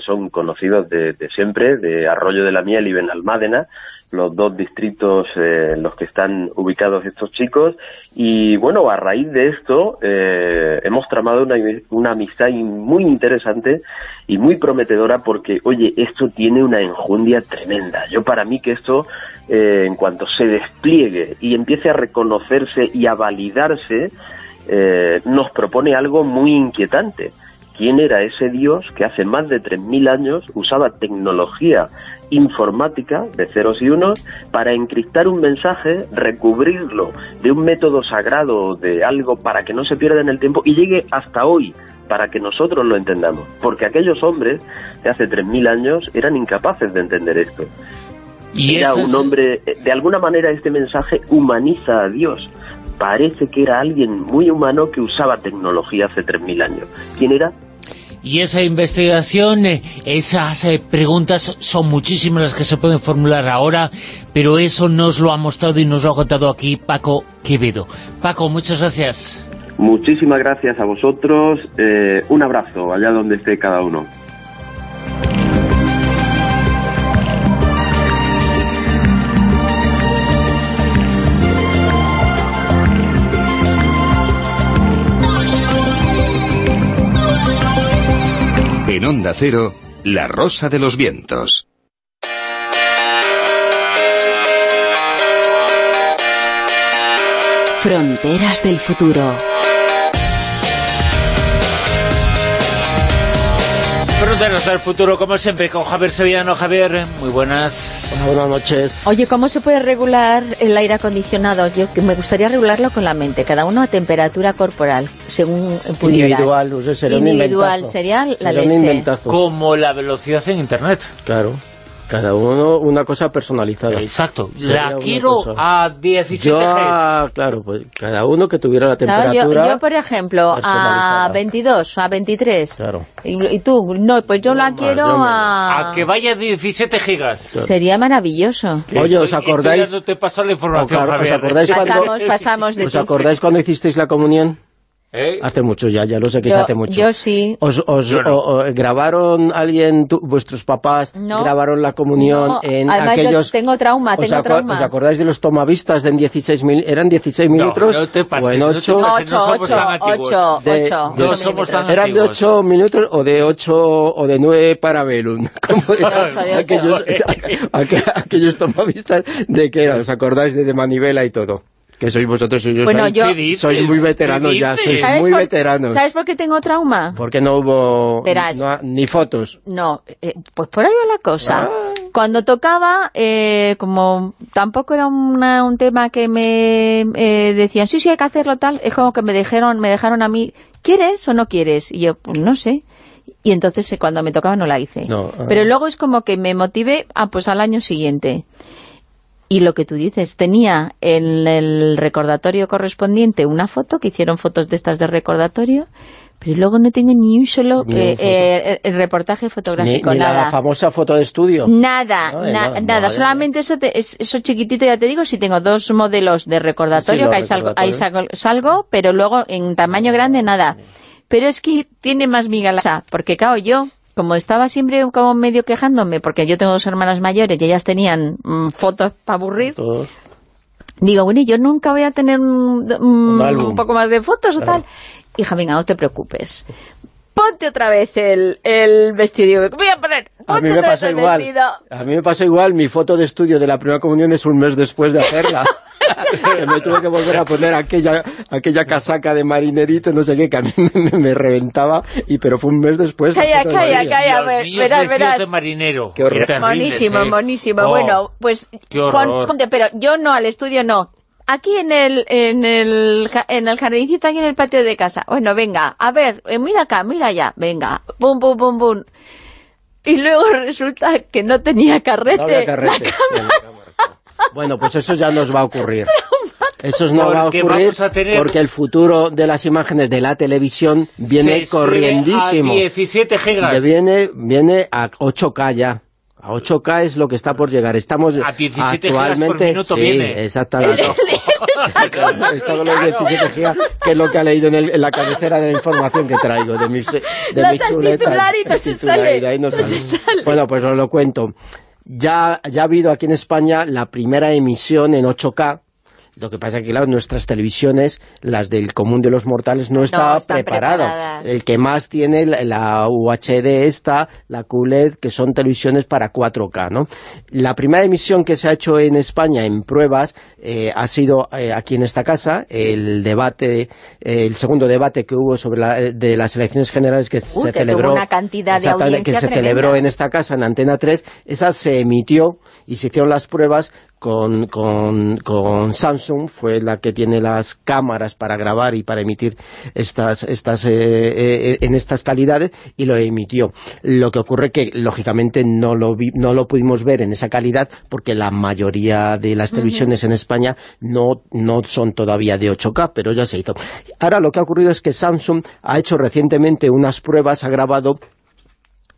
son conocidos de, de, siempre, de Arroyo de la Miel y Benalmádena, los dos distritos eh, en los que están ubicados estos chicos y bueno, a raíz de esto eh, hemos tramado una, una, amistad muy interesante y muy prometedora porque, oye, esto tiene una enjundia tremenda. Yo para mí que esto, eh, en cuanto se despliegue y empiece a reconocerse y a validarse, nos propone algo muy inquietante quién era ese Dios que hace más de 3.000 años usaba tecnología informática de ceros y unos para encriptar un mensaje, recubrirlo de un método sagrado, de algo para que no se pierda en el tiempo y llegue hasta hoy para que nosotros lo entendamos. Porque aquellos hombres de hace 3.000 años eran incapaces de entender esto. ¿Y era un hombre, de alguna manera este mensaje humaniza a Dios. Parece que era alguien muy humano que usaba tecnología hace 3.000 años. ¿Quién era? Y esa investigación, eh, esas eh, preguntas son muchísimas las que se pueden formular ahora, pero eso nos lo ha mostrado y nos lo ha contado aquí Paco Quevedo. Paco, muchas gracias. Muchísimas gracias a vosotros. Eh, un abrazo allá donde esté cada uno. Onda Cero, La Rosa de los Vientos. Fronteras del futuro. Fronteras del futuro, como siempre, con Javier Sevillano. Javier, muy buenas. buenas noches. Oye, ¿cómo se puede regular el aire acondicionado? Yo que me gustaría regularlo con la mente, cada uno a temperatura corporal, según pudiera. Individual, no sé, sería Individual, un sería la Sería un leche. inventazo. Como la velocidad en Internet. Claro. Cada uno una cosa personalizada. Exacto. Sería La quiero cosa. a 17 Yo, Gs. ah, claro, pues cada uno que tuviera la Claro, yo, temperatura... yo, por ejemplo, a personalizada. 22, a 23. Claro. Y, y tú, no, pues yo la más, quiero yo me- a... A que vaya a 17 gigas. Sería maravilloso. Oye, ¿os acordáis? estoy dándote paso la información, ¿Os Javier. acordáis cuando- Pasamos, pasamos de ¿Os acordáis cuando hicisteis la comunión? ¿Eh? Hace mucho ya, ya lo sé que Yo- se hace mucho. yo sí. ¿Os, os- Yo no. o- o- grabaron alguien, tu- vuestros papás, No. grabaron la comunión No, en además yo aquellos... tengo trauma, ¿os tengo aco- trauma. ¿Os acordáis de los tomavistas de en 16 mil, eran 16 minutos? no te pases, o en no te 8, pases. no somos Ocho, tan antiguos. ocho, De- ocho. de- No somos tan ¿Eran de antiguos. 8 minutos o de 8 o de 9 para ocho. aquellos, aqu- aquellos tomavistas de que era, ¿os acordáis de, de Manivela y todo? Que sois vosotros, sois, Bueno, sois- yo- sois muy veteranos ¿Qué ya, sois ¿Sabes muy por- veteranos. ¿Sabes por qué tengo trauma? Porque no hubo Verás. no- ni fotos. No, eh, pues por ahí va la cosa. Ah. Cuando tocaba, eh, como tampoco era una- un tema que me eh, decían, sí, sí, hay que hacerlo tal, es como que me dejaron, me dejaron a mí, ¿quieres o no quieres? Y yo, pues no sé. Y entonces eh, cuando me tocaba no la hice. No, ah. Pero luego es como que me motivé ah, pues al año siguiente. Y lo que tú dices, tenía en el recordatorio correspondiente una foto, que hicieron fotos de estas de recordatorio, pero luego no tengo ni un solo Ni eh, eh, el reportaje Ni, fotográfico, ni nada. la famosa foto de estudio. Nada, Nada de na- nada, nada, madre solamente eso, te- es- eso chiquitito, ya te digo, si tengo dos modelos de recordatorio, Sí, sí, que ahí salgo, ahí salgo, salgo, pero luego en tamaño grande nada. Pero es que tiene más miga la... Porque claro, yo, como estaba siempre como medio quejándome, porque yo tengo dos hermanas mayores y ellas tenían mm, fotos para aburrir, Todos. digo, bueno, yo nunca voy a tener un, un- Un álbum. un poco más de fotos o tal. Hija, venga, no te preocupes. Ponte otra vez el, el vestido. Voy a poner, A ponte mí me otra vez el igual. vestido. A mí me pasa igual. Mi foto de estudio de la primera comunión es un mes después de hacerla. me tuve que volver a poner aquella aquella casaca de marinerito, no sé qué, que a mí me, me reventaba, y pero fue un mes después. la Calla, de calla, calla. Ver- verás, verás. de marinero. Qué horror. Monísimo, monísimo. Oh, Bueno, pues qué horror. ponte, pero yo no, al estudio no. Aquí en el, en el, en el jardincito, aquí en el patio de casa. Bueno, venga, a ver, eh, mira acá, mira allá, venga, pum, pum, pum, pum. Y luego resulta que no tenía carrete. No carrete. la cámara. Bueno, pues eso ya nos va a ocurrir. Eso no va a Porque ocurrir a tener- porque el futuro de las imágenes de la televisión se viene corriendísimo. A 17 gigas. Viene, viene a 8K ya. A 8K es lo que está por llegar. Estamos A 17 gigas por actualmente... minuto sí, viene. exactamente. Está con los 17 gigas, que es lo que ha leído en, el- en la cabecera de la información que traigo, de mis, de La mis chuletas. titular y no se no sale. Bueno, pues os lo cuento. Ya, ya ha habido aquí en España la primera emisión en 8K, lo que pasa es que, claro, nuestras televisiones, las del común de los mortales, no está preparado. preparadas. El que más tiene la, la UHD esta, la QLED, que son televisiones para 4K, ¿no? La primera emisión que se ha hecho en España en pruebas eh, ha sido eh, aquí en esta casa, el debate, eh, el segundo debate que hubo sobre la, de las elecciones generales que Uy, se que celebró una cantidad de exactamente, que audiencia se celebró en esta casa, en Antena 3, esa se emitió y se hicieron las pruebas con, con, con Samsung, fue la que tiene las cámaras para grabar y para emitir estas, estas eh, eh, en estas calidades, y lo emitió. Lo que ocurre que, lógicamente, no lo, vi- no lo pudimos ver en esa calidad, porque la mayoría de las televisiones en España no, no son todavía de 8K, pero ya se hizo. Ahora lo que ha ocurrido es que Samsung ha hecho recientemente unas pruebas, ha grabado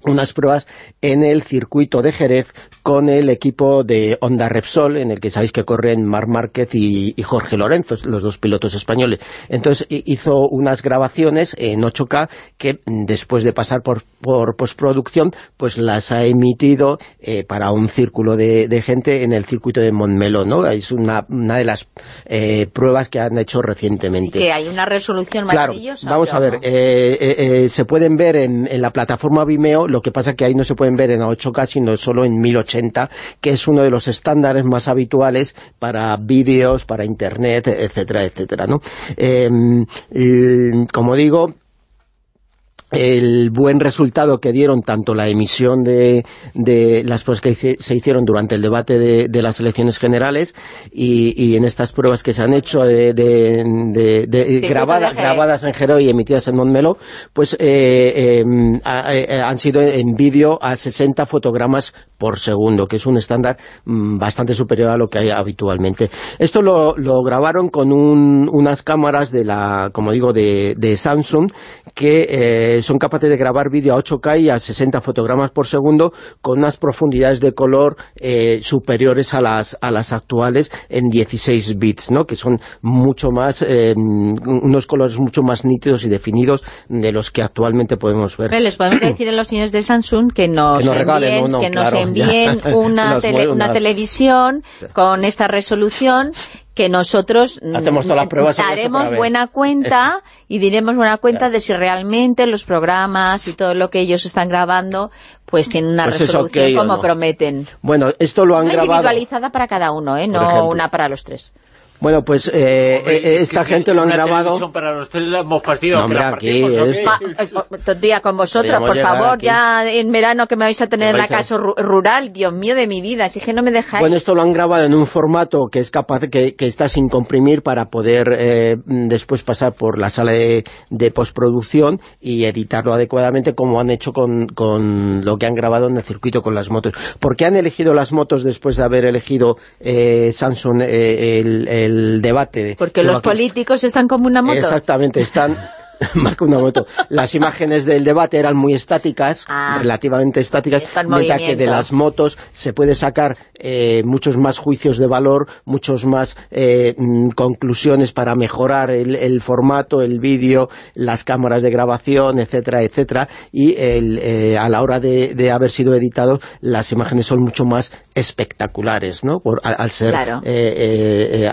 unas pruebas en el circuito de Jerez con el equipo de Honda Repsol, en el que sabéis que corren Marc Márquez y, y Jorge Lorenzo, los dos pilotos españoles. Entonces hi- hizo unas grabaciones en 8K que después de pasar por, por postproducción, pues las ha emitido eh, para un círculo de, de gente en el circuito de Montmeló, ¿no? Es una, una de las eh, pruebas que han hecho recientemente. Que hay una resolución Claro, maravillosa. vamos a ver, eh, eh, eh, se pueden ver en, en la plataforma Vimeo lo que pasa que ahí no se pueden ver en 8K, sino solo en 1080, que es uno de los estándares más habituales para vídeos, para internet, etcétera, etcétera, ¿no? Eh, como digo, el buen resultado que dieron tanto la emisión de, de las pruebas que se hicieron durante el debate de, de las elecciones generales y, y, en estas pruebas que se han hecho de, de grabadas, grabadas en Jero y emitidas en Montmeló, pues eh, eh, eh, han sido en vídeo a 60 fotogramas por segundo, que es un estándar mmm, bastante superior a lo que hay habitualmente. Esto lo, lo grabaron con un, unas cámaras de la, como digo, de, de Samsung, que eh, son capaces de grabar vídeo a 8K y a 60 fotogramas por segundo con unas profundidades de color eh, superiores a las, a las actuales en 16 bits, ¿no? que son mucho más, eh, unos colores mucho más nítidos y definidos de los que actualmente podemos ver. Les podemos decir a los niños de Samsung que nos, que nos regalen, envíen, no, no, que nos envíen una, tele, una, televisión con esta resolución que nosotros Hacemos todas las pruebas daremos buena cuenta y diremos buena cuenta de si realmente los programas y todo lo que ellos están grabando pues tienen una pues resolución okay, como no. prometen. Bueno, esto lo han Una grabado... individualizada para cada uno, ¿eh? no una para los tres. Bueno, pues eh, Hombre, esta es que gente lo han grabado... para los tres hemos partido. No, hombre, aquí partimos, ¿o es- qué? Pa- eh, día con vosotros, Podríamos por favor, aquí. ya en verano que me vais a tener en la a- casa ru- rural, Dios mío de mi vida, si es que no me dejáis. Bueno, esto lo han grabado en un formato que es capaz, que, que está sin comprimir para poder eh, después pasar por la sala de, de postproducción y editarlo adecuadamente como han hecho con, con lo que han grabado en el circuito con las motos. ¿Por qué han elegido las motos después de haber elegido eh, Samsung eh, el, el debate? de- Porque los políticos están como una moto. Exactamente, están más que una moto. Las imágenes del debate eran muy estáticas, Ah. relativamente estáticas, Está en mientras que de las motos se puede sacar eh, muchos más juicios de valor, muchos más eh, mm, conclusiones para mejorar el, el formato, el vídeo, las cámaras de grabación, etcétera, etcétera, y el, eh, a la hora de, de haber sido editados, las imágenes son mucho más espectaculares, ¿no? Por, al, al ser, Claro.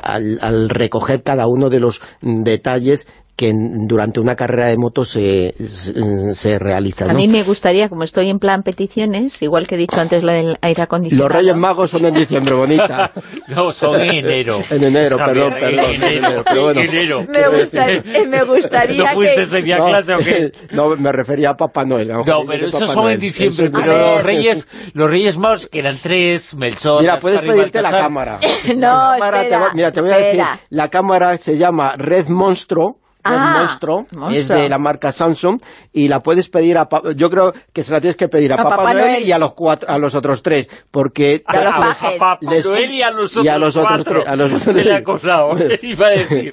al, al recoger cada uno de los mm, detalles que en- durante una carrera de moto se, se, se realizan. A mí me gustaría, como estoy en plan peticiones, igual que he dicho antes lo del aire acondicionado. Los Reyes Magos son en diciembre, bonita. No, son en enero. En enero, perdón, perdón. En enero, enero, pero bueno. en enero. Me, gusta- eh, me gustaría ¿No fuiste que... o qué? no, me refería a Papá Noel. No, pero esos Papá son Noel. en diciembre, es pero los reyes, los reyes magos, que eran tres, Melchor, Mira, puedes pedirte la cámara. No, La cámara te espera, va- mira, te voy a decir, la cámara se llama Red Monstro, Red Ah, Monstro. es de la marca Samsung y la puedes pedir a Pa- yo creo que se la tienes que pedir a, A Papá, Papá Noel, Noel. y a los cuatro, a los otros tres, porque a los a, Papá Les- Noel y a los y otros, a los otros cuatro. tres- a los otros Se le ha acosado, iba a decir.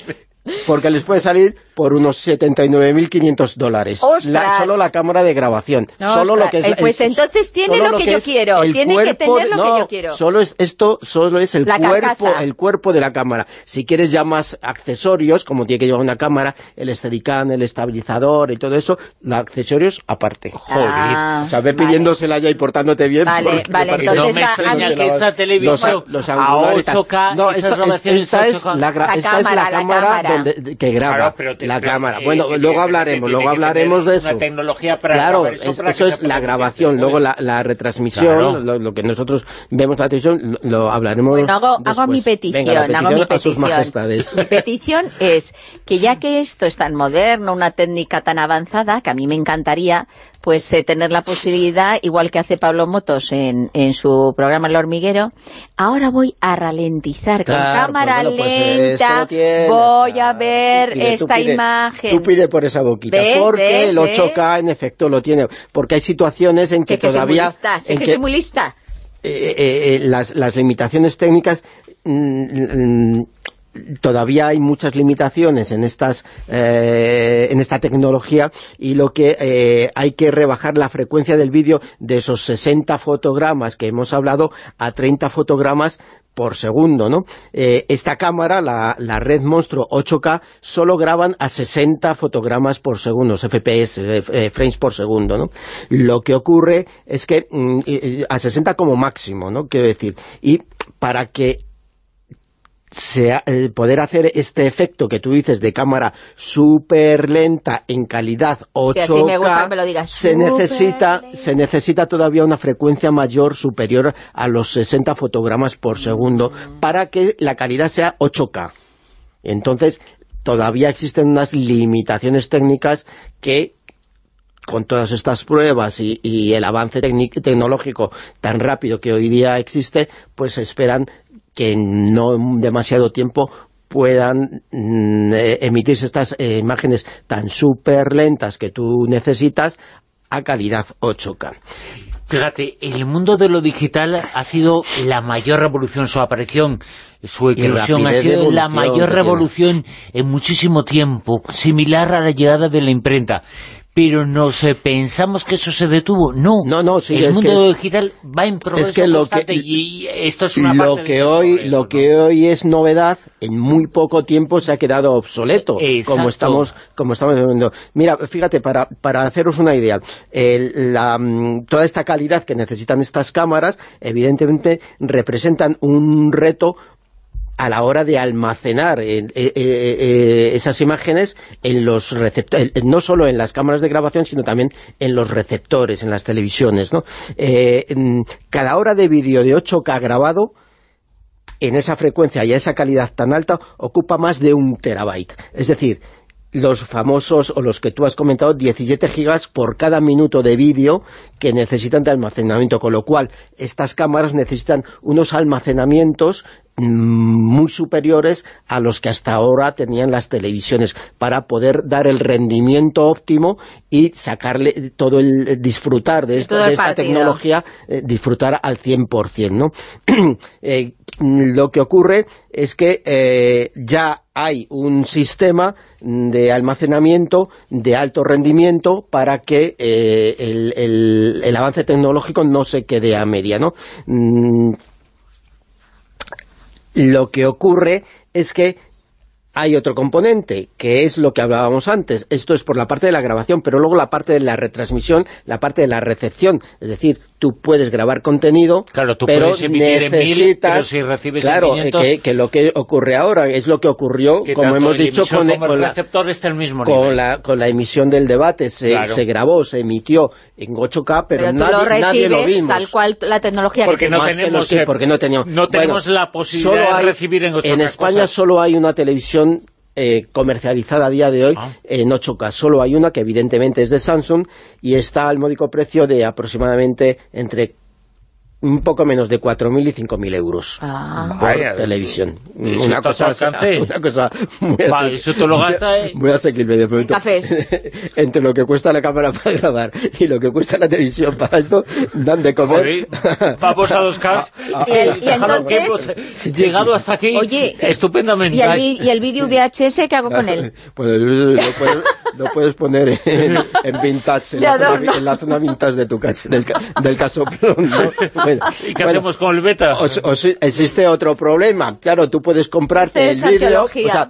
porque les puede salir por unos 79.500 dólares. La- solo la cámara de grabación. No, solo ostras. lo que es Eh, el- pues entonces tiene lo que yo quiero, el tiene que cuerpo tener lo que no, yo quiero. Solo es, esto solo es el La cuerpo, carcasa. el cuerpo de la cámara. Si quieres ya más accesorios, como tiene que llevar una cámara, el Steadicam, el estabilizador y todo eso, los accesorios aparte. Ah, o sea, ve vale. pidiéndosela ya y portándote bien. Vale, vale, parece- no entonces me extraña mí- que esa televisión los, los a angulares y tal. 8K, no, esas esto- es- grabaciones esta, es 8K. la, esta cámara, es la cámara. donde- que graba Claro, pero te- la cámara. eh, bueno, eh, luego hablaremos, luego hablaremos de eso. Una tecnología para Claro, grabar es- para eso es la grabación, ver. luego la, la retransmisión, Claro. lo, lo que nosotros vemos en la televisión, lo, lo hablaremos Bueno, hago, hago mi petición, Venga, hago mi petición a sus petición. majestades. Mi petición es que ya que esto es tan moderno, una técnica tan avanzada, que a mí me encantaría pues eh, tener la posibilidad, igual que hace Pablo Motos en, en su programa El Hormiguero, ahora voy a ralentizar con Claro, cámara pues bueno, pues, eh, lenta, tienes, voy a ver Tú pide, tú esta pide, imagen. Tú pide por esa boquita, ¿Ves? porque ¿Ves? el 8K en efecto lo tiene, porque hay situaciones en que, que, que todavía... sé en que que- soy muy lista. eh, eh, las, las limitaciones técnicas mm, mm, todavía hay muchas limitaciones en estas eh, en esta tecnología y lo que eh, hay que rebajar la frecuencia del vídeo de esos 60 fotogramas que hemos hablado a 30 fotogramas por segundo, ¿no? Eh, esta cámara, la, Red Monstro 8K, solo graban a 60 fotogramas por segundo, FPS, frames por segundo, ¿no? Lo que ocurre es que mm, a 60 como máximo, ¿no? Quiero decir, y para que sea, eh, poder hacer este efecto que tú dices de cámara súper lenta en calidad 8K, Sí, así me gusta que me lo digas, se, necesita, se necesita todavía una frecuencia mayor, superior a los 60 fotogramas por segundo, para que la calidad sea 8K. Entonces, todavía existen unas limitaciones técnicas que con todas estas pruebas y, y el avance tecnológico tan rápido que hoy día existe, pues esperan que en no demasiado tiempo puedan mm, eh, emitirse estas eh, imágenes tan súper lentas que tú necesitas a calidad 8K. Fíjate, el mundo de lo digital ha sido la mayor revolución, su aparición, su eclosión, ha sido la mayor revolución en muchísimo tiempo, similar a la llegada de la imprenta. Pero nos pensamos que eso se detuvo. No, No, no, sí, el es mundo es- digital va en progreso que lo constante que- y esto es una lo parte que hoy lo ¿no? que hoy es novedad en muy poco tiempo se ha quedado obsoleto exacto. como estamos como estamos viendo mira fíjate para, para haceros una idea el- la, mm, toda esta calidad que necesitan estas cámaras evidentemente representan un reto a la hora de almacenar eh, eh, eh, esas imágenes en los receptores, no solo en las cámaras de grabación, sino también en los receptores, en las televisiones, ¿no? Mm, cada hora de vídeo de 8K grabado en esa frecuencia y a esa calidad tan alta ocupa más de un terabyte. Es decir, los famosos, o los que tú has comentado, 17 gigas por cada minuto de vídeo que necesitan de almacenamiento, con lo cual estas cámaras necesitan unos almacenamientos muy superiores a los que hasta ahora tenían las televisiones para poder dar el rendimiento óptimo y sacarle todo el disfrutar de esta, de tecnología eh, disfrutar al 100%, ¿no? Eh, lo que ocurre es que eh, ya hay un sistema de almacenamiento de alto rendimiento para que eh, el, el- el avance tecnológico no se quede a media, ¿no? Lo que ocurre es que hay otro componente, que es lo que hablábamos antes. Esto es por la parte de la grabación, pero luego la parte de la retransmisión, la parte de la recepción. Es decir, tú puedes grabar contenido, Claro, tú pero puedes en mil, necesitas... pero si recibes en claro, 500, que, que lo que ocurre ahora es lo que ocurrió, que como hemos el dicho, con, como el con la, receptor está al mismo con la, con la emisión del debate. Se, Claro. se grabó, se emitió en 8K, pero, Pero, nadie, lo nadie lo recibes vimos. tal cual la tecnología Porque que no tenemos, los que- porque no teníamos, no tenemos Bueno, la posibilidad solo de hay- recibir en 8K En España cosas. solo hay una televisión eh, comercializada a día de hoy Ah. en 8K. Solo hay una que evidentemente es de Samsung y está al módico precio de aproximadamente entre un poco menos de 4.000 y 5.000 euros Ah. por Vaya, televisión. eso Una cosa, alcance. una cosa muy Vale, eso te lo gasta, eh. Muy asequible, de pronto. cafés. Entre lo que cuesta la cámara para grabar y lo que cuesta la televisión para esto, dan de comer. Vamos a dos Ks. Y el- y Déjalo que entonces- llegado hasta aquí Oye, estupendamente. ¿Y el, vi- y el vídeo VHS qué hago con él? Pues lo puedes, lo puedes poner en, en vintage, en la, zona, en la zona vintage de tu casa, del, ca- del casoplón. ¿no? Bueno, ¿Y qué bueno, hacemos con el beta? o- o si- existe otro problema. Claro, tú puedes comprarte el vídeo, o sea,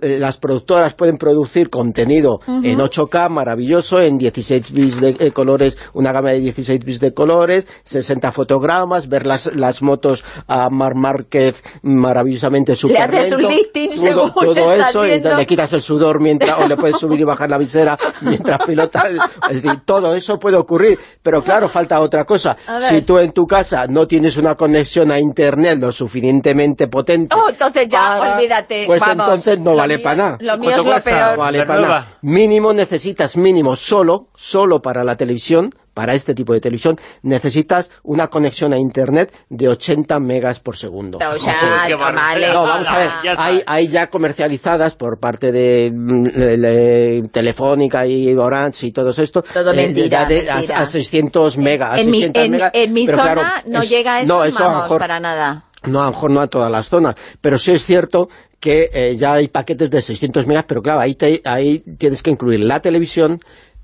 las productoras pueden producir contenido en 8K maravilloso, en 16 bits de eh, colores, una gama de 16 bits de colores, 60 fotogramas, ver las, las motos a Mar Márquez maravillosamente super haces un lifting todo le estás eso, y le quitas el sudor mientras, o le puedes subir y bajar la visera mientras pilotas. Es decir, todo eso puede ocurrir, pero claro, falta otra cosa. Si tú en tu casa no tienes una conexión a internet lo suficientemente potente, Oh, entonces ya, para- olvídate. pues vamos. entonces no Lo vale para nada. Lo mío ¿Cuánto es lo cuesta? peor. No vale para nada. Mínimo necesitas, mínimo, solo, solo para la televisión, para este tipo de televisión, necesitas una conexión a internet de 80 megas por segundo. O sea, barbaridad. vale. No, vamos a ver, hay, hay ya comercializadas por parte de mm, le- le- Telefónica y Orange y todos estos. Todo mentira, ya de- a- mentira. A, 600 megas. a En mi, 600 en, megas, en mi zona claro, no es- llega eso, no, eso a lo vamos, mejor- para nada. no, a lo mejor no a todas las zonas, pero sí es cierto que eh, ya hay paquetes de 600 megas, pero claro, ahí, te- ahí tienes que incluir la televisión,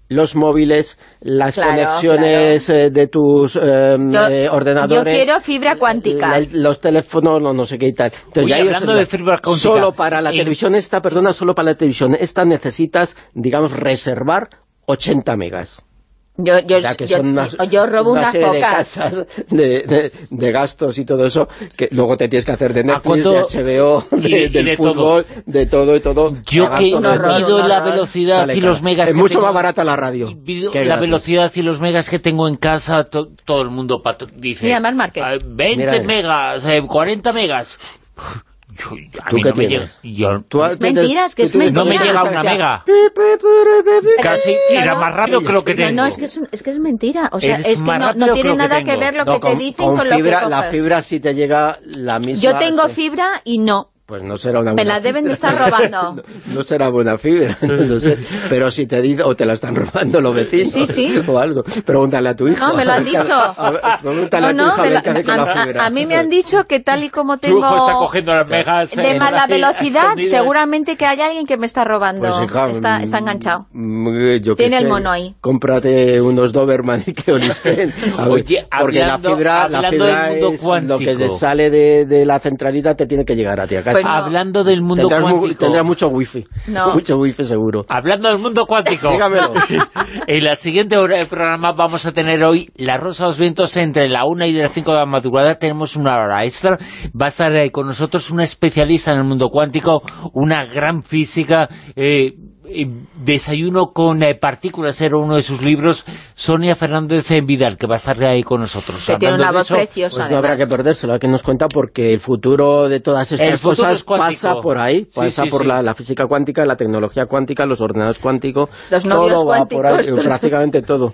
los móviles, las Claro, conexiones eh, de tus eh, Yo, eh, yo ordenadores. quiero fibra cuántica. la- los teléfonos, no, no sé qué y tal. Entonces, Oye, ya ellos- hablando de fibra cuántica, Solo para la televisión esta, perdona, solo para la televisión esta necesitas, digamos, reservar 80 megas. Yo, yo, que yo, son unas- yo robo una unas serie de pocas. casas de, de- de gastos y todo eso, que luego te tienes que hacer de Netflix, cuánto- de HBO, y de- y del de fútbol, de todo y todo. Yo que todo no todo. mido la velocidad y los megas Es que mucho tengo- más barata la radio. La gratis. velocidad y los megas que tengo en casa, to- todo el mundo patro- dice... Mira, Mar Márquez. "Ah, 20 Mira. megas, eh, 40 megas... Yo, a ¿Tú mí qué no me llega... tienes? yo- Tú- Mentiras, que es tienes- no me mentira. llega una mega. Casi era más rápido que lo que No, tengo. no, es que es, un- es que es mentira. O sea, Es es, que no, no tiene que nada que ver lo No, que te dicen con, lo fibra, que La fibra sí te llega la misma... Yo tengo sí. fibra y no. Pues no será una Me buena la deben de fibra. estar robando. no, no será buena fibra, no lo sé. Pero si te digo, o te la están robando los vecinos. Sí, sí. O algo. Pregúntale a tu hijo. No, me lo han dicho. A Pregúntale No, a tu no, hijo a me la fibra. mí me han dicho que tal y como Tu hijo está tengo cogiendo las megas... de mala velocidad, escondidas. seguramente que hay alguien que me está robando. Pues, hija, está, mm, está enganchado. mm, yo Tiene el mono ahí. Cómprate unos Doberman y que Oye, porque hablando- la fibra, la hablando fibra del mundo es lo que sale de, de la centralidad te tiene que llegar a ti a casa. Pues Hablando del mundo tendrás, mu- cuántico... tendrás mucho wifi. No. Mucho wifi seguro. Hablando del mundo cuántico. Dígamelo. en la siguiente hora del programa vamos a tener hoy La Rosa de los Vientos entre la 1 y las 5 de la madrugada. Tenemos una hora extra. Va a estar eh, con nosotros una especialista en el mundo cuántico, una gran física... eh, Desayuno con eh, partículas era uno de sus libros Sonia Fernández eh, Vidal que va a estar ahí con nosotros Que tiene una voz eso, preciosa. Pues no habrá que perdérselo, que nos cuenta porque el futuro de todas estas cosas es pasa por ahí, pasa sí, por sí. La, la física cuántica, la tecnología cuántica, los ordenadores cuánticos, todo va por ahí, prácticamente todo,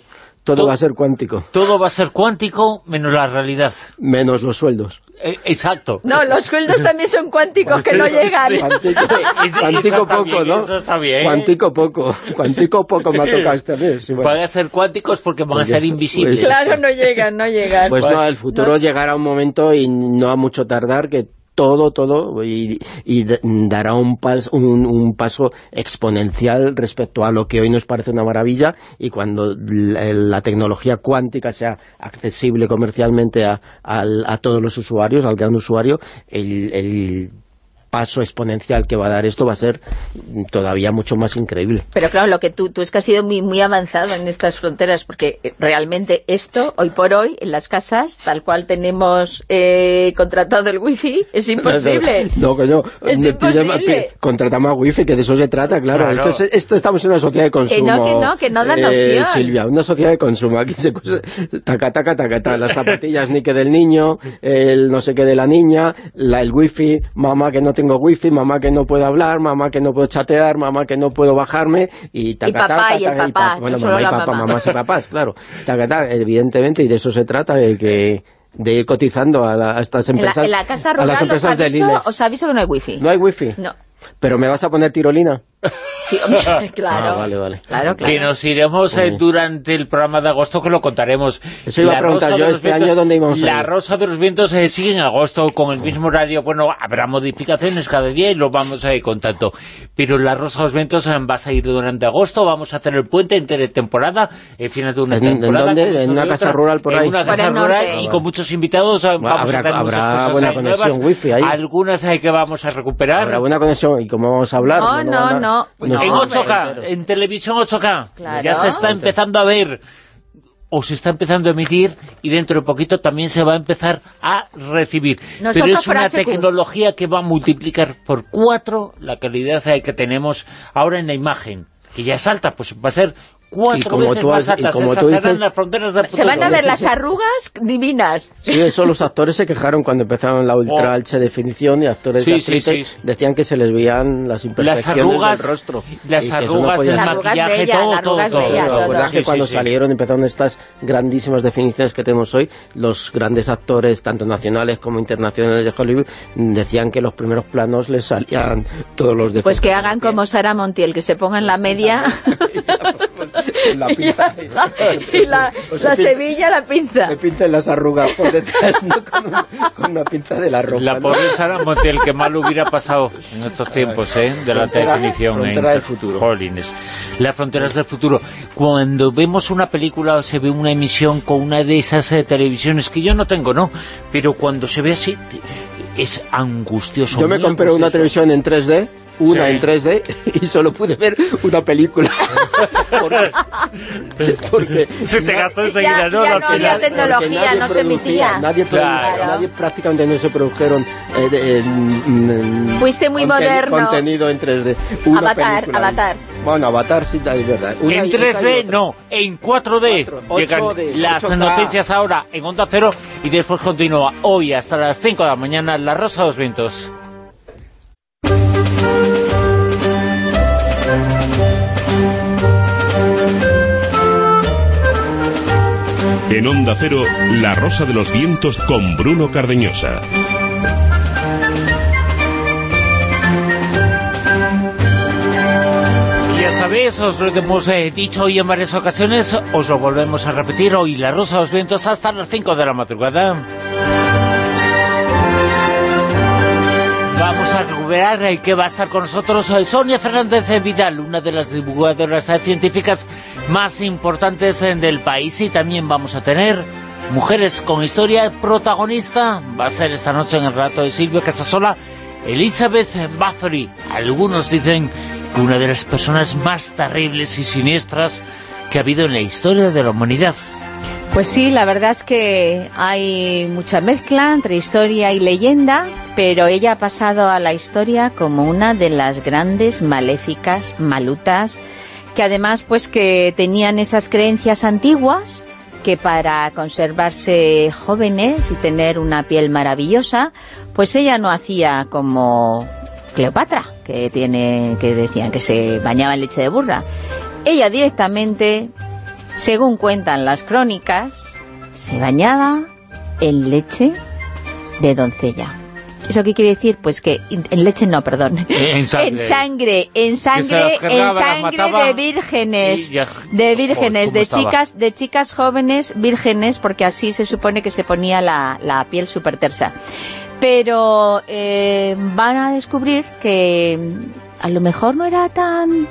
todo Todo. va a ser cuántico, todo va a ser cuántico menos la realidad menos los sueldos. Eh, exacto No, los sueldos también son cuánticos, que no llegan. Sí. Cuántico, Es- poco, bien, ¿no? eso está bien. Cuántico poco, cuántico poco me ha tocado este mes. bueno. van a ser cuánticos porque van a ser invisibles pues- Claro, no llegan, no llegan. Pues Pues, no, el futuro no- llegará un momento y no a mucho tardar que todo, todo, y, y dará un, un, paso exponencial respecto a lo que hoy nos parece una maravilla y cuando la, tecnología cuántica sea accesible comercialmente a, a todos los usuarios, al gran usuario, el paso exponencial que va a dar esto va a ser todavía mucho más increíble. Pero claro, lo que tú, tú es que has sido muy, muy avanzado en estas fronteras, porque eh, realmente esto, hoy por hoy, en las casas, tal cual tenemos eh, contratado el wifi, es imposible. No, coño, Es me pide- imposible. contratamos a wifi, que de eso se trata, claro. Claro. Esto, es- esto estamos en una sociedad de consumo. Que no, que no, que no dan opción. Silvia, una sociedad de consumo. Aquí se taca, taca, taca, taca, las zapatillas ni que del niño, el no sé qué de la niña, la, el wifi, mamá que no tengo wifi, mamá que no puedo hablar, mamá que no puedo chatear, mamá que no puedo bajarme, y taca, papá, y el taca, papá, pa- bueno, mamá y papá, mamá. mamás y papás, claro. Taca, evidentemente, y de eso se trata, de que de ir cotizando a, la- a estas En la, empresas, en la casa a las os empresas del aviso, os aviso que no hay wifi. ¿No hay wifi? No. ¿Pero me vas a poner tirolina? Sí, hombre, claro. Ah, vale, vale. Claro, claro. que nos iremos eh, durante el programa de agosto que lo contaremos. Eso iba a preguntar yo, este año, ¿dónde íbamos a La ir? Rosa de los Vientos eh, sigue en agosto con el mismo horario. Bueno, habrá modificaciones cada día y lo vamos a ir contando. Pero La Rosa de los Vientos eh, va a seguir durante agosto. Vamos a hacer el puente entre temporada, el final de una ¿En- en temporada. dónde? comienzo ¿En una casa rural por en ahí? una Por casa rural norte. y con muchos invitados. eh, vamos habrá- a habrá buena eh, conexión nuevas. wifi ahí. Algunas hay que vamos a recuperar. Habrá buena conexión, ¿y cómo vamos a hablar? No, no, no. en No, 8K, pero- en televisión 8K. Claro. Ya se está empezando a ver o se está empezando a emitir y dentro de poquito también se va a empezar a recibir. Nosotros Pero es una HQ. tecnología que va a multiplicar por cuatro la calidad que tenemos ahora en la imagen, que ya es alta, pues va a ser cuatro Y como veces tú más has- y alta. como Esas tú serán dices- las fronteras del Se van a ver las arrugas divinas. Sí, eso los actores se quejaron cuando empezaron la ultra Oh. alta definición y actores Sí, y sí, actrices sí. decían que se les veían las Las imperfecciones arrugas, del rostro. las arrugas, podía el. Las maquillaje, todo, las todo, La verdad es que Sí, cuando salieron, empezaron estas grandísimas definiciones que tenemos hoy, los grandes actores, tanto nacionales como internacionales de Hollywood, decían que los primeros planos les salían todos los defectos. Pues que hagan como Sara Montiel, que se pongan la media La pinza. está. Y la, O sea, la pin- Sevilla la pinza. Me pintan las arrugas por detrás, ¿no? con, un- con una pinza de la ropa. La ¿no? pobre Sara Montiel, que mal hubiera pasado en estos tiempos, ¿eh? De la Frontera- definición. frontera en- del futuro. Jolines. Las fronteras del futuro. Cuando vemos una película o se ve una emisión con una de esas eh, televisiones, que yo no tengo, ¿no? Pero cuando se ve así, te- es angustioso. Yo me compré una angustioso. televisión en 3D una Sí. en 3D y solo pude ver una película. porque, porque Se te gastó enseguida, ¿no? ya no había final. tecnología, no se producía, emitía. Nadie, Claro. nadie prácticamente no se produjeron eh, de- en- en- Fuiste muy conten- moderno. contenido en 3D. Una Avatar, película. Avatar. Bueno, Avatar sí, es verdad. Una En y- esa y 3D otra. no, en 4D. Cuatro, Llegan 8D, las 8K. noticias ahora en Onda Cero y después continúa hoy hasta las 5 de la mañana La Rosa de los Vientos. En Onda Cero, La Rosa de los Vientos con Bruno Cardeñosa. Ya sabéis, os lo hemos eh, dicho hoy en varias ocasiones, os lo volvemos a repetir hoy La Rosa de los Vientos hasta las 5 de la madrugada. Vamos a recuperar el que va a estar con nosotros eh, Sonia Fernández de Vidal, una de las divulgadoras eh, científicas más importantes eh, del país y también vamos a tener mujeres con historia protagonista. Va a ser esta noche en el rato de Silvia Casasola, Elizabeth Bathory. Algunos dicen que una de las personas más terribles y siniestras que ha habido en la historia de la humanidad. Pues sí, la verdad es que hay mucha mezcla entre historia y leyenda, pero ella ha pasado a la historia como una de las grandes maléficas, malutas, que además pues que tenían esas creencias antiguas que para conservarse jóvenes y tener una piel maravillosa, pues ella no hacía como Cleopatra, que tiene que decían que se bañaba en leche de burra. Ella directamente según cuentan las crónicas, se bañaba en leche de doncella. ¿Eso qué quiere decir? Pues que en leche no, perdón. En sangre. En sangre, en sangre, en de vírgenes, ya- de vírgenes, ¿cómo de estaba? chicas, de chicas jóvenes vírgenes, porque así se supone que se ponía la, la piel súper tersa. Pero eh, van a descubrir que mm, a lo mejor no era tan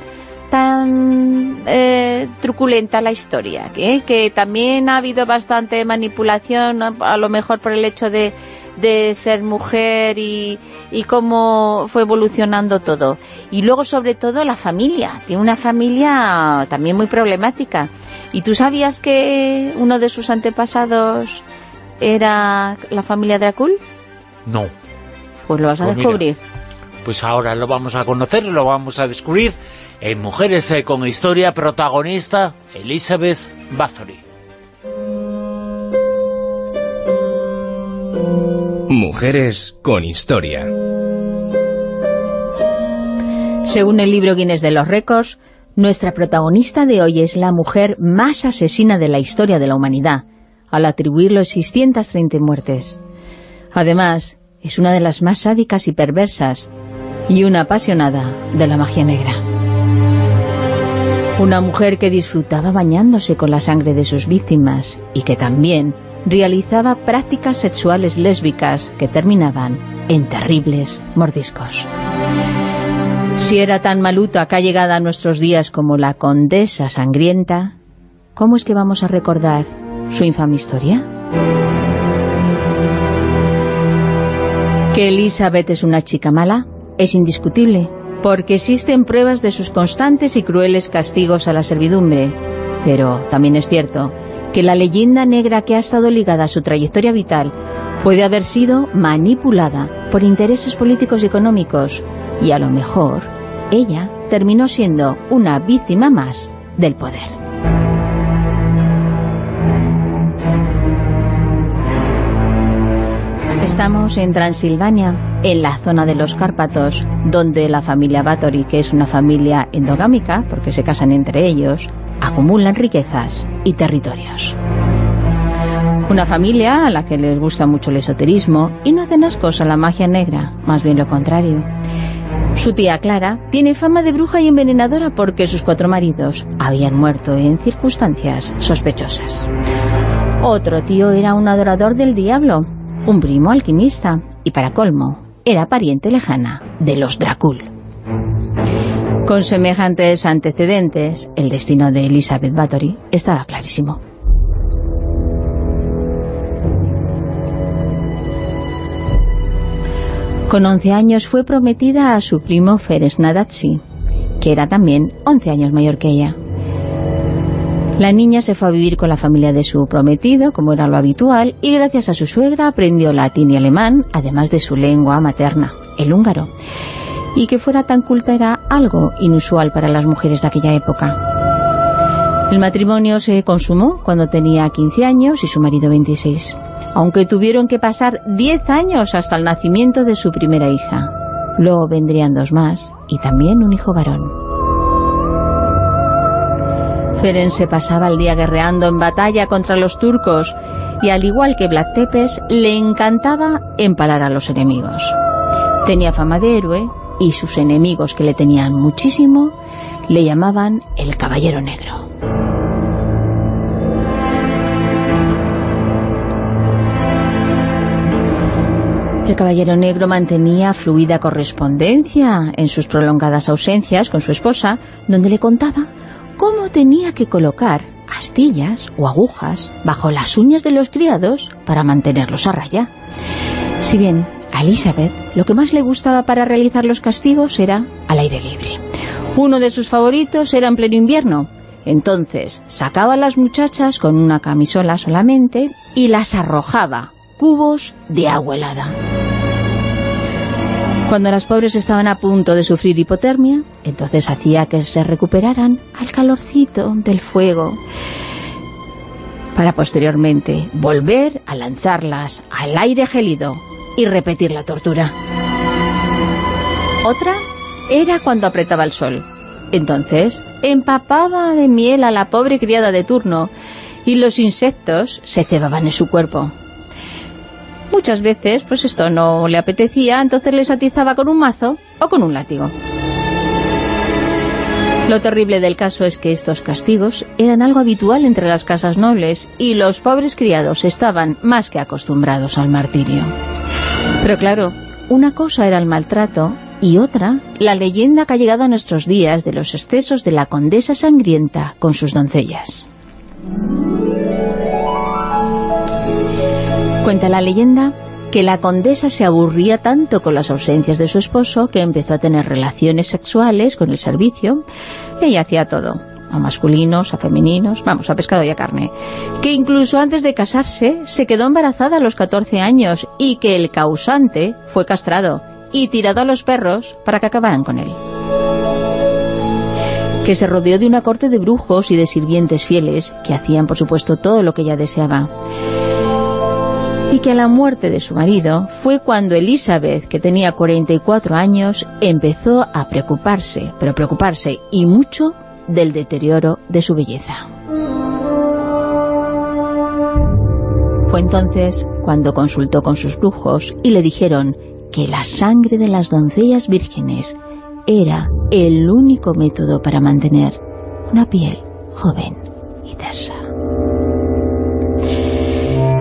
tan eh, truculenta la historia, que, que también ha habido bastante manipulación, a, lo mejor por el hecho de, de ser mujer y, y cómo fue evolucionando todo. Y luego, sobre todo, la familia. Tiene una familia también muy problemática. ¿Y tú sabías que uno de sus antepasados era la familia Dracul? No. Pues lo vas a Pues mira. descubrir. Pues ahora lo vamos a conocer, lo vamos a descubrir en Mujeres eh, con Historia, protagonista Elizabeth Bathory. Mujeres con historia. Según el libro Guinness de los Récords, nuestra protagonista de hoy es la mujer más asesina de la historia de la humanidad, al atribuirle 630 muertes. Además, es una de las más sádicas y perversas, y una apasionada de la magia negra. Una mujer que disfrutaba bañándose con la sangre de sus víctimas y que también realizaba prácticas sexuales lésbicas que terminaban en terribles mordiscos. Si era tan maluta acá llegada a nuestros días como la condesa sangrienta, ¿cómo es que vamos a recordar su infame historia? Que Elizabeth es una chica mala es indiscutible, porque existen pruebas de sus constantes y crueles castigos a la servidumbre. Pero también es cierto que la leyenda negra que ha estado ligada a su trayectoria vital puede haber sido manipulada por intereses políticos y económicos, y a lo mejor ella terminó siendo una víctima más del poder. Estamos en Transilvania, en la zona de los Cárpatos, donde la familia Bathory, que es una familia endogámica, porque se casan entre ellos, acumulan riquezas y territorios. Una familia a la que les gusta mucho el esoterismo y no hacen ascos a la magia negra, más bien lo contrario. Su tía Clara tiene fama de bruja y envenenadora porque sus cuatro maridos habían muerto en circunstancias sospechosas. Otro tío era un adorador del diablo, un primo alquimista y, para colmo, era pariente lejana de los Dracul. Con semejantes antecedentes, el destino de Elizabeth Bathory estaba clarísimo. Con 11 años fue prometida a su primo Ferenc Nadatsi, que era también 11 años mayor que ella. La niña se fue a vivir con la familia de su prometido, como era lo habitual, y gracias a su suegra aprendió latín y alemán, además de su lengua materna, el húngaro. Y que fuera tan culta era algo inusual para las mujeres de aquella época. El matrimonio se consumó cuando tenía 15 años y su marido 26, aunque tuvieron que pasar 10 años hasta el nacimiento de su primera hija. Luego vendrían dos más y también un hijo varón. Ferenc se pasaba el día guerreando en batalla contra los turcos y al igual que Vlad Tepes, le encantaba empalar a los enemigos. Tenía fama de héroe y sus enemigos, que le tenían muchísimo, le llamaban el Caballero Negro. El Caballero Negro mantenía fluida correspondencia en sus prolongadas ausencias con su esposa, donde le contaba cómo tenía que colocar astillas o agujas bajo las uñas de los criados para mantenerlos a raya. Si bien a Elizabeth lo que más le gustaba para realizar los castigos era al aire libre. Uno de sus favoritos era en pleno invierno. Entonces sacaba a las muchachas con una camisola solamente y las arrojaba cubos de agua helada. Cuando las pobres estaban a punto de sufrir hipotermia, entonces hacía que se recuperaran al calorcito del fuego para posteriormente volver a lanzarlas al aire gélido y repetir la tortura. Otra era cuando apretaba el sol. Entonces empapaba de miel a la pobre criada de turno y los insectos se cebaban en su cuerpo. Muchas veces, pues esto no le apetecía, entonces les atizaba con un mazo o con un látigo. Lo terrible del caso es que estos castigos eran algo habitual entre las casas nobles y los pobres criados estaban más que acostumbrados al martirio. Pero claro, una cosa era el maltrato y otra, la leyenda que ha llegado a nuestros días de los excesos de la condesa sangrienta con sus doncellas. Cuenta la leyenda que la condesa se aburría tanto con las ausencias de su esposo que empezó a tener relaciones sexuales con el servicio. Ella hacía todo, a masculinos, a femeninos, vamos, a pescado y a carne. Que incluso antes de casarse se quedó embarazada a los 14 años y que el causante fue castrado y tirado a los perros para que acabaran con él. Que se rodeó de una corte de brujos y de sirvientes fieles que hacían, por supuesto, todo lo que ella deseaba y que a la muerte de su marido fue cuando Elizabeth, que tenía 44 años, empezó a preocuparse, pero preocuparse y mucho del deterioro de su belleza. Fue entonces cuando consultó con sus brujos y le dijeron que la sangre de las doncellas vírgenes era el único método para mantener una piel joven y tersa.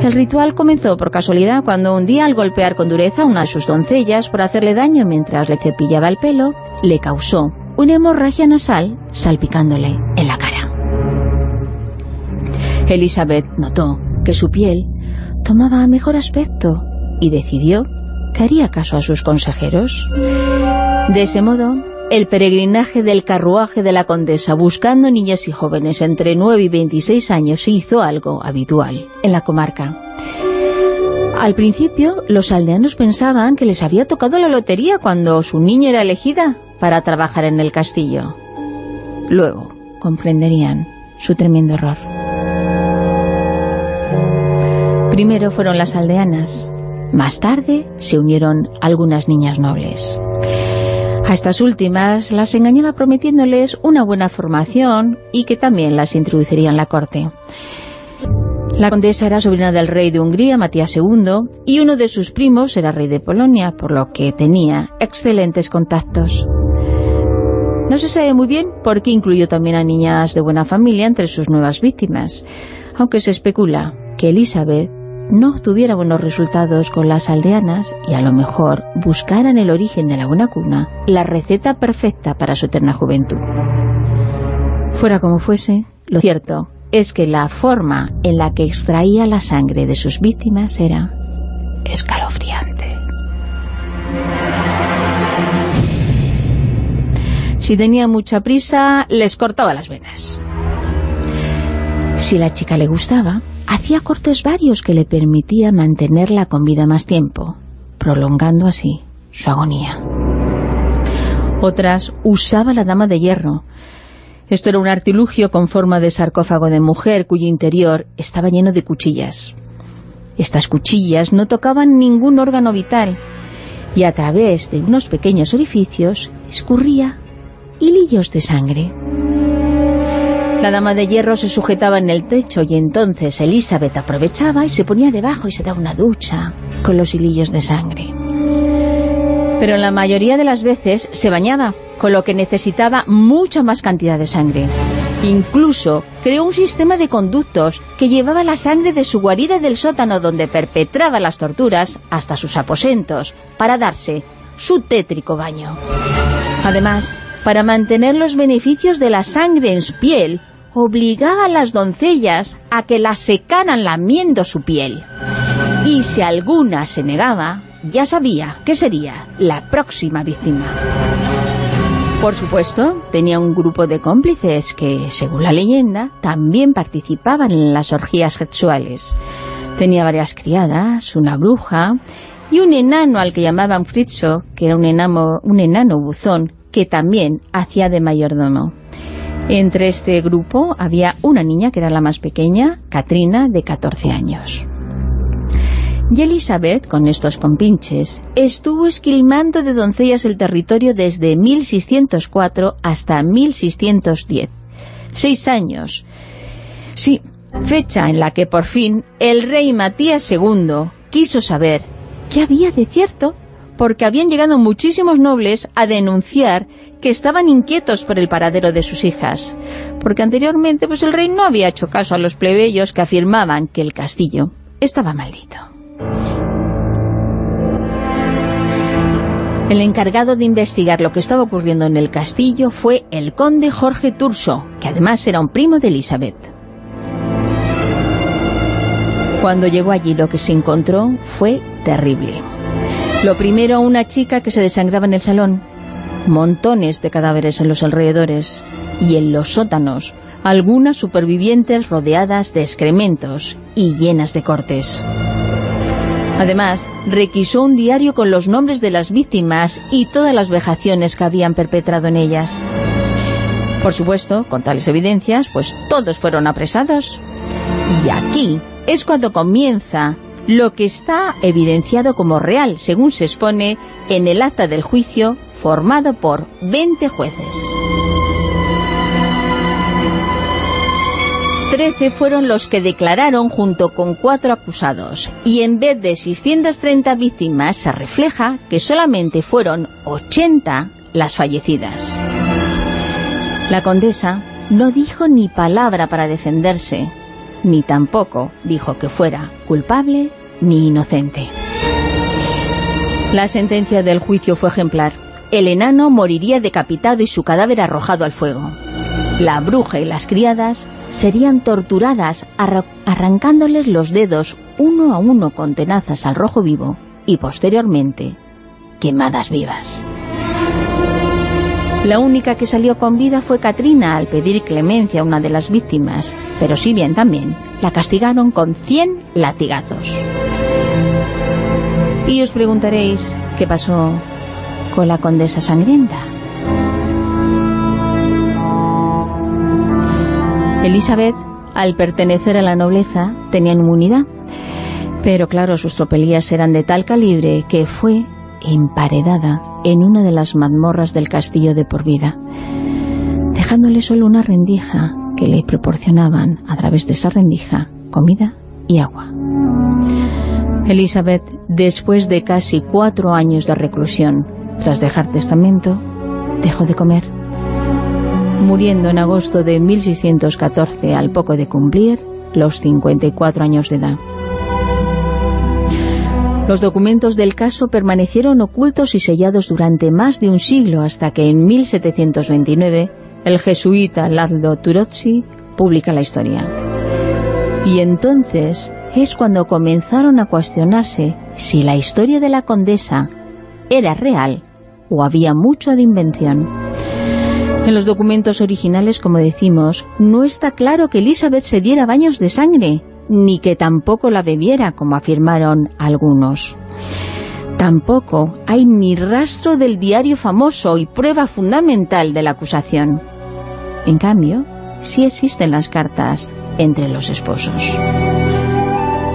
El ritual comenzó por casualidad cuando un día al golpear con dureza a una de sus doncellas por hacerle daño mientras le cepillaba el pelo, le causó una hemorragia nasal salpicándole en la cara. Elizabeth notó que su piel tomaba mejor aspecto y decidió que haría caso a sus consejeros. De ese modo, el peregrinaje del carruaje de la condesa buscando niñas y jóvenes entre 9 y 26 años se hizo algo habitual en la comarca. Al principio, los aldeanos pensaban que les había tocado la lotería cuando su niña era elegida para trabajar en el castillo. Luego comprenderían su tremendo error. Primero fueron las aldeanas, más tarde se unieron algunas niñas nobles. A estas últimas las engañaba prometiéndoles una buena formación y que también las introduciría en la corte. La condesa era sobrina del rey de Hungría, Matías II, y uno de sus primos era rey de Polonia, por lo que tenía excelentes contactos. No se sabe muy bien por qué incluyó también a niñas de buena familia entre sus nuevas víctimas, aunque se especula que Elizabeth no obtuviera buenos resultados con las aldeanas y a lo mejor buscaran el origen de la buena cuna, la receta perfecta para su eterna juventud. Fuera como fuese, lo cierto es que la forma en la que extraía la sangre de sus víctimas era escalofriante. Si tenía mucha prisa, les cortaba las venas. Si la chica le gustaba, hacía cortes varios que le permitía mantenerla con vida más tiempo, prolongando así su agonía. Otras usaba la dama de hierro. Esto era un artilugio con forma de sarcófago de mujer cuyo interior estaba lleno de cuchillas. Estas cuchillas no tocaban ningún órgano vital y a través de unos pequeños orificios escurría hilillos de sangre. La dama de hierro se sujetaba en el techo y entonces Elizabeth aprovechaba y se ponía debajo y se daba una ducha con los hilillos de sangre. Pero la mayoría de las veces se bañaba, con lo que necesitaba mucha más cantidad de sangre. Incluso creó un sistema de conductos que llevaba la sangre de su guarida del sótano donde perpetraba las torturas hasta sus aposentos para darse su tétrico baño. Además, para mantener los beneficios de la sangre en su piel, obligaba a las doncellas a que la secaran lamiendo su piel. Y si alguna se negaba, ya sabía que sería la próxima víctima. Por supuesto, tenía un grupo de cómplices que, según la leyenda, también participaban en las orgías sexuales. Tenía varias criadas, una bruja y un enano al que llamaban Fritzo, que era un, enano, un enano buzón, que también hacía de mayordomo. Entre este grupo había una niña que era la más pequeña, Katrina, de 14 años. Y Elizabeth, con estos compinches, estuvo esquilmando de doncellas el territorio desde 1604 hasta 1610. Seis años. Sí, fecha en la que por fin el rey Matías II quiso saber qué había de cierto, porque habían llegado muchísimos nobles a denunciar que estaban inquietos por el paradero de sus hijas, porque anteriormente pues el rey no había hecho caso a los plebeyos que afirmaban que el castillo estaba maldito. El encargado de investigar lo que estaba ocurriendo en el castillo fue el conde Jorge Turso, que además era un primo de Elizabeth. Cuando llegó allí lo que se encontró fue terrible. Lo primero, una chica que se desangraba en el salón, montones de cadáveres en los alrededores y en los sótanos, algunas supervivientes rodeadas de excrementos y llenas de cortes. Además, requisó un diario con los nombres de las víctimas y todas las vejaciones que habían perpetrado en ellas. Por supuesto, con tales evidencias, pues todos fueron apresados. Y aquí es cuando comienza lo que está evidenciado como real, según se expone en el acta del juicio formado por 20 jueces. Trece fueron los que declararon junto con cuatro acusados, y en vez de 630 víctimas se refleja que solamente fueron 80 las fallecidas. La condesa no dijo ni palabra para defenderse, ni tampoco dijo que fuera culpable ni inocente. La sentencia del juicio fue ejemplar. El enano moriría decapitado y su cadáver arrojado al fuego. La bruja y las criadas serían torturadas arrancándoles los dedos uno a uno con tenazas al rojo vivo y posteriormente quemadas vivas. La única que salió con vida fue Katrina al pedir clemencia a una de las víctimas, pero si bien también la castigaron con 100 latigazos. Y os preguntaréis qué pasó con la condesa sangrienta. Elizabeth, al pertenecer a la nobleza, tenía inmunidad, pero claro, sus tropelías eran de tal calibre que fue emparedada en una de las mazmorras del castillo de por vida, dejándole solo una rendija que le proporcionaban, a través de esa rendija, comida y agua. Elizabeth, después de casi cuatro años de reclusión, tras dejar testamento, dejó de comer muriendo en agosto de 1614 al poco de cumplir los 54 años de edad. Los documentos del caso permanecieron ocultos y sellados durante más de un siglo hasta que en 1729 el jesuita Laszlo Turozzi publica la historia. Y entonces es cuando comenzaron a cuestionarse si la historia de la condesa era real o había mucho de invención. En los documentos originales, como decimos, no está claro que Elizabeth se diera baños de sangre, ni que tampoco la bebiera, como afirmaron algunos. Tampoco hay ni rastro del diario famoso y prueba fundamental de la acusación. En cambio, sí existen las cartas entre los esposos.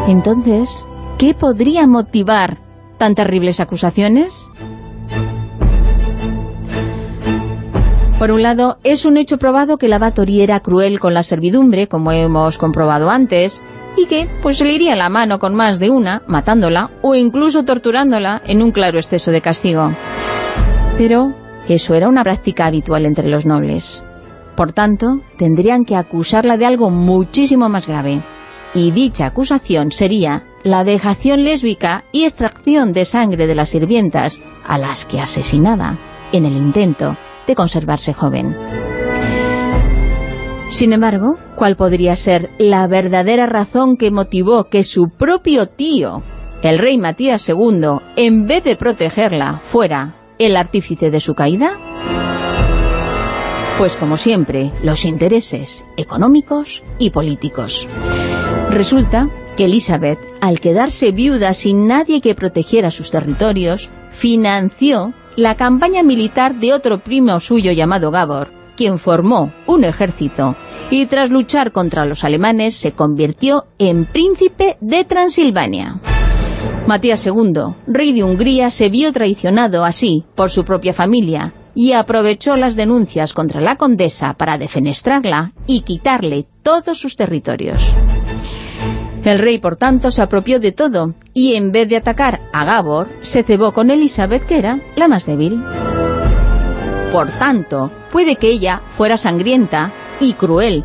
Entonces, ¿qué podría motivar tan terribles acusaciones? Por un lado, es un hecho probado que la Batory era cruel con la servidumbre, como hemos comprobado antes, y que pues le iría la mano con más de una, matándola o incluso torturándola en un claro exceso de castigo. Pero eso era una práctica habitual entre los nobles. Por tanto, tendrían que acusarla de algo muchísimo más grave. Y dicha acusación sería la dejación lésbica y extracción de sangre de las sirvientas a las que asesinaba en el intento de conservarse joven. Sin embargo, ¿cuál podría ser la verdadera razón que motivó que su propio tío, el rey Matías II, en vez de protegerla, fuera el artífice de su caída? Pues como siempre, los intereses económicos y políticos. Resulta que Elizabeth, al quedarse viuda sin nadie que protegiera sus territorios, financió la campaña militar de otro primo suyo llamado Gabor, quien formó un ejército y tras luchar contra los alemanes se convirtió en príncipe de Transilvania. Matías II, rey de Hungría, se vio traicionado así por su propia familia y aprovechó las denuncias contra la condesa para defenestrarla y quitarle todos sus territorios. El rey, por tanto, se apropió de todo y en vez de atacar a Gabor, se cebó con Elizabeth, que era la más débil. Por tanto, puede que ella fuera sangrienta y cruel,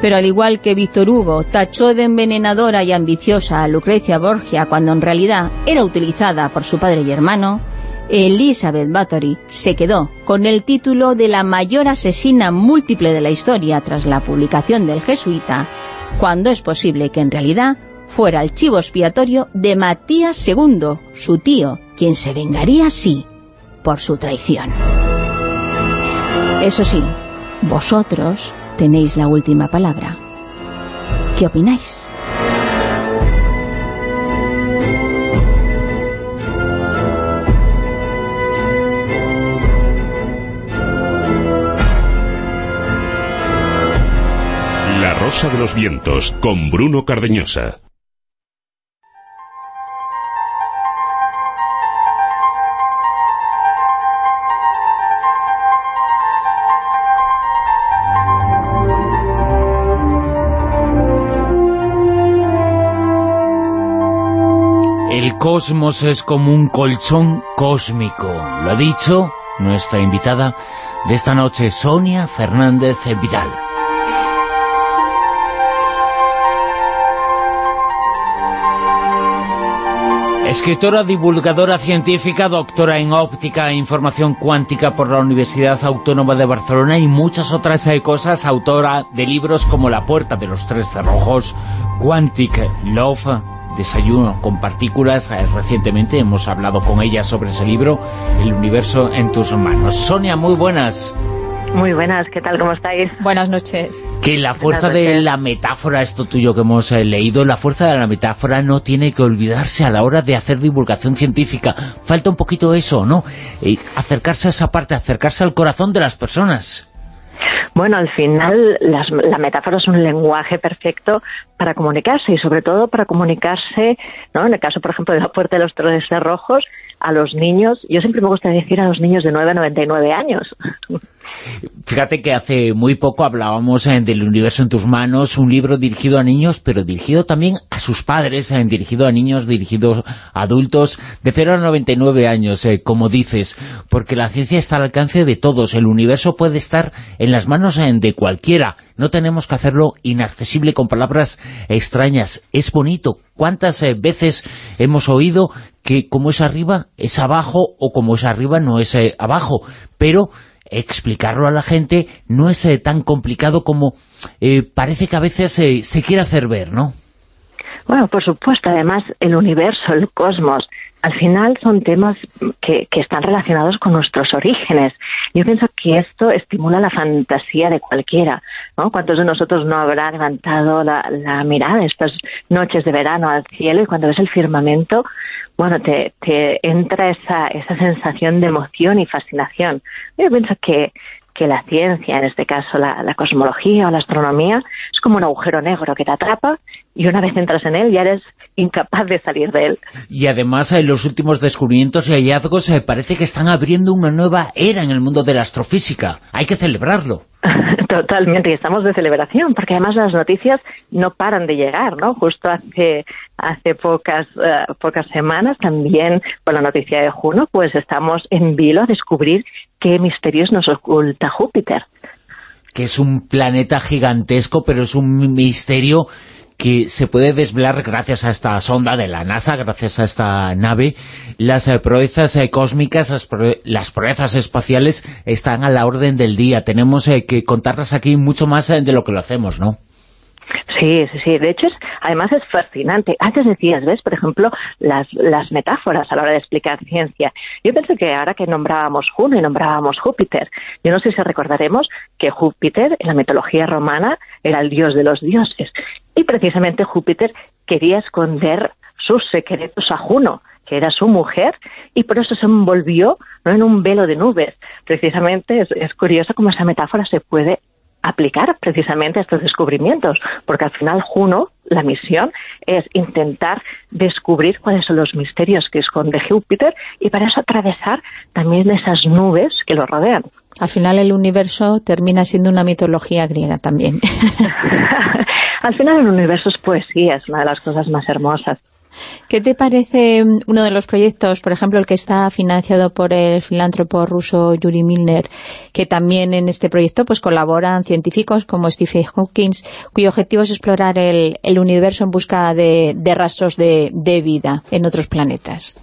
pero al igual que Víctor Hugo tachó de envenenadora y ambiciosa a Lucrecia Borgia cuando en realidad era utilizada por su padre y hermano, Elizabeth Bathory se quedó con el título de la mayor asesina múltiple de la historia tras la publicación del jesuita, cuando es posible que en realidad fuera el chivo expiatorio de Matías II, su tío, quien se vengaría así por su traición. Eso sí, vosotros tenéis la última palabra. ¿Qué opináis? Rosa de los Vientos con Bruno Cardeñosa. El cosmos es como un colchón cósmico. Lo ha dicho nuestra invitada de esta noche, Sonia Fernández Vidal. Escritora, divulgadora científica, doctora en óptica e información cuántica por la Universidad Autónoma de Barcelona y muchas otras eh, cosas, autora de libros como La puerta de los tres cerrojos, Quantic Love, Desayuno con partículas. Eh, Recientemente hemos hablado con ella sobre ese libro, El universo en tus manos. Sonia, muy buenas. Muy buenas, ¿qué tal? ¿Cómo estáis? Buenas noches. Que la fuerza de la metáfora, esto tuyo que hemos eh, leído, la fuerza de la metáfora no tiene que olvidarse a la hora de hacer divulgación científica. Falta un poquito eso, ¿no? Eh, acercarse a esa parte, acercarse al corazón de las personas. Bueno, al final las- la metáfora es un lenguaje perfecto para comunicarse y sobre todo para comunicarse, ¿no? En el caso, por ejemplo, de la puerta de los tres cerrojos, a los niños, yo siempre me gusta decir a los niños de 9 a 99 años. Fíjate que hace muy poco hablábamos eh, del universo en tus manos, un libro dirigido a niños, pero dirigido también a sus padres, eh, dirigido a niños, dirigido a adultos, de 0 a 99 años, eh, como dices, porque la ciencia está al alcance de todos, el universo puede estar en las manos eh, de cualquiera, no tenemos que hacerlo inaccesible con palabras extrañas, es bonito. ¿Cuántas veces hemos oído que como es arriba, es abajo, o como es arriba, no es eh, abajo? Pero explicarlo a la gente no es eh, tan complicado como eh, parece que a veces eh, se quiere hacer ver, ¿no? Bueno, por supuesto, además el universo, el cosmos, al final son temas que, que, están relacionados con nuestros orígenes. Yo pienso que esto estimula la fantasía de cualquiera. ¿no? ¿Cuántos de nosotros no habrá levantado la, la, mirada estas noches de verano al cielo y cuando ves el firmamento, bueno, te, te entra esa, esa sensación de emoción y fascinación? Yo pienso que, la ciencia, en este caso la, cosmología o la astronomía, es como un agujero negro que te atrapa y una vez entras en él ya eres incapaz de salir de él. Y además en los últimos descubrimientos y hallazgos eh, parece que están abriendo una nueva era en el mundo de la astrofísica. Hay que celebrarlo. Totalmente, y estamos de celebración, porque además las noticias no paran de llegar, ¿no? Justo hace hace pocas uh, pocas semanas también con la noticia de Juno, pues estamos en vilo a descubrir qué misterios nos oculta Júpiter. Que es un planeta gigantesco, pero es un misterio que se puede desvelar gracias a esta sonda de la NASA, gracias a esta nave. Las eh, proezas eh, cósmicas, las, las, proezas espaciales están a la orden del día. Tenemos eh, que contarlas aquí mucho más eh, de lo que lo hacemos, ¿no? Sí, sí, sí. De hecho, es, además es fascinante. Antes decías, ¿ves? Por ejemplo, las, las metáforas a la hora de explicar ciencia. Yo pienso que ahora que nombrábamos Juno y nombrábamos Júpiter, yo no sé si recordaremos que Júpiter, en la mitología romana, era el dios de los dioses. Y precisamente Júpiter quería esconder sus secretos a Juno, que era su mujer, y por eso se envolvió en un velo de nubes. Precisamente es, es curioso cómo esa metáfora se puede aplicar precisamente estos descubrimientos, porque al final Juno, la misión, es intentar descubrir cuáles son los misterios que esconde Júpiter y para eso atravesar también esas nubes que lo rodean. Al final el universo termina siendo una mitología griega también. al final el universo es poesía, es una de las cosas más hermosas. ¿Qué te parece uno de los proyectos, por ejemplo, el que está financiado por el filántropo ruso Yuri Milner, que también en este proyecto pues colaboran científicos como Stephen Hawking, cuyo objetivo es explorar el, el universo en busca de, de rastros de, de, vida en otros planetas?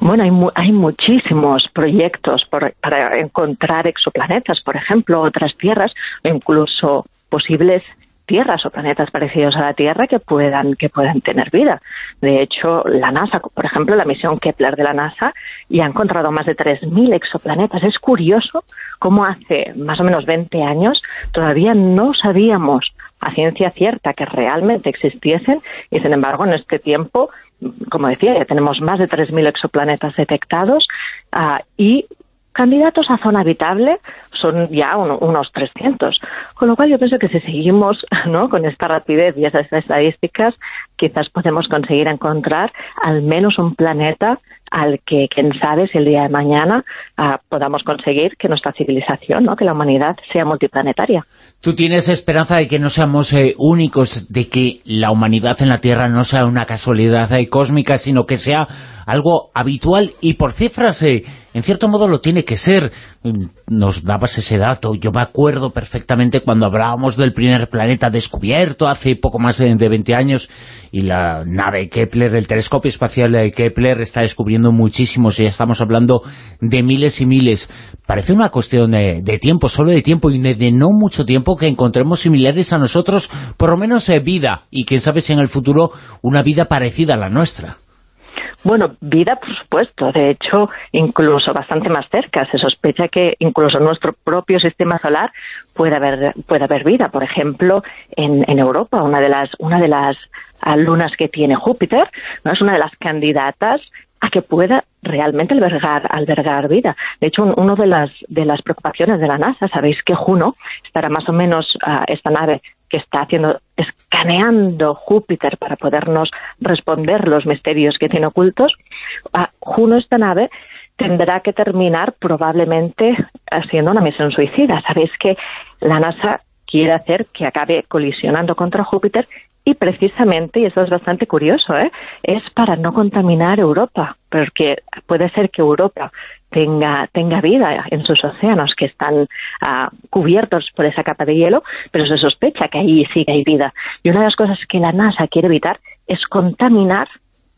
Bueno, hay, mu hay muchísimos proyectos para encontrar exoplanetas, por ejemplo, otras tierras, incluso posibles tierras o planetas parecidos a la Tierra que puedan que puedan tener vida. De hecho, la NASA, por ejemplo, la misión Kepler de la NASA ya ha encontrado más de 3.000 exoplanetas. Es curioso cómo hace más o menos 20 años todavía no sabíamos a ciencia cierta que realmente existiesen y, sin embargo, en este tiempo, como decía, ya tenemos más de 3.000 exoplanetas detectados uh, y candidatos a zona habitable son ya un, unos 300. Con lo cual yo pienso que si seguimos ¿no? con esta rapidez y esas estadísticas, quizás podemos conseguir encontrar al menos un planeta al que, quién sabe, si el día de mañana uh, podamos conseguir que nuestra civilización, ¿no? que la humanidad sea multiplanetaria. ¿Tú tienes esperanza de que no seamos eh, únicos, de que la humanidad en la Tierra no sea una casualidad eh, cósmica, sino que sea algo habitual y por cifras, eh, en cierto modo lo tiene que ser. Nos dabas ese dato, yo me acuerdo perfectamente cuando hablábamos del primer planeta descubierto hace poco más de 20 años y la nave Kepler, el telescopio espacial de Kepler está descubriendo muchísimos y ya estamos hablando de miles y miles. Parece una cuestión de, de tiempo, solo de tiempo y de no mucho tiempo que encontremos similares a nosotros, por lo menos eh, vida y quién sabe si en el futuro una vida parecida a la nuestra. Bueno, vida, por supuesto. De hecho, incluso bastante más cerca. Se sospecha que incluso nuestro propio sistema solar puede haber, haber vida. Por ejemplo, en, en Europa, una de las, una de las lunas que tiene Júpiter, ¿no? es una de las candidatas a que pueda realmente albergar, albergar vida. De hecho, un, uno de las, de las preocupaciones de la NASA, sabéis que Juno estará más o menos, uh, esta nave que está haciendo, escaneando Júpiter para podernos responder los misterios que tiene ocultos, Juno, esta nave, tendrá que terminar probablemente haciendo una misión suicida. Sabéis que la NASA quiere hacer que acabe colisionando contra Júpiter y precisamente, y eso es bastante curioso, ¿eh? es para no contaminar Europa, porque puede ser que Europa tenga, tenga vida en sus océanos que están uh, cubiertos por esa capa de hielo, pero se sospecha que ahí sí que hay vida. Y una de las cosas que la NASA quiere evitar es contaminar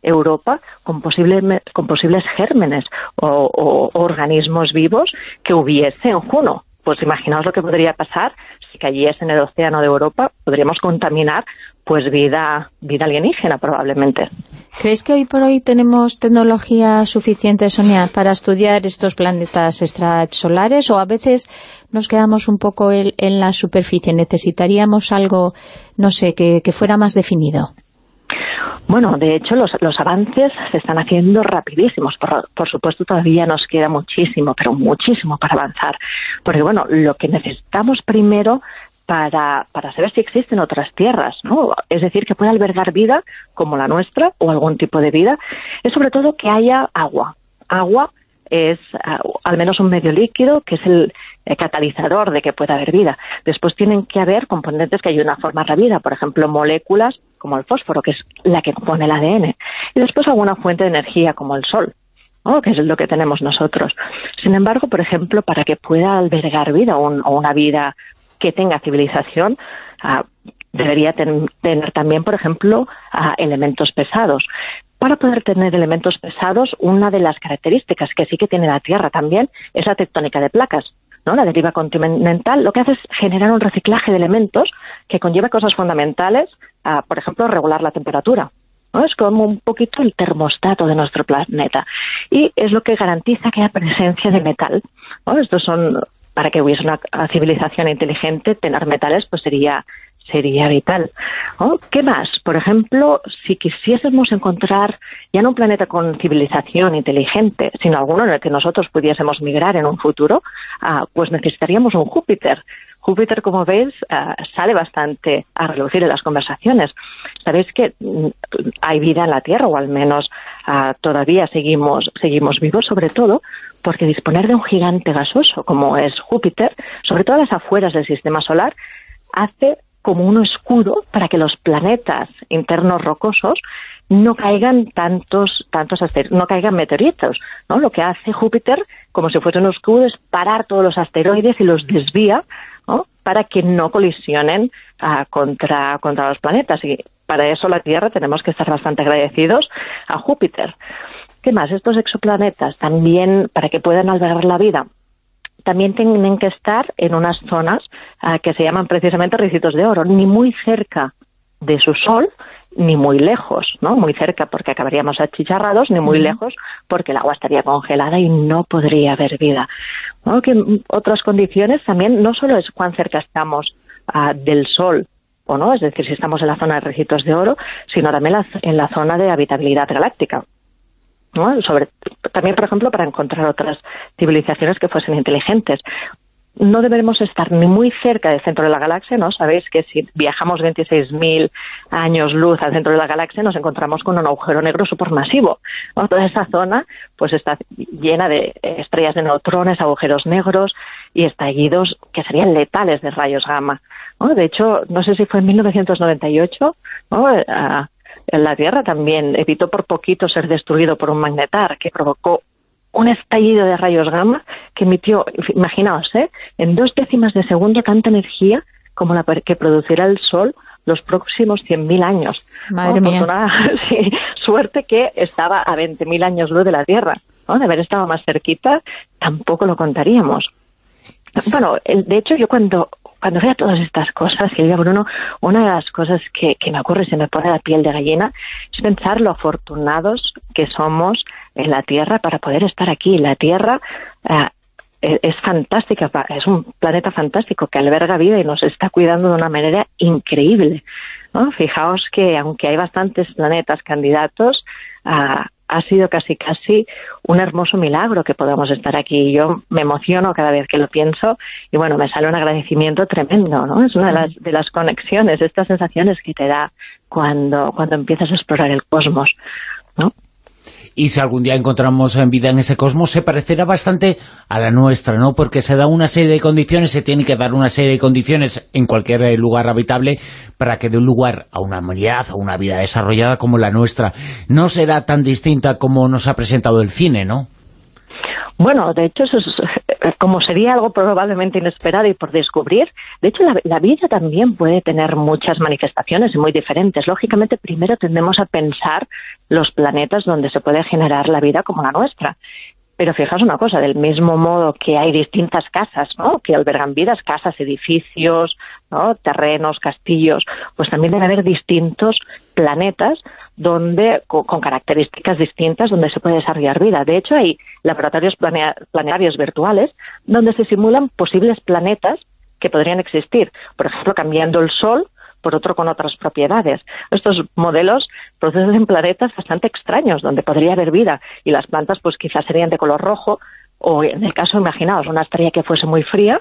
Europa con, posible, con posibles gérmenes o, organismos vivos que hubiese en Juno. Pues imaginaos lo que podría pasar si cayese en el océano de Europa, podríamos contaminar pues vida, vida alienígena probablemente. ¿Crees que hoy por hoy tenemos tecnología suficiente, Sonia, para estudiar estos planetas extrasolares o a veces nos quedamos un poco en, la superficie? ¿Necesitaríamos algo, no sé, que, fuera más definido? Bueno, de hecho, los, los, avances se están haciendo rapidísimos. Por, por, supuesto, todavía nos queda muchísimo, pero muchísimo para avanzar. Porque, bueno, lo que necesitamos primero para, para saber si existen otras tierras, ¿no? Es decir, que pueda albergar vida como la nuestra o algún tipo de vida, es sobre todo que haya agua. Agua es ah, al menos un medio líquido que es el, catalizador de que pueda haber vida. Después tienen que haber componentes que ayuden a formar la vida, por ejemplo, moléculas como el fósforo, que es la que compone el ADN. Y después alguna fuente de energía como el sol. que es lo que tenemos nosotros. Sin embargo, por ejemplo, para que pueda albergar vida o una vida que tenga civilización ah, debería tener también, por ejemplo, ah, elementos pesados. Para poder tener elementos pesados, una de las características que sí que tiene la Tierra también es la tectónica de placas. ¿no? La deriva continental lo que hace es generar un reciclaje de elementos que conlleva cosas fundamentales, ah, por ejemplo, regular la temperatura. Es como un poquito el termostato de nuestro planeta. Y es lo que garantiza que haya presencia de metal. Estos son para que hubiese una civilización inteligente, tener metales pues sería sería vital. ¿Qué más? Por ejemplo, si quisiésemos encontrar ya no un planeta con civilización inteligente, sino alguno en el que nosotros pudiésemos migrar en un futuro, ah, pues necesitaríamos un Júpiter. Júpiter, como veis, ah, sale bastante a relucir en las conversaciones. Sabéis que mm, hay vida en la Tierra, o al menos ah, todavía seguimos, seguimos vivos, sobre todo porque disponer de un gigante gasoso como es Júpiter, sobre todo a las afueras del sistema solar, hace como un escudo para que los planetas internos rocosos no caigan tantos tantos no caigan meteoritos, ¿no? Lo que hace Júpiter, como si fuese un escudo, es parar todos los asteroides y los desvía para que no colisionen ah, contra, contra los planetas. Para eso la Tierra tenemos que estar bastante agradecidos a Júpiter. ¿Qué más? Estos exoplanetas también, para que puedan albergar la vida, también tienen que estar en unas zonas ah, que se llaman precisamente ricitos de oro, ni muy cerca de su sol, ni muy lejos, ¿no? Muy cerca porque acabaríamos achicharrados, ni muy lejos porque el agua estaría congelada y no podría haber vida. Que otras condiciones también no solo es cuán cerca estamos ah, del sol o no, es decir, si estamos en la zona de ricitos de oro, sino también en la zona de habitabilidad galáctica. También, por ejemplo, para encontrar otras civilizaciones que fuesen inteligentes. No deberemos estar ni muy cerca del centro de la galaxia, ¿no? Sabéis que si viajamos 26.000 años luz al centro de la galaxia nos encontramos con un agujero negro supermasivo. Toda esa zona pues está llena de estrellas de neutrones, agujeros negros y estallidos que serían letales de rayos gamma. De hecho, no sé si fue en 1998, ¿no? la Tierra también evitó por poquito ser destruido por un magnetar que provocó un estallido de rayos gamma que emitió, imaginaos, ¿eh? en dos décimas de segundo tanta energía como la que producirá el Sol los próximos 100.000 años. Madre mía. Sí, suerte que estaba a 20.000 años luz de la Tierra. De haber estado más cerquita, tampoco lo contaríamos. Bueno, de hecho, yo cuando cuando veo todas estas cosas, Silvia Bruno, una de las cosas que, me ocurre y se me pone la piel de gallina es pensar lo afortunados que somos en la Tierra para poder estar aquí. La Tierra eh, e, es fantástica, es un planeta fantástico que alberga vida y nos está cuidando de una manera increíble. Fijaos que aunque hay bastantes planetas candidatos, a ha sido casi casi un hermoso milagro que podamos estar aquí. Yo me emociono cada vez que lo pienso y bueno, me sale un agradecimiento tremendo, ¿no? Es una de las, de las conexiones, estas sensaciones que te da cuando, cuando empiezas a explorar el cosmos, ¿no? Y si algún día encontramos vida en ese cosmos, se parecerá bastante a la nuestra, ¿no? Porque se da una serie de condiciones, se tiene que dar una serie de condiciones en cualquier eh, lugar habitable para que de un lugar a una humanidad, a una vida desarrollada como la nuestra, no será tan distinta como nos ha presentado el cine, ¿no? Bueno, de hecho, eso es, eh, como sería algo probablemente inesperado y por descubrir, de hecho, la, vida también puede tener muchas manifestaciones muy diferentes. Lógicamente, primero tendemos a pensar los planetas donde se puede generar la vida como la nuestra. Pero fijaos una cosa, del mismo modo que hay distintas casas, ¿no? Que albergan vidas, casas, edificios, ¿no? terrenos, castillos, pues también debe haber distintos planetas donde con, características distintas donde se puede desarrollar vida. De hecho, hay laboratorios planetarios virtuales donde se simulan posibles planetas que podrían existir. Por ejemplo, cambiando el Sol por otro con otras propiedades. Estos modelos producen planetas bastante extraños donde podría haber vida y las plantas pues quizás serían de color rojo o en el caso, imaginaos, una estrella que fuese muy fría,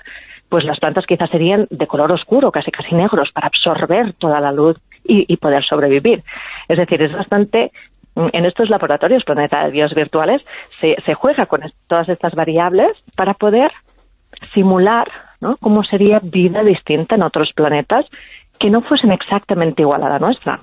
pues las plantas quizás serían de color oscuro, casi casi negros, para absorber toda la luz y, poder sobrevivir. Es decir, es bastante en estos laboratorios planetarios virtuales se, se juega con todas estas variables para poder simular cómo sería vida distinta en otros planetas que no fuesen exactamente igual a la nuestra.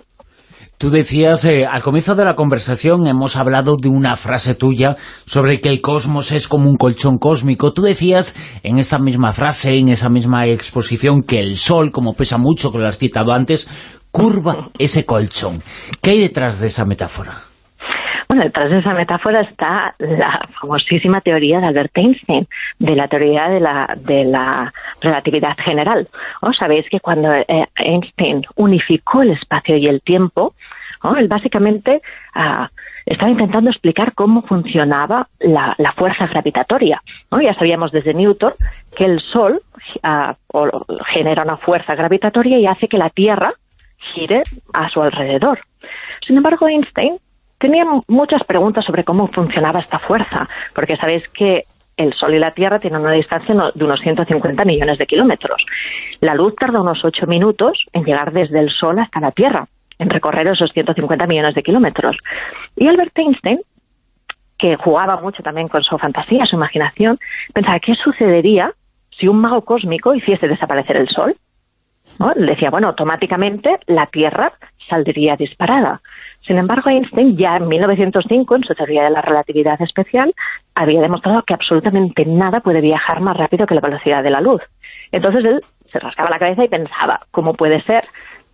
Tú decías, eh, al comienzo de la conversación hemos hablado de una frase tuya sobre que el cosmos es como un colchón cósmico. Tú decías en esta misma frase, en esa misma exposición, que el Sol, como pesa mucho, que lo has citado antes, curva ese colchón. ¿Qué hay detrás de esa metáfora? Bueno, detrás de esa metáfora está la famosísima teoría de Albert Einstein, de la teoría de la, de la relatividad general. Sabéis que cuando eh, Einstein unificó el espacio y el tiempo, él básicamente ah, estaba intentando explicar cómo funcionaba la, fuerza gravitatoria. Ya sabíamos desde Newton que el Sol ah, genera una fuerza gravitatoria y hace que la Tierra gire a su alrededor. Sin embargo, Einstein tenía muchas preguntas sobre cómo funcionaba esta fuerza, porque sabéis que el Sol y la Tierra tienen una distancia de unos 150 millones de kilómetros. La luz tarda unos 8 minutos en llegar desde el Sol hasta la Tierra, en recorrer esos 150 millones de kilómetros. Y Albert Einstein, que jugaba mucho también con su fantasía, su imaginación, pensaba, ¿qué sucedería si un mago cósmico hiciese desaparecer el Sol? Decía, bueno, automáticamente la Tierra saldría disparada. Sin embargo, Einstein ya en 1905, en su teoría de la relatividad especial, había demostrado que absolutamente nada puede viajar más rápido que la velocidad de la luz. Entonces él se rascaba la cabeza y pensaba, ¿cómo puede ser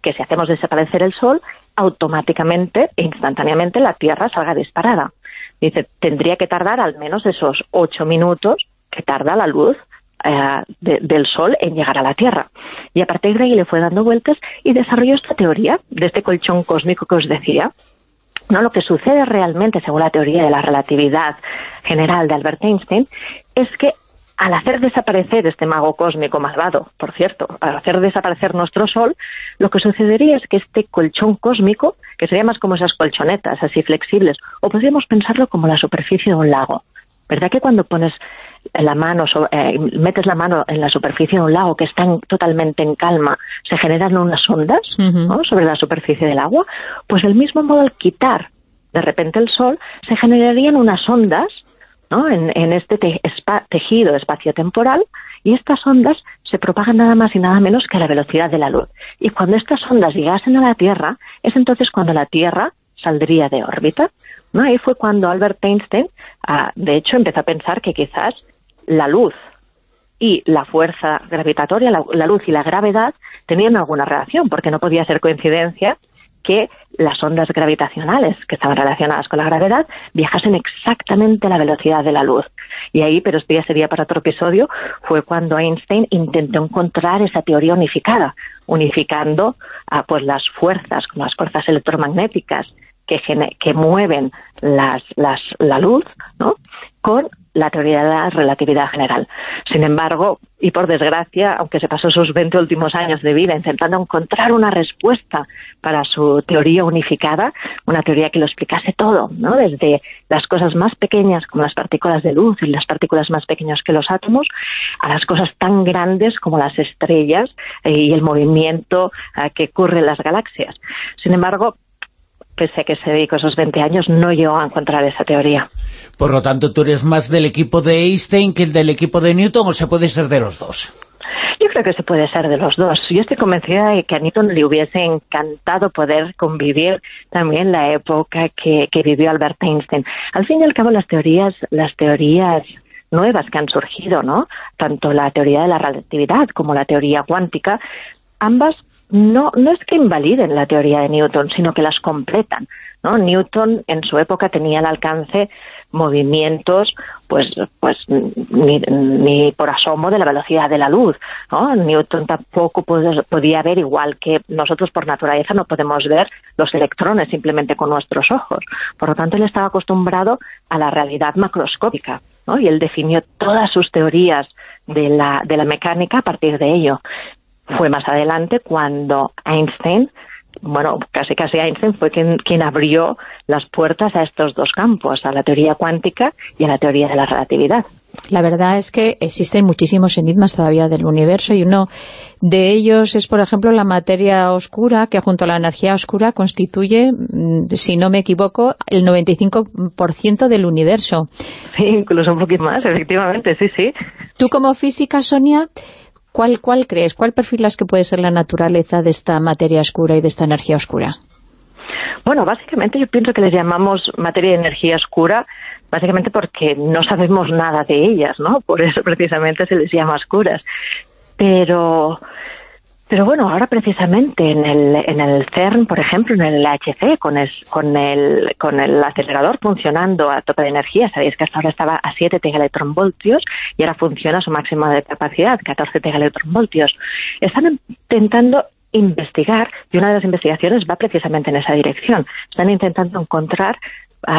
que si hacemos desaparecer el Sol, automáticamente e instantáneamente la Tierra salga disparada? Dice, tendría que tardar al menos esos ocho minutos que tarda la luz eh, del Sol en llegar a la Tierra. Y a partir de ahí le fue dando vueltas y desarrolló esta teoría de este colchón cósmico que os decía. No, lo que sucede realmente, según la teoría de la relatividad general de Albert Einstein, es que al hacer desaparecer este mago cósmico malvado, por cierto, al hacer desaparecer nuestro Sol, lo que sucedería es que este colchón cósmico, que sería más como esas colchonetas así flexibles, o podríamos pensarlo como la superficie de un lago. ¿Verdad que cuando pones la mano, eh, metes la mano en la superficie de un lago que está totalmente en calma, se generan unas ondas sobre la superficie del agua, pues del mismo modo al quitar de repente el sol, se generarían unas ondas en, este tejido espacio-temporal y estas ondas se propagan nada más y nada menos que a la velocidad de la luz. Y cuando estas ondas llegasen a la Tierra, es entonces cuando la Tierra saldría de órbita. ¿no? Ahí fue cuando Albert Einstein, ah, de hecho, empezó a pensar que quizás la luz y la fuerza gravitatoria, la, luz y la gravedad tenían alguna relación, porque no podía ser coincidencia que las ondas gravitacionales que estaban relacionadas con la gravedad viajasen exactamente a la velocidad de la luz. Y ahí, pero esto ya sería para otro episodio, fue cuando Einstein intentó encontrar esa teoría unificada, unificando a, pues las fuerzas, como las fuerzas electromagnéticas que, que mueven las, las, la luz, ¿no? con la teoría de la relatividad general. Sin embargo, y por desgracia, aunque se pasó sus 20 últimos años de vida intentando encontrar una respuesta para su teoría unificada, una teoría que lo explicase todo, ¿no? desde las cosas más pequeñas como las partículas de luz y las partículas más pequeñas que los átomos, a las cosas tan grandes como las estrellas eh, y el movimiento eh, que ocurre en las galaxias. Sin embargo, pese a que se dedicó esos 20 años, no llegó a encontrar esa teoría. Por lo tanto, ¿tú eres más del equipo de Einstein que el del equipo de Newton o se puede ser de los dos? Yo creo que se puede ser de los dos. Yo estoy convencida de que a Newton le hubiese encantado poder convivir también la época que, que vivió Albert Einstein. Al fin y al cabo, las teorías, las teorías nuevas que han surgido, ¿no? Tanto la teoría de la relatividad como la teoría cuántica, ambas no, no es que invaliden la teoría de Newton, sino que las completan. ¿no? Newton en su época tenía al alcance movimientos pues pues ni, por asomo de la velocidad de la luz. Newton tampoco podía ver, igual que nosotros por naturaleza no podemos ver los electrones simplemente con nuestros ojos. Por lo tanto, él estaba acostumbrado a la realidad macroscópica ¿no? y él definió todas sus teorías de la, de la mecánica a partir de ello. Fue más adelante cuando Einstein bueno, casi casi Einstein fue quien, quien abrió las puertas a estos dos campos, a la teoría cuántica y a la teoría de la relatividad. La verdad es que existen muchísimos enigmas todavía del universo y uno de ellos es, por ejemplo, la materia oscura, que junto a la energía oscura constituye, mm, si no me equivoco, el 95% del universo. Sí, incluso un poquito más, efectivamente, sí, sí. Tú como física, Sonia, ¿Cuál, ¿Cuál crees? ¿Cuál perfilas que puede ser la naturaleza de esta materia oscura y de esta energía oscura? Bueno, básicamente yo pienso que les llamamos materia de energía oscura básicamente porque no sabemos nada de ellas, ¿no? Por eso precisamente se les llama oscuras. Pero pero bueno, ahora precisamente en el, en el CERN, por ejemplo, en el LHC, con, con, el, con el acelerador funcionando a tope de energía, sabéis que hasta ahora estaba a 7 tegaelectronvoltios y ahora funciona a su máximo de capacidad, 14 tegaelectronvoltios. Están intentando investigar, y una de las investigaciones va precisamente en esa dirección. Están intentando encontrar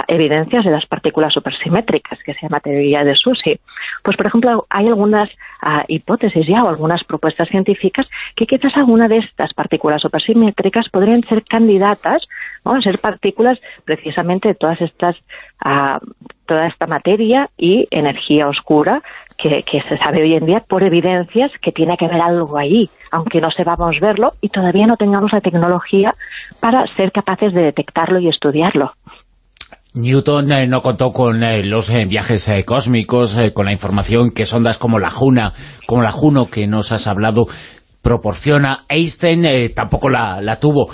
evidencias de las partículas supersimétricas, que se llama teoría de Susi. Pues, por ejemplo, hay algunas hipótesis ya o algunas propuestas científicas que quizás alguna de estas partículas supersimétricas podrían ser candidatas a ser partículas precisamente de todas estas toda esta materia y energía oscura que, que, se sabe hoy en día por evidencias que tiene que haber algo ahí, aunque no sepamos verlo y todavía no tengamos la tecnología para ser capaces de detectarlo y estudiarlo. Newton eh, no contó con eh, los eh, viajes cósmicos, con la información que sondas como la Juna, como la Juno que nos has hablado, proporciona. Einstein tampoco la, la, tuvo.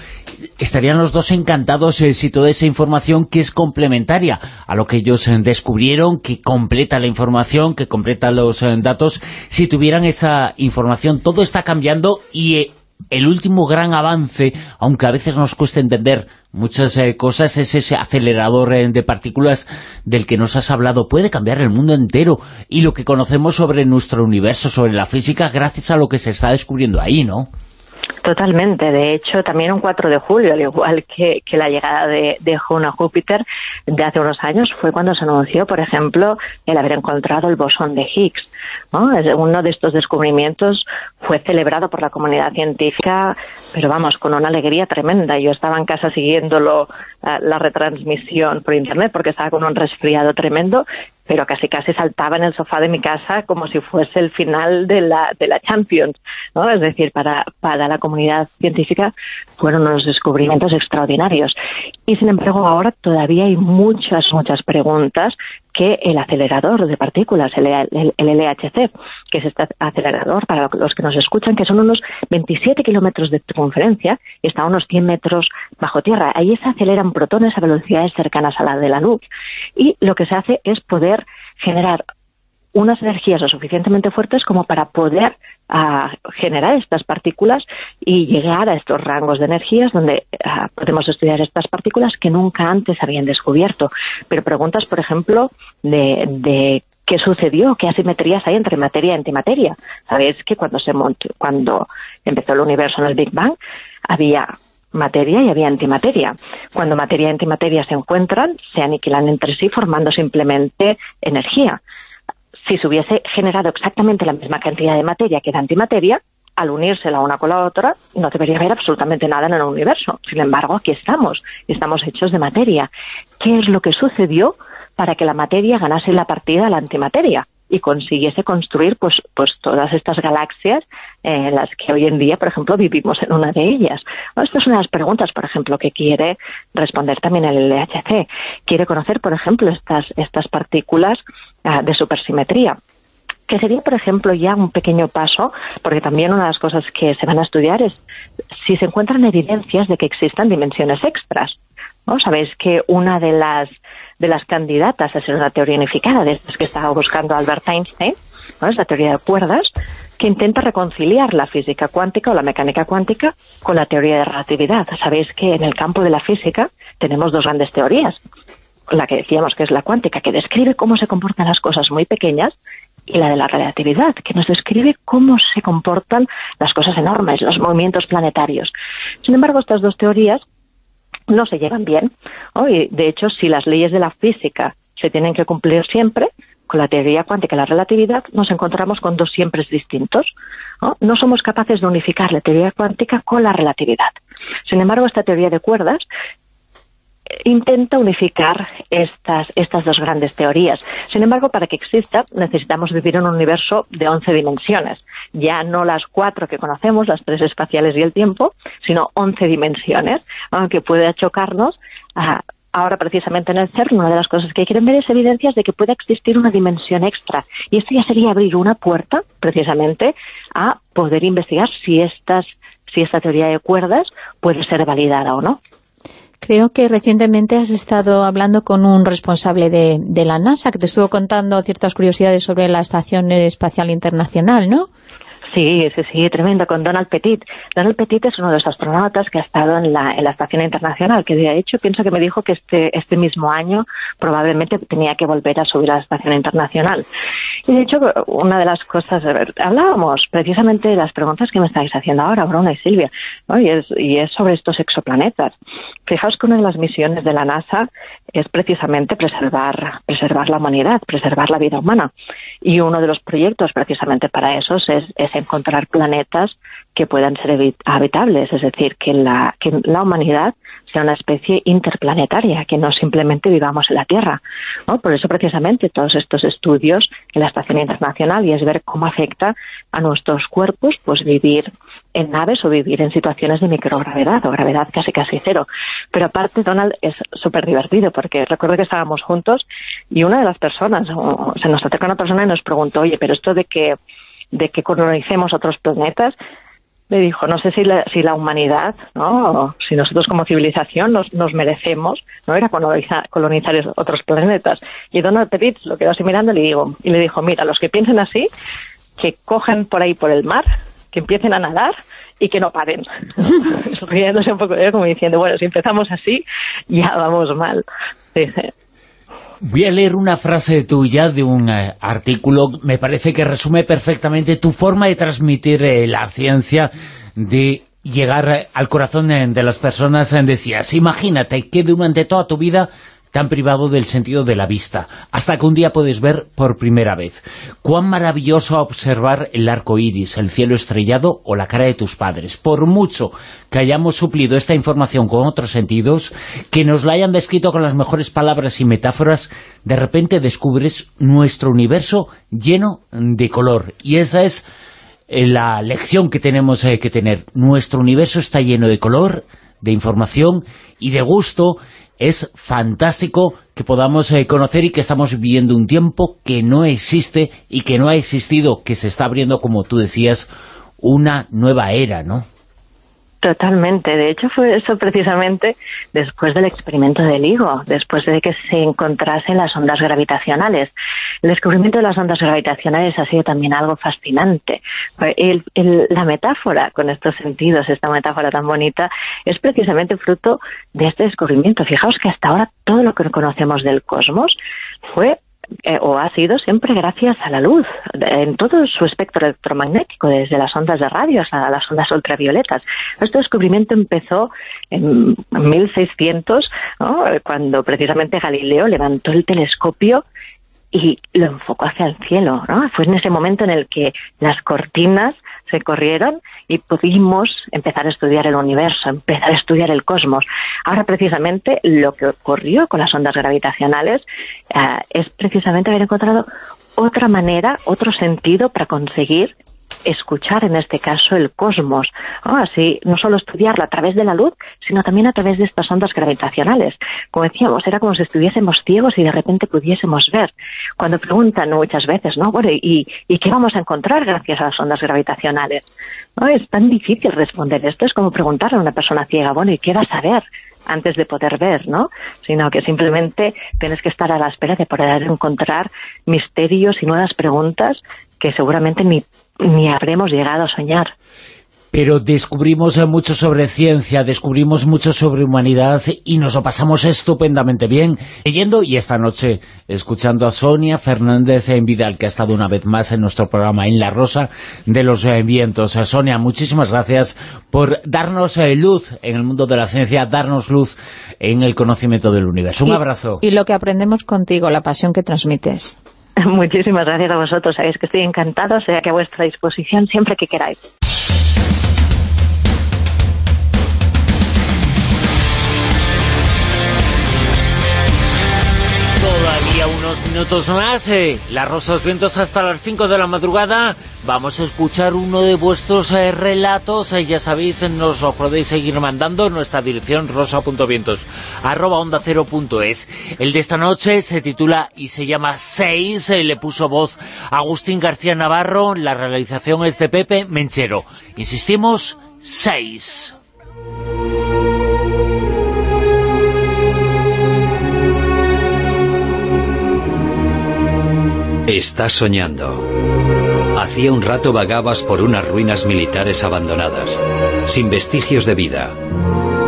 Estarían los dos encantados si toda esa información que es complementaria a lo que ellos descubrieron, que completa la información, que completa los datos, si tuvieran esa información. Todo está cambiando y el último gran avance, aunque a veces nos cuesta entender muchas eh, cosas, es ese acelerador eh, de partículas del que nos has hablado. Puede cambiar el mundo entero y lo que conocemos sobre nuestro universo, sobre la física, gracias a lo que se está descubriendo ahí, ¿no? Totalmente. De hecho, también un 4 de julio, al igual que, la llegada de, de Juno a Júpiter de hace unos años, fue cuando se anunció, por ejemplo, el haber encontrado el bosón de Higgs. Uno de estos descubrimientos fue celebrado por la comunidad científica, pero vamos, con una alegría tremenda. Yo estaba en casa siguiéndolo, la retransmisión por internet, porque estaba con un resfriado tremendo, pero casi casi saltaba en el sofá de mi casa como si fuese el final de la, de la Champions. Es decir, para, para la comunidad científica fueron unos descubrimientos extraordinarios. Y sin embargo ahora todavía hay muchas, muchas preguntas que el acelerador de partículas, el, LHC, que es este acelerador, para los que nos escuchan, que son unos 27 kilómetros de circunferencia y está a unos 100 metros bajo tierra. Ahí se aceleran protones a velocidades cercanas a la de la luz. Y lo que se hace es poder generar unas energías lo suficientemente fuertes como para poder ah, generar estas partículas y llegar a estos rangos de energías donde ah, podemos estudiar estas partículas que nunca antes habían descubierto. Pero preguntas, por ejemplo, de, qué sucedió, qué asimetrías hay entre materia y antimateria. Sabéis que cuando, se cuando empezó el universo en el Big Bang había materia y había antimateria. Cuando materia y antimateria se encuentran, se aniquilan entre sí formando simplemente energía si se hubiese generado exactamente la misma cantidad de materia que de antimateria, al unirse la una con la otra, no debería haber absolutamente nada en el universo. Sin embargo, aquí estamos, estamos hechos de materia. ¿Qué es lo que sucedió para que la materia ganase la partida a la antimateria? Y consiguiese construir pues pues todas estas galaxias en las que hoy en día, por ejemplo, vivimos en una de ellas. Esta es una de las preguntas, por ejemplo, que quiere responder también el LHC. Quiere conocer, por ejemplo, estas, estas partículas Ah, de supersimetría que sería, por ejemplo, ya un pequeño paso, porque también una de las cosas que se van a estudiar es si se encuentran evidencias de que existan dimensiones extras. ¿no? Sabéis que una de las, de las candidatas a ser una teoría unificada, de estas que estaba buscando Albert Einstein, ¿no? es la teoría de cuerdas, que intenta reconciliar la física cuántica o la mecánica cuántica con la teoría de relatividad. Sabéis que en el campo de la física tenemos dos grandes teorías, la que decíamos que es la cuántica, que describe cómo se comportan las cosas muy pequeñas, y la de la relatividad, que nos describe cómo se comportan las cosas enormes, los movimientos planetarios. Sin embargo, estas dos teorías no se llevan bien. Y, de hecho, si las leyes de la física se tienen que cumplir siempre, con la teoría cuántica y la relatividad nos encontramos con dos siempre distintos. ¿no? no somos capaces de unificar la teoría cuántica con la relatividad. Sin embargo, esta teoría de cuerdas intenta unificar estas, estas dos grandes teorías. Sin embargo, para que exista, necesitamos vivir en un universo de 11 dimensiones. Ya no las cuatro que conocemos, las tres espaciales y el tiempo, sino 11 dimensiones, aunque puede chocarnos. ahora, precisamente en el CERN, una de las cosas que quieren ver es evidencias de que pueda existir una dimensión extra. Y esto ya sería abrir una puerta, precisamente, a poder investigar si, estas, si esta teoría de cuerdas puede ser validada o no. Creo que recientemente has estado hablando con un responsable de, de la NASA que te estuvo contando ciertas curiosidades sobre la Estación Espacial Internacional, ¿no? Sí, sí, sí, tremendo, con Donald Petit. Donald Petit es uno de los astronautas que ha estado en la, en la Estación Internacional, que de hecho pienso que me dijo que este, este mismo año probablemente tenía que volver a subir a la Estación Internacional. Y de hecho, una de las cosas, hablábamos precisamente de las preguntas que me estáis haciendo ahora, Bruna y Silvia, y, es, y es sobre estos exoplanetas. Fijaos que una de las misiones de la NASA es precisamente preservar, preservar la humanidad, preservar la vida humana. Y uno de los proyectos precisamente para eso es, es encontrar planetas que puedan ser habitables, es decir, que la, que la humanidad sea una especie interplanetaria, que no simplemente vivamos en la Tierra. Por eso, precisamente, todos estos estudios en la Estación Internacional y es ver cómo afecta a nuestros cuerpos pues vivir en naves o vivir en situaciones de microgravedad o gravedad casi casi cero. Pero aparte, Donald, es súper divertido porque recuerdo que estábamos juntos y una de las personas, o, se nos acerca una persona y nos preguntó, oye, pero esto de que de que colonicemos otros planetas, le dijo, no sé si la, si la humanidad, ¿no? si nosotros como civilización nos, nos merecemos, no era colonizar, colonizar otros planetas. Y Donald Petit lo quedó así mirando y le, digo, y le dijo, mira, los que piensen así, que cojan por ahí por el mar, que empiecen a nadar y que no paren. Riéndose un poco, ¿eh? como diciendo, bueno, si empezamos así, ya vamos mal. Voy a leer una frase tuya de un eh, artículo, me parece que resume perfectamente tu forma de transmitir eh, la ciencia, de llegar eh, al corazón de las personas. Decías, imagínate que durante toda tu vida tan privado del sentido de la vista, hasta que un día puedes ver por primera vez. Cuán maravilloso observar el arco iris, el cielo estrellado o la cara de tus padres. Por mucho que hayamos suplido esta información con otros sentidos, que nos la hayan descrito con las mejores palabras y metáforas, de repente descubres nuestro universo lleno de color. Y esa es eh, la lección que tenemos eh, que tener. Nuestro universo está lleno de color, de información y de gusto es fantástico que podamos eh, conocer y que estamos viviendo un tiempo que no existe y que no ha existido, que se está abriendo, como tú decías, una nueva era, ¿no? Totalmente. De hecho, fue eso precisamente después del experimento del higo, después de que se encontrasen las ondas gravitacionales. El descubrimiento de las ondas gravitacionales ha sido también algo fascinante. la metáfora con estos sentidos, esta metáfora tan bonita, es precisamente fruto de este descubrimiento. Fijaos que hasta ahora todo lo que conocemos del cosmos fue eh, o ha sido siempre gracias a la luz, en todo su espectro electromagnético, desde las ondas de radio hasta las ondas ultravioletas. Este descubrimiento empezó en 1600, cuando precisamente Galileo levantó el telescopio y lo enfocó hacia el cielo. ¿no? Fue en ese momento en el que las cortinas se corrieron y pudimos empezar a estudiar el universo, empezar a estudiar el cosmos. Ahora precisamente lo que ocurrió con las ondas gravitacionales eh, es precisamente haber encontrado otra manera, otro sentido para conseguir escuchar en este caso el cosmos, así no solo estudiarlo a través de la luz, sino también a través de estas ondas gravitacionales. Como decíamos, era como si estuviésemos ciegos y de repente pudiésemos ver. Cuando preguntan muchas veces, ¿no? Bueno, ¿y, y qué vamos a encontrar gracias a las ondas gravitacionales? ¿No? Es tan difícil responder esto, es como preguntar a una persona ciega, bueno, ¿y qué vas a ver? antes de poder ver, ¿no? Sino que simplemente tienes que estar a la espera de poder encontrar misterios y nuevas preguntas que seguramente ni, ni habremos llegado a soñar. pero descubrimos mucho sobre ciencia, descubrimos mucho sobre humanidad y nos lo pasamos estupendamente bien leyendo y esta noche escuchando a Sonia Fernández en Vidal, que ha estado una vez más en nuestro programa en La Rosa de los Vientos. Sonia, muchísimas gracias por darnos eh, luz en el mundo de la ciencia, darnos luz en el conocimiento del universo. Un abrazo. Y lo que aprendemos contigo, la pasión que transmites. Muchísimas gracias a vosotros. Sabéis que estoy encantado, sea que a vuestra disposición siempre que queráis. Minutos más, eh, Las Rosas Vientos hasta las 5 de la madrugada. Vamos a escuchar uno de vuestros eh, relatos, eh, ya sabéis, nos lo podéis seguir mandando en nuestra dirección rosa.vientos, arroba onda cero punto es. El de esta noche se titula y se llama 6, le puso voz Agustín García Navarro, la realización es de Pepe Menchero. Insistimos, 6. Estás soñando. Hacía un rato vagabas por unas ruinas militares abandonadas, sin vestigios de vida.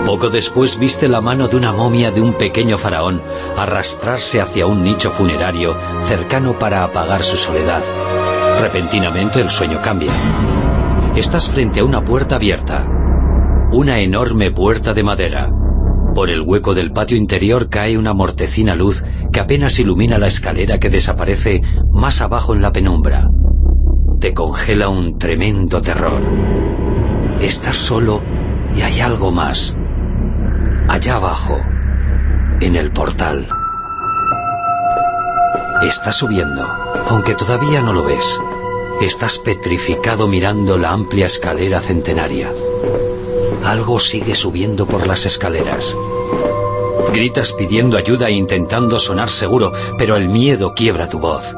Poco después viste la mano de una momia de un pequeño faraón arrastrarse hacia un nicho funerario cercano para apagar su soledad. Repentinamente el sueño cambia. Estás frente a una puerta abierta. Una enorme puerta de madera. Por el hueco del patio interior cae una mortecina luz que apenas ilumina la escalera que desaparece más abajo en la penumbra. Te congela un tremendo terror. Estás solo y hay algo más. Allá abajo, en el portal. Estás subiendo, aunque todavía no lo ves. Estás petrificado mirando la amplia escalera centenaria. Algo sigue subiendo por las escaleras. Gritas pidiendo ayuda e intentando sonar seguro, pero el miedo quiebra tu voz.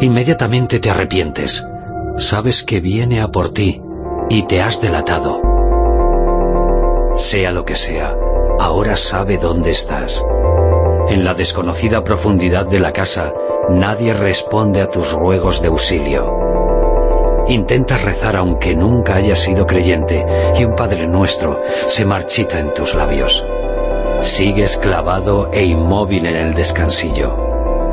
Inmediatamente te arrepientes. Sabes que viene a por ti y te has delatado. Sea lo que sea, ahora sabe dónde estás. En la desconocida profundidad de la casa, nadie responde a tus ruegos de auxilio. Intentas rezar aunque nunca hayas sido creyente y un Padre Nuestro se marchita en tus labios. Sigues clavado e inmóvil en el descansillo.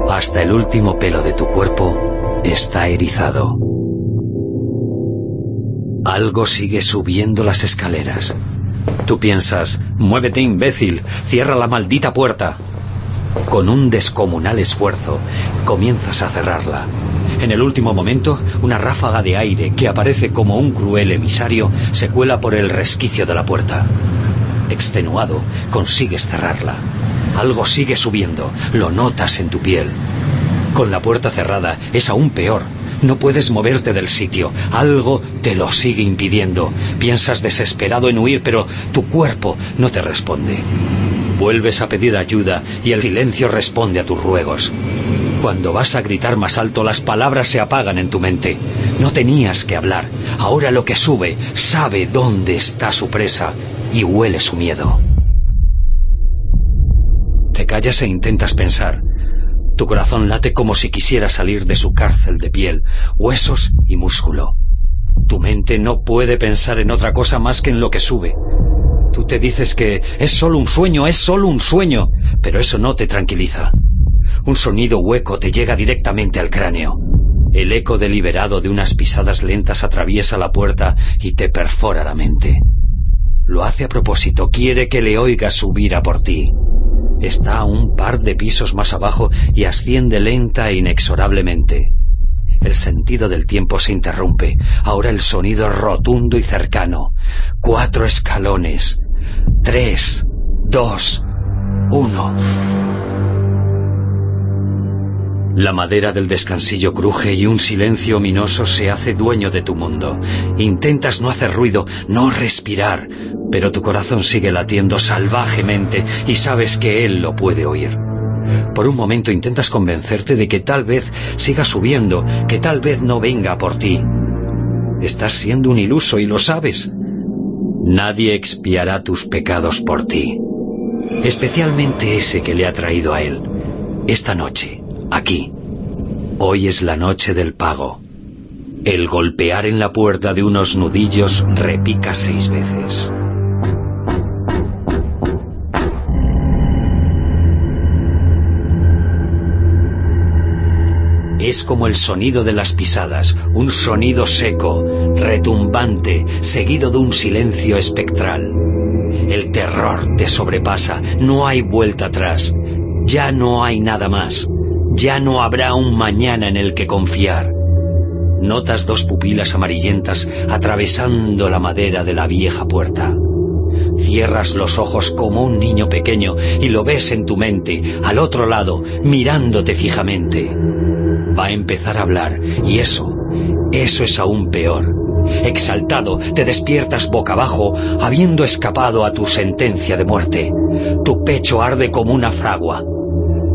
Hasta el último pelo de tu cuerpo está erizado. Algo sigue subiendo las escaleras. Tú piensas, muévete imbécil, cierra la maldita puerta. Con un descomunal esfuerzo, comienzas a cerrarla. En el último momento, una ráfaga de aire que aparece como un cruel emisario se cuela por el resquicio de la puerta. Extenuado, consigues cerrarla. Algo sigue subiendo, lo notas en tu piel. Con la puerta cerrada es aún peor. No puedes moverte del sitio. Algo te lo sigue impidiendo. Piensas desesperado en huir, pero tu cuerpo no te responde. Vuelves a pedir ayuda y el silencio responde a tus ruegos. Cuando vas a gritar más alto, las palabras se apagan en tu mente. No tenías que hablar. Ahora lo que sube sabe dónde está su presa y huele su miedo. Te callas e intentas pensar. Tu corazón late como si quisiera salir de su cárcel de piel, huesos y músculo. Tu mente no puede pensar en otra cosa más que en lo que sube. Tú te dices que es solo un sueño, es solo un sueño, pero eso no te tranquiliza. Un sonido hueco te llega directamente al cráneo. El eco deliberado de unas pisadas lentas atraviesa la puerta y te perfora la mente. Lo hace a propósito, quiere que le oigas subir a por ti. Está a un par de pisos más abajo y asciende lenta e inexorablemente. El sentido del tiempo se interrumpe. Ahora el sonido es rotundo y cercano. Cuatro escalones. Tres, dos, uno. La madera del descansillo cruje y un silencio ominoso se hace dueño de tu mundo. Intentas no hacer ruido, no respirar, pero tu corazón sigue latiendo salvajemente y sabes que él lo puede oír. Por un momento intentas convencerte de que tal vez siga subiendo, que tal vez no venga por ti. Estás siendo un iluso y lo sabes. Nadie expiará tus pecados por ti, especialmente ese que le ha traído a él. Esta noche, aquí. Hoy es la noche del pago. El golpear en la puerta de unos nudillos repica seis veces. Es como el sonido de las pisadas, un sonido seco, retumbante, seguido de un silencio espectral. El terror te sobrepasa, no hay vuelta atrás, ya no hay nada más, ya no habrá un mañana en el que confiar. Notas dos pupilas amarillentas atravesando la madera de la vieja puerta. Cierras los ojos como un niño pequeño y lo ves en tu mente, al otro lado, mirándote fijamente va a empezar a hablar, y eso, eso es aún peor. Exaltado, te despiertas boca abajo, habiendo escapado a tu sentencia de muerte. Tu pecho arde como una fragua.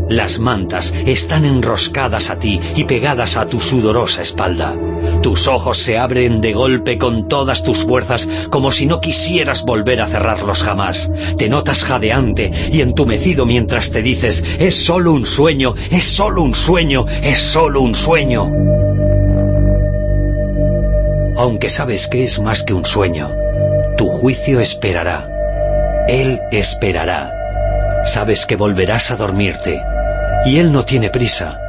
Las mantas están enroscadas a ti y pegadas a tu sudorosa espalda. Tus ojos se abren de golpe con todas tus fuerzas como si no quisieras volver a cerrarlos jamás. Te notas jadeante y entumecido mientras te dices, es solo un sueño, es solo un sueño, es solo un sueño. Aunque sabes que es más que un sueño, tu juicio esperará. Él esperará. Sabes que volverás a dormirte. Y él no tiene prisa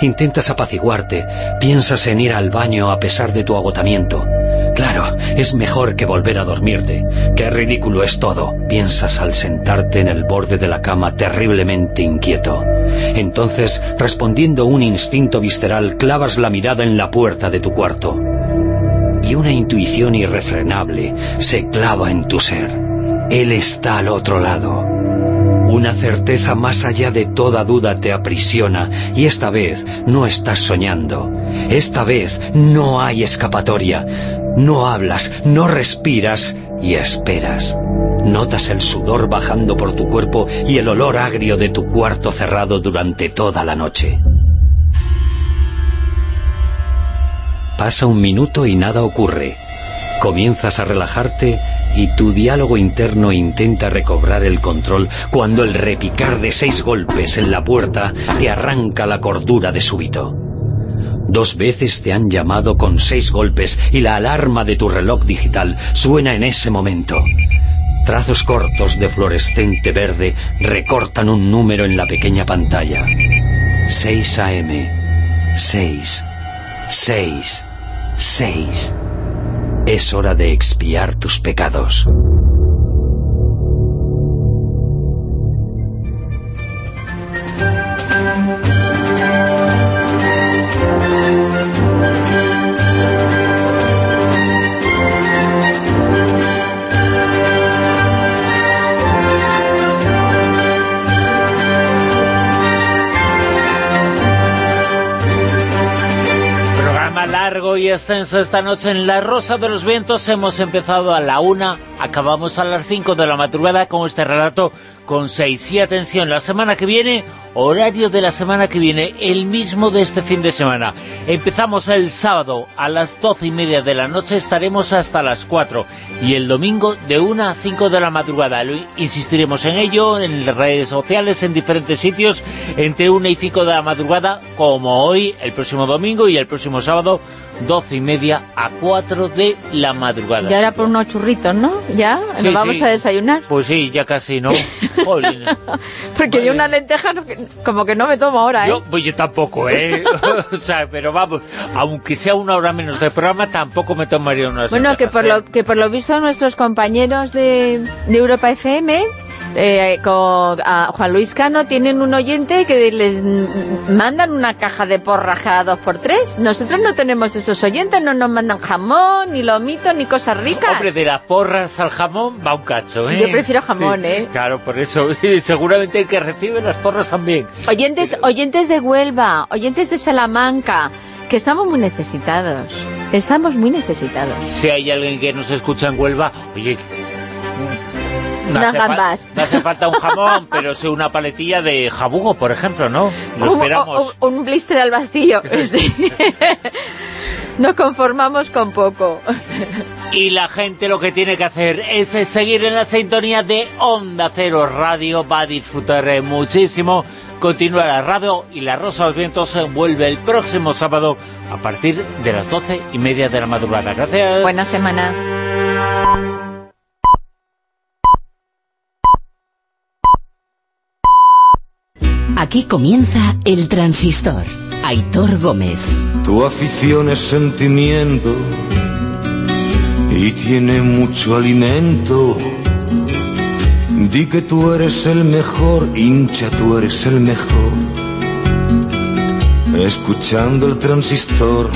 Intentas apaciguarte, piensas en ir al baño a pesar de tu agotamiento. Claro, es mejor que volver a dormirte. Qué ridículo es todo, piensas al sentarte en el borde de la cama terriblemente inquieto. Entonces, respondiendo un instinto visceral, clavas la mirada en la puerta de tu cuarto. Y una intuición irrefrenable se clava en tu ser. Él está al otro lado. Una certeza más allá de toda duda te aprisiona y esta vez no estás soñando. Esta vez no hay escapatoria. No hablas, no respiras y esperas. Notas el sudor bajando por tu cuerpo y el olor agrio de tu cuarto cerrado durante toda la noche. Pasa un minuto y nada ocurre. Comienzas a relajarte y tu diálogo interno intenta recobrar el control cuando el repicar de seis golpes en la puerta te arranca la cordura de súbito. Dos veces te han llamado con seis golpes y la alarma de tu reloj digital suena en ese momento. Trazos cortos de fluorescente verde recortan un número en la pequeña pantalla. 6 AM. 6. 6. 6. Es hora de expiar tus pecados. Y extenso esta noche en La Rosa de los Vientos. Hemos empezado a la una, acabamos a las cinco de la madrugada con este relato con seis. Y atención, la semana que viene, horario de la semana que viene, el mismo de este fin de semana. Empezamos el sábado a las doce y media de la noche, estaremos hasta las cuatro. Y el domingo de una a cinco de la madrugada. insistiremos en ello, en las redes sociales, en diferentes sitios, entre una y cinco de la madrugada, como hoy, el próximo domingo y el próximo sábado, doce y media a cuatro de la madrugada. Y ahora por unos churritos, ¿no? ¿Ya? ¿Nos vamos a desayunar? Pues sí, ya casi, ¿no? Porque yo una lenteja como que no me tomo ahora, ¿eh? Yo, pues yo tampoco, ¿eh? o sea, pero vamos, aunque sea una hora menos de programa, tampoco me tomaría una Bueno, que por, lo, ¿eh? que por lo visto nuestros compañeros de, de Europa FM eh, con a Juan Luis Cano tienen un oyente que les mandan una caja de porra cada dos por tres. Nosotros no tenemos esos oyentes, no nos mandan jamón, ni lomito, ni cosas ricas. Hombre, de las porras al jamón va un cacho, ¿eh? Yo prefiero jamón, ¿eh? Claro, por eso. Seguramente el que recibe las porras también. Oyentes, oyentes de Huelva, oyentes de Salamanca, que estamos muy necesitados. Estamos muy necesitados. Si hay alguien que nos escucha en Huelva, oye, no unas gambas. No hace falta un jamón, pero sí una paletilla de jabugo, por ejemplo, ¿no? Lo esperamos. Un, blister al vacío. Nos conformamos con poco. Y la gente lo que tiene que hacer es seguir en la sintonía de Onda Cero Radio. Va a disfrutar muchísimo continúa la radio y la Rosa de los Vientos vuelve el próximo sábado a partir de las doce y media de la madrugada. Gracias. Buena semana. Aquí comienza El Transistor. Aitor Gómez. Tu afición es sentimiento y tiene mucho alimento. Di que tú eres el mejor, hincha, tú eres el mejor. Escuchando el transistor.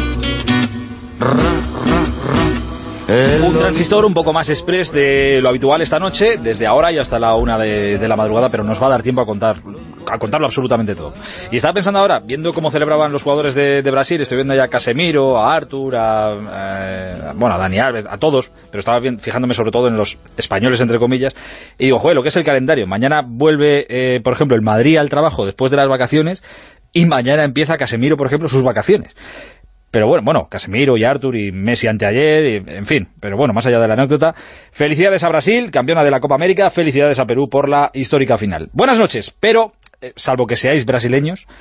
Un transistor un poco más express de lo habitual esta noche, desde ahora y hasta la una de, de, la madrugada, pero nos va a dar tiempo a contar a contarlo absolutamente todo. Y estaba pensando ahora, viendo cómo celebraban los jugadores de, de Brasil, estoy viendo ya a Casemiro, a Artur, a, a, bueno, a Dani Alves, a todos, pero estaba bien, fijándome sobre todo en los españoles, entre comillas, y digo, joder, lo que es el calendario. Mañana vuelve, eh, por ejemplo, el Madrid al trabajo después de las vacaciones, y mañana empieza Casemiro, por ejemplo, sus vacaciones. Pero bueno, bueno, Casemiro y Artur y Messi anteayer, y, en fin, pero bueno, más allá de la anécdota, felicidades a Brasil, campeona de la Copa América, felicidades a Perú por la histórica final. Buenas noches, pero, eh, salvo que seáis brasileños,